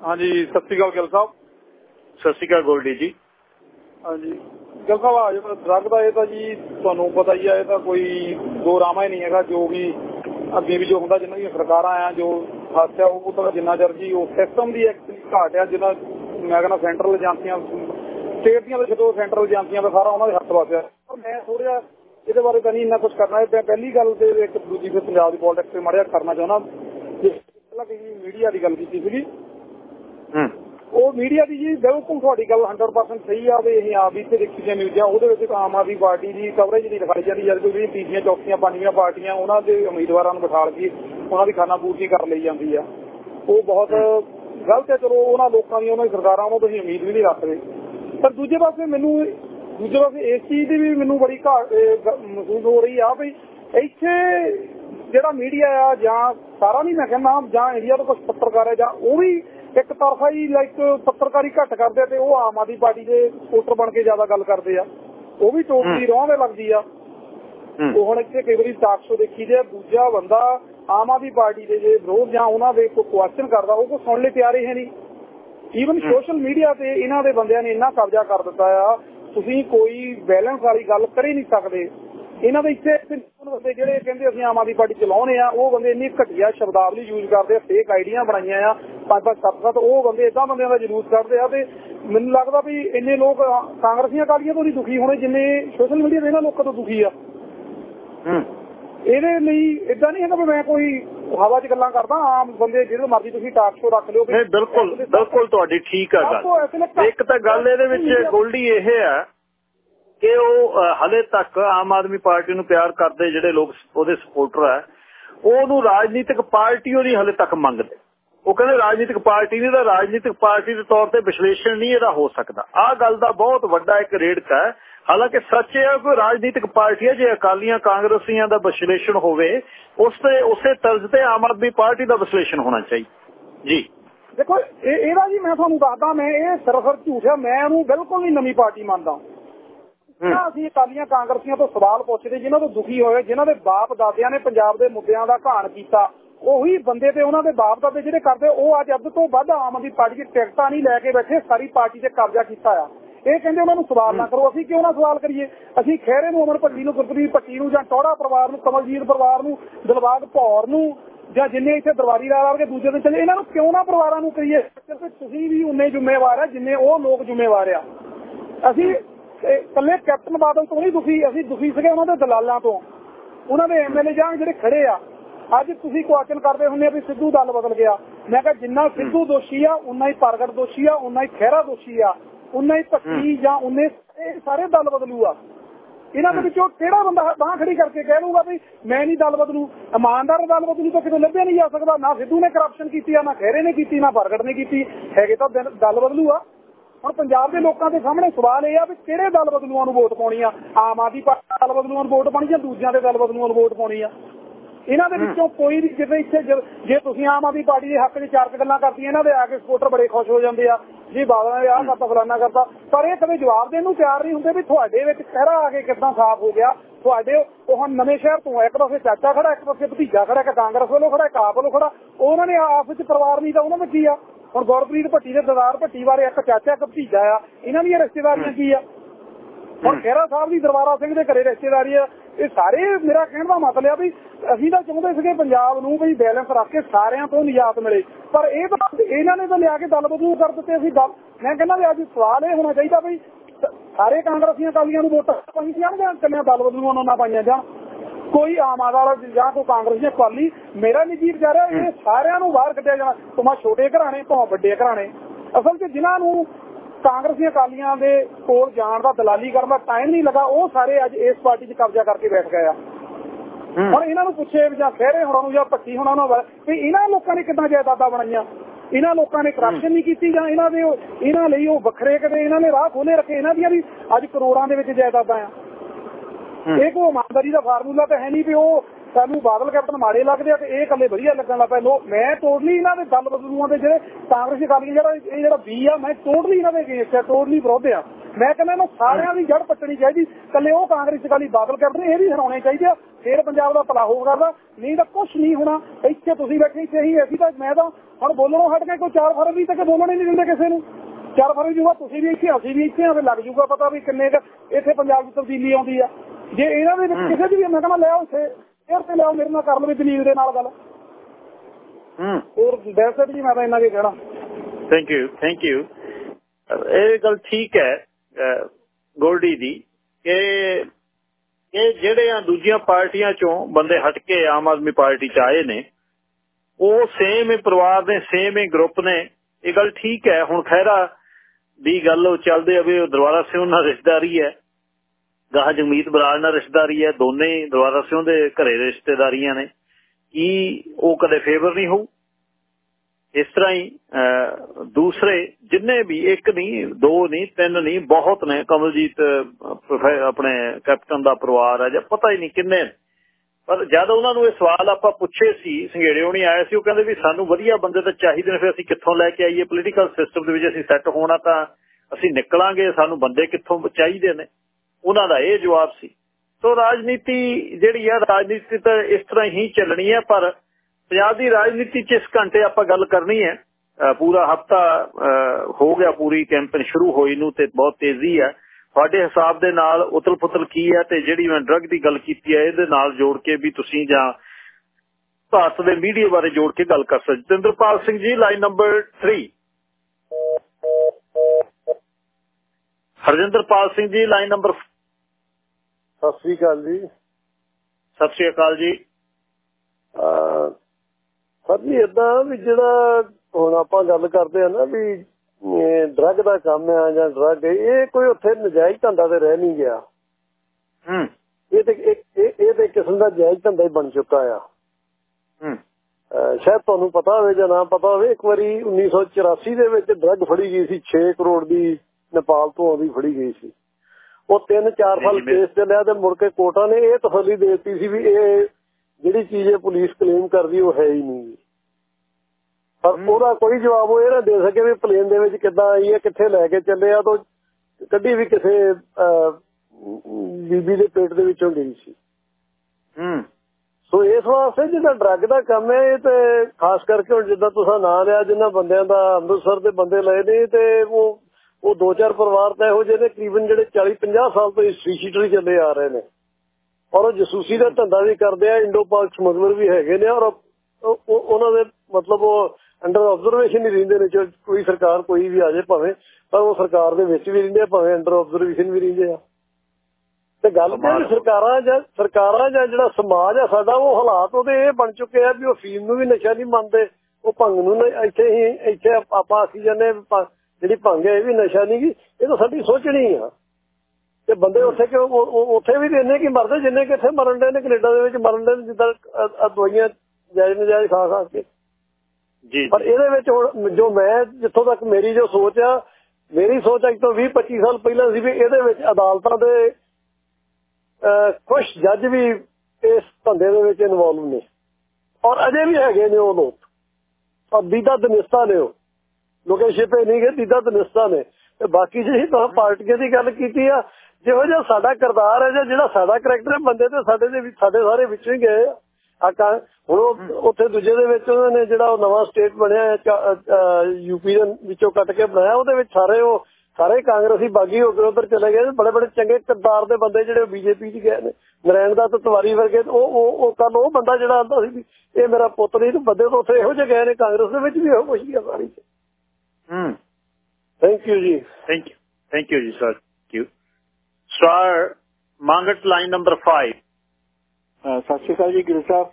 S6: ਹਾਂਜੀ ਸਤਿ ਸ਼੍ਰੀ ਅਕਾਲ ਗਿਲ ਸਾਹਿਬ।
S1: ਸਤਿ ਸ਼੍ਰੀ ਅਕਾਲ ਗੋਲਡੀ ਜੀ।
S6: ਹਾਂਜੀ। ਗਿਲ ਸਾਹਿਬ ਆ ਜਿਹੜਾ ਡਰੱਗ ਦਾ ਇਹ ਤਾਂ ਜੀ ਤੁਹਾਨੂੰ ਪਤਾ ਹੀ ਆ ਇਹ ਤਾਂ ਕੋਈ ਦੋ ਰਾਮਾ ਹੀ ਨਹੀਂ ਹੈਗਾ ਜੋ ਵੀ ਅੱਗੇ ਵੀ ਜੋ ਹੁੰਦਾ ਜਿੰਨਾਂ ਦੀਆਂ ਸਰਕਾਰਾਂ ਆ ਜੋ ਹਾਸਿਆ ਉਹ ਤਾਂ ਜਿੰਨਾ ਚਿਰ ਜੀ ਉਹ ਸਿਸਟਮ ਦੀ ਘਾਟ ਆ ਜਿੰਨਾ ਮੈਂ ਕਹਿੰਦਾ ਸੈਂਟਰਲ ਏਜੰਸੀਆਂ ਸਟੇਟ ਦੀਆਂ ਤਾਂ ਜਦੋਂ ਸੈਂਟਰਲ ਏਜੰਸੀਆਂ ਦਾ ਸਾਰਾ ਉਹਨਾਂ ਦੇ ਹੱਥ ਵਾਸਿਆ ਪਰ ਮੈਂ ਥੋੜਾ ਇਹਦੇ ਬਾਰੇ ਤਾਂ ਨਹੀਂ ਇੰਨਾ ਕੁਝ ਕਰਨਾ ਹੈ ਪਹਿਲੀ ਗੱਲ ਤੇ ਇੱਕ ਦੂਜੀ ਫਿਰ ਪੰਜਾਬ ਦੀ ਪੋਲਿਟਿਕਸ ਤੇ ਮੜਿਆ ਕਰਨਾ ਚਾਹੁੰਦਾ। ਪਹਿਲਾਂ ਕਿ ਮੀਡੀਆ ਦੀ ਗੱਲ ਕੀਤੀ ਸੀਗੀ ਉਹ ਮੀਡੀਆ ਦੀ ਜੀ ਬਿਲਕੁਲ ਤੁਹਾਡੀ ਗੱਲ 100% ਸਹੀ ਆ ਵੀ ਅਸੀਂ ਆਪ ਵੀ ਇੱਥੇ ਦੇਖੀ ਜਾਂ ਨਿਊਜ਼ਾਂ ਉਹਦੇ ਵਿੱਚ ਆਮ ਆਦਮੀ ਪਾਰਟੀ ਦੀ ਕਵਰੇਜ ਨਹੀਂ ਦਿਖਾਈ ਜਾਂਦੀ ਜਦ ਕੋਈ ਤੀਜੀਆਂ ਚੌਥੀਆਂ ਪੰਜਵੀਆਂ ਪਾਰਟੀਆਂ ਉਹਨਾਂ ਦੇ ਉਮੀਦਵਾਰਾਂ ਨੂੰ ਬਿਠਾਲ ਕੇ ਉਹਨਾਂ ਦੀ ਖਾਨਾ ਪੂਰਤੀ ਕਰ ਲਈ ਜਾਂਦੀ ਆ। ਉਹ ਬਹੁਤ ਗਲਤ ਹੈ ਚਲੋ ਉਹਨਾਂ ਲੋਕਾਂ ਦੀ ਉਹਨਾਂ ਦੀ ਸਰਕਾਰਾਂ ਉਹਨਾਂ ਤੋਂ ਅਸੀਂ ਉਮੀਦ ਵੀ ਨਹੀਂ ਰੱਖਦੇ। ਪਰ ਦੂਜੇ ਪਾਸੇ ਮੈਨੂੰ ਦੂਜੇ ਪਾਸੇ ਇਸ ਚੀਜ਼ ਦੀ ਵੀ ਮੈਨੂੰ ਬੜੀ ਘਾਟ ਮਹਿਸੂਸ ਹੋ ਰਹੀ ਆ ਵੀ ਇੱਥੇ ਜਿਹੜਾ ਮੀਡੀਆ ਆ ਜਾਂ ਸਾਰਾ ਨਹੀਂ ਮੈਂ ਕਹਿੰਦਾ ਜਾਂ ਇੰਡੀਆ ਤੋਂ ਕੁਝ ਪੱਤਰਕਾਰ ਹੈ ਜਾਂ ਉਹ ਵੀ ਇੱਕ ਤਰਫਾ ਹੀ ਲਾਈਕ ਪੱਤਰਕਾਰੀ ਘੱਟ ਕਰਦੇ ਤੇ ਉਹ ਆਮ ਆਦਮੀ ਪਾਰਟੀ ਦੇ ਸਪੋਰਟਰ ਬਣ ਕੇ ਜ਼ਿਆਦਾ ਗੱਲ ਕਰਦੇ ਆ। ਉਹ ਵੀ ਟੋਟਲੀ ਰੋਂਹ ਦੇ ਲੱਗਦੀ ਆ। ਉਹ ਹੁਣ ਇੱਥੇ ਕਈ ਵਾਰੀ ਟਾਕ ਸ਼ੋ ਦੇਖੀ ਜੇ ਦੂਜਾ ਬੰਦਾ ਆਮ ਆਦਮੀ ਪਾਰਟੀ ਦੇ ਜੇ ਵਿਰੋਧ ਜਾਂ ਉਹਨਾਂ ਦੇ ਕੋਈ ਕੁਐਸਚਨ ਕਰਦਾ ਉਹ ਕੋ ਸੁਣ ਲਈ ਤਿਆਰ ਹੀ ਨਹੀਂ। ਈਵਨ ਸੋਸ਼ਲ ਮੀਡੀਆ ਤੇ ਇਹਨਾਂ ਦੇ ਬੰਦਿਆਂ ਨੇ ਇੰਨਾ ਕਬਜ਼ਾ ਕਰ ਦਿੱਤਾ ਆ ਤੁਸੀਂ ਕੋਈ ਬੈਲੈਂਸ ਵਾਲੀ ਗੱਲ ਕਰ ਹੀ ਨਹੀਂ ਸਕਦੇ। ਇਹਨਾਂ ਦੇ ਇੱਥੇ ਬੰਦੇ ਜਿਹੜੇ ਕਹਿੰਦੇ ਅਸੀਂ ਆਮ ਆਦਮੀ ਪਾਰਟੀ ਚਲਾਉਣੇ ਆ ਉਹ ਬੰਦੇ ਇੰਨੀ ਘਟੀਆ ਸ਼ਬਦਾਵਲੀ ਯੂਜ਼ ਕਰਦੇ ਆ ਫੇਕ ਆਈਡੀਆਂ ਬਣਾਈਆਂ ਆ ਪੰਜ ਪੰਜ ਸੱਤ ਸੱਤ ਉਹ ਬੰਦੇ ਇਦਾਂ ਬੰਦਿਆਂ ਦਾ ਜਲੂਸ ਕੱਢਦੇ ਆ ਤੇ ਮੈਨੂੰ ਲੱਗਦਾ ਵੀ ਇੰਨੇ ਲੋਕ ਕਾਂਗਰਸੀਆਂ ਅਕਾਲੀਆਂ ਤੋਂ ਨਹੀਂ ਦੁਖੀ ਹੋਣੇ ਜਿੰਨੇ ਸੋਸ਼ਲ ਮੀਡੀਆ ਦੇ ਇਹਨਾਂ ਲੋਕਾਂ ਤੋਂ ਦੁਖੀ ਆ। ਇਹਦੇ ਲਈ ਇਦਾਂ ਨਹੀਂ ਹੈਗਾ ਵੀ ਮੈਂ ਕੋਈ ਹਵਾ 'ਚ ਗੱਲਾਂ ਕਰਦਾ ਆਮ ਬੰਦੇ ਜਿਹੜੇ ਮਰਜ਼ੀ ਤੁਸੀਂ ਟਾਕ ਸ਼ੋ ਰੱਖ ਲਿਓ
S1: ਨਹੀਂ ਬਿਲਕੁਲ ਬਿਲਕੁਲ ਤੁਹਾਡੀ ਠੀਕ ਆ ਗੱਲ। ਇੱਕ ਤਾਂ ਗੱਲ ਇਹਦੇ ਵਿੱਚ ਗੋਲਡੀ ਇਹ ਆ ਕਿ ਉਹ ਹਲੇ ਤੱਕ ਆਮ ਆਦਮੀ ਪਾਰਟੀ ਨੂੰ ਪਿਆਰ ਕਰਦੇ ਜਿਹੜੇ ਲੋਕ ਉਹਦੇ ਸਪੋਰਟਰ ਆ, ਉਹਨੂੰ ਰਾਜਨੀਤਿਕ ਪਾਰਟੀ ਉਹ ਹਲੇ ਤੱਕ ਮੰਗਦੇ। ਉਹ ਕਹਿੰਦੇ ਰਾਜਨੀਤਿਕ ਪਾਰਟੀ ਨਹੀਂ ਦਾ ਰਾਜਨੀਤਿਕ ਪਾਰਟੀ ਦੇ ਤੌਰ ਤੇ ਵਿਸ਼ਲੇਸ਼ਣ ਨਹੀਂ ਇਹਦਾ ਹੋ ਸਕਦਾ। ਆਹ ਗੱਲ ਦਾ ਬਹੁਤ ਵੱਡਾ ਇੱਕ ਰੇੜਕ ਹੈ। ਹਾਲਾਂਕਿ ਸੱਚ ਇਹ ਹੈ ਕੋਈ ਰਾਜਨੀਤਿਕ ਪਾਰਟੀ ਹੈ, ਜੇ ਅਕਾਲੀਆਂ ਕਾਂਗਰਸੀਆਂ ਦਾ ਵਿਸ਼ਲੇਸ਼ਣ ਹੋਵੇ, ਉਸ ਤੇ, ਉਸੇ ਤਰਜ਼ ਤੇ ਆਮ ਆਦਮੀ ਪਾਰਟੀ ਦਾ ਵਿਸ਼ਲੇਸ਼ਣ ਹੋਣਾ ਚਾਹੀਦਾ। ਜੀ।
S6: ਦੇਖੋ ਇਹਦਾ ਜੀ ਮੈਂ ਤੁਹਾਨੂੰ ਦੱਸਦਾ, ਮੈਂ ਇਹ ਸਰਫਰ ਝੂਠ ਹੈ, ਮੈਂ ਉਹਨੂੰ ਬਿਲਕੁਲ ਨਹੀਂ ਨਵੀਂ ਪਾਰਟੀ ਮੰਨਦਾ। ਨਾ ਅਸੀਂ ਅਕਾਲੀਆਂ ਕਾਂਗਰਸੀਆਂ ਤੋਂ ਸਵਾਲ ਪੁੱਛਦੇ ਜਿਨ੍ਹਾਂ ਤੋਂ ਦੁਖੀ ਹੋਏ ਜਿਨ੍ਹਾਂ ਦੇ ਬਾਪ ਦਾਦਿਆਂ ਨੇ ਪੰਜਾਬ ਦੇ ਮੁੱਦਿਆਂ ਦਾ ਘਾਣ ਕੀਤਾ ਉਹੀ ਬੰਦੇ ਤੇ ਉਹਨਾਂ ਦੇ ਬਾਪ ਦਾਦੇ ਜਿਹੜੇ ਕਰਦੇ ਉਹ ਅੱਜ ਅੱਧ ਤੋਂ ਵੱਧ ਆਮ ਆਦਮੀ ਪਾਰਟੀ ਦੀ ਟਿਕਟਾਂ ਨਹੀਂ ਲੈ ਕੇ ਬੈਠੇ ਸਾਰੀ ਪਾਰਟੀ ਤੇ ਕਬਜ਼ਾ ਕੀਤਾ ਆ। ਇਹ ਕਹਿੰਦੇ ਉਹਨਾਂ ਨੂੰ ਸਵਾਲ ਨਾ ਕਰੋ ਅਸੀਂ ਕਿਉਂ ਨਾ ਸਵਾਲ ਕਰੀਏ? ਅਸੀਂ ਖਹਿਰੇ ਨੂੰ ਅਮਰ ਭੱਟੀ ਨੂੰ ਗੁਰਪ੍ਰੀਤ ਭੱਟੀ ਨੂੰ ਜਾਂ ਟੋੜਾ ਪਰਿਵਾਰ ਨੂੰ ਕਮਲਜੀਤ ਪਰਿਵਾਰ ਨੂੰ ਦਿਲਬਾਗ ਭੌਰ ਨੂੰ ਜਾਂ ਜਿੰਨੇ ਇੱਥੇ ਦਰਬਾਰੀ ਲਾ ਕੇ ਦੂਜੇ ਦਿਨ ਚਲੇ ਇਹਨਾਂ ਨੂੰ ਕਿਉਂ ਨਾ ਪਰਿਵਾਰਾਂ ਨੂੰ ਕਰੀਏ? ਸਿਰਫ ਤੁਸੀਂ ਵੀ ਉਨੇ ਜ਼ਿੰਮੇਵਾਰ ਆ ਜਿੰਨੇ ਉਹ ਲੋਕ ਜ਼ਿੰਮੇਵਾਰ ਆ। ਅਸੀਂ ਇਕੱਲੇ ਕੈਪਟਨ ਬਾਦਲ ਤੋਂ ਨਹੀਂ ਦੁਖੀ ਅਸੀਂ ਦੁਖੀ ਸੀਗੇ ਉਹਨਾਂ ਦੇ ਦਲਾਲਾਂ ਤੋਂ। ਉਹਨਾਂ ਦੇ ਐਮਐਲਏ ਜਾਂ ਜਿਹੜੇ ਖੜੇ ਆ ਅੱਜ ਤੁਸੀਂ ਕੁਐਸਚਨ ਕਰਦੇ ਹੁੰਦੇ ਆ ਵੀ ਸਿੱਧੂ ਦਲ ਬਦਲ ਗਿਆ। ਮੈਂ ਕਿਹਾ ਜਿੰਨਾ ਸਿੱਧੂ ਦੋਸ਼ੀ ਆ ਉਨਾ ਹੀ ਪ੍ਰਗਟ ਦੋਸ਼ੀ ਆ ਉਨਾ ਹੀ ਖਹਿਰਾ ਦੋਸ਼ੀ ਆ ਉਨਾ ਹੀ ਭੱਟੀ ਜਾਂ ਇਹ ਸਾਰੇ ਦਲ ਬਦਲੂ ਆ। ਇਹਨਾਂ ਦੇ ਵਿੱਚੋਂ ਕਿਹੜਾ ਬੰਦਾ ਬਾਹ ਖੜੀ ਕਰਕੇ ਕਹਿ ਲੂਗਾ ਵੀ ਮੈਂ ਨਹੀਂ ਦਲ ਬਦਲੂ ਇਮਾਨਦਾਰ ਦਲ ਬਦਲੂ ਤਾਂ ਕਿਤੇ ਲੱਭਿਆ ਨਹੀਂ ਜਾ ਸਕਦਾ। ਨਾ ਸਿੱਧੂ ਨੇ ਕਰਪਸ਼ਨ ਕੀਤੀ ਆ ਨਾ ਖਹਿਰੇ ਨੇ ਕੀਤੀ ਨਾ ਪ੍ਰਗਟ ਨੇ ਕੀਤੀ। ਹੈਗੇ ਤਾਂ ਦਲ ਬਦਲੂ ਆ। ਹੁਣ ਪੰਜਾਬ ਦੇ ਲੋਕਾਂ ਦੇ ਸਾਹਮਣੇ ਸਵਾਲ ਇਹ ਆ ਵੀ ਕਿਹੜੇ ਦਲ ਬਦਲੂਆਂ ਨੂੰ ਵੋਟ ਪਾਉਣੀ ਆ? ਆਮ ਆਦਮੀ ਪਾਰਟੀ ਦਲ ਬਦਲੂਆਂ ਨੂੰ ਵੋਟ ਪਾਉਣੀ ਜਾਂ ਦੂਜਿਆਂ ਦੇ ਦਲ ਬਦਲੂਆਂ ਨੂੰ ਵੋਟ ਪਾਉਣੀ ਆ? ਇਹਨਾਂ ਦੇ ਵਿੱਚੋਂ ਕੋਈ ਵੀ ਜਿਵੇਂ ਇੱਥੇ ਜ- ਤੁਸੀਂ ਆਮ ਆਦਮੀ ਪਾਰਟੀ ਦੇ ਹੱਕ 'ਚ ਚਾਰ ਗੱਲਾਂ ਕਰਦੀਆਂ ਇਹਨਾਂ ਦੇ ਆ ਕੇ ਸਪੋਰਟਰ ਬੜੇ ਖੁਸ਼ ਹੋ ਜਾਂਦੇ ਆ। ਜੀ ਬਾਦਲਾਂ ਨੇ ਆਹ ਕਰਤਾ ਫਲਾਨਾ ਕਰਤਾ। ਪਰ ਇਹ ਕਦੇ ਜਵਾਬ ਦੇਣ ਨੂੰ ਤਿਆਰ ਨਹੀਂ ਹੁੰਦੇ ਵੀ ਤੁਹਾਡੇ ਵਿੱਚ ਚਿਹਰਾ ਆ ਕੇ ਕਿੱਦਾਂ ਸਾਫ਼ ਹੋ ਗਿਆ? ਤੁਹਾਡੇ ਉਹ ਹੁਣ ਨਵੇਂ ਸ਼ਹਿਰ ਤੋਂ ਇੱਕ ਪਾਸੇ ਚਾਚਾ ਖੜਾ ਇੱਕ ਪਾਸੇ ਭਤੀਜਾ ਖੜਾ ਇੱਕ ਕਾਂਗਰਸ ਵੱਲੋਂ ਖੜਾ ਇੱਕ ਆਪ ਵੱਲੋਂ ਖੜਾ। ਉਹਨਾਂ ਨੇ ਆਪਸ ਵਿੱਚ ਪਰਿਵਾਰ ਨਹੀਂ ਤਾਂ ਉਹਨਾਂ ਵਿੱਚ ਕੀ ਆ। ਹੁਣ ਗੁਰਪ੍ਰੀਤ ਭੱਟੀ ਦੇ ਦਰਬਾਰ ਭੱਟੀ ਬਾਰੇ ਇੱਕ ਚਾਚਾ, ਇੱਕ ਭਤੀਜਾ ਆ, ਇਹਨਾਂ ਦੀਆਂ ਰਿਸ਼ਤੇਦਾਰੀਆਂ ਕੀ ਆ? ਹੁਣ ਖੇਰਾ ਸਾਹਿਬ ਦੀ ਦਰਬਾਰਾ ਸਿੰਘ ਦੇ ਘਰੇ ਰਿਸ਼ਤੇਦਾਰੀ ਆ, ਇਹ ਸਾਰੇ ਮੇਰਾ ਕਹਿਣ ਦਾ ਮਤਲਬ ਆ ਵੀ ਅਸੀਂ ਤਾਂ ਚਾਹੁੰਦੇ ਸੀਗੇ ਪੰਜਾਬ ਨੂੰ ਵੀ ਬੈਲੈਂਸ ਰੱਖ ਕੇ ਸਾਰਿਆਂ ਤੋਂ ਨਿਜਾਤ ਮਿਲੇ, ਪਰ ਇਹ ਤਾਂ ਇਹਨਾਂ ਨੇ ਤਾਂ ਲਿਆ ਕੇ ਦਲ ਬਦਲੂ ਕਰ ਦਿੱਤੇ ਅਸੀਂ ਗੱਲ ਮੈਂ ਕਹਿੰਦਾ ਵੀ ਅੱਜ ਸਵਾਲ ਇਹ ਹੋਣਾ ਚਾਹੀਦਾ ਵੀ ਸਾਰੇ ਕਾਂਗਰਸੀਆਂ ਕਾਲੀਆਂ ਨੂੰ ਵੋਟਾਂ ਪਾਈਆਂ ਜਾਣ ਜਾਂ ਕੱਲਿਆਂ ਦਲ ਬਦਲੂਆਂ ਨੂੰ ਨਾ ਪਾਈਆਂ ਜਾਣ? ਕੋਈ ਆਮ ਆਦਮੀ ਵਾਲਾ ਜਾਂ ਕੋਈ ਕਾਂਗਰਸ ਜਾਂ ਅਕਾਲੀ ਮੇਰਾ ਨਿੱਜੀ ਵਿਚਾਰ ਹੈ ਇਹ ਸਾਰਿਆਂ ਨੂੰ ਬਾਹਰ ਕੱਢਿਆ ਜਾਣਾ। ਤੁਮਾ ਛੋਟੇ ਘਰਾਣੇ ਭਾਵੇਂ ਵੱਡੇ ਘਰਾਣੇ। ਅਸਲ 'ਚ ਜਿਨ੍ਹਾਂ ਨੂੰ ਕਾਂਗਰਸੀ ਅਕਾਲੀਆਂ ਦੇ ਕੋਲ ਜਾਣ ਦਾ ਦਲਾਲੀ ਕਰਨ ਦਾ ਟਾਈਮ ਨਹੀਂ ਲੱਗਾ ਉਹ ਸਾਰੇ ਅੱਜ ਇਸ ਪਾਰਟੀ 'ਚ ਕਬਜ਼ਾ ਕਰਕੇ ਬੈਠ ਗਏ ਆ। ਹੁਣ ਇਹਨਾਂ ਨੂੰ ਪੁੱਛੇ ਜਾਂ ਖਹਿਰੇ ਹੋਣਾ ਨੂੰ ਜਾਂ ਪੱਟੀ ਹੋਣਾ ਨੂੰ ਵੀ ਇਹਨਾਂ ਲੋਕਾਂ ਨੇ ਕਿੱਦਾਂ ਜਾਇਦਾਦਾਂ ਬਣਾਈਆਂ? ਇਹਨਾਂ ਲੋਕਾਂ ਨੇ ਕਰਪਸ਼ਨ ਨਹੀਂ ਕੀਤੀ ਜਾਂ ਇਹਨਾਂ ਦੇ ਇਹਨਾਂ ਲਈ ਉਹ ਵੱਖਰੇ ਕਦੇ ਇਹਨਾਂ ਨੇ ਰਾਹ ਖੋਲੇ ਰੱਖੇ? ਇਹਨਾਂ ਦੀਆਂ ਵੀ ਅੱਜ ਕਰੋੜਾਂ ਦੇ ਵਿੱਚ ਜਾਇਦਾਦਾਂ ਆ। ਇਹ ਕੋਈ ਇਮਾਨਦਾਰੀ ਦਾ ਫਾਰਮੂਲਾ ਤਾਂ ਹੈ ਨਹੀਂ ਵੀ ਉਹ ਸਾਨੂੰ ਬਾਦਲ ਕੈਪਟਨ ਮਾੜੇ ਲੱਗਦੇ ਆ ਤੇ ਇਹ ਇਕੱਲੇ ਵਧੀਆ ਲੱਗਣ ਲੱਗ ਪਏ। ਲੋ, ਮੈਂ ਟੋਟਲੀ ਇਹਨਾਂ ਦੇ ਦਲ ਬਦਲੂਆਂ ਦੇ ਜਿਹੜੇ ਕਾਂਗਰਸੀ ਅਕਾਲੀ ਜਿਹੜਾ, ਇਹ ਜਿਹੜਾ ਬੀ ਆ, ਮੈਂ ਟੋਟਲੀ ਇਹਨਾਂ ਦੇ ਅਗੇਂਸਟ ਆ ਟੋਟਲੀ ਵਿਰੋਧ ਆ। ਮੈਂ ਕਹਿੰਦਾ ਇਹਨਾਂ ਸਾਰਿਆਂ ਦੀ ਜੜ ਪੱਟਣੀ ਚਾਹੀਦੀ। ਇਕੱਲੇ ਉਹ ਕਾਂਗਰਸੀ ਅਕਾਲੀ ਬਾਦਲ ਕੈਪਟਨ, ਇਹ ਵੀ ਹਰਾਉਣੇ ਚਾਹੀਦੇ ਆ। ਫੇਰ ਪੰਜਾਬ ਦਾ ਭਲਾ ਹੋਊਗਾ ਦਾ ਨਹੀਂ ਤਾਂ ਕੁਝ ਨਹੀਂ ਹੋਣਾ। ਇੱਥੇ ਤੁਸੀਂ ਬੈਠੇ, ਇੱਥੇ ਹੀ ਅਸੀਂ ਤਾਂ, ਮੈਂ ਤਾਂ ਹੁਣ ਬੋਲਣੋਂ ਹਟ ਕੇ ਕੋਈ 4 ਫਰਵਰੀ ਤੱਕ ਬੋਲਣ ਹੀ ਨਹੀਂ ਦਿੰਦੇ ਕਿਸੇ ਨੂੰ। 4 ਫਰਵਰੀ ਜੂਗਾ, ਤੁਸੀਂ ਵੀ ਇੱਥੇ, ਅਸੀਂ ਵੀ ਇੱਥੇ ਆ ਫਿਰ ਲੱਗ ਜੂਗਾ ਪਤਾ ਵੀ ਕਿੰਨੇ ਕੁ ਇੱਥੇ ਪੰਜਾਬ ਦੀ ਤਬਦੀਲੀ ਆਉਂਦੀ ਆ। ਜੇ ਇਹਨਾਂ ਦੇ ਵਿੱਚ ਕਿਸੇ ਦੀ ਵੀ ਮੈਂ ਕਹਿੰਦਾ ਲੈ ਆਓ ਫੇਰ ਤੇ ਲਿਆਓ ਮੇਰੇ ਨਾਲ ਕਰ ਲਵੇ ਦਲੀਲ ਦੇ ਨਾਲ ਗੱਲ।
S1: ਹੂੰ।
S6: ਹੋਰ ਵੈਸੇ ਜੀ ਮੈਂ ਤਾਂ ਇੰਨਾ ਕੀ ਕਹਿਣਾ।
S1: ਥੈਂਕ ਯੂ ਥੈਂਕ ਯੂ ਇਹ ਗੱਲ ਠੀਕ ਹੈ ਗੋਲਡੀ ਦੀ ਕਿ ਇਹ ਜਿਹੜੇ ਆ ਦੂਜੀਆਂ ਪਾਰਟੀਆਂ ਚੋਂ ਬੰਦੇ ਹਟ ਕੇ ਆਮ ਆਦਮੀ ਪਾਰਟੀ ਚ ਆਏ ਨੇ ਉਹ ਸੇਮ ਹੀ ਪਰਿਵਾਰ ਦੇ ਸੇਮ ਹੀ ਗਰੁੱਪ ਨੇ। ਇਹ ਗੱਲ ਠੀਕ ਹੈ ਹੁਣ ਖੈਰਾ ਦੀ ਗੱਲ ਉਹ ਚੱਲਦੇ ਆ ਵੀ ਉਹ ਦਰਬਾਰਾ ਸਿੰਘ ਨਾਲ ਰਿਸ਼ਤੇਦਾਰੀ ਹੈ। ਗਾਹ ਜਗਮੀਤ ਬਰਾੜ ਨਾਲ ਰਿਸ਼ਤੇਦਾਰੀ ਹੈ, ਦੋਨੇ ਹੀ ਦਰਬਾਰਾ ਸਿੰਘ ਦੇ ਘਰੇ ਰਿਸ਼ਤੇਦਾਰੀਆਂ ਨੇ। ਕੀ ਉਹ ਕਦੇ ਫੇਵਰ ਨਹੀਂ ਹੋਊ? ਇਸ ਤਰ੍ਹਾਂ ਹੀ ਦੂਸਰੇ ਜਿੰਨੇ ਵੀ, ਇੱਕ ਨਹੀਂ, ਦੋ ਨਹੀਂ, ਤਿੰਨ ਨਹੀਂ, ਬਹੁਤ ਨੇ। ਕਮਲਜੀਤ ਆਪਣੇ ਕੈਪਟਨ ਦਾ ਪਰਿਵਾਰ ਹੈ ਜਾਂ ਪਤਾ ਹੀ ਨਹੀਂ ਕਿੰਨੇ ਨੇ। ਪਰ ਜਦ ਉਹਨਾਂ ਨੂੰ ਇਹ ਸਵਾਲ ਆਪਾਂ ਪੁੱਛੇ ਸੀ, ਸੰਘੇੜੇ ਹੋਣੀ ਆਏ ਸੀ, ਉਹ ਕਹਿੰਦੇ ਵੀ ਸਾਨੂੰ ਵਧੀਆ ਬੰਦੇ ਤਾਂ ਚਾਹੀਦੇ ਨੇ, ਫਿਰ ਅਸੀਂ ਕਿੱਥੋਂ ਲੈ ਕੇ ਆਈਏ? ਪੋਲੀਟੀਕਲ ਸਿਸਟਮ ਦੇ ਵਿੱਚ ਅਸੀਂ ਸੈੱਟ ਹੋਣਾ ਤਾਂ ਅਸੀਂ ਨਿਕਲਾਂਗੇ, ਸਾਨੂੰ ਬੰਦੇ ਕਿੱਥੋਂ ਚਾਹੀਦੇ ਨੇ? ਉਹਨਾਂ ਦਾ ਇਹ ਜਵਾਬ ਸੀ। ਸੋ ਰਾਜਨੀਤੀ ਜਿਹੜੀ ਹੈ ਰਾਜਨੀਤੀ ਤਾਂ ਇਸ ਤਰ੍ਹਾਂ ਹੀ ਚੱਲਣੀ ਹੈ ਪਰ ਪੰਜਾਬ ਦੀ ਰਾਜਨੀਤੀ 'ਚ ਇਸ ਘੰਟੇ ਆਪਾਂ ਗੱਲ ਕਰਨੀ ਹੈ। ਪੂਰਾ ਹਫਤਾ ਹੋ ਗਿਆ, ਪੂਰੀ ਕੈਂਪੇਨ ਸ਼ੁਰੂ ਹੋਈ ਨੂੰ ਤੇ ਬਹੁਤ ਤੇਜ਼ੀ ਹੈ ਤੁਹਾਡੇ ਹਿਸਾਬ ਦੇ ਨਾਲ ਉਤਲ-ਪੁਤਲ ਕੀ ਹੈ ਤੇ ਜਿਹੜੀ ਮੈਂ ਡਰੱਗ ਦੀ ਗੱਲ ਕੀਤੀ ਹੈ ਇਹਦੇ ਨਾਲ ਜੋੜ ਕੇ ਵੀ ਤੁਸੀਂ ਜਾਂ ਭਾਰਤ ਦੇ ਮੀਡੀਆ ਬਾਰੇ ਜੋੜ ਕੇ ਗੱਲ ਕਰ ਸਕਦੇ Jatinderpal Singh ji line number 3 Harjinderpal Singh ji line number
S7: ਸਤਿ ਸ੍ਰੀ ਅਕਾਲ ਜੀ।
S1: ਸਤਿ ਸ਼੍ਰੀ ਅਕਾਲ ਜੀ।
S7: ਸਰ ਜੀ ਇਦਾਂ ਵੀ ਜਿਹੜਾ ਹੁਣ ਆਪਾਂ ਗੱਲ ਕਰਦੇ ਆ ਨਾ ਵੀ ਡਰੱਗ ਦਾ ਕੰਮ ਆ ਜਾਂ ਡਰੱਗ ਇਹ ਕੋਈ ਉੱਥੇ ਨਜਾਇਜ਼ ਧੰਦਾ ਤੇ ਰਹਿ ਨਹੀਂ ਗਿਆ।
S1: ਹੂੰ।
S7: ਇਹ ਤੇ ਇਹ ਤੇ ਕਿਸਮ ਦਾ ਜਾਇਜ਼ ਧੰਦਾ ਹੀ ਬਣ ਚੁੱਕਾ ਆ।
S1: ਹੂੰ।
S7: ਸ਼ਾਇਦ ਤੁਹਾਨੂੰ ਪਤਾ ਹੋਵੇ ਜਾਂ ਨਾ ਪਤਾ ਹੋਵੇ ਇੱਕ ਵਾਰੀ 1984 ਦੇ ਵਿੱਚ ਡਰੱਗ ਫੜੀ ਗਈ ਸੀ 6 ਕਰੋੜ ਦੀ ਨੇਪਾਲ ਤੋਂ ਆਉਂਦੀ ਫੜੀ ਗਈ ਸੀ। ਉਹ 3-4 ਸਾਲ ਕੇਸ ਚੱਲਿਆ ਤੇ ਮੁੜ ਕੇ ਕੋਰਟਾਂ ਨੇ ਇਹ ਤਸੱਲੀ ਦੇ ਦਿੱਤੀ ਸੀ ਵੀ ਇਹ ਜਿਹੜੀ ਚੀਜ਼ ਇਹ ਪੁਲਿਸ ਕਲੇਮ ਕਰਦੀ ਉਹ ਹੈ ਹੀ ਨਹੀਂ। ਪਰ ਉਹਦਾ ਕੋਈ ਜਵਾਬ ਉਹ ਇਹ ਨਾ ਦੇ ਸਕੇ ਵੀ ਪਲੇਨ ਦੇ ਵਿੱਚ ਕਿੱਦਾਂ ਆਈ ਹੈ ਕਿੱਥੇ ਲੈ ਕੇ ਚੱਲੇ ਆ ਤਾਂ ਕੱਢੀ ਵੀ ਕਿਸੇ ਬੀਬੀ ਦੇ ਪੇਟ ਦੇ ਵਿੱਚੋਂ ਗਈ ਸੀ।
S1: ਹੂੰ।
S7: ਸੋ ਇਸ ਵਾਸਤੇ ਜਿਹੜਾ ਡਰੱਗ ਦਾ ਕੰਮ ਹੈ ਇਹ ਤੇ ਖਾਸ ਕਰਕੇ ਹੁਣ ਜਿੱਦਾਂ ਤੁਸੀਂ ਨਾਂ ਲਿਆ ਜਿਨ੍ਹਾਂ ਬੰਦਿਆਂ ਦਾ ਅੰਮ੍ਰਿਤਸਰ ਦੇ ਬੰਦੇ ਲਏ ਨੇ ਤੇ ਉਹ ਉਹ ਦੋ ਚਾਰ ਪਰਿਵਾਰ ਤਾਂ ਇਹੋ ਜਿਹੇ ਨੇ ਤਕਰੀਬਨ ਜਿਹੜੇ 40 50 ਸਾਲ ਤੋਂ ਹਿਸਟਰੀ ਸ਼ੀਟਰੀ ਚੱਲੇ ਆ ਰਹੇ ਨੇ। ਔਰ ਉਹ ਜਸੂਸੀ ਦਾ ਧੰਦਾ ਵੀ ਕਰਦੇ ਆ ਇੰਡੋ ਪਾਕ ਸਮਗਲਰ ਵੀ ਹੈਗੇ ਨੇ ਔਰ ਉਹ- ਉਹ- ਉਹਨਾਂ ਦੇ ਮਤਲਬ ਉਹ ਅੰਡਰ ਆਬਜ਼ਰਵੇਸ਼ਨ ਹੀ ਰਹਿੰਦੇ ਨੇ ਕੋਈ ਸਰਕਾਰ ਕੋਈ ਵੀ ਆ ਜਾਏ ਭਾਵੇਂ ਪਰ ਉਹ ਸਰਕਾਰ ਦੇ ਵਿੱਚ ਵੀ ਰਹਿੰਦੇ ਆ ਭਾਵੇਂ ਅੰਡਰ ਆਬਜ਼ਰਵੇਸ਼ਨ ਵੀ ਰਹਿੰਦੇ ਆ। ਤੇ ਗੱਲ ਤੇ ਸਰਕਾਰਾਂ ਜਾਂ ਸਰਕਾਰਾਂ ਜਾਂ ਜਿਹੜਾ ਸਮਾਜ ਆ ਸਾਡਾ ਉਹ ਹਾਲਾਤ ਉਹਦੇ ਇਹ ਬਣ ਚੁੱਕੇ ਆ ਵੀ ਉਹ ਫੀਮ ਨੂੰ ਵੀ ਨਸ਼ਾ ਨਹੀਂ ਮੰਨਦੇ ਉਹ ਭੰਗ ਨੂੰ ਇੱਥੇ ਹੀ ਇੱਥੇ ਆਪਾਂ ਆਖੀ ਜਾਂਦੇ ਜਿਹੜੀ ਭੰਗ ਹੈ ਇਹ ਵੀ ਨਸ਼ਾ ਨਹੀਂ ਗੀ ਇਹ ਤਾਂ ਸਾਡੀ ਸੋਚਣੀ ਆ। ਤੇ ਬੰਦੇ ਉੱਥੇ ਕਿ ਉੱਥੇ ਵੀ ਇੰਨੇ ਕੀ ਮਰਦੇ ਜਿੰਨੇ ਕਿ ਇੱਥੇ ਮਰਨ ਦੇ ਨੇ ਕੈਨੇਡਾ ਦੇ ਵਿੱਚ ਮਰਨ ਦੇ ਨੇ ਜਿੱਦਾਂ ਦਵਾਈਆਂ ਜਾਇਜ਼ ਨਜਾਇਜ਼ ਖਾ ਖਾ ਕੇ।
S1: ਜੀ
S7: ਪਰ ਇਹਦੇ ਵਿੱਚ ਹੁਣ ਜੋ ਮੈਂ ਜਿੱਥੋਂ ਤੱਕ ਮੇਰੀ ਜੋ ਸੋਚ ਆ ਮੇਰੀ ਸੋਚ ਅੱਜ ਤੋਂ 20 25 ਸਾਲ ਪਹਿਲਾਂ ਸੀ ਵੀ ਇਹਦੇ ਵਿੱਚ ਅਦਾਲਤਾਂ ਦੇ ਕੁਝ ਜੱਜ ਵੀ ਇਸ ਧੰਦੇ ਦੇ ਵਿੱਚ ਇਨਵੋਲਵ ਨੇ। ਔਰ ਅਜੇ ਵੀ ਹੈਗੇ ਨੇ ਉਹ ਲੋਕ। ਔਰ ਦੀਦਾ ਦਨਿਸਤਾ ਨੇ ਉਹ। ਲੋਕੇ ਛਿਪੇ ਨਹੀਂ ਗਏ ਦੀਦਾ ਦਨਿਸਤਾ ਨੇ। ਤੇ ਬਾਕੀ ਜਿਹੜੀ ਤਾਂ ਪਾਰਟੀਆਂ ਦੀ ਗੱਲ ਕੀਤੀ ਆ ਜਿਹੋ ਜਿਹਾ ਸਾਡਾ ਕਿਰਦਾਰ ਹੈ ਜਾਂ ਜਿਹੜਾ ਸਾਡਾ ਕਰੈਕਟਰ ਹੈ ਬੰਦੇ ਤੇ ਸਾਡੇ ਦੇ ਸਾਡੇ ਸਾਰੇ ਵਿੱਚੋਂ ਹੀ ਗਏ ਆ। ਆ ਕਾ- ਹੁਣ ਉਹ ਉੱਥੇ ਦੂਜੇ ਦੇ ਵਿੱਚ ਉਹਨਾਂ ਨੇ ਜਿਹੜਾ ਉਹ ਨਵਾਂ ਸਟੇਟ ਬਣਿਆ ਯੂਪੀ ਦੇ ਵਿੱਚੋਂ ਕੱਟ ਕੇ ਬਣਾਇਆ ਉਹਦੇ ਵਿੱਚ ਸਾਰੇ ਉਹ ਸਾਰੇ ਕਾਂਗਰਸੀ ਬਾਗੀ ਹੋ ਕੇ ਉਧਰ ਚਲੇ ਗਏ ਬੜੇ ਬੜੇ ਚੰਗੇ ਕਿਰਦਾਰ ਦੇ ਬੰਦੇ ਜਿਹੜੇ ਬੀਜੇਪੀ 'ਚ ਗਏ ਨੇ। ਨਰੈਣ ਦਾ ਤਵਾਰੀ ਵਰਗੇ ਉਹ ਉਹ ਉਹ ਕੱਲ ਉਹ ਬੰਦਾ ਜਿਹੜਾ ਆਂਦਾ ਸੀ ਇਹ ਮੇਰਾ ਪੁੱਤ ਨਹੀਂ ਤੇ ਬੰਦੇ ਤਾਂ ਉੱਥੇ ਇਹੋ ਜਿਹੇ ਗਏ ਨੇ ਕਾਂਗਰਸ ਦੇ ਵਿੱਚ ਵੀ ਇਹੋ ਕੁਛ ਹੀ ਆ ਸਾਰੀ।
S1: ਹੂੰ
S7: ਥੈਂਕ ਯੂ ਜੀ
S1: ਥੈਂਕ ਯੂ ਥੈਂਕ ਯੂ ਜੀ sir thank you star Mangat line number 5
S8: ਸਤਿ ਸ਼੍ਰੀ ਅਕਾਲ ਜੀ ਗੁਰੂ ਸਾਹਿਬ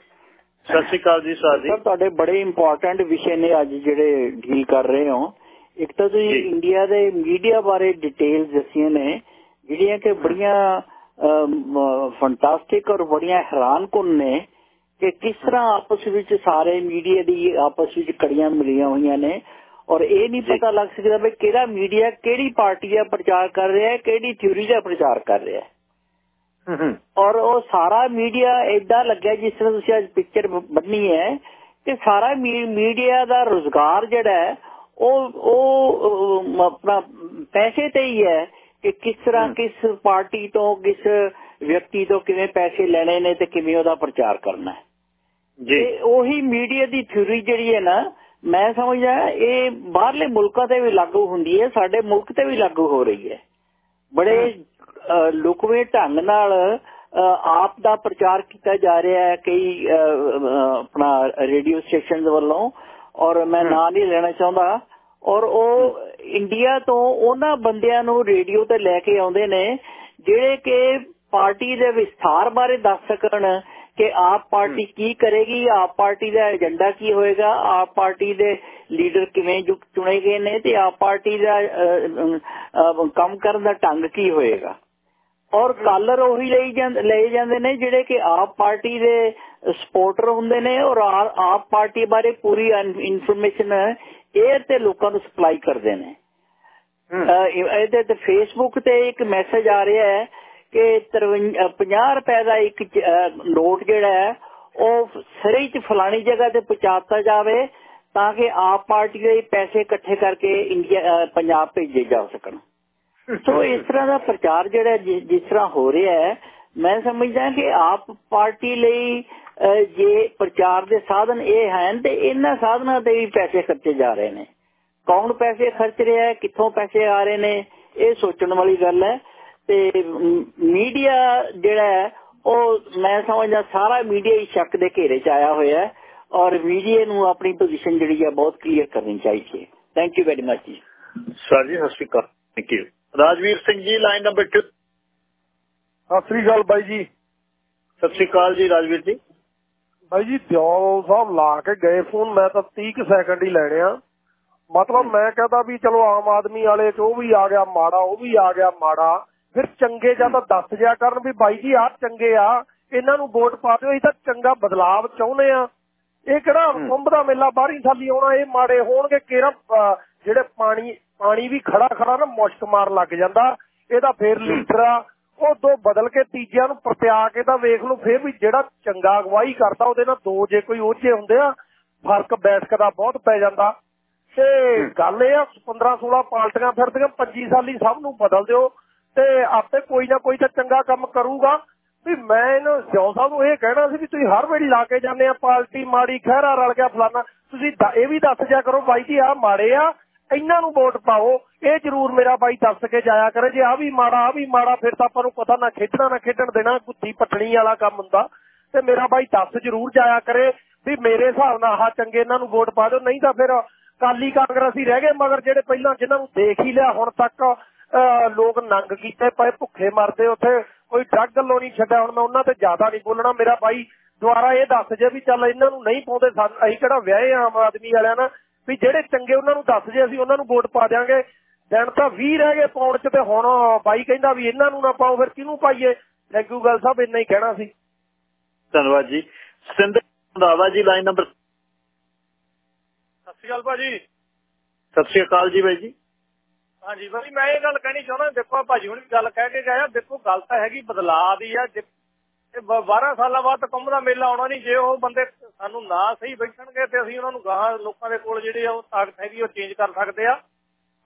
S1: ਸਤਿ ਸ਼੍ਰੀ ਅਕਾਲ ਜੀ ਸਰ ਜੀ
S8: ਸਰ ਤੁਹਾਡੇ ਬੜੇ ਇੰਪੋਰਟੈਂਟ ਵਿਸ਼ੇ ਨੇ ਅੱਜ ਜਿਹੜੇ ਡੀਲ ਕਰ ਰਹੇ ਹੋ। ਇੱਕ ਤਾਂ ਤੁਸੀਂ। ਇੰਡੀਆ ਦੇ ਮੀਡੀਆ ਬਾਰੇ ਡਿਟੇਲਸ ਦੱਸੀਆਂ ਨੇ ਜਿਹੜੀਆਂ ਕਿ ਬੜੀਆਂ ਫੰਟਾਸਟਿਕ ਔਰ ਬੜੀਆਂ ਹੈਰਾਨਕੁਨ ਨੇ ਕਿ ਕਿਸ ਤਰ੍ਹਾਂ ਆਪਸ ਵਿੱਚ ਸਾਰੇ ਮੀਡੀਆ ਦੀ ਆਪਸ ਵਿੱਚ ਕੜੀਆਂ ਮਿਲੀਆਂ ਹੋਈਆਂ ਨੇ। ਔਰ ਇਹ ਨਹੀਂ ਪਤਾ ਲੱਗ ਸਕਦਾ ਵੀ ਕਿਹੜਾ ਮੀਡੀਆ ਕਿਹੜੀ ਪਾਰਟੀ ਦਾ ਪ੍ਰਚਾਰ ਕਰ ਰਿਹਾ ਹੈ ਕਿਹੜੀ ਥਿਊਰੀ ਦਾ ਪ੍ਰਚਾਰ ਕਰ ਰਿਹਾ ਹੈ। ਔਰ ਉਹ ਸਾਰਾ ਮੀਡੀਆ ਏਦਾਂ ਲੱਗਿਆ ਜਿਸ ਤਰ੍ਹਾਂ ਤੁਸੀਂ ਅੱਜ ਪਿਕਚਰ ਬੰਨੀ ਹੈ ਕਿ ਸਾਰਾ ਮੀਡੀਆ ਦਾ ਰੋਜ਼ਗਾਰ ਜਿਹੜਾ ਹੈ ਉਹ ਉਹ ਆਪਣਾ ਪੈਸੇ ਤੇ ਹੀ ਹੈ ਕਿ ਕਿਸ ਤਰ੍ਹਾਂ ਕਿਸ ਪਾਰਟੀ ਤੋਂ ਕਿਸ ਵਿਅਕਤੀ ਤੋਂ ਕਿਵੇਂ ਪੈਸੇ ਲੈਣੇ ਨੇ ਤੇ ਕਿਵੇਂ ਉਹਦਾ ਪ੍ਰਚਾਰ ਕਰਨਾ ਹੈ।
S1: ਜੀ।
S8: ਉਹੀ ਮੀਡੀਆ ਦੀ ਥਿਊਰੀ ਜਿਹੜੀ ਹੈ ਨਾ ਮੈਂ ਸਮਝਦਾ ਇਹ ਬਾਹਰਲੇ ਮੁਲਕਾਂ ਤੇ ਵੀ ਲਾਗੂ ਹੁੰਦੀ ਹੈ ਸਾਡੇ ਮੁਲਕ ਤੇ ਵੀ ਲਾਗੂ ਹੋ ਰਹੀ ਹੈ। ਬੜੇ ਲੁਕਵੇਂ ਢੰਗ ਨਾਲ ਆਪ ਦਾ ਪ੍ਰਚਾਰ ਕੀਤਾ ਜਾ ਰਿਹਾ ਹੈ ਕਈ ਆਪਣਾ ਰੇਡੀਓ ਸਟੇਸ਼ਨਸ ਵੱਲੋਂ ਔਰ ਮੈਂ ਨਾਂ ਨਹੀਂ ਲੈਣਾ ਚਾਹੁੰਦਾ। ਔਰ ਉਹ ਇੰਡੀਆ ਤੋਂ ਉਹਨਾਂ ਬੰਦਿਆਂ ਨੂੰ ਰੇਡੀਓ ਤੇ ਲੈ ਕੇ ਆਉਂਦੇ ਨੇ ਜਿਹੜੇ ਕਿ ਪਾਰਟੀ ਦੇ ਵਿਸਥਾਰ ਬਾਰੇ ਦੱਸ ਸਕਣ ਕਿ ਆਪ ਪਾਰਟੀ ਕੀ ਕਰੇਗੀ ਆਪ ਪਾਰਟੀ ਦਾ ਏਜੰਡਾ ਕੀ ਹੋਏਗਾ ਆਪ ਪਾਰਟੀ ਦੇ ਲੀਡਰ ਕਿਵੇਂ ਚੁਣੇ ਗਏ ਨੇ ਤੇ ਆਪ ਪਾਰਟੀ ਦਾ ਕੰਮ ਕਰਨ ਦਾ ਢੰਗ ਕੀ ਹੋਏਗਾ। ਔਰ ਕਾਲਰ ਉਹੀ ਲਈ ਜਾਂਦੇ ਲਏ ਜਾਂਦੇ ਨੇ ਜਿਹੜੇ ਕਿ ਆਪ ਪਾਰਟੀ ਦੇ ਸਪੋਰਟਰ ਹੁੰਦੇ ਨੇ ਔਰ ਆਪ ਪਾਰਟੀ ਬਾਰੇ ਪੂਰੀ ਇਨਫੋਰਮੇਸ਼ਨ 에ਅਰ ਤੇ ਲੋਕਾਂ ਨੂੰ ਸਪਲਾਈ ਕਰਦੇ ਨੇ। ਇਹਦੇ ਤੇ ਫੇਸਬੁੱਕ ਤੇ ਇੱਕ ਮੈਸੇਜ ਆ ਰਿਹਾ ਹੈ ਕਿ 50 ਰੁਪਏ ਦਾ ਇੱਕ ਨੋਟ ਜਿਹੜਾ ਹੈ, ਉਹ ਸਿਰੇ ਚ ਫਲਾਣੀ ਜਗ੍ਹਾ ਤੇ ਪਹੁੰਚਾਤਾ ਜਾਵੇ ਤਾਂ ਕਿ ਆਪ ਪਾਰਟੀ ਦੇ ਪੈਸੇ ਇਕੱਠੇ ਕਰਕੇ ਇੰਡੀਆ ਪੰਜਾਬ ਭੇਜੇ ਜਾ ਸਕਣ। ਸੋ ਇਸ ਤਰ੍ਹਾਂ ਦਾ ਪ੍ਰਚਾਰ ਜਿਹੜਾ ਜਿਸ ਤਰ੍ਹਾਂ ਹੋ ਰਿਹਾ ਹੈ, ਮੈਂ ਸਮਝਦਾ ਕਿ ਆਪ ਪਾਰਟੀ ਲਈ ਜੇ ਪ੍ਰਚਾਰ ਦੇ ਸਾਧਨ ਇਹ ਹਨ ਤੇ ਇਹਨਾਂ ਸਾਧਨਾਂ ਤੇ ਵੀ ਪੈਸੇ ਖਰਚੇ ਜਾ ਰਹੇ ਨੇ। ਕੌਣ ਪੈਸੇ ਖਰਚ ਰਿਹਾ ਹੈ, ਕਿੱਥੋਂ ਪੈਸੇ ਆ ਰਹੇ ਨੇ, ਇਹ ਸੋਚਣ ਵਾਲੀ ਗੱਲ ਹੈ। ਤੇ ਮੀਡੀਆ ਜਿਹੜਾ ਉਹ ਮੈਂ ਸਮਝਦਾ ਸਾਰਾ ਮੀਡੀਆ ਹੀ ਸ਼ੱਕ ਦੇ ਘੇਰੇ 'ਚ ਆਇਆ ਹੋਇਆ ਹੈ ਔਰ ਮੀਡੀਆ ਨੂੰ ਆਪਣੀ ਪੋਜੀਸ਼ਨ ਜਿਹੜੀ ਹੈ ਬਹੁਤ ਕਲੀਅਰ ਕਰਨੀ ਚਾਹੀਦੀ ਹੈ। ਥੈਂਕ ਯੂ ਵੈਰੀ ਮਚ ਜੀ।
S1: ਸਰ ਜੀ ਸਤਿ ਸ਼੍ਰੀ ਅਕਾਲ। Thank you Rajveer Singh ji line number 2
S6: ਸਤਿ ਸ੍ਰੀ ਅਕਾਲ ਬਾਈ ਜੀ।
S1: ਸਤਿ ਸ਼੍ਰੀ ਅਕਾਲ ਜੀ ਰਾਜਵੀਰ ਜੀ।
S6: ਬਾਈ ਜੀ ਦਿਓਲ ਸਾਹਿਬ ਲਾ ਕੇ ਗਏ ਫੋਨ ਮੈਂ ਤਾਂ 30 ਕੁ ਸੈਕਿੰਡ ਹੀ ਲੈਣੇ ਆ। ਮਤਲਬ ਮੈਂ ਕਹਦਾ ਵੀ ਚਲੋ ਆਮ ਆਦਮੀ ਵਾਲੇ ਚ ਉਹ ਵੀ ਆ ਗਿਆ ਮਾੜਾ ਉਹ ਵੀ ਆ ਗਿਆ ਮਾੜਾ। ਫਿਰ ਚੰਗੇ ਜਾਂ ਤਾਂ ਦੱਸ ਜਿਆ ਕਰਨ ਵੀ ਬਾਈ ਜੀ ਆਹ ਚੰਗੇ ਆ ਇਹਨਾਂ ਨੂੰ ਵੋਟ ਪਾ ਦਿਓ ਅਸੀਂ ਤਾਂ ਚੰਗਾ ਬਦਲਾਵ ਚਾਹੁੰਦੇ ਆ
S9: ਇਹ ਕਿਹੜਾ ਕੁੰਭ ਦਾ ਮੇਲਾ ਬਾਹਰੀ ਸਾਲੀ ਆਉਣਾ ਇਹ ਮਾੜੇ ਹੋਣਗੇ ਕਿਹੜਾ ਜਿਹੜੇ ਪਾਣੀ ਪਾਣੀ ਵੀ ਖੜਾ ਖੜਾ ਨਾ ਮੁਸ਼ਕ ਮਾਰ ਲੱਗ ਜਾਂਦਾ ਇਹਦਾ ਫੇਰ ਲੀਡਰ ਆ ਉਹ ਦੋ ਬਦਲ ਕੇ ਤੀਜਿਆਂ ਨੂੰ ਪ੍ਰਤਿਆ ਕੇ ਤਾਂ ਵੇਖ ਲਓ ਫੇਰ ਵੀ ਜਿਹੜਾ ਚੰਗਾ ਅਗਵਾਈ ਕਰਦਾ ਉਹਦੇ ਨਾਲ ਦੋ ਜੇ ਕੋਈ ਉਹਚੇ ਹੁੰਦੇ ਆ ਫ਼ਰਕ ਬੈਠਕ ਦਾ ਬਹੁਤ ਪੈ ਜਾਂਦਾ। ਤੇ ਗੱਲ ਇਹ ਆ 15 16 ਪਾਰਟੀਆਂ ਫਿਰਦੀਆਂ 25 ਸਾਲੀ ਸਭ ਨੂੰ ਬਦਲ ਦਿਓ ਤੇ ਆਪੇ ਕੋਈ ਨਾ ਕੋਈ ਤਾਂ ਚੰਗਾ ਕੰਮ ਕਰੂਗਾ। ਵੀ ਮੈਂ ਇਹਨੂੰ ਜਿਉ ਸਾਹਿਬ ਨੂੰ ਇਹ ਕਹਿਣਾ ਸੀ ਵੀ ਤੁਸੀਂ ਹਰ ਵੇੜੀ ਲਾ ਕੇ ਜਾਂਦੇ ਆ ਪਾਰਟੀ ਮਾੜੀ, ਖਹਿਰਾ ਰਲ ਗਿਆ ਫਲਾਨਾ। ਤੁਸੀਂ ਇਹ ਵੀ ਦੱਸ ਜਾ ਕਰੋ ਬਾਈ ਜੀ ਆ ਮਾੜੇ ਆ, ਇਹਨਾਂ ਨੂੰ ਵੋਟ ਪਾਓ। ਇਹ ਜ਼ਰੂਰ ਮੇਰਾ ਬਾਈ ਦੱਸ ਕੇ ਜਾਇਆ ਕਰੇ। ਜੇ ਆ ਵੀ ਮਾੜਾ ਆ ਵੀ ਮਾੜਾ, ਫਿਰ ਤਾਂ ਆਪਾਂ ਨੂੰ ਪਤਾ ਨਾ ਖੇਡਣਾ, ਨਾ ਖੇਡਣ ਦੇਣਾ ਗੁੱਤੀ ਪਟਣੀ ਵਾਲਾ ਕੰਮ ਹੁੰਦਾ। ਤੇ ਮੇਰਾ ਬਾਈ ਦੱਸ ਜ਼ਰੂਰ ਜਾਇਆ ਕਰੇ ਵੀ ਮੇਰੇ ਹਿਸਾਬ ਨਾਲ ਆਹ ਚੰਗੇ ਇਹਨਾਂ ਨੂੰ ਵੋਟ ਪਾ ਦਿਓ। ਨਹੀਂ ਤਾਂ ਫਿਰ ਕਾਲੀ ਕਾਂਗਰਸੀ ਰਹਿ ਗਏ, ਮਗਰ ਜਿਹੜੇ ਪਹਿਲਾਂ ਜਿਨ੍ਹਾਂ ਨੂੰ ਦੇਖ ਹੀ ਲਿਆ ਹੁਣ ਤੱਕ ਲੋਕ ਨੰਗ ਕੀਤੇ ਪਏ ਭੁੱਖੇ ਮਰਦੇ ਉੱਥੇ ਕੋਈ ਡਰੱਗ ਗੱਲੋਂ ਨਹੀਂ ਛੱਡਿਆ। ਹੁਣ ਮੈਂ ਉਹਨਾਂ ਤੇ ਜ਼ਿਆਦਾ ਨਹੀਂ ਬੋਲਣਾ। ਮੇਰਾ ਬਾਈ ਦੁਆਰਾ ਇਹ ਦੱਸ ਜੇ ਵੀ ਚੱਲ ਇਹਨਾਂ ਨੂੰ ਨਹੀਂ ਪਾਉਂਦੇ ਸਾਨੂੰ- ਅਸੀਂ ਕਿਹੜਾ ਵਿਆਹੇ ਆਮ ਆਦਮੀ ਵਾਲਿਆਂ ਨਾਲ? ਵੀ ਜਿਹੜੇ ਚੰਗੇ ਉਹਨਾਂ ਨੂੰ ਦੱਸ ਜੇ ਅਸੀਂ ਉਹਨਾਂ ਨੂੰ ਵੋਟ ਪਾ ਦਿਆਂਗੇ। ਦਿਨ ਤਾਂ 20 ਰਹਿ ਗਏ ਪਾਉਣ ਚ ਤੇ ਹੁਣ ਬਾਈ ਕਹਿੰਦਾ ਵੀ ਇਹਨਾਂ ਨੂੰ ਨਾ ਪਾਓ ਫਿਰ ਕਿਹਨੂੰ ਪਾਈਏ? ਥੈਂਕ ਯੂ ਗੱਲ ਸਾਹਿਬ ਇੰਨਾ ਹੀ ਕਹਿਣਾ ਸੀ।
S1: ਧੰਨਵਾਦ ਜੀ। ਸਿੰਧ ਰੰਧਾਵਾ ਜੀ ਲਾਈਨ ਨੰਬਰ
S10: ਸਤਿ ਸ਼੍ਰੀ ਅਕਾਲ ਭਾਜੀ।
S1: ਸਤਿ ਸ਼੍ਰੀ ਅਕਾਲ ਜੀ ਬਾਈ ਜੀ।
S10: ਹਾਂਜੀ, ਭਾਜੀ, ਮੈਂ ਇਹ ਗੱਲ ਕਹਿਣੀ ਚਾਹੁੰਦਾ, ਦੇਖੋ ਭਾਜੀ ਹੁਣ ਵੀ ਗੱਲ ਕਹਿ ਕੇ ਗਏ ਦੇਖੋ ਗੱਲ ਤਾਂ ਹੈਗੀ ਬਦਲਾਅ ਦੀ ਆ 12 ਸਾਲਾਂ ਬਾਅਦ ਕੁੰਭ ਦਾ ਮੇਲਾ ਆਉਣਾ ਨਹੀਂ, ਜੇ ਉਹ ਬੰਦੇ ਸਾਨੂੰ ਨਾ ਸਹੀ ਬੈਠਣਗੇ ਤੇ ਅਸੀਂ ਉਹਨਾਂ ਨੂੰ ਗਾਹਾਂ ਲੋਕਾਂ ਦੇ ਕੋਲ ਜਿਹੜੀ ਆ ਉਹ ਤਾਕਤ ਹੈਗੀ ਉਹ ਚੇਂਜ ਕਰ ਸਕਦੇ ਆ।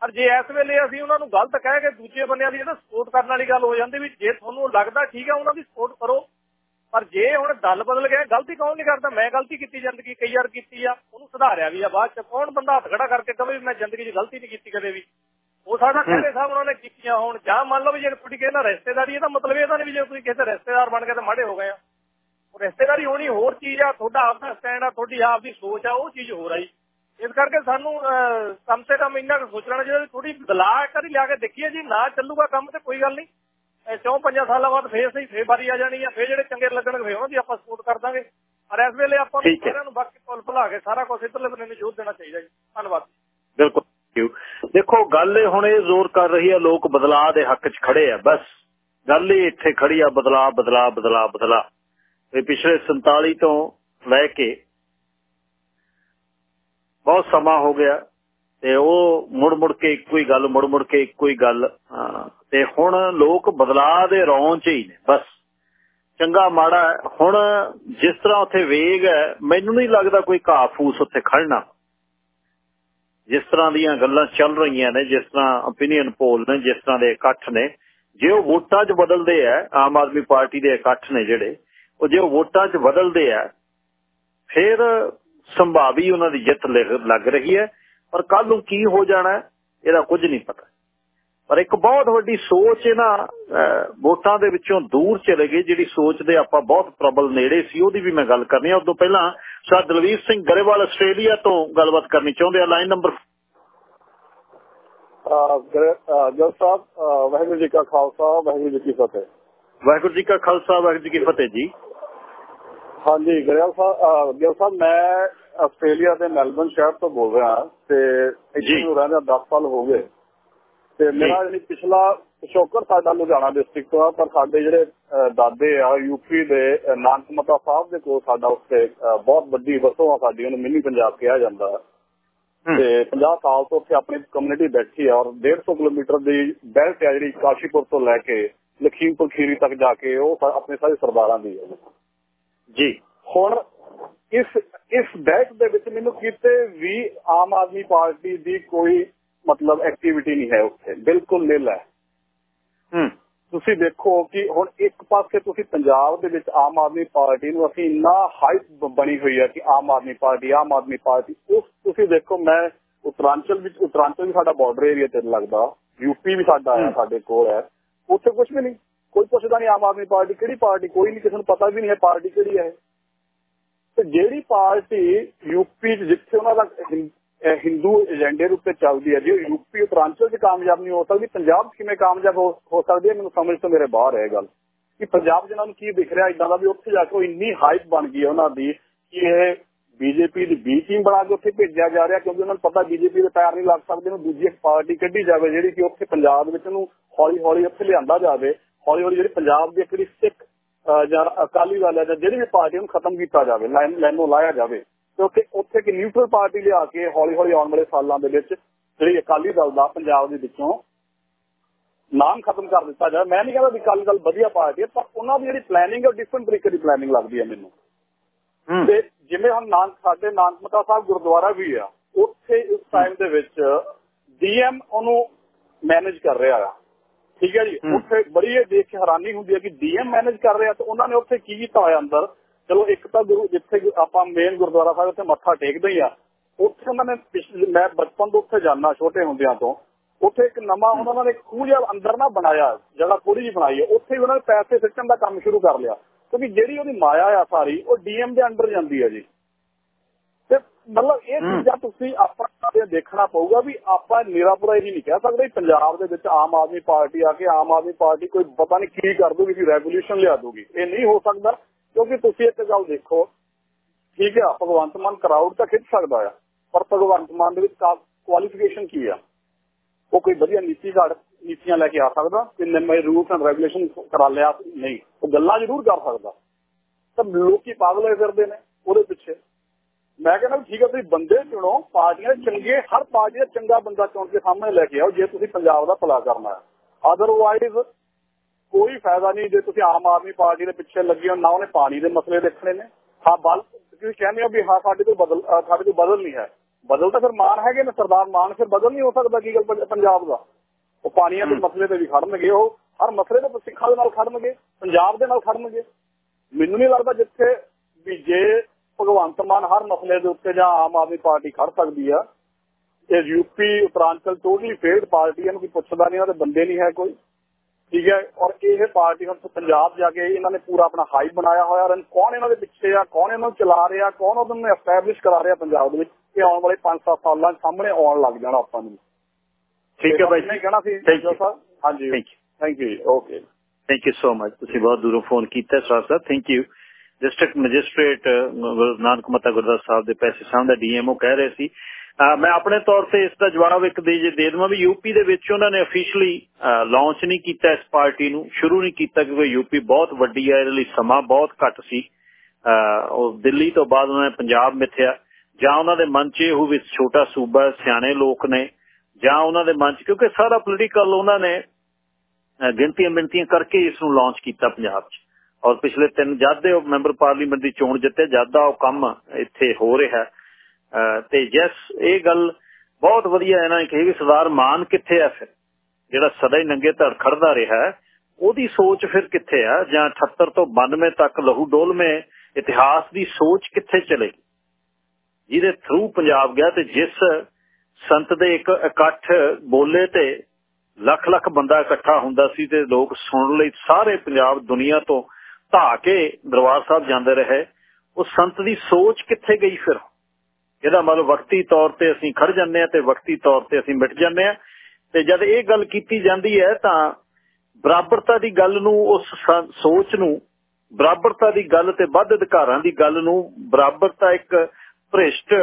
S10: ਪਰ ਜੇ ਇਸ ਵੇਲੇ ਅਸੀਂ ਉਹਨਾਂ ਨੂੰ ਗਲਤ ਕਹਿ ਕੇ ਦੂਜੇ ਬੰਦਿਆਂ ਦੀ ਜਿਹੜਾ ਸਪੋਰਟ ਕਰਨ ਵਾਲੀ ਗੱਲ ਹੋ ਜਾਂਦੀ ਵੀ ਜੇ ਤੁਹਾਨੂੰ ਲੱਗਦਾ ਠੀਕ ਆ, ਉਹਨਾਂ ਦੀ ਸਪੋਰਟ ਕਰੋ। ਪਰ ਜੇ ਹੁਣ ਦਲ ਬਦਲ ਗਿਆ, ਗਲਤੀ ਕੌਣ ਨਹੀਂ ਕਰਦਾ? ਮੈਂ ਗਲਤੀ ਕੀਤੀ, ਜ਼ਿੰਦਗੀ ਕਈ ਵਾਰ ਕੀਤੀ ਆ, ਉਹਨੂੰ ਸੁਧਾਰਿਆ ਵੀ ਆ ਬਾਅਦ ਚ, ਕੌਣ ਬੰਦਾ ਹੱਥ ਖੜਾ ਕਰਕੇ ਕਹੇ ਵੀ ਮੈਂ ਜ਼ਿੰਦਗੀ 'ਚ ਗਲਤੀ ਨਹੀਂ ਕੀਤੀ ਕਦੇ ਵੀ? ਉਹ ਸਾਡਾ ਕਹਿੰਦੇ ਸਾਹਿਬ ਉਹਨਾਂ ਨੇ ਕੀਤੀਆਂ ਹੁਣ। ਜਾਂ ਮੰਨ ਲਓ ਵੀ ਜੇ ਕੁੜੀ ਨਾਲ ਰਿਸ਼ਤੇਦਾਰੀ ਇਹਦਾ ਮਤਲਬ ਇਹਦਾ ਨਹੀਂ ਵੀ ਜੇ ਤੁਸੀਂ ਕਿਸੇ ਦੇ ਰਿਸ਼ਤੇਦਾਰ ਬਣ ਕੇ ਤਾਂ ਮਾੜੇ ਹੋ ਗਏ ਆ। ਉਹ ਰਿਸ਼ਤੇਦਾਰੀ ਹੋਣੀ ਹੋਰ ਚੀਜ਼ ਆ ਤੁਹਾਡਾ ਆਪਦਾ ਸਟੈਂਡ ਆ ਤੁਹਾਡੀ ਆਪਦੀ ਸੋਚ ਆ ਉਹ ਚੀਜ਼ ਹੋਰ ਆਈ ਇਸ ਕਰਕੇ ਸਾਨੂੰ ਕਮ ਸੇ ਕਮ ਇੰਨਾ ਕੁ ਸੋਚ ਲੈਣਾ ਚਾਹੀਦਾ ਥੋੜੀ ਬਦਲਾਅ ਕਰੀ ਲਿਆ ਕੇ ਦੇਖੀਏ ਜੀ ਨਾ ਚੱਲੂਗਾ ਕੰਮ ਤੇ ਕੋਈ ਗੱਲ ਨਹੀਂ। ਚੌਂ ਪੰਜਾਂ ਸਾਲਾਂ ਬਾਅਦ ਫੇਰ ਸਹੀ ਫੇਰ ਵਾਰੀ ਆ ਜਾਣੀ ਆ ਫੇਰ ਜਿਹੜੇ ਚੰਗੇ ਲੱਗਣਗੇ ਫੇਰ ਉਹਨਾਂ ਦੀ ਆਪਾਂ ਸਪੋਰਟ ਕਰ ਦਾਂਗੇ। ਪਰ ਇਸ ਵੇਲੇ ਆਪਾਂ ਨੂੰ
S1: ਹੈ।
S10: ਸਾਰਿਆਂ ਨੂੰ ਬਾਕੀ ਪੁੱਲ ਭੁਲਾ ਕੇ ਸਾਰਾ ਕੁਝ ਇੱਧਰਲੇ ਬੰਨੇ ਨੂੰ ਜੋਤ ਦੇਣਾ ਚਾਹੀਦਾ ਜੀ। ਧੰਨਵਾਦ
S1: ਬਿਲਕੁਲ। Thank ਦੇਖੋ, ਗੱਲ ਇਹ ਹੁਣ ਇਹ ਜ਼ੋਰ ਕਰ ਰਹੀ ਹੈ ਲੋਕ ਬਦਲਾਅ ਦੇ ਹੱਕ 'ਚ ਖੜੇ ਆ, ਬਸ। ਗੱਲ ਹੀ ਇੱਥੇ ਖੜੀ ਆ, ਬਦਲਾਅ ਬਦਲਾਅ ਬਦਲਾਅ ਬਦਲਾਅ। ਤੇ ਪਿਛਲੇ 47 ਤੋਂ ਲੈ ਕੇ ਬਹੁਤ ਸਮਾਂ ਹੋ ਗਿਆ, ਤੇ ਉਹ ਮੁੜ ਮੁੜ ਕੇ ਇੱਕੋ ਹੀ ਗੱਲ ਮੁੜ ਮੁੜ ਕੇ ਇੱਕੋ ਹੀ ਗੱਲ ਤੇ ਹੁਣ ਲੋਕ ਬਦਲਾਅ ਦੇ ਰੌਂ 'ਚ ਹੀ ਨੇ, ਬਸ। ਚੰਗਾ, ਮਾੜਾ ਹੈ। ਹੁਣ ਜਿਸ ਤਰ੍ਹਾਂ ਉੱਥੇ ਵੇਗ ਹੈ, ਮੈਨੂੰ ਨਹੀਂ ਲੱਗਦਾ ਕੋਈ ਘਾਹ ਫੂਸ ਉੱਥੇ ਖੜਨਾ ਜਿਸ ਤਰ੍ਹਾਂ ਦੀਆਂ ਗੱਲਾਂ ਚੱਲ ਰਹੀਆਂ ਨੇ, ਜਿਸ ਤਰ੍ਹਾਂ ਓਪੀਨੀਅਨ ਪੋਲ ਨੇ, ਜਿਸ ਤਰ੍ਹਾਂ ਦੇ ਇਕੱਠ ਨੇ, ਜੇ ਉਹ ਵੋਟਾਂ 'ਚ ਬਦਲਦੇ ਆ ਆਮ ਆਦਮੀ ਪਾਰਟੀ ਦੇ ਇਕੱਠ ਨੇ ਜਿਹੜੇ, ਉਹ ਜੇ ਉਹ ਵੋਟਾਂ 'ਚ ਬਦਲਦੇ ਆ ਫਿਰ ਸੰਭਾਵੀ ਉਹਨਾਂ ਦੀ ਜਿੱਤ ਲੱਗ ਰਹੀ ਹੈ ਪਰ ਕੱਲ ਨੂੰ ਕੀ ਹੋ ਜਾਣਾ, ਇਹਦਾ ਕੁਝ ਨਹੀਂ ਪਤਾ। ਪਰ ਇੱਕ ਬਹੁਤ ਵੱਡੀ ਸੋਚ ਇਹਨਾਂ ਵੋਟਾਂ ਦੇ ਵਿੱਚੋਂ ਦੂਰ ਚਲੇ ਗਈ ਜਿਹੜੀ ਸੋਚ ਦੇ ਆਪਾਂ ਬਹੁਤ ਪ੍ਰਬਲ ਨੇੜੇ ਸੀ ਉਹਦੀ ਵੀ ਮੈਂ ਗੱਲ ਕਰਨੀ ਆ। ਉਦੋਂ ਪਹਿਲਾਂ ਸਰ ਦਲਵੀਰ ਸਿੰਘ ਗਰੇਵਾਲ ਆਸਟ੍ਰੇਲੀਆ ਤੋਂ ਗੱਲਬਾਤ ਕਰਨੀ ਚਾਹੁੰਦੇ ਆ। ਲਾਈਨ ਨੰਬਰ
S11: ਸਾਹਿਬ ਵਾਹਿਗੁਰੂ ਜੀ ਕਾ ਖਾਲਸਾ ਵਾਹਿਗੁਰੂ ਜੀ ਕੀ ਫਤਿਹ।
S1: ਵਾਹਿਗੁਰੂ ਜੀ ਕਾ ਖਾਲਸਾ ਵਾਹਿਗੁਰੂ ਜੀ ਕੀ ਫਤਿਹ ਜੀ।
S11: ਹਾਂਜੀ ਗਰੇਵਾਲ ਸਾਹਿਬ ਸਾਹਿਬ ਮੈਂ ਆਸਟ੍ਰੇਲੀਆ ਦੇ ਮੈਲਬਨ ਸ਼ਹਿਰ ਤੋਂ ਬੋਲ ਰਿਹਾ ਤੇ। ਇੱਥੇ ਨੂੰ ਰਹਿੰਦਾ 10 ਸਾਲ ਹੋ ਗਏ। ਤੇ ਮੇਰਾ ਜਿਹੜੀ ਪਿਛਲਾ ਪਿਛੋਕਰ ਸਾਡਾ ਲੁਧਿਆਣਾ ਡਿਸਟ੍ਰਿਕਟ ਤੋਂ ਆ ਪਰ ਸਾਡੇ ਜਿਹੜੇ ਦਾਦੇ ਆ ਯੂਪੀ ਦੇ ਅਹ, ਨਾਨਕਮਤਾ ਸਾਹਿਬ ਦੇ ਕੋਲ ਸਾਡਾ ਉੱਥੇ ਬਹੁਤ ਵੱਡੀ ਵਸੋਂ ਆ ਸਾਡੀ ਉਹਨੂੰ ਮਿੰਨੀ ਪੰਜਾਬ ਕਿਹਾ ਜਾਂਦਾ। ਤੇ 50 ਸਾਲ ਤੋਂ ਉੱਥੇ ਆਪਣੀ ਕਮਿਊਨਿਟੀ ਬੈਠੀ ਹੈ ਔਰ 150 ਕਿਲੋਮੀਟਰ ਦੀ ਬੈਲਟ ਹੈ ਜਿਹੜੀ ਕਾਸ਼ੀਪੁਰ ਤੋਂ ਲੈ ਕੇ ਲਖੀਮਪੁਰ ਖੀਰੀ ਤੱਕ ਜਾ ਕੇ ਉਹ ਆਪਣੇ ਸਾਰੇ ਸਰਦਾਰਾਂ ਦੀ ਹੈ
S1: ਜੀ।
S11: ਹੁਣ ਇਸ ਇਸ ਬੈਠ ਦੇ ਵਿੱਚ ਮੈਨੂੰ ਕਿਤੇ ਵੀ ਆਮ ਆਦਮੀ ਪਾਰਟੀ ਦੀ ਕੋਈ ਮਤਲਬ ਐਕਟੀਵਿਟੀ ਨਹੀਂ ਹੈ ਉੱਥੇ। ਬਿਲਕੁਲ ਨਿਲ ਹੈ।
S1: ਹੂੰ।
S11: ਤੁਸੀਂ ਦੇਖੋ ਕਿ ਹੁਣ ਇੱਕ ਪਾਸੇ ਤੁਸੀਂ ਪੰਜਾਬ ਦੇ ਵਿੱਚ ਆਮ ਆਦਮੀ ਪਾਰਟੀ ਨੂੰ ਅਸੀਂ ਇੰਨਾ ਹਾਈਪ ਬਣੀ ਹੋਈ ਹੈ ਕਿ ਆਮ ਆਦਮੀ ਪਾਰਟੀ ਆਮ ਆਦਮੀ ਪਾਰਟੀ ਉਸ ਤੁਸੀਂ ਦੇਖੋ ਮੈਂ ਉਤਰਾਂਚਲ ਵਿੱਚ ਉਤਰਾਂਚਲ ਵੀ ਸਾਡਾ ਬਾਰਡਰ ਏਰੀਆ ਤੇ ਲੱਗਦਾ। ਯੂਪੀ ਵੀ ਸਾਡਾ ਹੈ ਸਾਡੇ ਕੋਲ ਹੈ। ਉੱਥੇ ਕੁਝ ਵੀ ਨਹੀਂ। ਕੋਈ ਪੁੱਛਦਾ ਨਹੀਂ ਆਮ ਆਦਮੀ ਪਾਰਟੀ ਕਿਹੜੀ ਪਾਰਟੀ ਕੋਈ ਨਹੀਂ ਕਿਸੇ ਨੂੰ ਪਤਾ ਵੀ ਨਹੀਂ ਹੈ ਪਾਰਟੀ ਕਿਹੜੀ ਹੈ। ਤੇ ਜਿਹੜੀ ਪਾਰਟੀ ਯੂਪੀ 'ਚ ਜਿੱਥੇ ਉਹਨਾਂ ਦਾ ਹਿੰਦੂ ਏਜੰਡੇ ਦੇ ਉੱਤੇ ਚੱਲਦੀ ਹੈ ਜੇ। ਉਹ ਯੂਪੀ ਉਤਰਾਂਚਲ 'ਚ ਕਾਮਯਾਬ ਨਹੀਂ ਹੋ ਸਕਦੀ, ਪੰਜਾਬ ਕਿਵੇਂ ਕਾਮਯਾਬ ਹੋ ਹੋ ਸਕਦੀ ਹੈ? ਮੈਨੂੰ ਸਮਝ ਤੋਂ ਮੇਰੇ ਬਾਹਰ ਹੈ ਗੱਲ ਕਿ ਪੰਜਾਬ ਜਿਹਨਾਂ ਨੂੰ ਕੀ ਦਿਖ ਰਿਹਾ? ਇਦਾਂ ਦਾ ਵੀ ਉੱਥੇ ਜਾ ਕੇ ਇੰਨੀ ਹਾਈਪ ਬਣ ਗਈ ਉਹਨਾਂ ਦੀ ਕਿ ਇਹ ਬੀਜੇਪੀ ਦੀ ਬੀ ਟੀਮ ਬਣਾ ਕੇ ਉੱਥੇ ਭੇਜਿਆ ਜਾ ਰਿਹਾ ਕਿਉਂਕਿ ਉਹਨਾਂ ਨੂੰ ਪਤਾ ਬੀਜੇਪੀ ਦੇ ਪੈਰ ਨਹੀਂ ਲੱਗ ਸਕਦੇ ਉਹਨੂੰ ਦੂਜੀ ਇੱਕ ਪਾਰਟੀ ਕੱਢੀ ਜਾਵੇ ਜਿਹੜੀ ਕਿ ਉੱਥੇ ਪੰਜਾਬ ਵਿੱਚ ਉਹਨੂੰ ਹੌਲੀ ਹੌਲੀ ਉੱਥੇ ਲਿਆਂਦਾ ਜਾਵੇ। ਹੌਲੀ ਹੌਲੀ ਜਿਹੜੀ ਪੰਜਾਬ ਦੀ ਇੱਕ ਜਿਹੜੀ ਸਿੱਖ ਜਾਂ ਅਕਾਲੀ ਦਲ ਹੈ ਜਾਂ ਜਿਹੜੀ ਵੀ ਪਾਰਟੀ ਉਹਨੂੰ ਖਤਮ ਕੀਤਾ ਜਾਵੇ ਲਾਈਨ ਲਾਈਨੋਂ ਲਾਇਆ ਜਾਵੇ। ਕਿਉਂਕਿ ਉੱਥੇ ਕਿ ਨਿਊਟਰਲ ਪਾਰਟੀ ਲਿਆ ਕੇ ਹੌਲੀ ਹੌਲੀ ਆਉਣ ਵਾਲੇ ਸਾਲਾਂ ਦੇ ਵਿੱਚ ਜਿਹੜੀ ਅਕਾਲੀ ਦਲ ਦਾ ਪੰਜਾਬ ਦੇ ਵਿੱਚੋਂ ਨਾਮ ਖਤਮ ਕਰ ਦਿੱਤਾ ਜਾਏ ਮੈਂ ਨਹੀਂ ਕਹਿੰਦਾ ਵੀ ਅਕਾਲੀ ਦਲ ਵਧੀਆ ਪਾਰਟੀ ਹੈ ਪਰ ਉਹਨਾਂ ਦੀ ਜਿਹੜੀ ਪਲੈਨਿੰਗ ਹੈ ਡਿਫਰੈਂਟ ਤਰੀਕੇ ਦੀ ਪਲੈਨਿੰਗ ਲੱਗਦੀ ਹੈ ਮੈਨੂੰ। ਤੇ ਜਿਵੇਂ ਹੁਣ ਨਾਨਕ ਸਾਡੇ ਨਾਨਕਮਤਾ ਸਾਹਿਬ ਗੁਰਦੁਆਰਾ ਵੀ ਆ ਉੱਥੇ ਇਸ ਟਾਈਮ ਦੇ ਵਿੱਚ ਡੀਐਮ ਉਹਨੂੰ ਮੈਨੇਜ ਕਰ ਰਿਹਾ ਆ। ਠੀਕ ਹੈ ਜੀ? ਉੱਥੇ ਬੜੀ ਇਹ ਦੇਖ ਕੇ ਹੈਰਾਨੀ ਹੁੰਦੀ ਹੈ ਕਿ ਡੀਐਮ ਮੈਨੇਜ ਕਰ ਰਿਹਾ ਤੇ ਉਹਨਾਂ ਨੇ ਉੱਥੇ ਕੀ ਕੀਤਾ ਹੋਇਆ ਅੰਦਰ? ਚਲੋ ਇੱਕ ਤਾਂ ਗੁਰੂ ਜਿੱਥੇ ਆਪਾਂ ਮੇਨ ਗੁਰਦੁਆਰਾ ਸਾਹਿਬ ਉੱਥੇ ਮੱਥਾ ਟੇਕਦੇ ਹੀ ਆ ਉੱਥੇ ਉਹਨਾਂ ਨੇ ਮੈਂ ਬਚਪਨ ਤੋਂ ਉੱਥੇ ਜਾਣਾ ਛੋਟੇ ਹੁੰਦਿਆਂ ਤੋਂ ਉੱਥੇ ਇੱਕ ਨਵਾਂ ਉਹਨਾਂ ਨੇ ਖੂਹ ਜਿਹਾ ਅੰਦਰ ਨਾ ਬਣਾਇਆ ਜਿਹੜਾ ਥੋੜੀ ਜਿਹੀ ਬਣਾਈ ਹੈ ਉੱਥੇ ਉਹਨਾਂ ਨੇ ਪੈਸੇ ਸਿੱਟਣ ਦਾ ਕੰਮ ਸ਼ੁਰੂ ਕਰ ਲਿਆ। ਕਿਉਂਕਿ ਜਿਹੜੀ ਉਹਦੀ ਮਾਇਆ ਆ ਸਾਰੀ ਉਹ ਡੀਐਮ ਦੇ ਅੰਡਰ ਜਾਂਦੀ ਹੈ ਜੀ। ਤੇ ਮਤਲਬ ਇਹ ਚੀਜ਼ਾਂ ਤੁਸੀਂ ਆਪਾਂ ਦੇਖਣਾ ਪਊਗਾ ਵੀ ਆਪਾਂ ਨਿਰਾਪੁਰਾ ਇਹ ਨਹੀਂ ਕਹਿ ਸਕਦੇ ਪੰਜਾਬ ਦੇ ਵਿੱਚ ਆਮ ਆਦਮੀ ਪਾਰਟੀ ਆ ਕੇ ਆਮ ਆਦਮੀ ਪਾਰਟੀ ਕੋਈ ਪਤਾ ਨਹੀਂ ਕੀ ਕਰ ਦੂਗੀ ਕਿ ਰੈਵੋਲੂਸ਼ਨ ਲਿਆ ਦੂਗੀ ਇਹ ਨਹੀਂ ਹੋ ਸਕਦਾ। ਕਿਉਂਕਿ ਤੁਸੀਂ ਇੱਕ ਗੱਲ ਦੇਖੋ, ਠੀਕ ਹੈ ਭਗਵੰਤ ਮਾਨ ਕਰਾਊਡ ਤਾਂ ਖਿੱਚ ਸਕਦਾ ਆ, ਪਰ ਭਗਵੰਤ ਮਾਨ ਦੇ ਵਿੱਚ ਕੁਆਲੀਫਿਕੇਸ਼ਨ ਕੀ ਆ? ਉਹ ਕੋਈ ਵਧੀਆ ਨੀਤੀ ਘੜ ਨੀਤੀਆਂ ਲੈ ਕੇ ਆ ਸਕਦਾ ਕਿ ਮੈਂ ਰੂਲਸ ਐਂਡ ਰੈਗੂਲੇਸ਼ਨ ਕਰਾ ਲਿਆ, ਨਹੀਂ, ਉਹ ਗੱਲਾਂ ਜ਼ਰੂਰ ਕਰ ਸਕਦਾ। ਤਾਂ ਲੋਕੀ ਪਾਗਲ ਹੋਏ ਫਿਰਦੇ ਨੇ ਉਹਦੇ ਪਿੱਛੇ। ਮੈਂ ਕਹਿੰਦਾ ਠੀਕ ਹੈ ਤੁਸੀਂ ਬੰਦੇ ਚੁਣੋ, ਪਾਰਟੀਆਂ ਚੰਗੇ, ਹਰ ਪਾਰਟੀ ਦਾ ਚੰਗਾ ਬੰਦਾ ਚੁਣ ਕੇ ਸਾਹਮਣੇ ਲੈ ਕੇ ਆਓ, ਜੇ ਤੁਸੀਂ ਪੰਜਾਬ ਦਾ ਭਲਾ ਕਰਨਾ ਹੈ। ਅਦਰਵਾਈਜ਼ ਕੋਈ ਫਾਇਦਾ ਨਹੀਂ ਜੇ ਤੁਸੀਂ ਆਮ ਆਦਮੀ ਪਾਰਟੀ ਦੇ ਪਿੱਛੇ ਲੱਗੇ ਹੋ ਨਾ ਉਹਨੇ ਪਾਣੀ ਦੇ ਮਸਲੇ ਦੇਖਣੇ ਨੇ। ਹਾਂ ਬਲ ਤੁਸੀਂ ਕਹਿੰਦੇ ਹੋ ਵੀ ਹਾਂ ਸਾਡੇ ਕੋਲ ਬਦਲ ਸਾਡੇ ਕੋਲ ਬਦਲ ਨਹੀਂ ਹੈ। ਬਦਲ ਤਾਂ ਫਿਰ ਮਾਨ ਹੈਗੇ ਨੇ ਸਰਦਾਰ ਮਾਨ ਫਿਰ ਬਦਲ ਨਹੀਂ ਹੋ ਸਕਦਾ ਕੀ ਗੱਲ ਪੰਜਾਬ ਦਾ। ਉਹ ਪਾਣੀਆਂ ਦੇ ਮਸਲੇ ਤੇ ਵੀ ਖੜਨਗੇ ਉਹ ਹਰ ਮਸਲੇ ਤੇ ਸਿੱਖਾਂ ਦੇ ਨਾਲ ਖੜਨਗੇ ਪੰਜਾਬ ਦੇ ਨਾਲ ਖੜਨਗੇ। ਮੈਨੂੰ ਨਹੀਂ ਲੱਗਦਾ ਜਿੱਥੇ ਵੀ ਜੇ ਭਗਵੰਤ ਮਾਨ ਹਰ ਮਸਲੇ ਦੇ ਉੱਤੇ ਜਾਂ ਆਮ ਆਦਮੀ ਪਾਰਟੀ ਖੜ ਸਕਦੀ ਆ ਇਹ UP Uttaranchal totally failed party ਇਹਨੂੰ ਕੋਈ ਪੁੱਛਦਾ ਨਹੀਂ ਉਹਨਾਂ ਦੇ ਬੰਦੇ ਨਹੀਂ ਹੈ ਕੋਈ। ਠੀਕ ਹੈ ਔਰ ਇਹ ਪਾਰਟੀ ਹੁਣ ਪੰਜਾਬ ਜਾ ਕੇ ਇਹਨਾਂ ਨੇ ਪੂਰਾ ਆਪਣਾ ਹਾਈਪ ਬਣਾਇਆ ਹੋਇਆ ਔਰ ਕੌਣ ਇਹਨਾਂ ਦੇ ਪਿੱਛੇ ਆ ਕੌਣ ਇਹਨਾਂ ਨੂੰ ਚਲਾ ਰਿਹਾ ਕੌਣ ਉਹਨਾਂ ਨੂੰ ਐਸਟੈਬਲਿਸ਼ ਕਰਾ ਰਿਹਾ ਪੰਜਾਬ ਦੇ ਵਿੱਚ ਕਿ ਆਉਣ ਵਾਲੇ 5-7 ਸਾਲਾਂ ਸਾਹਮਣੇ ਆਉਣ ਲੱਗ ਜਾਣਾ ਆਪਾਂ ਨੂੰ।
S1: ਠੀਕ ਹੈ ਬਾਈ
S11: ਨਹੀਂ ਕਹਿਣਾ ਸੀ ਸਾਹਿਬ? ਹਾਂਜੀ। Thank you okay
S1: thank you so much ਤੁਸੀਂ ਬਹੁਤ ਦੂਰੋਂ ਫੋਨ ਕੀਤਾ sir sir thank you district magistrate Nanakmatta Gurdas Sahib ਦੇ ਪੈਸੇ ਸਾਹਮਣੇ ਡੀਐਮਓ ਕਹਿ ਰਹੇ ਸੀ। ਮੈਂ ਆਪਣੇ ਤੌਰ ਤੇ ਇਸ ਦਾ ਜਵਾਬ ਇੱਕ ਦੇ ਜੇ ਦੇ ਦਵਾਂ ਵੀ ਯੂਪੀ ਦੇ ਵਿੱਚ ਉਹਨਾਂ ਨੇ ਅਫੀਸ਼ੀਅਲੀ ਲਾਂਚ ਨਹੀਂ ਕੀਤਾ ਇਸ ਪਾਰਟੀ ਨੂੰ, ਸ਼ੁਰੂ ਨਹੀਂ ਕੀਤਾ ਕਿਉਂਕਿ ਯੂਪੀ ਬਹੁਤ ਵੱਡੀ ਹੈ ਇਹਦੇ ਲਈ ਸਮਾਂ ਬਹੁਤ ਘੱਟ ਸੀ। ਉਹ ਦਿੱਲੀ ਤੋਂ ਬਾਅਦ ਉਹਨਾਂ ਨੇ ਪੰਜਾਬ ਮਿੱਥਿਆ। ਜਾਂ ਉਹਨਾਂ ਦੇ ਮਨ 'ਚ ਇਹ ਵੀ ਛੋਟਾ ਸੂਬਾ, ਸਿਆਣੇ ਲੋਕ ਨੇ। ਜਾਂ ਉਹਨਾਂ ਦੇ ਮਨ 'ਚ, ਕਿਉਂਕਿ ਸਾਰਾ ਪੋਲੀਟੀਕਲ ਉਹਨਾਂ ਨੇ ਗਿਣਤੀਆਂ ਮਿੰਤੀਆਂ ਕਰਕੇ ਇਸ ਨੂੰ ਲਾਂਚ ਕੀਤਾ ਪੰਜਾਬ 'ਚ। ਔਰ ਪਿਛਲੇ ਤਿੰਨ, ਜਦ ਦੇ ਮੈਂਬਰ ਪਾਰਲੀਮੈਂਟ ਦੀ ਚੋਣ ਜਿੱਤੇ ਜਦ ਦਾ ਉਹ ਕੰਮ ਇੱਥੇ ਹੋ ਰਿਹਾ। ਤੇ ਜੈਸ ਇਹ ਗੱਲ ਬਹੁਤ ਵਧੀਆ ਇਹਨਾਂ ਨੇ ਕਹੀ ਵੀ ਸਰਦਾਰ ਮਾਨ ਕਿੱਥੇ ਆ ਫਿਰ? ਜਿਹੜਾ ਸਦਾ ਹੀ ਨੰਗੇ ਧੜ ਖੜਦਾ ਰਿਹਾ ਉਹਦੀ ਸੋਚ ਫਿਰ ਕਿੱਥੇ ਆ? ਜਾਂ 78 ਤੋਂ 92 ਤੱਕ ਲਹੂ ਡੋਲਵੇਂ ਇਤਿਹਾਸ ਦੀ ਸੋਚ ਕਿੱਥੇ ਚਲੇਗੀ? ਜਿਹਦੇ ਥਰੂ ਪੰਜਾਬ ਗਿਆ ਤੇ ਜਿਸ ਸੰਤ ਦੇ ਇੱਕ ਇਕੱਠ ਬੋਲੇ ਤੇ ਲੱਖ ਲੱਖ ਬੰਦਾ ਇਕੱਠਾ ਹੁੰਦਾ ਸੀ ਤੇ ਲੋਕ ਸੁਣਨ ਲਈ ਸਾਰੇ ਪੰਜਾਬ ਦੁਨੀਆ ਤੋਂ ਧਾ ਕੇ ਦਰਬਾਰ ਸਾਹਿਬ ਜਾਂਦੇ ਰਹੇ, ਉਹ ਸੰਤ ਦੀ ਸੋਚ ਕਿੱਥੇ ਗਈ ਫਿਰ? ਇਹਦਾ ਮਤਲਬ ਵਕਤੀ ਤੌਰ ਤੇ ਅਸੀਂ ਖੜ ਜਾਂਦੇ ਆ ਤੇ ਵਕਤੀ ਤੌਰ ਤੇ ਅਸੀਂ ਮਿਟ ਜਾਂਦੇ ਆ ਤੇ ਜਦ ਇਹ ਗੱਲ ਕੀਤੀ ਜਾਂਦੀ ਹੈ ਤਾਂ ਬਰਾਬਰਤਾ ਦੀ ਗੱਲ ਨੂੰ, ਉਸ ਸੋਚ ਨੂੰ, ਬਰਾਬਰਤਾ ਦੀ ਗੱਲ ਤੇ ਵੱਧ ਅਧਿਕਾਰਾਂ ਦੀ ਗੱਲ ਨੂੰ ਬਰਾਬਰਤਾ ਇੱਕ ਭ੍ਰਿਸ਼ਟ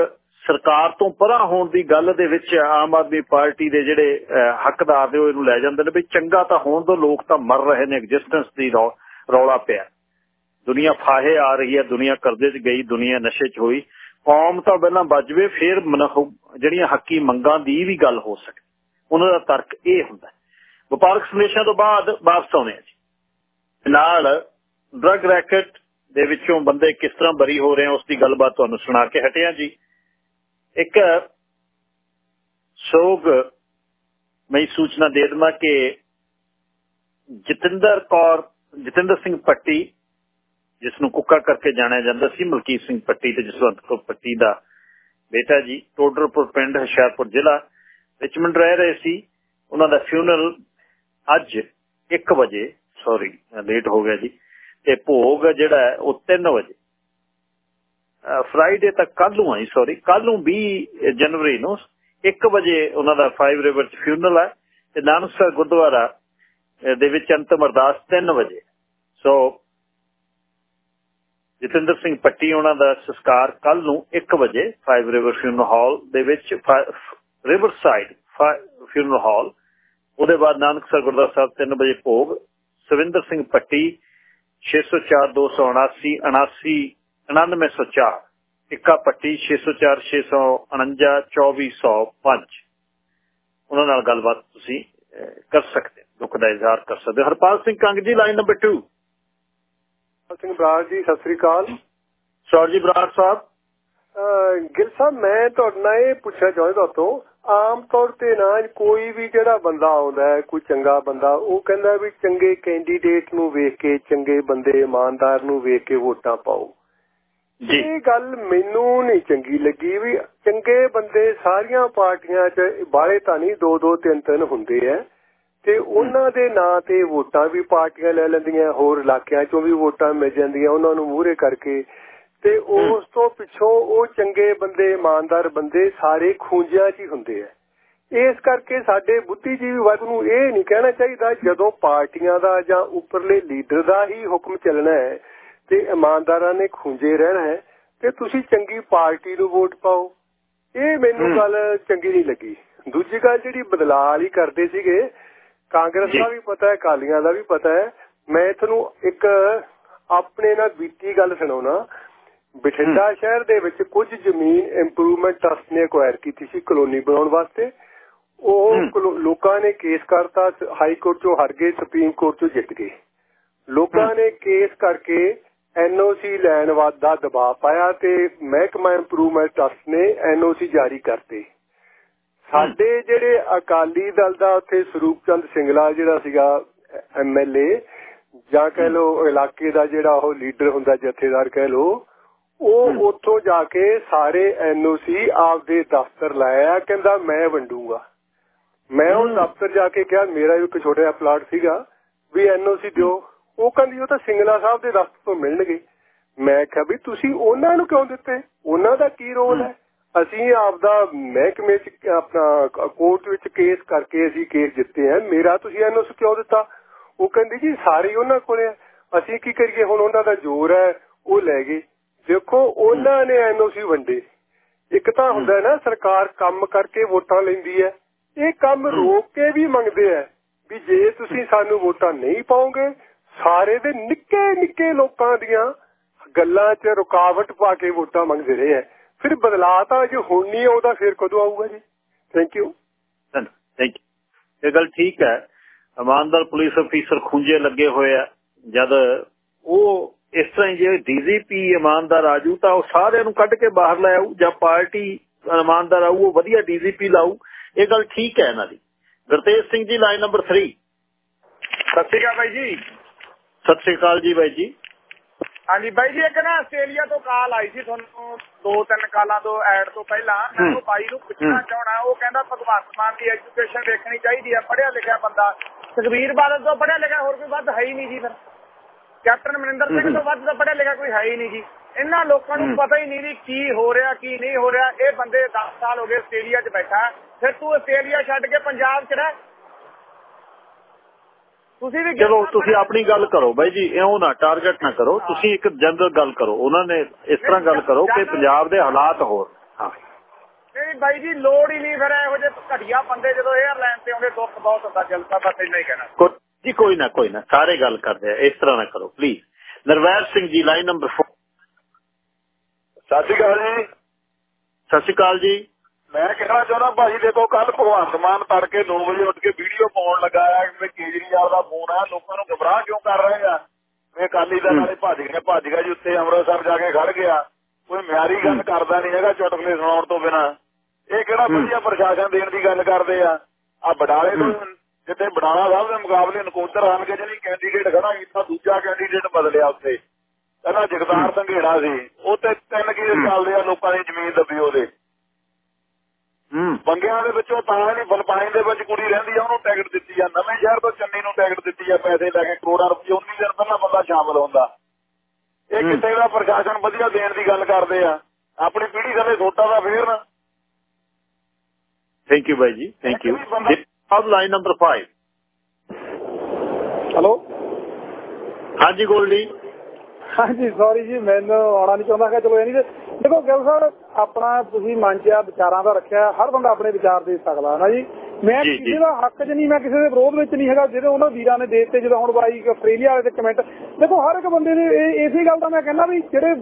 S1: ਸਰਕਾਰ ਤੋਂ ਪਰਾਂ ਹੋਣ ਦੀ ਗੱਲ ਦੇ ਵਿੱਚ ਆਮ ਆਦਮੀ ਪਾਰਟੀ ਦੇ ਜਿਹੜੇ ਹੱਕਦਾਰ ਨੇ ਉਹ ਇਹਨੂੰ ਲੈ ਜਾਂਦੇ ਨੇ ਵੀ ਚੰਗਾ ਤਾਂ ਹੋਣ ਦੋ, ਲੋਕ ਤਾਂ ਮਰ ਰਹੇ ਨੇ ਐਗਜ਼ਿਸਟੈਂਸ ਦੀ ਰੌਲਾ ਪਿਆ। ਦੁਨੀਆ ਫਾਹੇ ਆ ਰਹੀ ਹੈ, ਦੁਨੀਆ ਕਰਜ਼ੇ 'ਚ ਗਈ, ਦੁਨੀਆ ਨਸ਼ੇ 'ਚ ਹੋਈ। ਕੌਮ ਤਾਂ ਪਹਿਲਾਂ ਬਚਵੇ ਫਿਰ ਜਿਹੜੀਆਂ ਹੱਕੀ ਮੰਗਾਂ ਦੀ ਵੀ ਗੱਲ ਹੋ ਸਕੇ। ਉਹਨਾਂ ਦਾ ਤਰਕ ਇਹ ਹੁੰਦਾ ਵਪਾਰਕ ਸੰਦੇਸ਼ਾਂ ਤੋਂ ਬਾਅਦ ਵਾਪਸ ਆਉਣੇ ਆ ਜੀ। ਨਾਲ ਡਰਗ ਰੈਕਟ ਦੇ ਵਿੱਚੋਂ ਬੰਦੇ ਕਿਸ ਤਰ੍ਹਾਂ ਬਰੀ ਹੋ ਰਹੇ ਆ, ਉਸ ਦੀ ਗੱਲਬਾਤ ਤੁਹਾਨੂੰ ਸੁਣਾ ਕੇ ਹਟਿਆ ਜੀ। ਇੱਕ ਸੋਗ ਮੈਂ ਸੂਚਨਾ ਦੇ ਦਵਾਂ ਕਿ ਜਤਿੰਦਰ ਕੌਰ, ਜਤਿੰਦਰ ਸਿੰਘ ਪੱਟੀ ਜਿਸ ਨੂੰ ਕੁੱਕਾ ਕਰਕੇ ਜਾਣਿਆ ਜਾਂਦਾ ਸੀ, ਮਲਕੀਤ ਸਿੰਘ ਪੱਟੀ ਤੇ ਜਸਵੰਤ ਪੱਟੀ ਦਾ ਬੇਟਾ ਜੀ। ਟੋਡਰਪੁਰ ਪਿੰਡ ਹੁਸ਼ਿਆਰਪੁਰ ਜ਼ਿਲ੍ਹਾ ਰਿਚਮੰਡ ਰਹਿ ਰਹੇ ਸੀ। ਉਹਨਾਂ ਦਾ ਫਿਊਨਰਲ ਅੱਜ 1 ਵਜੇ ਸੌਰੀ ਲੇਟ ਹੋ ਗਿਆ ਜੀ। ਤੇ ਭੋਗ ਜਿਹੜਾ ਉਹ 3 ਵਜੇ। ਫਰਾਈਡੇ ਤੱਕ ਕੱਲ ਨੂੰ ਆਈ ਸੌਰੀ ਕੱਲ ਨੂੰ 20 ਜਨਵਰੀ ਨੂੰ 1 ਵਜੇ ਉਹਨਾਂ ਦਾ 5 ਰਿਵਰ ਚ ਫਿਊਨਰਲ ਹੈ। ਤੇ ਨਾਨਕਸਰ ਗੁਰਦੁਆਰਾ ਦੇ ਵਿੱਚ ਅੰਤਮ ਅਰਦਾਸ 3 ਵਜੇ। ਸੋ ਜਤਿੰਦਰ ਸਿੰਘ ਪੱਟੀ ਉਹਨਾਂ ਦਾ ਸੰਸਕਾਰ ਕੱਲ ਨੂੰ 1 ਵਜੇ 5 ਰਿਵਰ ਫਿਊਨਰਲ ਹਾਲ ਦੇ ਵਿੱਚ ਰਿਵਰ ਸਾਈਡ ਫਿਊਨਰਲ ਹਾਲ ਉਹਦੇ ਬਾਅਦ ਨਾਨਕਸਰ ਗੁਰਦੁਆਰਾ ਸਾਹਿਬ 3 ਵਜੇ ਭੋਗ ਸਵਿੰਦਰ ਸਿੰਘ ਪੱਟੀ 604 279 79 9904 ਇੱਕਾ ਪੱਟੀ 604 649 2405 ਉਹਨਾਂ ਨਾਲ ਗੱਲਬਾਤ ਤੁਸੀਂ ਅਹ, ਕਰ ਸਕਦੇ ਹੋ, ਦੁੱਖ ਦਾ ਇਜ਼ਹਾਰ ਕਰ ਸਕਦੇ ਹੋ। ਹਰਪਾਲ ਸਿੰਘ ਕੰਗ ਜੀ ਲਾਈਨ ਨੰਬਰ 2
S12: ਸਿੰਘ ਬਰਾੜ ਜੀ ਸਤਿ ਸ੍ਰੀ ਅਕਾਲ।
S1: ਸੌਰ ਜੀ ਬਰਾੜ ਸਾਹਿਬ।
S12: ਗਿੱਲ ਸਾਹਿਬ ਮੈਂ ਤੁਹਾਡੇ ਨਾਲ ਇਹ ਪੁੱਛਣਾ ਚਾਹੁੰਦਾ ਤੁਹਾਤੋਂ ਆਮ ਤੌਰ ਤੇ ਨਾ ਕੋਈ ਵੀ ਜਿਹੜਾ ਬੰਦਾ ਆਉਂਦਾ ਹੈ ਕੋਈ ਚੰਗਾ ਬੰਦਾ ਉਹ ਕਹਿੰਦਾ ਵੀ ਚੰਗੇ ਕੈਂਡੀਡੇਟ ਨੂੰ ਵੇਖ ਕੇ ਚੰਗੇ ਬੰਦੇ ਇਮਾਨਦਾਰ ਨੂੰ ਵੇਖ ਕੇ ਵੋਟਾਂ ਪਾਓ। ਇਹ ਗੱਲ ਮੈਨੂੰ ਨਹੀਂ ਚੰਗੀ ਲੱਗੀ ਵੀ ਚੰਗੇ ਬੰਦੇ ਸਾਰੀਆਂ ਪਾਰਟੀਆਂ 'ਚ ਬਾਹਲੇ ਤਾਂ ਨਹੀਂ ਦੋ ਦੋ ਤਿੰਨ ਤਿੰਨ ਹੁੰਦੇ ਐ ਤੇ ਉਹਨਾਂ ਦੇ ਨਾਂ ਤੇ ਵੋਟਾਂ ਵੀ ਪਾਰਟੀਆਂ ਲੈ ਲੈਂਦੀਆਂ ਹੋਰ ਇਲਾਕਿਆਂ 'ਚੋਂ ਵੀ ਵੋਟਾਂ ਮਿਲ ਜਾਂਦੀਆਂ ਉਹਨਾਂ ਨੂੰ ਮੂਹਰੇ ਕਰਕੇ। ਤੇ ਉਸ ਤੋਂ ਪਿੱਛੋਂ ਉਹ ਚੰਗੇ ਬੰਦੇ ਇਮਾਨਦਾਰ ਬੰਦੇ ਸਾਰੇ ਖੂੰਜਿਆਂ 'ਚ ਹੀ ਹੁੰਦੇ ਐ ਇਸ ਕਰਕੇ ਸਾਡੇ ਬੁੱਧੀਜੀਵੀ ਵਰਗ ਨੂੰ ਇਹ ਨਹੀਂ ਕਹਿਣਾ ਚਾਹੀਦਾ ਜਦੋਂ ਪਾਰਟੀਆਂ ਦਾ ਜਾਂ ਉੱਪਰਲੇ ਲੀਡਰ ਦਾ ਹੀ ਹੁਕਮ ਚੱਲਣਾ ਹੈ ਤੇ ਇਮਾਨਦਾਰਾਂ ਨੇ ਖੁੰਝੇ ਰਹਿਣਾ ਹੈ ਤੇ ਤੁਸੀਂ ਚੰਗੀ ਪਾਰਟੀ ਨੂੰ ਵੋਟ ਪਾਓ। ਇਹ ਮੈਨੂੰ। ਗੱਲ ਚੰਗੀ ਨਹੀਂ ਲੱਗੀ। ਦੂਜੀ ਗੱਲ ਜਿਹੜੀ ਬਦਲਾਅ ਵਾਲੀ ਕਰਦੇ ਸੀਗੇ ਕਾਂਗਰਸ। ਦਾ ਵੀ ਪਤਾ ਹੈ ਕਾਲੀਆਂ ਦਾ ਵੀ ਪਤਾ ਹੈ। ਮੈਂ ਤੁਹਾਨੂੰ ਇੱਕ ਆਪਣੇ ਨਾਲ ਬੀਤੀ ਗੱਲ ਸੁਣਾਉਣਾ। ਬਠਿੰਡਾ ਸ਼ਹਿਰ ਦੇ ਵਿੱਚ ਕੁਝ ਜ਼ਮੀਨ ਇੰਪਰੂਵਮੈਂਟ ਟਰਸਟ ਨੇ ਅਕਵਾਇਰ ਕੀਤੀ ਸੀ ਕਲੋਨੀ ਬਣਾਉਣ ਵਾਸਤੇ। ਉਹ ਲੋਕਾਂ ਨੇ ਕੇਸ ਕਰਤਾ ਹਾਈ ਕੋਰਟ ਚੋਂ ਹਾਰ ਗਏ ਸੁਪਰੀਮ ਕੋਰਟ ਚੋਂ ਜਿੱਤ ਗਏ। ਲੋਕਾਂ ਨੇ ਕੇਸ ਕਰਕੇ ਐਨਓਸੀ ਲੈਣ ਦਾ ਦਬਾਅ ਪਾਇਆ ਤੇ ਮਹਿਕਮਾ ਇੰਪਰੂਵਮੈਂਟ ਟਰਸਟ ਨੇ ਐਨਓਸੀ ਜਾਰੀ ਕਰਤੇ। ਸਾਡੇ ਜਿਹੜੇ ਅਕਾਲੀ ਦਲ ਦਾ ਉੱਥੇ ਸਰੂਪ ਚੰਦ ਸਿੰਗਲਾ ਜਿਹੜਾ ਸੀਗਾ ਐਮਐਲਏ ਜਾਂ ਕਹਿ ਲੋ ਇਲਾਕੇ ਦਾ ਜਿਹੜਾ ਉਹ ਲੀਡਰ ਹੁੰਦਾ ਜਥੇਦਾਰ ਕਹਿ ਲੋ ਉਹ ਉੱਥੋਂ ਜਾ ਕੇ ਸਾਰੇ ਐਨਓਸੀ ਆਪਦੇ ਦਫ਼ਤਰ ਲਾਇਆ ਕਹਿੰਦਾ ਮੈਂ ਵੰਡੂਗਾ। ਮੈਂ ਉਹ ਦਫ਼ਤਰ ਜਾ ਕੇ ਕਿਹਾ ਮੇਰਾ ਵੀ ਇੱਕ ਛੋਟਾ ਜਿਹਾ ਪਲਾਟ ਸੀਗਾ ਵੀ ਐਨਓਸੀ ਦਿਓ। ਉਹ ਕਹਿੰਦੀ ਉਹ ਤਾਂ ਸਿੰਗਲਾ ਸਾਹਿਬ ਦੇ ਦਫ਼ਤਰ ਤੋਂ ਮਿਲਣਗੇ। ਮੈਂ ਕਿਹਾ ਵੀ ਤੁਸੀਂ ਉਹਨਾਂ ਨੂੰ ਕਿਉਂ ਦਿੱਤੇ? ਉਹਨਾਂ ਦਾ ਕੀ ਰੋਲ ਹੈ? ਅਸੀਂ ਆਪਦਾ ਮਹਿਕਮੇ ਚ ਆਪਣਾ ਕੋਰਟ ਵਿੱਚ ਕੇਸ ਕਰਕੇ ਅਸੀਂ ਕੇਸ ਜਿੱਤੇ ਆ। ਮੇਰਾ ਤੁਸੀਂ ਐਨਓਸੀ ਕਿਉਂ ਦਿੱਤਾ? ਉਹ ਕਹਿੰਦੀ ਜੀ ਸਾਰੇ ਉਹਨਾਂ ਕੋਲੇ ਆ। ਅਸੀਂ ਕੀ ਕਰੀਏ? ਹੁਣ ਉਹਨਾਂ ਦਾ ਜ਼ੋਰ ਹੈ ਉਹ ਲੈ ਗਏ। ਦੇਖੋ ਉਹਨਾਂ ਨੇ ਐਨਓਸੀ ਵੰਡੇ। ਇੱਕ ਤਾਂ ਹੁੰਦਾ ਨਾ ਸਰਕਾਰ ਕੰਮ ਕਰਕੇ ਵੋਟਾਂ ਲੈਂਦੀ ਹੈ। ਇਹ ਕੰਮ ਰੋਕ ਕੇ ਵੀ ਮੰਗਦੇ ਆ ਵੀ ਜੇ ਤੁਸੀਂ ਸਾਨੂੰ ਵੋਟਾਂ ਨਹੀਂ ਪਾਓਗੇ ਸਾਰੇ ਦੇ ਨਿੱਕੇ ਨਿੱਕੇ ਲੋਕਾਂ ਦੀਆਂ ਗੱਲਾਂ 'ਚ ਰੁਕਾਵਟ ਪਾ ਕੇ ਵੋਟਾਂ ਮੰਗਦੇ ਰਹੇ ਆ ਫਿਰ ਬਦਲਾਅ ਤਾਂ ਜੇ ਹੁਣ ਨਹੀਂ ਆਉਂਦਾ ਫਿਰ ਕਦੋਂ ਆਊਗਾ ਜੀ? ਥੈਂਕ ਯੂ
S1: ਥੈਂਕ ਯੂ ਇਹ ਗੱਲ ਠੀਕ ਹੈ। ਇਮਾਨਦਾਰ ਪੁਲਿਸ ਅਫੀਸਰ ਖੁੰਝੇ ਲੱਗੇ ਹੋਏ ਆ। ਜਦ ਉਹ ਇਸ ਤਰ੍ਹਾਂ ਜੇ ਡੀਜੀਪੀ ਇਮਾਨਦਾਰ ਆਜੂ ਤਾਂ ਉਹ ਸਾਰਿਆਂ ਨੂੰ ਕੱਢ ਕੇ ਬਾਹਰ ਲੈ ਆਊ ਜਾਂ ਪਾਰਟੀ ਇਮਾਨਦਾਰ ਆਊ ਉਹ ਵਧੀਆ ਡੀਜੀਪੀ ਲਾਊ। ਇਹ ਗੱਲ ਠੀਕ ਹੈ ਇਹਨਾਂ ਦੀ। ਗੁਰਤੇਜ ਸਿੰਘ ਜੀ ਲਾਈਨ ਨੰਬਰ 3
S6: ਸਤਿ ਸ਼੍ਰੀ ਅਕਾਲ ਬਾਈ ਜੀ।
S1: ਸਤਿ ਸ੍ਰੀ ਅਕਾਲ ਜੀ ਬਾਈ ਜੀ।
S6: ਹਾਂਜੀ ਬਾਈ ਜੀ ਇੱਕ ਨਾ ਆਸਟ੍ਰੇਲੀਆ ਤੋਂ ਕਾਲ ਆਈ ਸੀ ਤੁਹਾਨੂੰ ਦੋ ਤਿੰਨ ਕਾਲਾਂ ਤੋਂ ਐਡ ਤੋਂ ਪਹਿਲਾਂ। ਮੈਂ ਉਹ ਬਾਈ ਨੂੰ ਪੁੱਛਣਾ ਚਾਹਣਾ ਉਹ ਕਹਿੰਦਾ ਭਗਵੰਤ ਮਾਨ ਦੀ ਐਜੂਕੇਸ਼ਨ ਦੇਖਣੀ ਚਾਹੀਦੀ ਹੈ ਪੜ੍ਹਿਆ ਲਿਖਿਆ ਬੰਦਾ। ਸੁਖਬੀਰ ਬਾਦਲ ਤੋਂ ਪੜ੍ਹਿਆ ਲਿਖਿਆ ਹੋਰ ਕੋਈ ਵੱਧ ਹੈ ਹੀ ਨਹੀਂ ਜੀ ਫਿਰ। ਕੈਪਟਨ ਅਮਰਿੰਦਰ ਸਿੰਘ ਤੋਂ ਵੱਧ ਤਾਂ ਪੜ੍ਹਿਆ ਲਿਖਿਆ ਕੋਈ ਹੈ ਹੀ ਨਹੀਂ ਜੀ। ਇਹਨਾਂ ਲੋਕਾਂ ਨੂੰ ਪਤਾ ਹੀ ਨਹੀਂ ਵੀ ਕੀ ਹੋ ਰਿਹਾ ਕੀ ਨਹੀਂ ਹੋ ਰਿਹਾ। ਇਹ ਬੰਦੇ 10 ਸਾਲ ਹੋ ਗਏ ਆਸਟ੍ਰੇਲੀਆ 'ਚ ਬੈਠਾ। ਫਿਰ ਤੂੰ ਆਸਟ੍ਰੇਲੀਆ ਛੱਡ ਕੇ ਪੰਜਾਬ 'ਚ ਰਹਿ। ਤੁਸੀਂ ਵੀ
S1: ਚਲੋ ਤੁਸੀਂ ਆਪਣੀ ਗੱਲ ਕਰੋ ਬਾਈ ਜੀ ਇਉਂ ਨਾ ਟਾਰਗੇਟ ਨਾ ਕਰੋ ਤੁਸੀਂ ਇੱਕ ਜਨਰਲ ਗੱਲ ਕਰੋ ਉਹਨਾਂ ਨੇ ਇਸ ਤਰ੍ਹਾਂ ਗੱਲ ਕਰੋ ਕਿ ਪੰਜਾਬ ਦੇ ਹਾਲਾਤ ਹੋਰ ਹਾਂ।
S6: ਨਹੀਂ ਬਾਈ ਜੀ ਲੋੜ ਹੀ ਨਹੀਂ ਫਿਰ ਇਹੋ ਜਿਹੇ ਘਟੀਆ ਬੰਦੇ ਜਦੋਂ 에ਅਰਲਾਈਨ ਤੇ ਆਉਂਦੇ ਦੁੱਖ ਬਹੁਤ ਹੁੰਦਾ ਜਲਦਾ ਬਸ ਇੰਨਾ ਹੀ ਕਹਿਣਾ।
S1: ਕੋ- ਜੀ ਕੋਈ ਨਾ ਕੋਈ ਨਾ ਸਾਰੇ ਗੱਲ ਕਰਦੇ ਆ ਇਸ ਤਰ੍ਹਾਂ ਨਾ ਕਰੋ please Narvair Singh ji line number 4
S13: Sat ਸ਼੍ਰੀ ਅਕਾਲ ਜੀ।
S1: ਸਤਿ ਸ਼੍ਰੀ ਅਕਾਲ ਜੀ।
S13: ਮੈਂ ਕਹਿਣਾ ਚਾਹੁੰਦਾ ਭਾਜੀ ਦੇਖੋ ਕੱਲ ਭਗਵੰਤ ਮਾਨ ਤੜਕੇ 9 ਵਜੇ ਉੱਠ ਕੇ ਵੀਡੀਓ ਪਾਉਣ ਲੱਗਾ ਆ ਕਿ ਕੇਜਰੀਵਾਲ ਦਾ ਫੋਨ ਆ ਲੋਕਾਂ ਨੂੰ ਗਮਰਾਹ ਕਿਉਂ ਕਰ ਰਹੇ ਆ? ਇਹ ਅਕਾਲੀ ਦਲ ਵਾਲੇ ਭੱਜ ਗਏ ਭੱਜ ਗਿਆ ਜੀ ਉੱਤੇ ਅੰਮ੍ਰਿਤਸਰ ਜਾ ਕੇ ਖੜ ਗਿਆ। ਕੋਈ ਮਿਆਰੀ ਗੱਲ ਕਰਦਾ ਨਹੀਂ ਹੈਗਾ ਚੁਟਕਲੇ ਸੁਣਾਉਣ ਤੋਂ ਬਿਨਾ। ਇਹ ਕਿਹੜਾ ਵਧੀਆ ਪ੍ਰਸ਼ਾਸਨ ਦੇਣ ਦੀ ਗੱਲ ਕਰਦੇ ਆ? ਆ ਬਡਾਲੇ ਤੋਂ ਜਿੱਥੇ ਬਡਾਲਾ ਸਾਹਿਬ ਦੇ ਮੁਕਾਬਲੇ ਨਕੋਦਰ ਆਣ ਕੇ ਜਿਹੜੀ ਕੈਂਡੀਡੇਟ ਖੜਾ ਕੀਤਾ ਦੂਜਾ ਕੈਂਡੀਡੇਟ ਬਦਲਿਆ ਉੱਥੇ। ਪਹਿਲਾਂ ਜਗਦਾਰ ਸੰਘੇੜਾ ਸੀ। ਉਹ ਤੇ ਤਿੰਨ ਕੇਸ ਚੱਲਦੇ ਆ ਲੋਕਾਂ ਦੀ ਜ਼ਮੀਨ ਦੱਬੀ ਉਹਦੇ। ਬੰਗਿਆਂ ਦੇ ਵਿੱਚੋਂ ਤਾਂ ਨਹੀਂ ਫਲਪਾਈਨ ਦੇ ਵਿੱਚ ਕੁੜੀ ਰਹਿੰਦੀ ਆ ਉਹਨੂੰ ਟਿਕਟ ਦਿੱਤੀ ਆ। ਨਵੇਂ ਸ਼ਹਿਰ ਤੋਂ ਚੰਨੀ ਨੂੰ ਟਿਕਟ ਦਿੱਤੀ ਆ ਪੈਸੇ ਲੈ ਕੇ ਕਰੋੜਾਂ ਰੁਪਏ 19 ਦਿਨ ਪਹਿਲਾਂ ਬੰਦਾ ਸ਼ਾਮਲ ਹੁੰਦਾ। ਇਹ ਕਿਤੇ ਦਾ ਪ੍ਰਸ਼ਾਸਨ ਵਧੀਆ ਦੇਣ ਦੀ ਗੱਲ ਕਰਦੇ ਆ। ਆਪਣੀ ਪੀੜ੍ਹੀ ਥੱਲੇ ਸੋਟਾ ਦਾ ਫੇਰ ਨਾ।
S1: ਥੈਂਕ ਯੂ ਬਾਈ ਜੀ ਥੈਂਕ ਯੂ ਅਬ ਲਾਈਨ ਨੰਬਰ 5
S14: ਹੈਲੋ
S1: ਹਾਂਜੀ ਗੋਲਡੀ।
S14: ਹਾਂਜੀ ਸੌਰੀ ਜੀ ਮੈਨੂੰ ਆਉਣਾ ਨਹੀਂ ਚਾਹੁੰਦਾ ਕਿ ਚਲੋ ਇਹ ਨਹੀਂ ਤੇ- ਦੇਖੋ ਗਿਲ ਸਾਹਿਬ ਆਪਣਾ ਤੁਸੀਂ ਮਨ ਚ ਆ ਵਿਚਾਰਾਂ ਦਾ ਰੱਖਿਆ ਹਰ ਬੰਦਾ ਆਪਣੇ ਵਿਚਾਰ ਦੇ ਸਕਦਾ ਹੈ ਨਾ ਜੀ?
S6: ਮੈਂ ਕਿਸੇ ਦਾ ਹੱਕ 'ਚ ਨਹੀਂ ਮੈਂ ਕਿਸੇ ਦੇ ਵਿਰੋਧ ਵਿੱਚ ਨਹੀਂ ਹੈਗਾ ਜਿਹੜੇ ਉਹਨਾਂ ਵੀਰਾਂ ਨੇ ਦੇਤੇ ਜਦੋਂ ਹੁਣ ਬਾਈ ਆਸਟ੍ਰੇਲੀਆ ਵਾਲੇ ਦੇ ਕਮੈਂਟ ਦੇਖੋ ਹਰ ਇੱਕ ਬੰਦੇ ਦੇ ਇਸੇ ਗੱਲ ਦਾ ਮੈਂ ਕਹਿੰਦਾ ਵੀ ਜਿਹੜੇ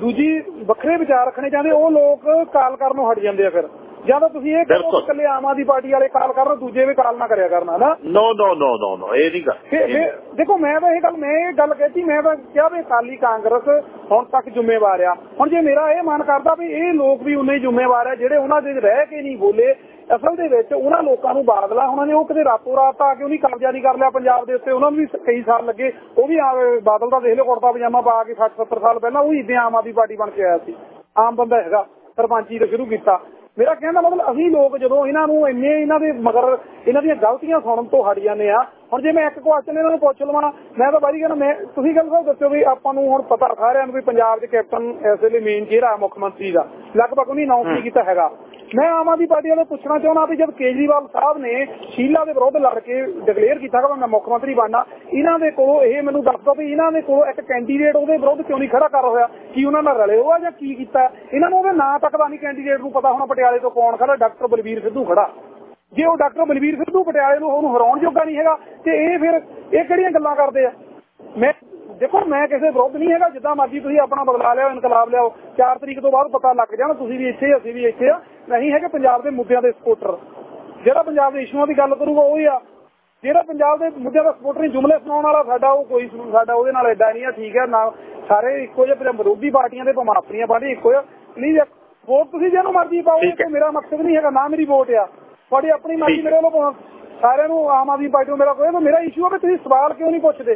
S6: ਦੂਜੀ ਵੱਖਰੇ ਵਿਚਾਰ ਰੱਖਣੇ ਚਾਹੁੰਦੇ ਉਹ ਲੋਕ ਕਾਲ ਕਰਨ ਨੂੰ ਹਟ ਜਾਂਦੇ ਆ ਫਿਰ। ਜਾਂ ਤਾਂ ਤੁਸੀਂ ਇਹ ਕਹੋ ਕਿ ਇਕੱਲੇ ਆਮ ਆਦਮੀ ਪਾਰਟੀ ਵਾਲੇ ਕਾਲ ਕਰਨ ਦੂਜੇ ਵੀ ਕਾਲ ਨਾ ਕਰਿਆ ਕਰਨਾ ਨਾ
S1: ਨੋ ਨੋ ਨੋ ਨੋ ਨੋ ਇਹ ਨਹੀਂ ਗੱਲ।
S6: ਦੇਖੋ ਮੈਂ ਤਾਂ ਇਹ ਗੱਲ ਮੈਂ ਇਹ ਗੱਲ ਕਹਿਤੀ ਮੈਂ ਤਾਂ ਕਿਹਾ ਵੀ ਅਕਾਲੀ ਕਾਂਗਰਸ ਹੁਣ ਤੱਕ ਜ਼ਿੰਮੇਵਾਰ ਆ। ਹੁਣ ਜੇ ਮੇਰਾ ਇਹ ਮਨ ਕਰਦਾ ਵੀ ਇਹ ਲੋਕ ਵੀ ਉਨੇ ਹੀ ਜ਼ਿੰਮੇਵਾਰ ਆ ਜਿਹੜੇ ਉਹਨਾਂ ਦੇ ਰਹਿ ਕੇ ਨਹੀਂ ਬੋਲੇ ਅਸਲ ਦੇ ਵਿੱਚ ਉਹਨਾਂ ਲੋਕਾਂ ਨੂੰ ਬਾਦਲਾ ਉਹਨਾਂ ਨੇ ਉਹ ਕਿਤੇ ਰਾਤੋਂ ਰਾਤ ਆ ਕੇ ਉਹਨੀ ਕਬਜ਼ਾ ਨਹੀਂ ਕਰ ਲਿਆ ਪੰਜਾਬ ਦੇ ਉੱਤੇ ਉਹਨਾਂ ਨੂੰ ਵੀ ਕਈ ਸਾਲ ਲੱਗੇ ਉਹ ਵੀ ਬਾਦਲ ਦਾ ਦੇਖ ਲਿਓ ਕੁੜਤਾ ਪਜਾਮਾ ਪਾ ਕੇ 60 70 ਸਾਲ ਪਹਿਲਾਂ ਉਹ ਇਦਾਂ ਆਮ ਆਦਮੀ ਪਾਰਟੀ ਬਣ ਕੇ ਆਇਆ ਸੀ। ਆਮ ਬੰਦਾ ਹੈਗਾ ਸਰਪੰਚੀ ਤੋਂ ਸ਼ੁਰੂ ਕੀਤਾ। ਮੇਰਾ ਕਹਿਣ ਦਾ ਮਤਲਬ ਅਸੀਂ ਲੋਕ ਜਦੋਂ ਇਹਨਾਂ ਨੂੰ ਇੰਨੇ ਇਹਨਾਂ ਦੇ ਮਗਰ, ਇਹਨਾਂ ਦੀਆਂ ਗਲਤੀਆਂ ਸੁਣਨ ਤੋਂ ਹਟ ਜਾਂਦੇ ਆ ਹੁਣ ਜੇ ਮੈਂ ਇੱਕ ਕੁਐਸਚਨ ਇਹਨਾਂ ਨੂੰ ਪੁੱਛ ਲਵਾਂ, ਮੈਂ ਤਾਂ ਬਾਈ ਕਹਿੰਦਾ ਮੈਂ ਤੁਸੀਂ ਗੱਲ ਸਾਹਿਬ ਦੱਸੋ ਵੀ ਆਪਾਂ ਨੂੰ ਹੁਣ ਪਤਾ ਸਾਰਿਆਂ ਨੂੰ ਵੀ ਪੰਜਾਬ ਦੇ ਕੈਪਟਨ ਇਸ ਲਈ ਮੇਨ ਚਿਹਰਾ ਮੁੱਖ ਮੰਤਰੀ ਦਾ, ਲਗਭਗ ਉਹਨੇ ਅਨਾਉਂਸ ਕੀਤਾ ਹੈਗਾ। ਮੈਂ ਆਮ ਆਦਮੀ ਪਾਰਟੀ ਵਾਲੇ ਪੁੱਛਣਾ ਚਾਹੁੰਦਾ ਵੀ ਜਦ ਕੇਜਰੀਵਾਲ ਸਾਹਿਬ ਨੇ ਸ਼ੀਲਾ ਦੇ ਵਿਰੁੱਧ ਲੜ ਕੇ ਡਿਕਲੇਅਰ ਕੀਤਾ ਕਿ ਮੈਂ ਮੁੱਖ ਮੰਤਰੀ ਬਣਨਾ, ਇਹਨਾਂ ਦੇ ਕੋਲ ਇਹ ਮੈਨੂੰ ਦੱਸਦਾ ਵੀ ਇਹਨਾਂ ਦੇ ਕੋਲ ਇੱਕ ਕੈਂਡੀਡੇਟ ਉਹਦੇ ਵਿਰੁੱਧ ਕਿਉਂ ਨਹੀਂ ਖੜਾ ਕਰ ਹੋਇਆ? ਕੀ ਉਹਨਾਂ ਨਾਲ ਰਲੇ ਹੋਆ ਜਾਂ ਕੀ ਕੀਤਾ? ਇਹਨਾਂ ਨੂੰ ਉਹਦੇ ਨਾਂ ਤੱਕ ਦਾ ਨਹੀਂ ਕੈਂਡੀਡੇਟ ਨੂੰ ਪਤਾ ਹੋਣਾ, ਪਟਿਆਲੇ ਤੋਂ ਕੌਣ ਖੜਾ? ਡਾਕਟਰ ਬਲਬੀਰ ਸਿੱਧੂ ਖੜਾ। ਜੇ ਉਹ ਡਾਕਟਰ ਬਲਬੀਰ ਸਿੱਧੂ ਪਟਿਆਲੇ ਨੂੰ ਉਹਨੂੰ ਹਰਾਉਣ ਜੋਗਾ ਨਹੀਂ ਹੈਗਾ ਤੇ ਇਹ ਫਿਰ ਇਹ ਕਿਹੜੀਆਂ ਗੱਲਾਂ ਕਰਦੇ ਆ? ਮੈਂ ਦੇਖੋ ਮੈਂ ਕਿਸੇ ਵਿਰੁੱਧ ਨਹੀਂ ਹੈਗਾ ਜਿੱਦਾਂ ਮਰਜ਼ੀ ਤੁਸੀਂ ਆਪਣਾ ਬਦਲਾ ਲਿਆਓ ਇਨਕਲਾਬ ਲਿਆਓ 4 ਤਰੀਕ ਤੋਂ ਬਾਅਦ ਪਤਾ ਲੱਗ ਜਾਣਾ ਤੁਸੀਂ ਵੀ ਇੱਥੇ ਅਸੀਂ ਵੀ ਇੱਥੇ ਆ। ਨਹੀਂ ਹੈਗੇ ਪੰਜਾਬ ਦੇ ਮੁੱਦਿਆਂ ਦੇ ਸਪੋਰਟਰ। ਜਿਹੜਾ ਪੰਜਾਬ ਦੇ ਇਸ਼ੂਆਂ ਦੀ ਗੱਲ ਕਰੂਗਾ ਉਹ ਹੀ ਆ। ਜਿਹੜਾ ਪੰਜਾਬ ਦੇ ਮੁੱਦਿਆਂ ਦਾ ਸਪੋਰਟਰ ਨਹੀਂ ਜੁਮਲੇ ਸੁਣਾਉਣ ਵਾਲਾ ਸਾਡਾ ਉਹ ਕੋਈ ਸਾਡਾ ਉਹਦੇ ਨਾਲ ਐਡਾ ਨਹੀਂ ਆ ਠੀਕ ਹੈ ਨਾ ਸਾਰੇ ਇੱਕੋ ਜਿਹੇ ਵਿਰੋਧੀ ਪਾਰਟੀਆਂ ਦੇ ਭਾਵੇਂ ਆਪਣੀਆਂ ਇੱਕੋ ਆ। ਪਲੀਜ਼ ਵੋਟ ਤੁਸੀਂ ਜਿਹਨੂੰ ਮਰਜ਼ੀ ਪਾਓ ਤੇ ਮੇਰਾ ਮਕਸਦ ਨਹੀਂ ਹੈਗਾ ਨਾ ਮੇਰੀ ਵੋਟ ਆ। ਤੁਹਾਡੀ ਆਪਣੀ ਮਰਜ਼ੀ ਮੇਰੇ ਵੱਲੋਂ ਸਾਰਿਆਂ ਨੂੰ ਆਮ ਆਦਮੀ ਪਾਰਟੀ ਨੂੰ ਮੇਰਾ ਕੋਈ ਮੇਰਾ ਇਸ਼ੂ ਆ ਕਿ ਤੁਸੀਂ ਸਵਾਲ ਕਿਉਂ ਨਹੀਂ ਪੁੱਛਦੇ?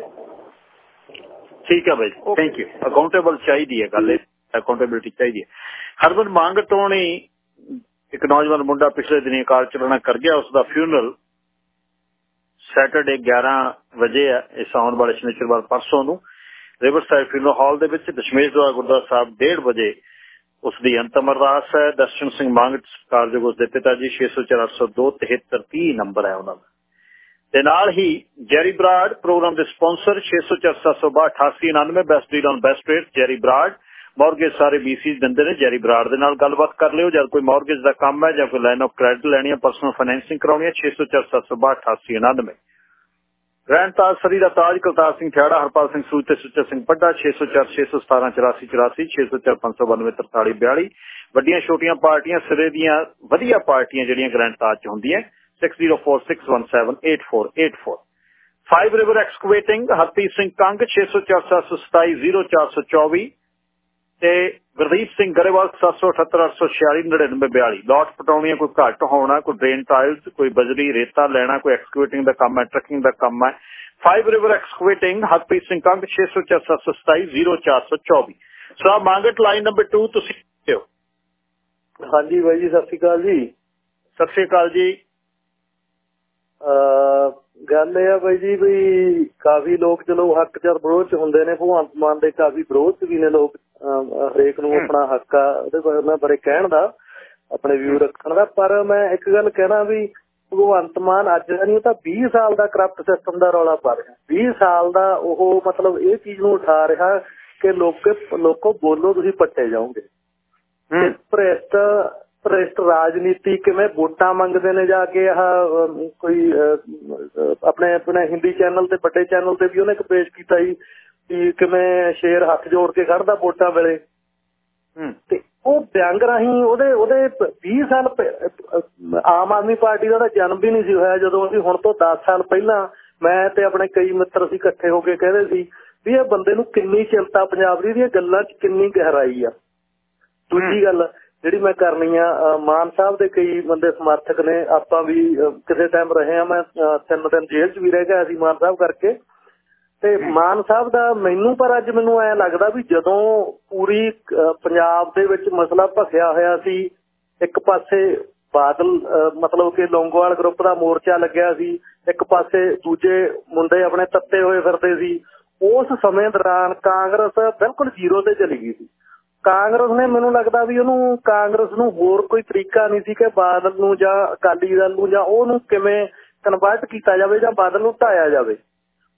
S1: ਠੀਕ ਹੈ ਬਾਈ ਥੈਂਕ ਯੂ ਅਕਾਊਂਟੇਬਲ ਚਾਹੀਦੀ ਹੈ ਗੱਲ ਅਕਾਊਂਟੇਬਿਲਟੀ ਚਾਹੀਦੀ ਹੈ। ਹਰਮਨ ਮੰਗ ਨਹੀਂ ਇੱਕ ਨੌਜਵਾਨ ਮੁੰਡਾ ਪਿਛਲੇ ਦਿਨੀ ਕਾਰ ਚਲਾਣਾ ਕਰ ਗਿਆ ਉਸ ਦਾ ਫਿਊਨਰਲ ਸੈਟਰਡੇ 11 ਵਜੇ ਹੈ ਇਸ ਆਉਣ ਵਾਲੇ ਸ਼ਨੀਚਰਵਾਰ ਪਰਸੋਂ ਨੂੰ। ਰਿਵਰ ਸਾਈਡ ਫਿਊਨਰਲ ਹਾਲ ਦੇ ਵਿੱਚ ਦਸ਼ਮੇਸ਼ ਦਵਾਰ ਗੁਰਦੁਆਰਾ ਸਾਹਿਬ 1:30 ਵਜੇ ਉਸ ਦੀ ਅੰਤਮ ਅਰਦਾਸ ਹੈ। ਦਰਸ਼ਨ ਸਿੰਘ ਮੰਗ ਕਾਰਜੋਗ ਉਸ ਦੇ ਪਿਤਾ ਜੀ 60402 7330 ਨੰਬਰ ਹੈ ਉਹਨਾਂ ਦਾ। ਤੇ ਨਾਲ ਹੀ ਜੈਰੀ ਬਰਾਡ ਪ੍ਰੋਗਰਾਮ ਦੇ sponsor 6047628899 best deal on best rate, Jerry Brar mortgage ਸਾਰੇ ਬੀਸੀ ਦਿੰਦੇ ਨੇ, ਜੈਰੀ ਬਰਾਡ ਦੇ ਨਾਲ ਗੱਲਬਾਤ ਕਰ ਲਿਓ। ਜਦ ਕੋਈ ਮਾਰਗੇਜ ਦਾ ਕੰਮ ਹੈ ਜਾਂ ਕੋਈ ਲਾਈਨ ਆਫ ਕ੍ਰੈਡਿਟ ਲੈਣੀ ਹੈ ਪਰਸਨਲ ਫਾਈਨੈਂਸਿੰਗ ਕਰਾਉਣੀ ਹੈ 6047628899 ਗ੍ਰੈਂਡ ਸਰੀ ਦਾ ਤਾਜ ਕਲਤਾਰ ਸਿੰਘ ਠਿਆੜਾ ਹਰਪਾਲ ਸਿੰਘ ਸੂਜ ਤੇ ਸੁੱਚਾ ਸਿੰਘ ਪੱਡਾ 604 617 84 84 604 592 4342 ਵੱਡੀਆਂ ਛੋਟੀਆਂ ਪਾਰਟੀਆਂ ਸਿਰੇ ਦੀਆਂ ਵਧੀਆ ਪਾਰਟੀਆਂ ਜਿਹੜੀਆਂ ਗ੍ਰੈਂਡ ਤਾਜ ਚ ਹੁੰਦੀਆਂ 6046178484 five river excavating Harpreet Singh Kang 6047270424 ਤੇ ਗੁਰਦੀਪ ਸਿੰਘ ਗਰੇਵਾਲ 7788469942 ਲੋਟ ਪਟਾਉਣੀਆਂ ਕੋਈ ਘੱਟ ਹੋਣਾ ਕੋਈ ਡਰੇਨ ਟਾਇਲਸ ਕੋਈ ਬਜਰੀ ਰੇਤਾ ਲੈਣਾ ਕੋਈ ਐਕਸਕੇਵੇਟਿੰਗ ਦਾ ਕੰਮ ਹੈ ਟਰੱਕਿੰਗ ਦਾ ਕੰਮ ਹੈ। Five river excavating Harpreet Singh Kang 6047270424 ਸੋ ਆ ਮੰਗਟ ਲਾਈਨ ਨੰਬਰ 2 ਤੁਸੀਂ
S7: ਹਾਂਜੀ ਬਾਈ ਜੀ ਸਤਿ ਸ਼੍ਰੀ ਅਕਾਲ ਜੀ।
S1: ਸਤਿ ਸ਼੍ਰੀ ਅਕਾਲ ਜੀ।
S7: ਗੱਲ ਇਹ ਆ ਬਾਈ ਜੀ ਵੀ ਕਾਫੀ ਲੋਕ ਚਲੋ ਹੱਕ ਚਰ ਵਿਰੋਧ ਚ ਹੁੰਦੇ ਨੇ ਭਗਵੰਤ ਮਾਨ ਦੇ ਕਾਫੀ ਵਿਰੋਧ ਚ ਵੀ ਨੇ ਲੋਕ। ਹਰੇਕ ਨੂੰ ਆਪਣਾ ਹੱਕ ਆ ਉਹਦੇ ਬਾਰੇ ਬਾਰੇ ਕਹਿਣ ਦਾ ਆਪਣੇ ਵਿਊ ਰੱਖਣ ਦਾ। ਪਰ ਮੈਂ ਇੱਕ ਗੱਲ ਕਹਿਣਾ ਵੀ ਭਗਵੰਤ ਮਾਨ ਅੱਜ ਦਾ ਨਹੀਂ ਉਹ ਤਾਂ 20 ਸਾਲ ਦਾ ਕਰਪਟ ਸਿਸਟਮ ਦਾ ਰੌਲਾ ਪਾ ਰਿਹਾ। 20 ਸਾਲ ਦਾ ਉਹ ਮਤਲਬ ਇਹ ਚੀਜ਼ ਨੂੰ ਉਠਾ ਰਿਹਾ ਕਿ ਲੋਕ ਲੋਕੋ ਬੋਲੋ ਤੁਸੀਂ ਪੱਟੇ ਜਾਓਗੇ। ਭ੍ਰਿਸ਼ਟ ਭ੍ਰਿਸ਼ਟ ਰਾਜਨੀਤੀ ਕਿਵੇਂ ਵੋਟਾਂ ਮੰਗਦੇ ਨੇ ਜਾ ਕੇ ਆਹ ਕੋਈ ਆਪਣੇ ਆਪਣੇ ਹਿੰਦੀ ਚੈਨਲ ਤੇ ਵੱਡੇ ਚੈਨਲ ਤੇ ਵੀ ਉਹਨੇ ਇੱਕ ਪੇਸ਼ ਕੀਤਾ ਸੀ ਕਿ ਕਿਵੇਂ ਸ਼ੇਰ ਹੱਥ ਜੋੜ ਕੇ ਖੜਦਾ ਵੋਟਾਂ ਵੇਲੇ। ਤੇ ਉਹ ਵਿਅੰਗ ਰਾਹੀਂ ਉਹਦੇ ਉਹਦੇ 20 ਸਾਲ ਆਮ ਆਦਮੀ ਪਾਰਟੀ ਦਾ ਜਨਮ ਵੀ ਨਹੀਂ ਸੀ ਹੋਇਆ ਜਦੋਂ ਅਸੀਂ ਹੁਣ ਤੋਂ 10 ਸਾਲ ਪਹਿਲਾਂ ਮੈਂ ਤੇ ਆਪਣੇ ਕਈ ਮਿੱਤਰ ਅਸੀਂ ਇਕੱਠੇ ਹੋ ਕੇ ਕਹਿੰਦੇ ਸੀ ਵੀ ਇਹ ਬੰਦੇ ਨੂੰ ਕਿੰਨੀ ਚਿੰਤਾ ਪੰਜਾਬ ਦੀ ਦੀਆਂ ਗੱਲਾਂ 'ਚ ਕਿੰਨੀ ਗਹਿਰਾਈ ਆ। ਦੂਜੀ ਗੱਲ ਜਿਹੜੀ ਮੈਂ ਕਰਨੀ ਆ ਮਾਨ ਸਾਹਿਬ ਦੇ ਕਈ ਬੰਦੇ ਸਮਰਥਕ ਨੇ ਆਪਾਂ ਵੀ ਕਿਸੇ ਟਾਈਮ ਰਹੇ ਆ ਮੈਂ ਤਿੰਨ ਦਿਨ ਜੇਲ੍ਹ 'ਚ ਵੀ ਰਹਿ ਗਿਆ ਸੀ ਮਾਨ ਸਾਹਿਬ ਕਰਕੇ। ਤੇ ਮਾਨ ਸਾਹਿਬ ਦਾ ਮੈਨੂੰ ਪਰ ਅੱਜ ਮੈਨੂੰ ਐ ਲੱਗਦਾ ਵੀ ਜਦੋਂ ਪੂਰੀ ਪੰਜਾਬ ਦੇ ਵਿੱਚ ਮਸਲਾ ਭਖਿਆ ਹੋਇਆ ਸੀ, ਇੱਕ ਪਾਸੇ ਬਾਦਲ ਮਤਲਬ ਕਿ ਲੌਂਗੋਵਾਲ ਗਰੁੱਪ ਦਾ ਮੋਰਚਾ ਲੱਗਿਆ ਸੀ, ਇੱਕ ਪਾਸੇ ਦੂਜੇ ਮੁੰਡੇ ਆਪਣੇ ਤੱਤੇ ਹੋਏ ਫਿਰਦੇ ਸੀ, ਉਸ ਸਮੇਂ ਦੌਰਾਨ ਕਾਂਗਰਸ ਬਿਲਕੁਲ ਜ਼ੀਰੋ ਤੇ ਚਲੀ ਗਈ ਸੀ। ਕਾਂਗਰਸ ਨੇ ਮੈਨੂੰ ਲੱਗਦਾ ਵੀ ਉਹਨੂੰ, ਕਾਂਗਰਸ ਨੂੰ ਹੋਰ ਕੋਈ ਤਰੀਕਾ ਨਹੀਂ ਸੀ ਕਿ ਬਾਦਲ ਨੂੰ ਜਾਂ ਅਕਾਲੀ ਦਲ ਨੂੰ ਜਾਂ ਉਹਨੂੰ ਕਿਵੇਂ ਕਨਵਰਟ ਕੀਤਾ ਜਾਵੇ ਜਾਂ ਬਾਦਲ ਨੂੰ ਢਾਇਆ ਜਾਵੇ।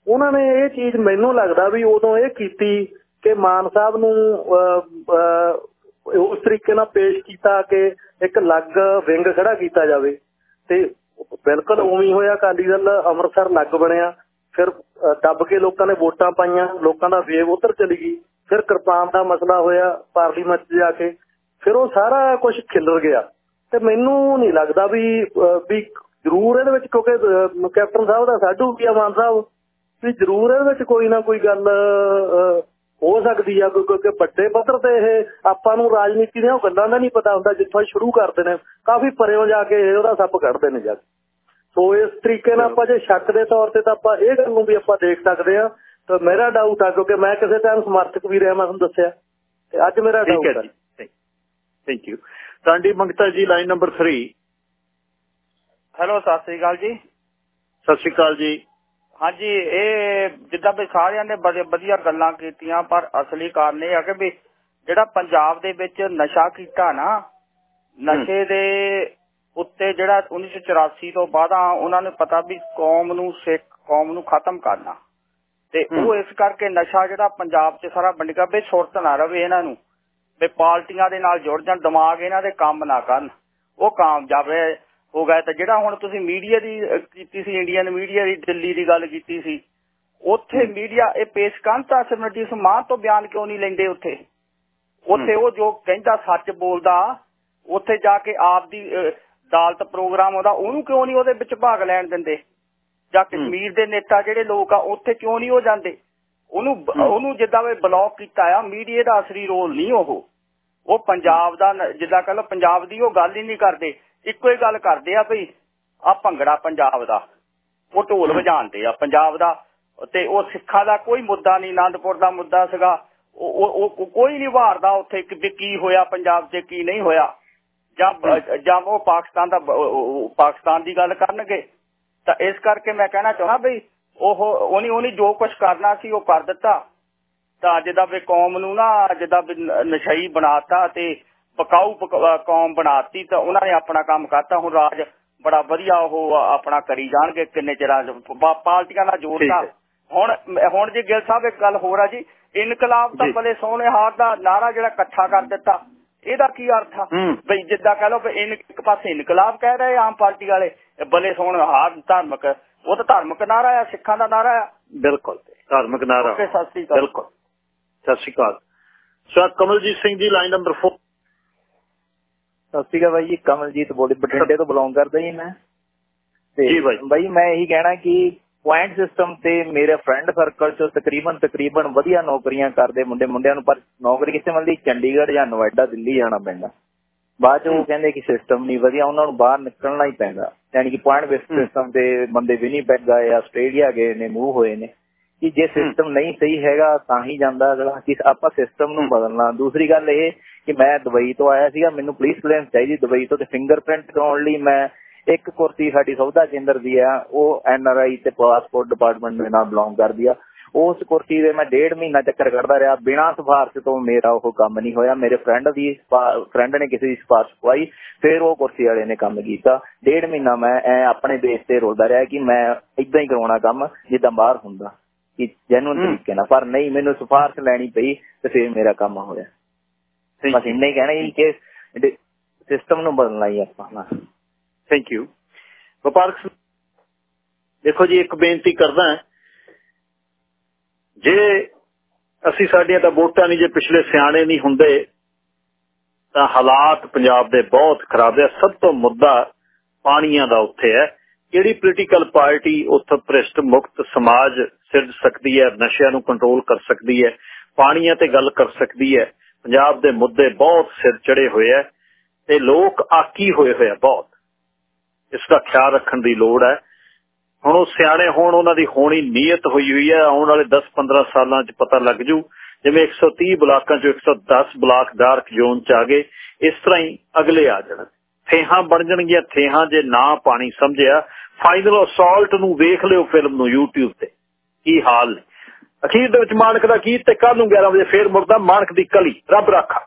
S7: ਉਹਨਾਂ ਨੇ ਇਹ ਚੀਜ਼ ਮੈਨੂੰ ਲੱਗਦਾ ਵੀ ਉਦੋਂ ਇਹ ਕੀਤੀ ਕਿ ਮਾਨ ਸਾਹਿਬ ਨੂੰ ਉਸ ਤਰੀਕੇ ਨਾਲ ਪੇਸ਼ ਕੀਤਾ ਕਿ ਇੱਕ ਅਲੱਗ ਵਿੰਗ ਖੜਾ ਕੀਤਾ ਜਾਵੇ। ਤੇ
S5: ਬਿਲਕੁਲ ਉਵੇਂ ਹੋਇਆ, ਅਕਾਲੀ ਦਲ ਅੰਮ੍ਰਿਤਸਰ ਲੱਗ ਬਣਿਆ। ਫਿਰ ਦੱਬ ਕੇ ਲੋਕਾਂ ਨੇ ਵੋਟਾਂ ਪਾਈਆਂ, ਲੋਕਾਂ ਦਾ ਵੇਵ ਉਧਰ ਚਲੀ ਗਈ। ਫਿਰ ਕਿਰਪਾਨ ਦਾ ਮਸਲਾ ਹੋਇਆ ਪਾਰਲੀਮੈਂਟ 'ਚ ਜਾ ਕੇ। ਫਿਰ ਉਹ ਸਾਰਾ ਕੁਝ ਖਿਲਰ ਗਿਆ। ਤੇ ਮੈਨੂੰ ਨਹੀਂ ਲੱਗਦਾ ਵੀ ਵੀ ਜ਼ਰੂਰ ਇਹਦੇ ਵਿੱਚ ਕਿਉਂਕਿ ਕੈਪਟਨ ਸਾਹਿਬ ਦਾ ਸਾਡੂ ਵੀ ਮਾਨ ਸਾਹਿਬ। ਵੀ ਜ਼ਰੂਰ ਇਹਦੇ ਵਿੱਚ ਕੋਈ ਨਾ ਕੋਈ ਗੱਲ ਹੋ ਸਕਦੀ ਆ ਕਿਉਂਕਿ ਵੱਡੇ ਪੱਧਰ ਤੇ ਇਹ ਆਪਾਂ ਨੂੰ ਰਾਜਨੀਤੀ ਦੀਆਂ ਉਹ ਗੱਲਾਂ ਦਾ ਨਹੀਂ ਪਤਾ ਹੁੰਦਾ ਜਿੱਥੋਂ ਸ਼ੁਰੂ ਕਰਦੇ ਨੇ। ਕਾਫੀ ਪਰਿਓ ਜਾ ਕੇ ਉਹਦਾ ਸੱਪ ਕੱਢਦੇ ਨੇ ਜਾ ਕੇ। ਸੋ ਇਸ ਤਰੀਕੇ ਨਾਲ ਆਪਾਂ ਜੇ ਸ਼ੱਕ ਦੇ ਤੌਰ ਤੇ ਤਾਂ ਆਪਾਂ ਇਹ ਗੱਲ ਨੂੰ ਵੀ ਆਪਾਂ ਦੇਖ ਸਕਦੇ ਆ ਤਾਂ ਮੇਰਾ ਡਾਊਟ ਆ ਕਿਉਂਕਿ ਮੈਂ ਕਿਸੇ ਟਾਈਮ ਸਮਰਥਕ ਵੀ ਰਿਹਾ ਮੈਂ ਤੁਹਾਨੂੰ ਦੱਸਿਆ। ਤੇ ਅੱਜ ਮੇਰਾ
S1: ਠੀਕ ਹੈ
S5: ਡਾਊਟ
S1: ਜੀ।
S5: ਹੈ
S1: ਥੈਂਕ ਯੂ ਟਾਂਡੀ ਮੰਗਤਾ ਜੀ ਲਾਈਨ ਨੰਬਰ 3
S15: ਹੈਲੋ ਸਤਿ ਸ੍ਰੀ ਅਕਾਲ ਜੀ।
S1: ਸਤਿ ਸ਼੍ਰੀ ਅਕਾਲ ਜੀ।
S15: ਹਾਂਜੀ ਇਹ ਜਿੱਦਾਂ ਵੀ ਸਾਰਿਆਂ ਨੇ ਬੜੇ ਵਧੀਆ ਗੱਲਾਂ ਕੀਤੀਆਂ ਪਰ ਅਸਲੀ ਕਾਰਨ ਇਹ ਆ ਕਿ ਵੀ ਜਿਹੜਾ ਪੰਜਾਬ ਦੇ ਵਿੱਚ ਨਸ਼ਾ ਕੀਤਾ ਨਾ ਨਸ਼ੇ ਦੇ ਉੱਤੇ ਜਿਹੜਾ 1984 ਤੋਂ ਬਾਅਦ ਉਹਨਾਂ ਨੂੰ ਪਤਾ ਵੀ ਕੌਮ ਨੂੰ ਸਿੱਖ ਕੌਮ ਨੂੰ ਖਤਮ ਕਰਨਾ। ਤੇ ਉਹ ਇਸ ਕਰਕੇ ਨਸ਼ਾ ਜਿਹੜਾ ਪੰਜਾਬ 'ਚ ਸਾਰਾ ਵੰਡ ਗਿਆ ਵੀ ਸੁਰਤ ਨਾ ਰਵੇ ਇਹਨਾਂ ਨੂੰ ਵੀ ਪਾਰਟੀਆਂ ਦੇ ਨਾਲ ਜੁੜ ਜਾਣ ਦਿਮਾਗ ਇਹਨਾਂ ਦੇ ਕੰਮ ਨਾ ਕਰਨ। ਉਹ ਕਾਮਯਾਬ ਹੈ ਹੋ ਗਿਆ ਤਾਂ ਜਿਹੜਾ ਹੁਣ ਤੁਸੀਂ ਮੀਡੀਆ ਦੀ ਕੀਤੀ ਸੀ ਇੰਡੀਅਨ ਮੀਡੀਆ ਦੀ ਦਿੱਲੀ ਦੀ ਗੱਲ ਕੀਤੀ ਸੀ ਉੱਥੇ ਮੀਡੀਆ ਇਹ ਪੇਸ਼ਕਾਂਤਾ ਸਿਮਰਜੀਤ ਸਿੰਘ ਮਾਨ ਤੋਂ ਬਿਆਨ ਕਿਉਂ ਨਹੀਂ ਲੈਂਦੇ ਉੱਥੇ? ਉੱਥੇ ਉਹ ਜੋ ਕਹਿੰਦਾ ਸੱਚ ਬੋਲਦਾ ਉੱਥੇ ਜਾ ਕੇ ਆਪ ਦੀ ਅਦਾਲਤ ਪ੍ਰੋਗਰਾਮ ਉਹਦਾ ਉਹਨੂੰ ਕਿਉਂ ਨਹੀਂ ਉਹਦੇ ਵਿੱਚ ਭਾਗ ਲੈਣ ਦਿੰਦੇ? ਜਾਂ ਕਸ਼ਮੀਰ ਦੇ ਨੇਤਾ ਜਿਹੜੇ ਲੋਕ ਆ ਉੱਥੇ ਕਿਉਂ ਨਹੀਂ ਉਹ ਜਾਂਦੇ? ਉਹਨੂੰ ਉਹਨੂੰ ਜਿੱਦਾਂ ਵੀ ਬਲੌਕ ਕੀਤਾ ਆ ਮੀਡੀਆ ਦਾ ਅਸਲੀ ਰੋਲ ਨਹੀਂ ਉਹ। ਉਹ ਪੰਜਾਬ ਦਾ ਜਿੱਦਾਂ ਕਹ ਲਓ ਪੰਜਾਬ ਦੀ ਉਹ ਗੱਲ ਹੀ ਨਹੀਂ ਕਰਦੇ। ਇੱਕੋ ਹੀ ਗੱਲ ਕਰਦੇ ਆ ਭਈ ਆ ਭੰਗੜਾ ਪੰਜਾਬ ਦਾ, ਉਹ ਢੋਲ ਵਜਾਉਂਦੇ ਆ ਪੰਜਾਬ ਦਾ, ਤੇ ਉਹ ਸਿੱਖਾਂ ਦਾ ਕੋਈ ਮੁੱਦਾ ਨਹੀਂ ਆਨੰਦਪੁਰ ਦਾ ਮੁੱਦਾ ਸੀਗਾ, ਉਹ ਕੋਈ ਨਹੀਂ ਵਾਰਦਾ ਉੱਥੇ ਕਿ ਕੀ ਹੋਇਆ ਪੰਜਾਬ 'ਚ, ਕੀ ਨਹੀਂ ਹੋਇਆ। ਜਾਂ ਜਾਂ ਉਹ ਪਾਕਿਸਤਾਨ ਦਾ ਪਾਕਿਸਤਾਨ ਦੀ ਗੱਲ ਕਰਨਗੇ। ਤਾਂ ਇਸ ਕਰਕੇ ਮੈਂ ਕਹਿਣਾ ਚਾਹੁੰਦਾ ਬਈ, ਉਹ, ਉਹਨੇ ਉਹਨੇ ਜੋ ਕੁਝ ਕਰਨਾ ਸੀ, ਉਹ ਕਰ ਦਿੱਤਾ। ਤਾਂ ਜਿੱਦਾਂ ਵੀ ਕੌਮ ਨੂੰ ਨਾ ਜਿੱਦਾਂ ਵੀ ਨ- ਨਸ਼ਈ ਬਣਾਤਾ ਤੇ ਪਕਾਊ ਪਕ- ਅਹ ਕੌਮ ਬਣਾਤੀ ਤਾਂ ਉਹਨਾਂ ਨੇ ਆਪਣਾ ਕੰਮ ਕਰਤਾ। ਹੁਣ ਰਾਜ ਬੜਾ ਵਧੀਆ ਉਹ ਆਪਣਾ ਕਰੀ ਜਾਣਗੇ ਕਿੰਨੇ ਚਿਰਾਂ ਪਾਰਟੀਆਂ ਨਾਲ ਜੋੜਤਾ ਹੁਣ ਹੁਣ ਜੀ ਗਿੱਲ ਸਾਹਿਬ ਇੱਕ ਗੱਲ ਹੋਰ ਆ ਜੀ ਇਨਕਲਾਬ ਤਾਂ ਬਲੇ ਸੋਹਣੇ ਹਾਰ ਦਾ ਨਾਰਾ ਜਿਹੜਾ ਇਕੱਠਾ ਕਰ ਦਿੱਤਾ ਇਹਦਾ ਕੀ ਅਰਥ ਆ? ਬਈ ਜਿੱਦਾਂ ਕਹ ਲਓ ਵੀ ਇੱਕ ਪਾਸੇ ਇਨਕਲਾਬ ਕਹਿ ਰਹੇ ਆਮ ਪਾਰਟੀ ਵਾਲੇ ਬਲੇ ਸੋਹਣੇ ਹਾਰ ਧਾਰਮਿਕ ਉਹ ਤਾਂ ਧਾਰਮਿਕ ਨਾਰਾ ਆ ਸਿੱਖਾਂ ਦਾ ਨਾਰਾ ਆ।
S1: ਬਿਲਕੁਲ ਧਾਰਮਿਕ ਨਾਰਾ।
S15: ਓਕੇ, ਸਤਿ ਸ੍ਰੀ ਅਕਾਲ।
S1: ਬਿਲਕੁਲ। ਸਤਿ ਸ਼੍ਰੀ ਅਕਾਲ। Sir Kamaljit Singh ji line number 4
S16: Sat ਸ਼੍ਰੀ ਅਕਾਲ ਬਾਈ ਜੀ ਕਮਲਜੀਤ ਬੋਲੀ ਬਠਿੰਡੇ ਤੋਂ ਬਿਲੋਂਗ ਕਰਦਾ ਜੀ ਮੈਂ। ਤੇ
S1: ਜੀ ਬਾਈ।
S16: ਬਾਈ ਮੈਂ ਇਹੀ ਕਹਿਣਾ ਕਿ ਪੁਆਇੰਟ ਸਿਸਟਮ ਤੇ ਮੇਰੇ ਫਰੈਂਡ ਸਰਕਲ ਚ ਤਕਰੀਬਨ ਤਕਰੀਬਨ ਵਧੀਆ ਨੌਕਰੀਆਂ ਕਰਦੇ ਮੁੰਡੇ ਮੁੰਡਿਆਂ ਨੂੰ ਪਰ ਨੌਕਰੀ ਕਿੱਥੇ ਮਿਲਦੀ ਚੰਡੀਗੜ੍ਹ ਜਾਂ ਨੋਇਡਾ ਦਿੱਲੀ ਜਾਣਾ ਪੈਂਦਾ। ਬਾਅਦ ਚ ਉਹ ਕਹਿੰਦੇ ਕਿ ਸਿਸਟਮ ਨਹੀਂ ਵਧੀਆ ਉਹਨਾਂ ਨੂੰ ਬਾਹਰ ਨਿਕਲਣਾ ਹੀ ਪੈਂਦਾ। ਯਾਨੀ ਕਿ ਪੁਆਇੰਟ ਬੇਸਡ ਸਿਸਟਮ ਤੇ ਬੰਦੇ ਵੀ ਨਹੀਂ ਪੈਂਦਾ ਜਾਂ ਆਸਟ੍ਰੇਲੀਆ ਗਏ ਨੇ ਮੂਵ ਹੋਏ ਨੇ। ਕਿ ਜੇ ਸਿਸਟਮ ਨਹੀਂ ਸਹੀ ਹੈਗਾ ਤਾਂ ਹੀ ਜਾਂਦਾ ਅਗਲਾ ਕਿ ਆਪਾਂ ਸਿਸਟਮ ਨੂੰ ਬਦਲਣਾ। ਦੂਸਰੀ ਗੱਲ ਇਹ ਕਿ ਮੈਂ ਦੁਬਈ ਤੋਂ ਆਇਆ ਸੀਗਾ ਮੈਨੂੰ ਪੁਲਿਸ ਕਲੀਅਰੈਂਸ ਚਾਹੀਦੀ ਦੁਬਈ ਤੋਂ ਤੇ ਫਿੰਗਰਪ੍ਰਿੰਟ ਕਰਾਉਣ ਲਈ ਮੈਂ ਇੱਕ ਕੁਰਸੀ ਸਾਡੀ ਸੌਦਾ ਕੇਂਦਰ ਦੀ ਆ ਉਹ ਐਨ ਆਰ ਆਈ ਤੇ ਪਾਸਪੋਰਟ ਡਿਪਾਰਟਮੈਂਟ ਦੇ ਨਾਲ ਬਿਲੋਂਗ ਕਰਦੀ ਆ। ਉਸ ਕੁਰਸੀ ਦੇ ਮੈਂ ਡੇਢ ਮਹੀਨਾ ਚੱਕਰ ਕੱਢਦਾ ਰਿਹਾ ਬਿਨਾਂ ਸਿਫਾਰਸ਼ ਤੋਂ ਮੇਰਾ ਉਹ ਕੰਮ ਨਹੀਂ ਹੋਇਆ। ਮੇਰੇ ਫਰੈਂਡ ਦੀ ਫਰੈਂਡ ਨੇ ਕਿਸੇ ਦੀ ਸਿਫਾਰਸ਼ ਪਵਾਈ ਫਿਰ ਉਹ ਕੁਰਸੀ ਵਾਲੇ ਨੇ ਕੰਮ ਕੀਤਾ। ਡੇਢ ਮਹੀਨਾ ਮੈਂ ਐ ਆਪਣੇ ਬੇਸ ਤੇ ਰੋਲਦਾ ਰਿਹਾ ਕਿ ਮੈਂ ਇਦਾਂ ਹੀ ਕਰਾਉਣਾ ਕੰਮ ਜਿੱਦਾਂ ਬਾਹਰ ਹੁੰਦਾ ਕਿ ਜੈਨੂਨ ਤਰੀਕੇ ਨਾਲ। ਪਰ ਨਹੀਂ ਮੈਨੂੰ ਸਿਫਾਰਸ਼ ਲੈਣੀ ਪਈ ਤੇ ਫਿਰ ਮੇਰਾ ਕੰਮ ਹੋਇਆ ਬਸ ਇੰਨਾ ਹੀ ਕਹਿਣਾ ਜੀ ਕਿ ਸਿਸਟਮ ਨੂੰ ਬਦਲਣਾ ਹੀ ਆਪਾਂ
S1: ਥੈਂਕ ਯੂ ਵਪਾਰਕ ਦੇਖੋ ਜੀ ਇੱਕ ਬੇਨਤੀ ਕਰਦਾ। ਜੇ ਅਸੀਂ ਸਾਡੀਆਂ ਤਾਂ ਵੋਟਾਂ ਨਹੀਂ ਜੇ ਪਿਛਲੇ ਸਿਆਣੇ ਨਹੀਂ ਹੁੰਦੇ ਤਾਂ ਹਾਲਾਤ ਪੰਜਾਬ ਦੇ ਬਹੁਤ ਖਰਾਬ ਹੈ ਸਭ ਤੋਂ ਮੁੱਦਾ ਪਾਣੀਆਂ ਦਾ ਉੱਥੇ ਹੈ। ਕਿਹੜੀ ਪੋਲੀਟੀਕਲ ਪਾਰਟੀ ਉੱਥੇ ਭ੍ਰਿਸ਼ਟ ਮੁਕਤ ਸਮਾਜ ਸਿਰਜ ਸਕਦੀ ਹੈ ਨਸ਼ਿਆਂ ਨੂੰ ਕੰਟਰੋਲ ਕਰ ਸਕਦੀ ਹੈ ਪਾਣੀਆਂ ਤੇ ਗੱਲ ਕਰ ਸਕਦੀ ਹੈ। ਪੰਜਾਬ ਦੇ ਮੁੱਦੇ ਬਹੁਤ ਸਿਰ ਚੜੇ ਹੋਏ ਹੈ ਤੇ ਲੋਕ ਆਕੀ ਹੋਏ ਹੋਏ ਆ ਬਹੁਤ। ਇਸ ਦਾ ਖਿਆਲ ਰੱਖਣ ਦੀ ਲੋੜ ਹੈ ਹੁਣ ਉਹ ਸਿਆਣੇ ਹੋਣ, ਉਹਨਾਂ ਦੀ ਹੋਣੀ ਨੀਅਤ ਹੋਈ ਹੋਈ ਹੈ ਆਉਣ ਵਾਲੇ 10-15 ਸਾਲਾਂ 'ਚ ਪਤਾ ਲੱਗ ਜੂ, ਜਿਵੇਂ 130 ਬਲਾਕਾਂ 'ਚੋਂ 110 ਬਲਾਕ ਡਾਰਕ ਜ਼ੋਨ 'ਚ ਆ ਗਏ, ਇਸ ਤਰ੍ਹਾਂ ਹੀ ਅਗਲੇ ਆ ਜਾਣ। ਥੇਹਾਂ ਬਣ ਜਾਣਗੀਆਂ, ਥੇਹਾਂ ਜੇ ਨਾ ਪਾਣੀ ਸਮਝਿਆ ਫਾਈਨਲ ਅਸਾਲਟ ਨੂੰ ਵੇਖ ਲਿਓ ਫਿਲਮ ਨੂੰ YouTube ਤੇ। ਕੀ ਹਾਲ ਨੇ? ਅਖੀਰ ਦੇ ਵਿੱਚ ਮਾਨਕ ਦਾ ਗੀਤ ਤੇ ਕੱਲ ਨੂੰ 11 ਵਜੇ ਫੇਰ ਮੁਰਦਾ ਮਾਨਕ ਦੀ ਕਲੀ। ਰੱਬ ਰਾਖਾ।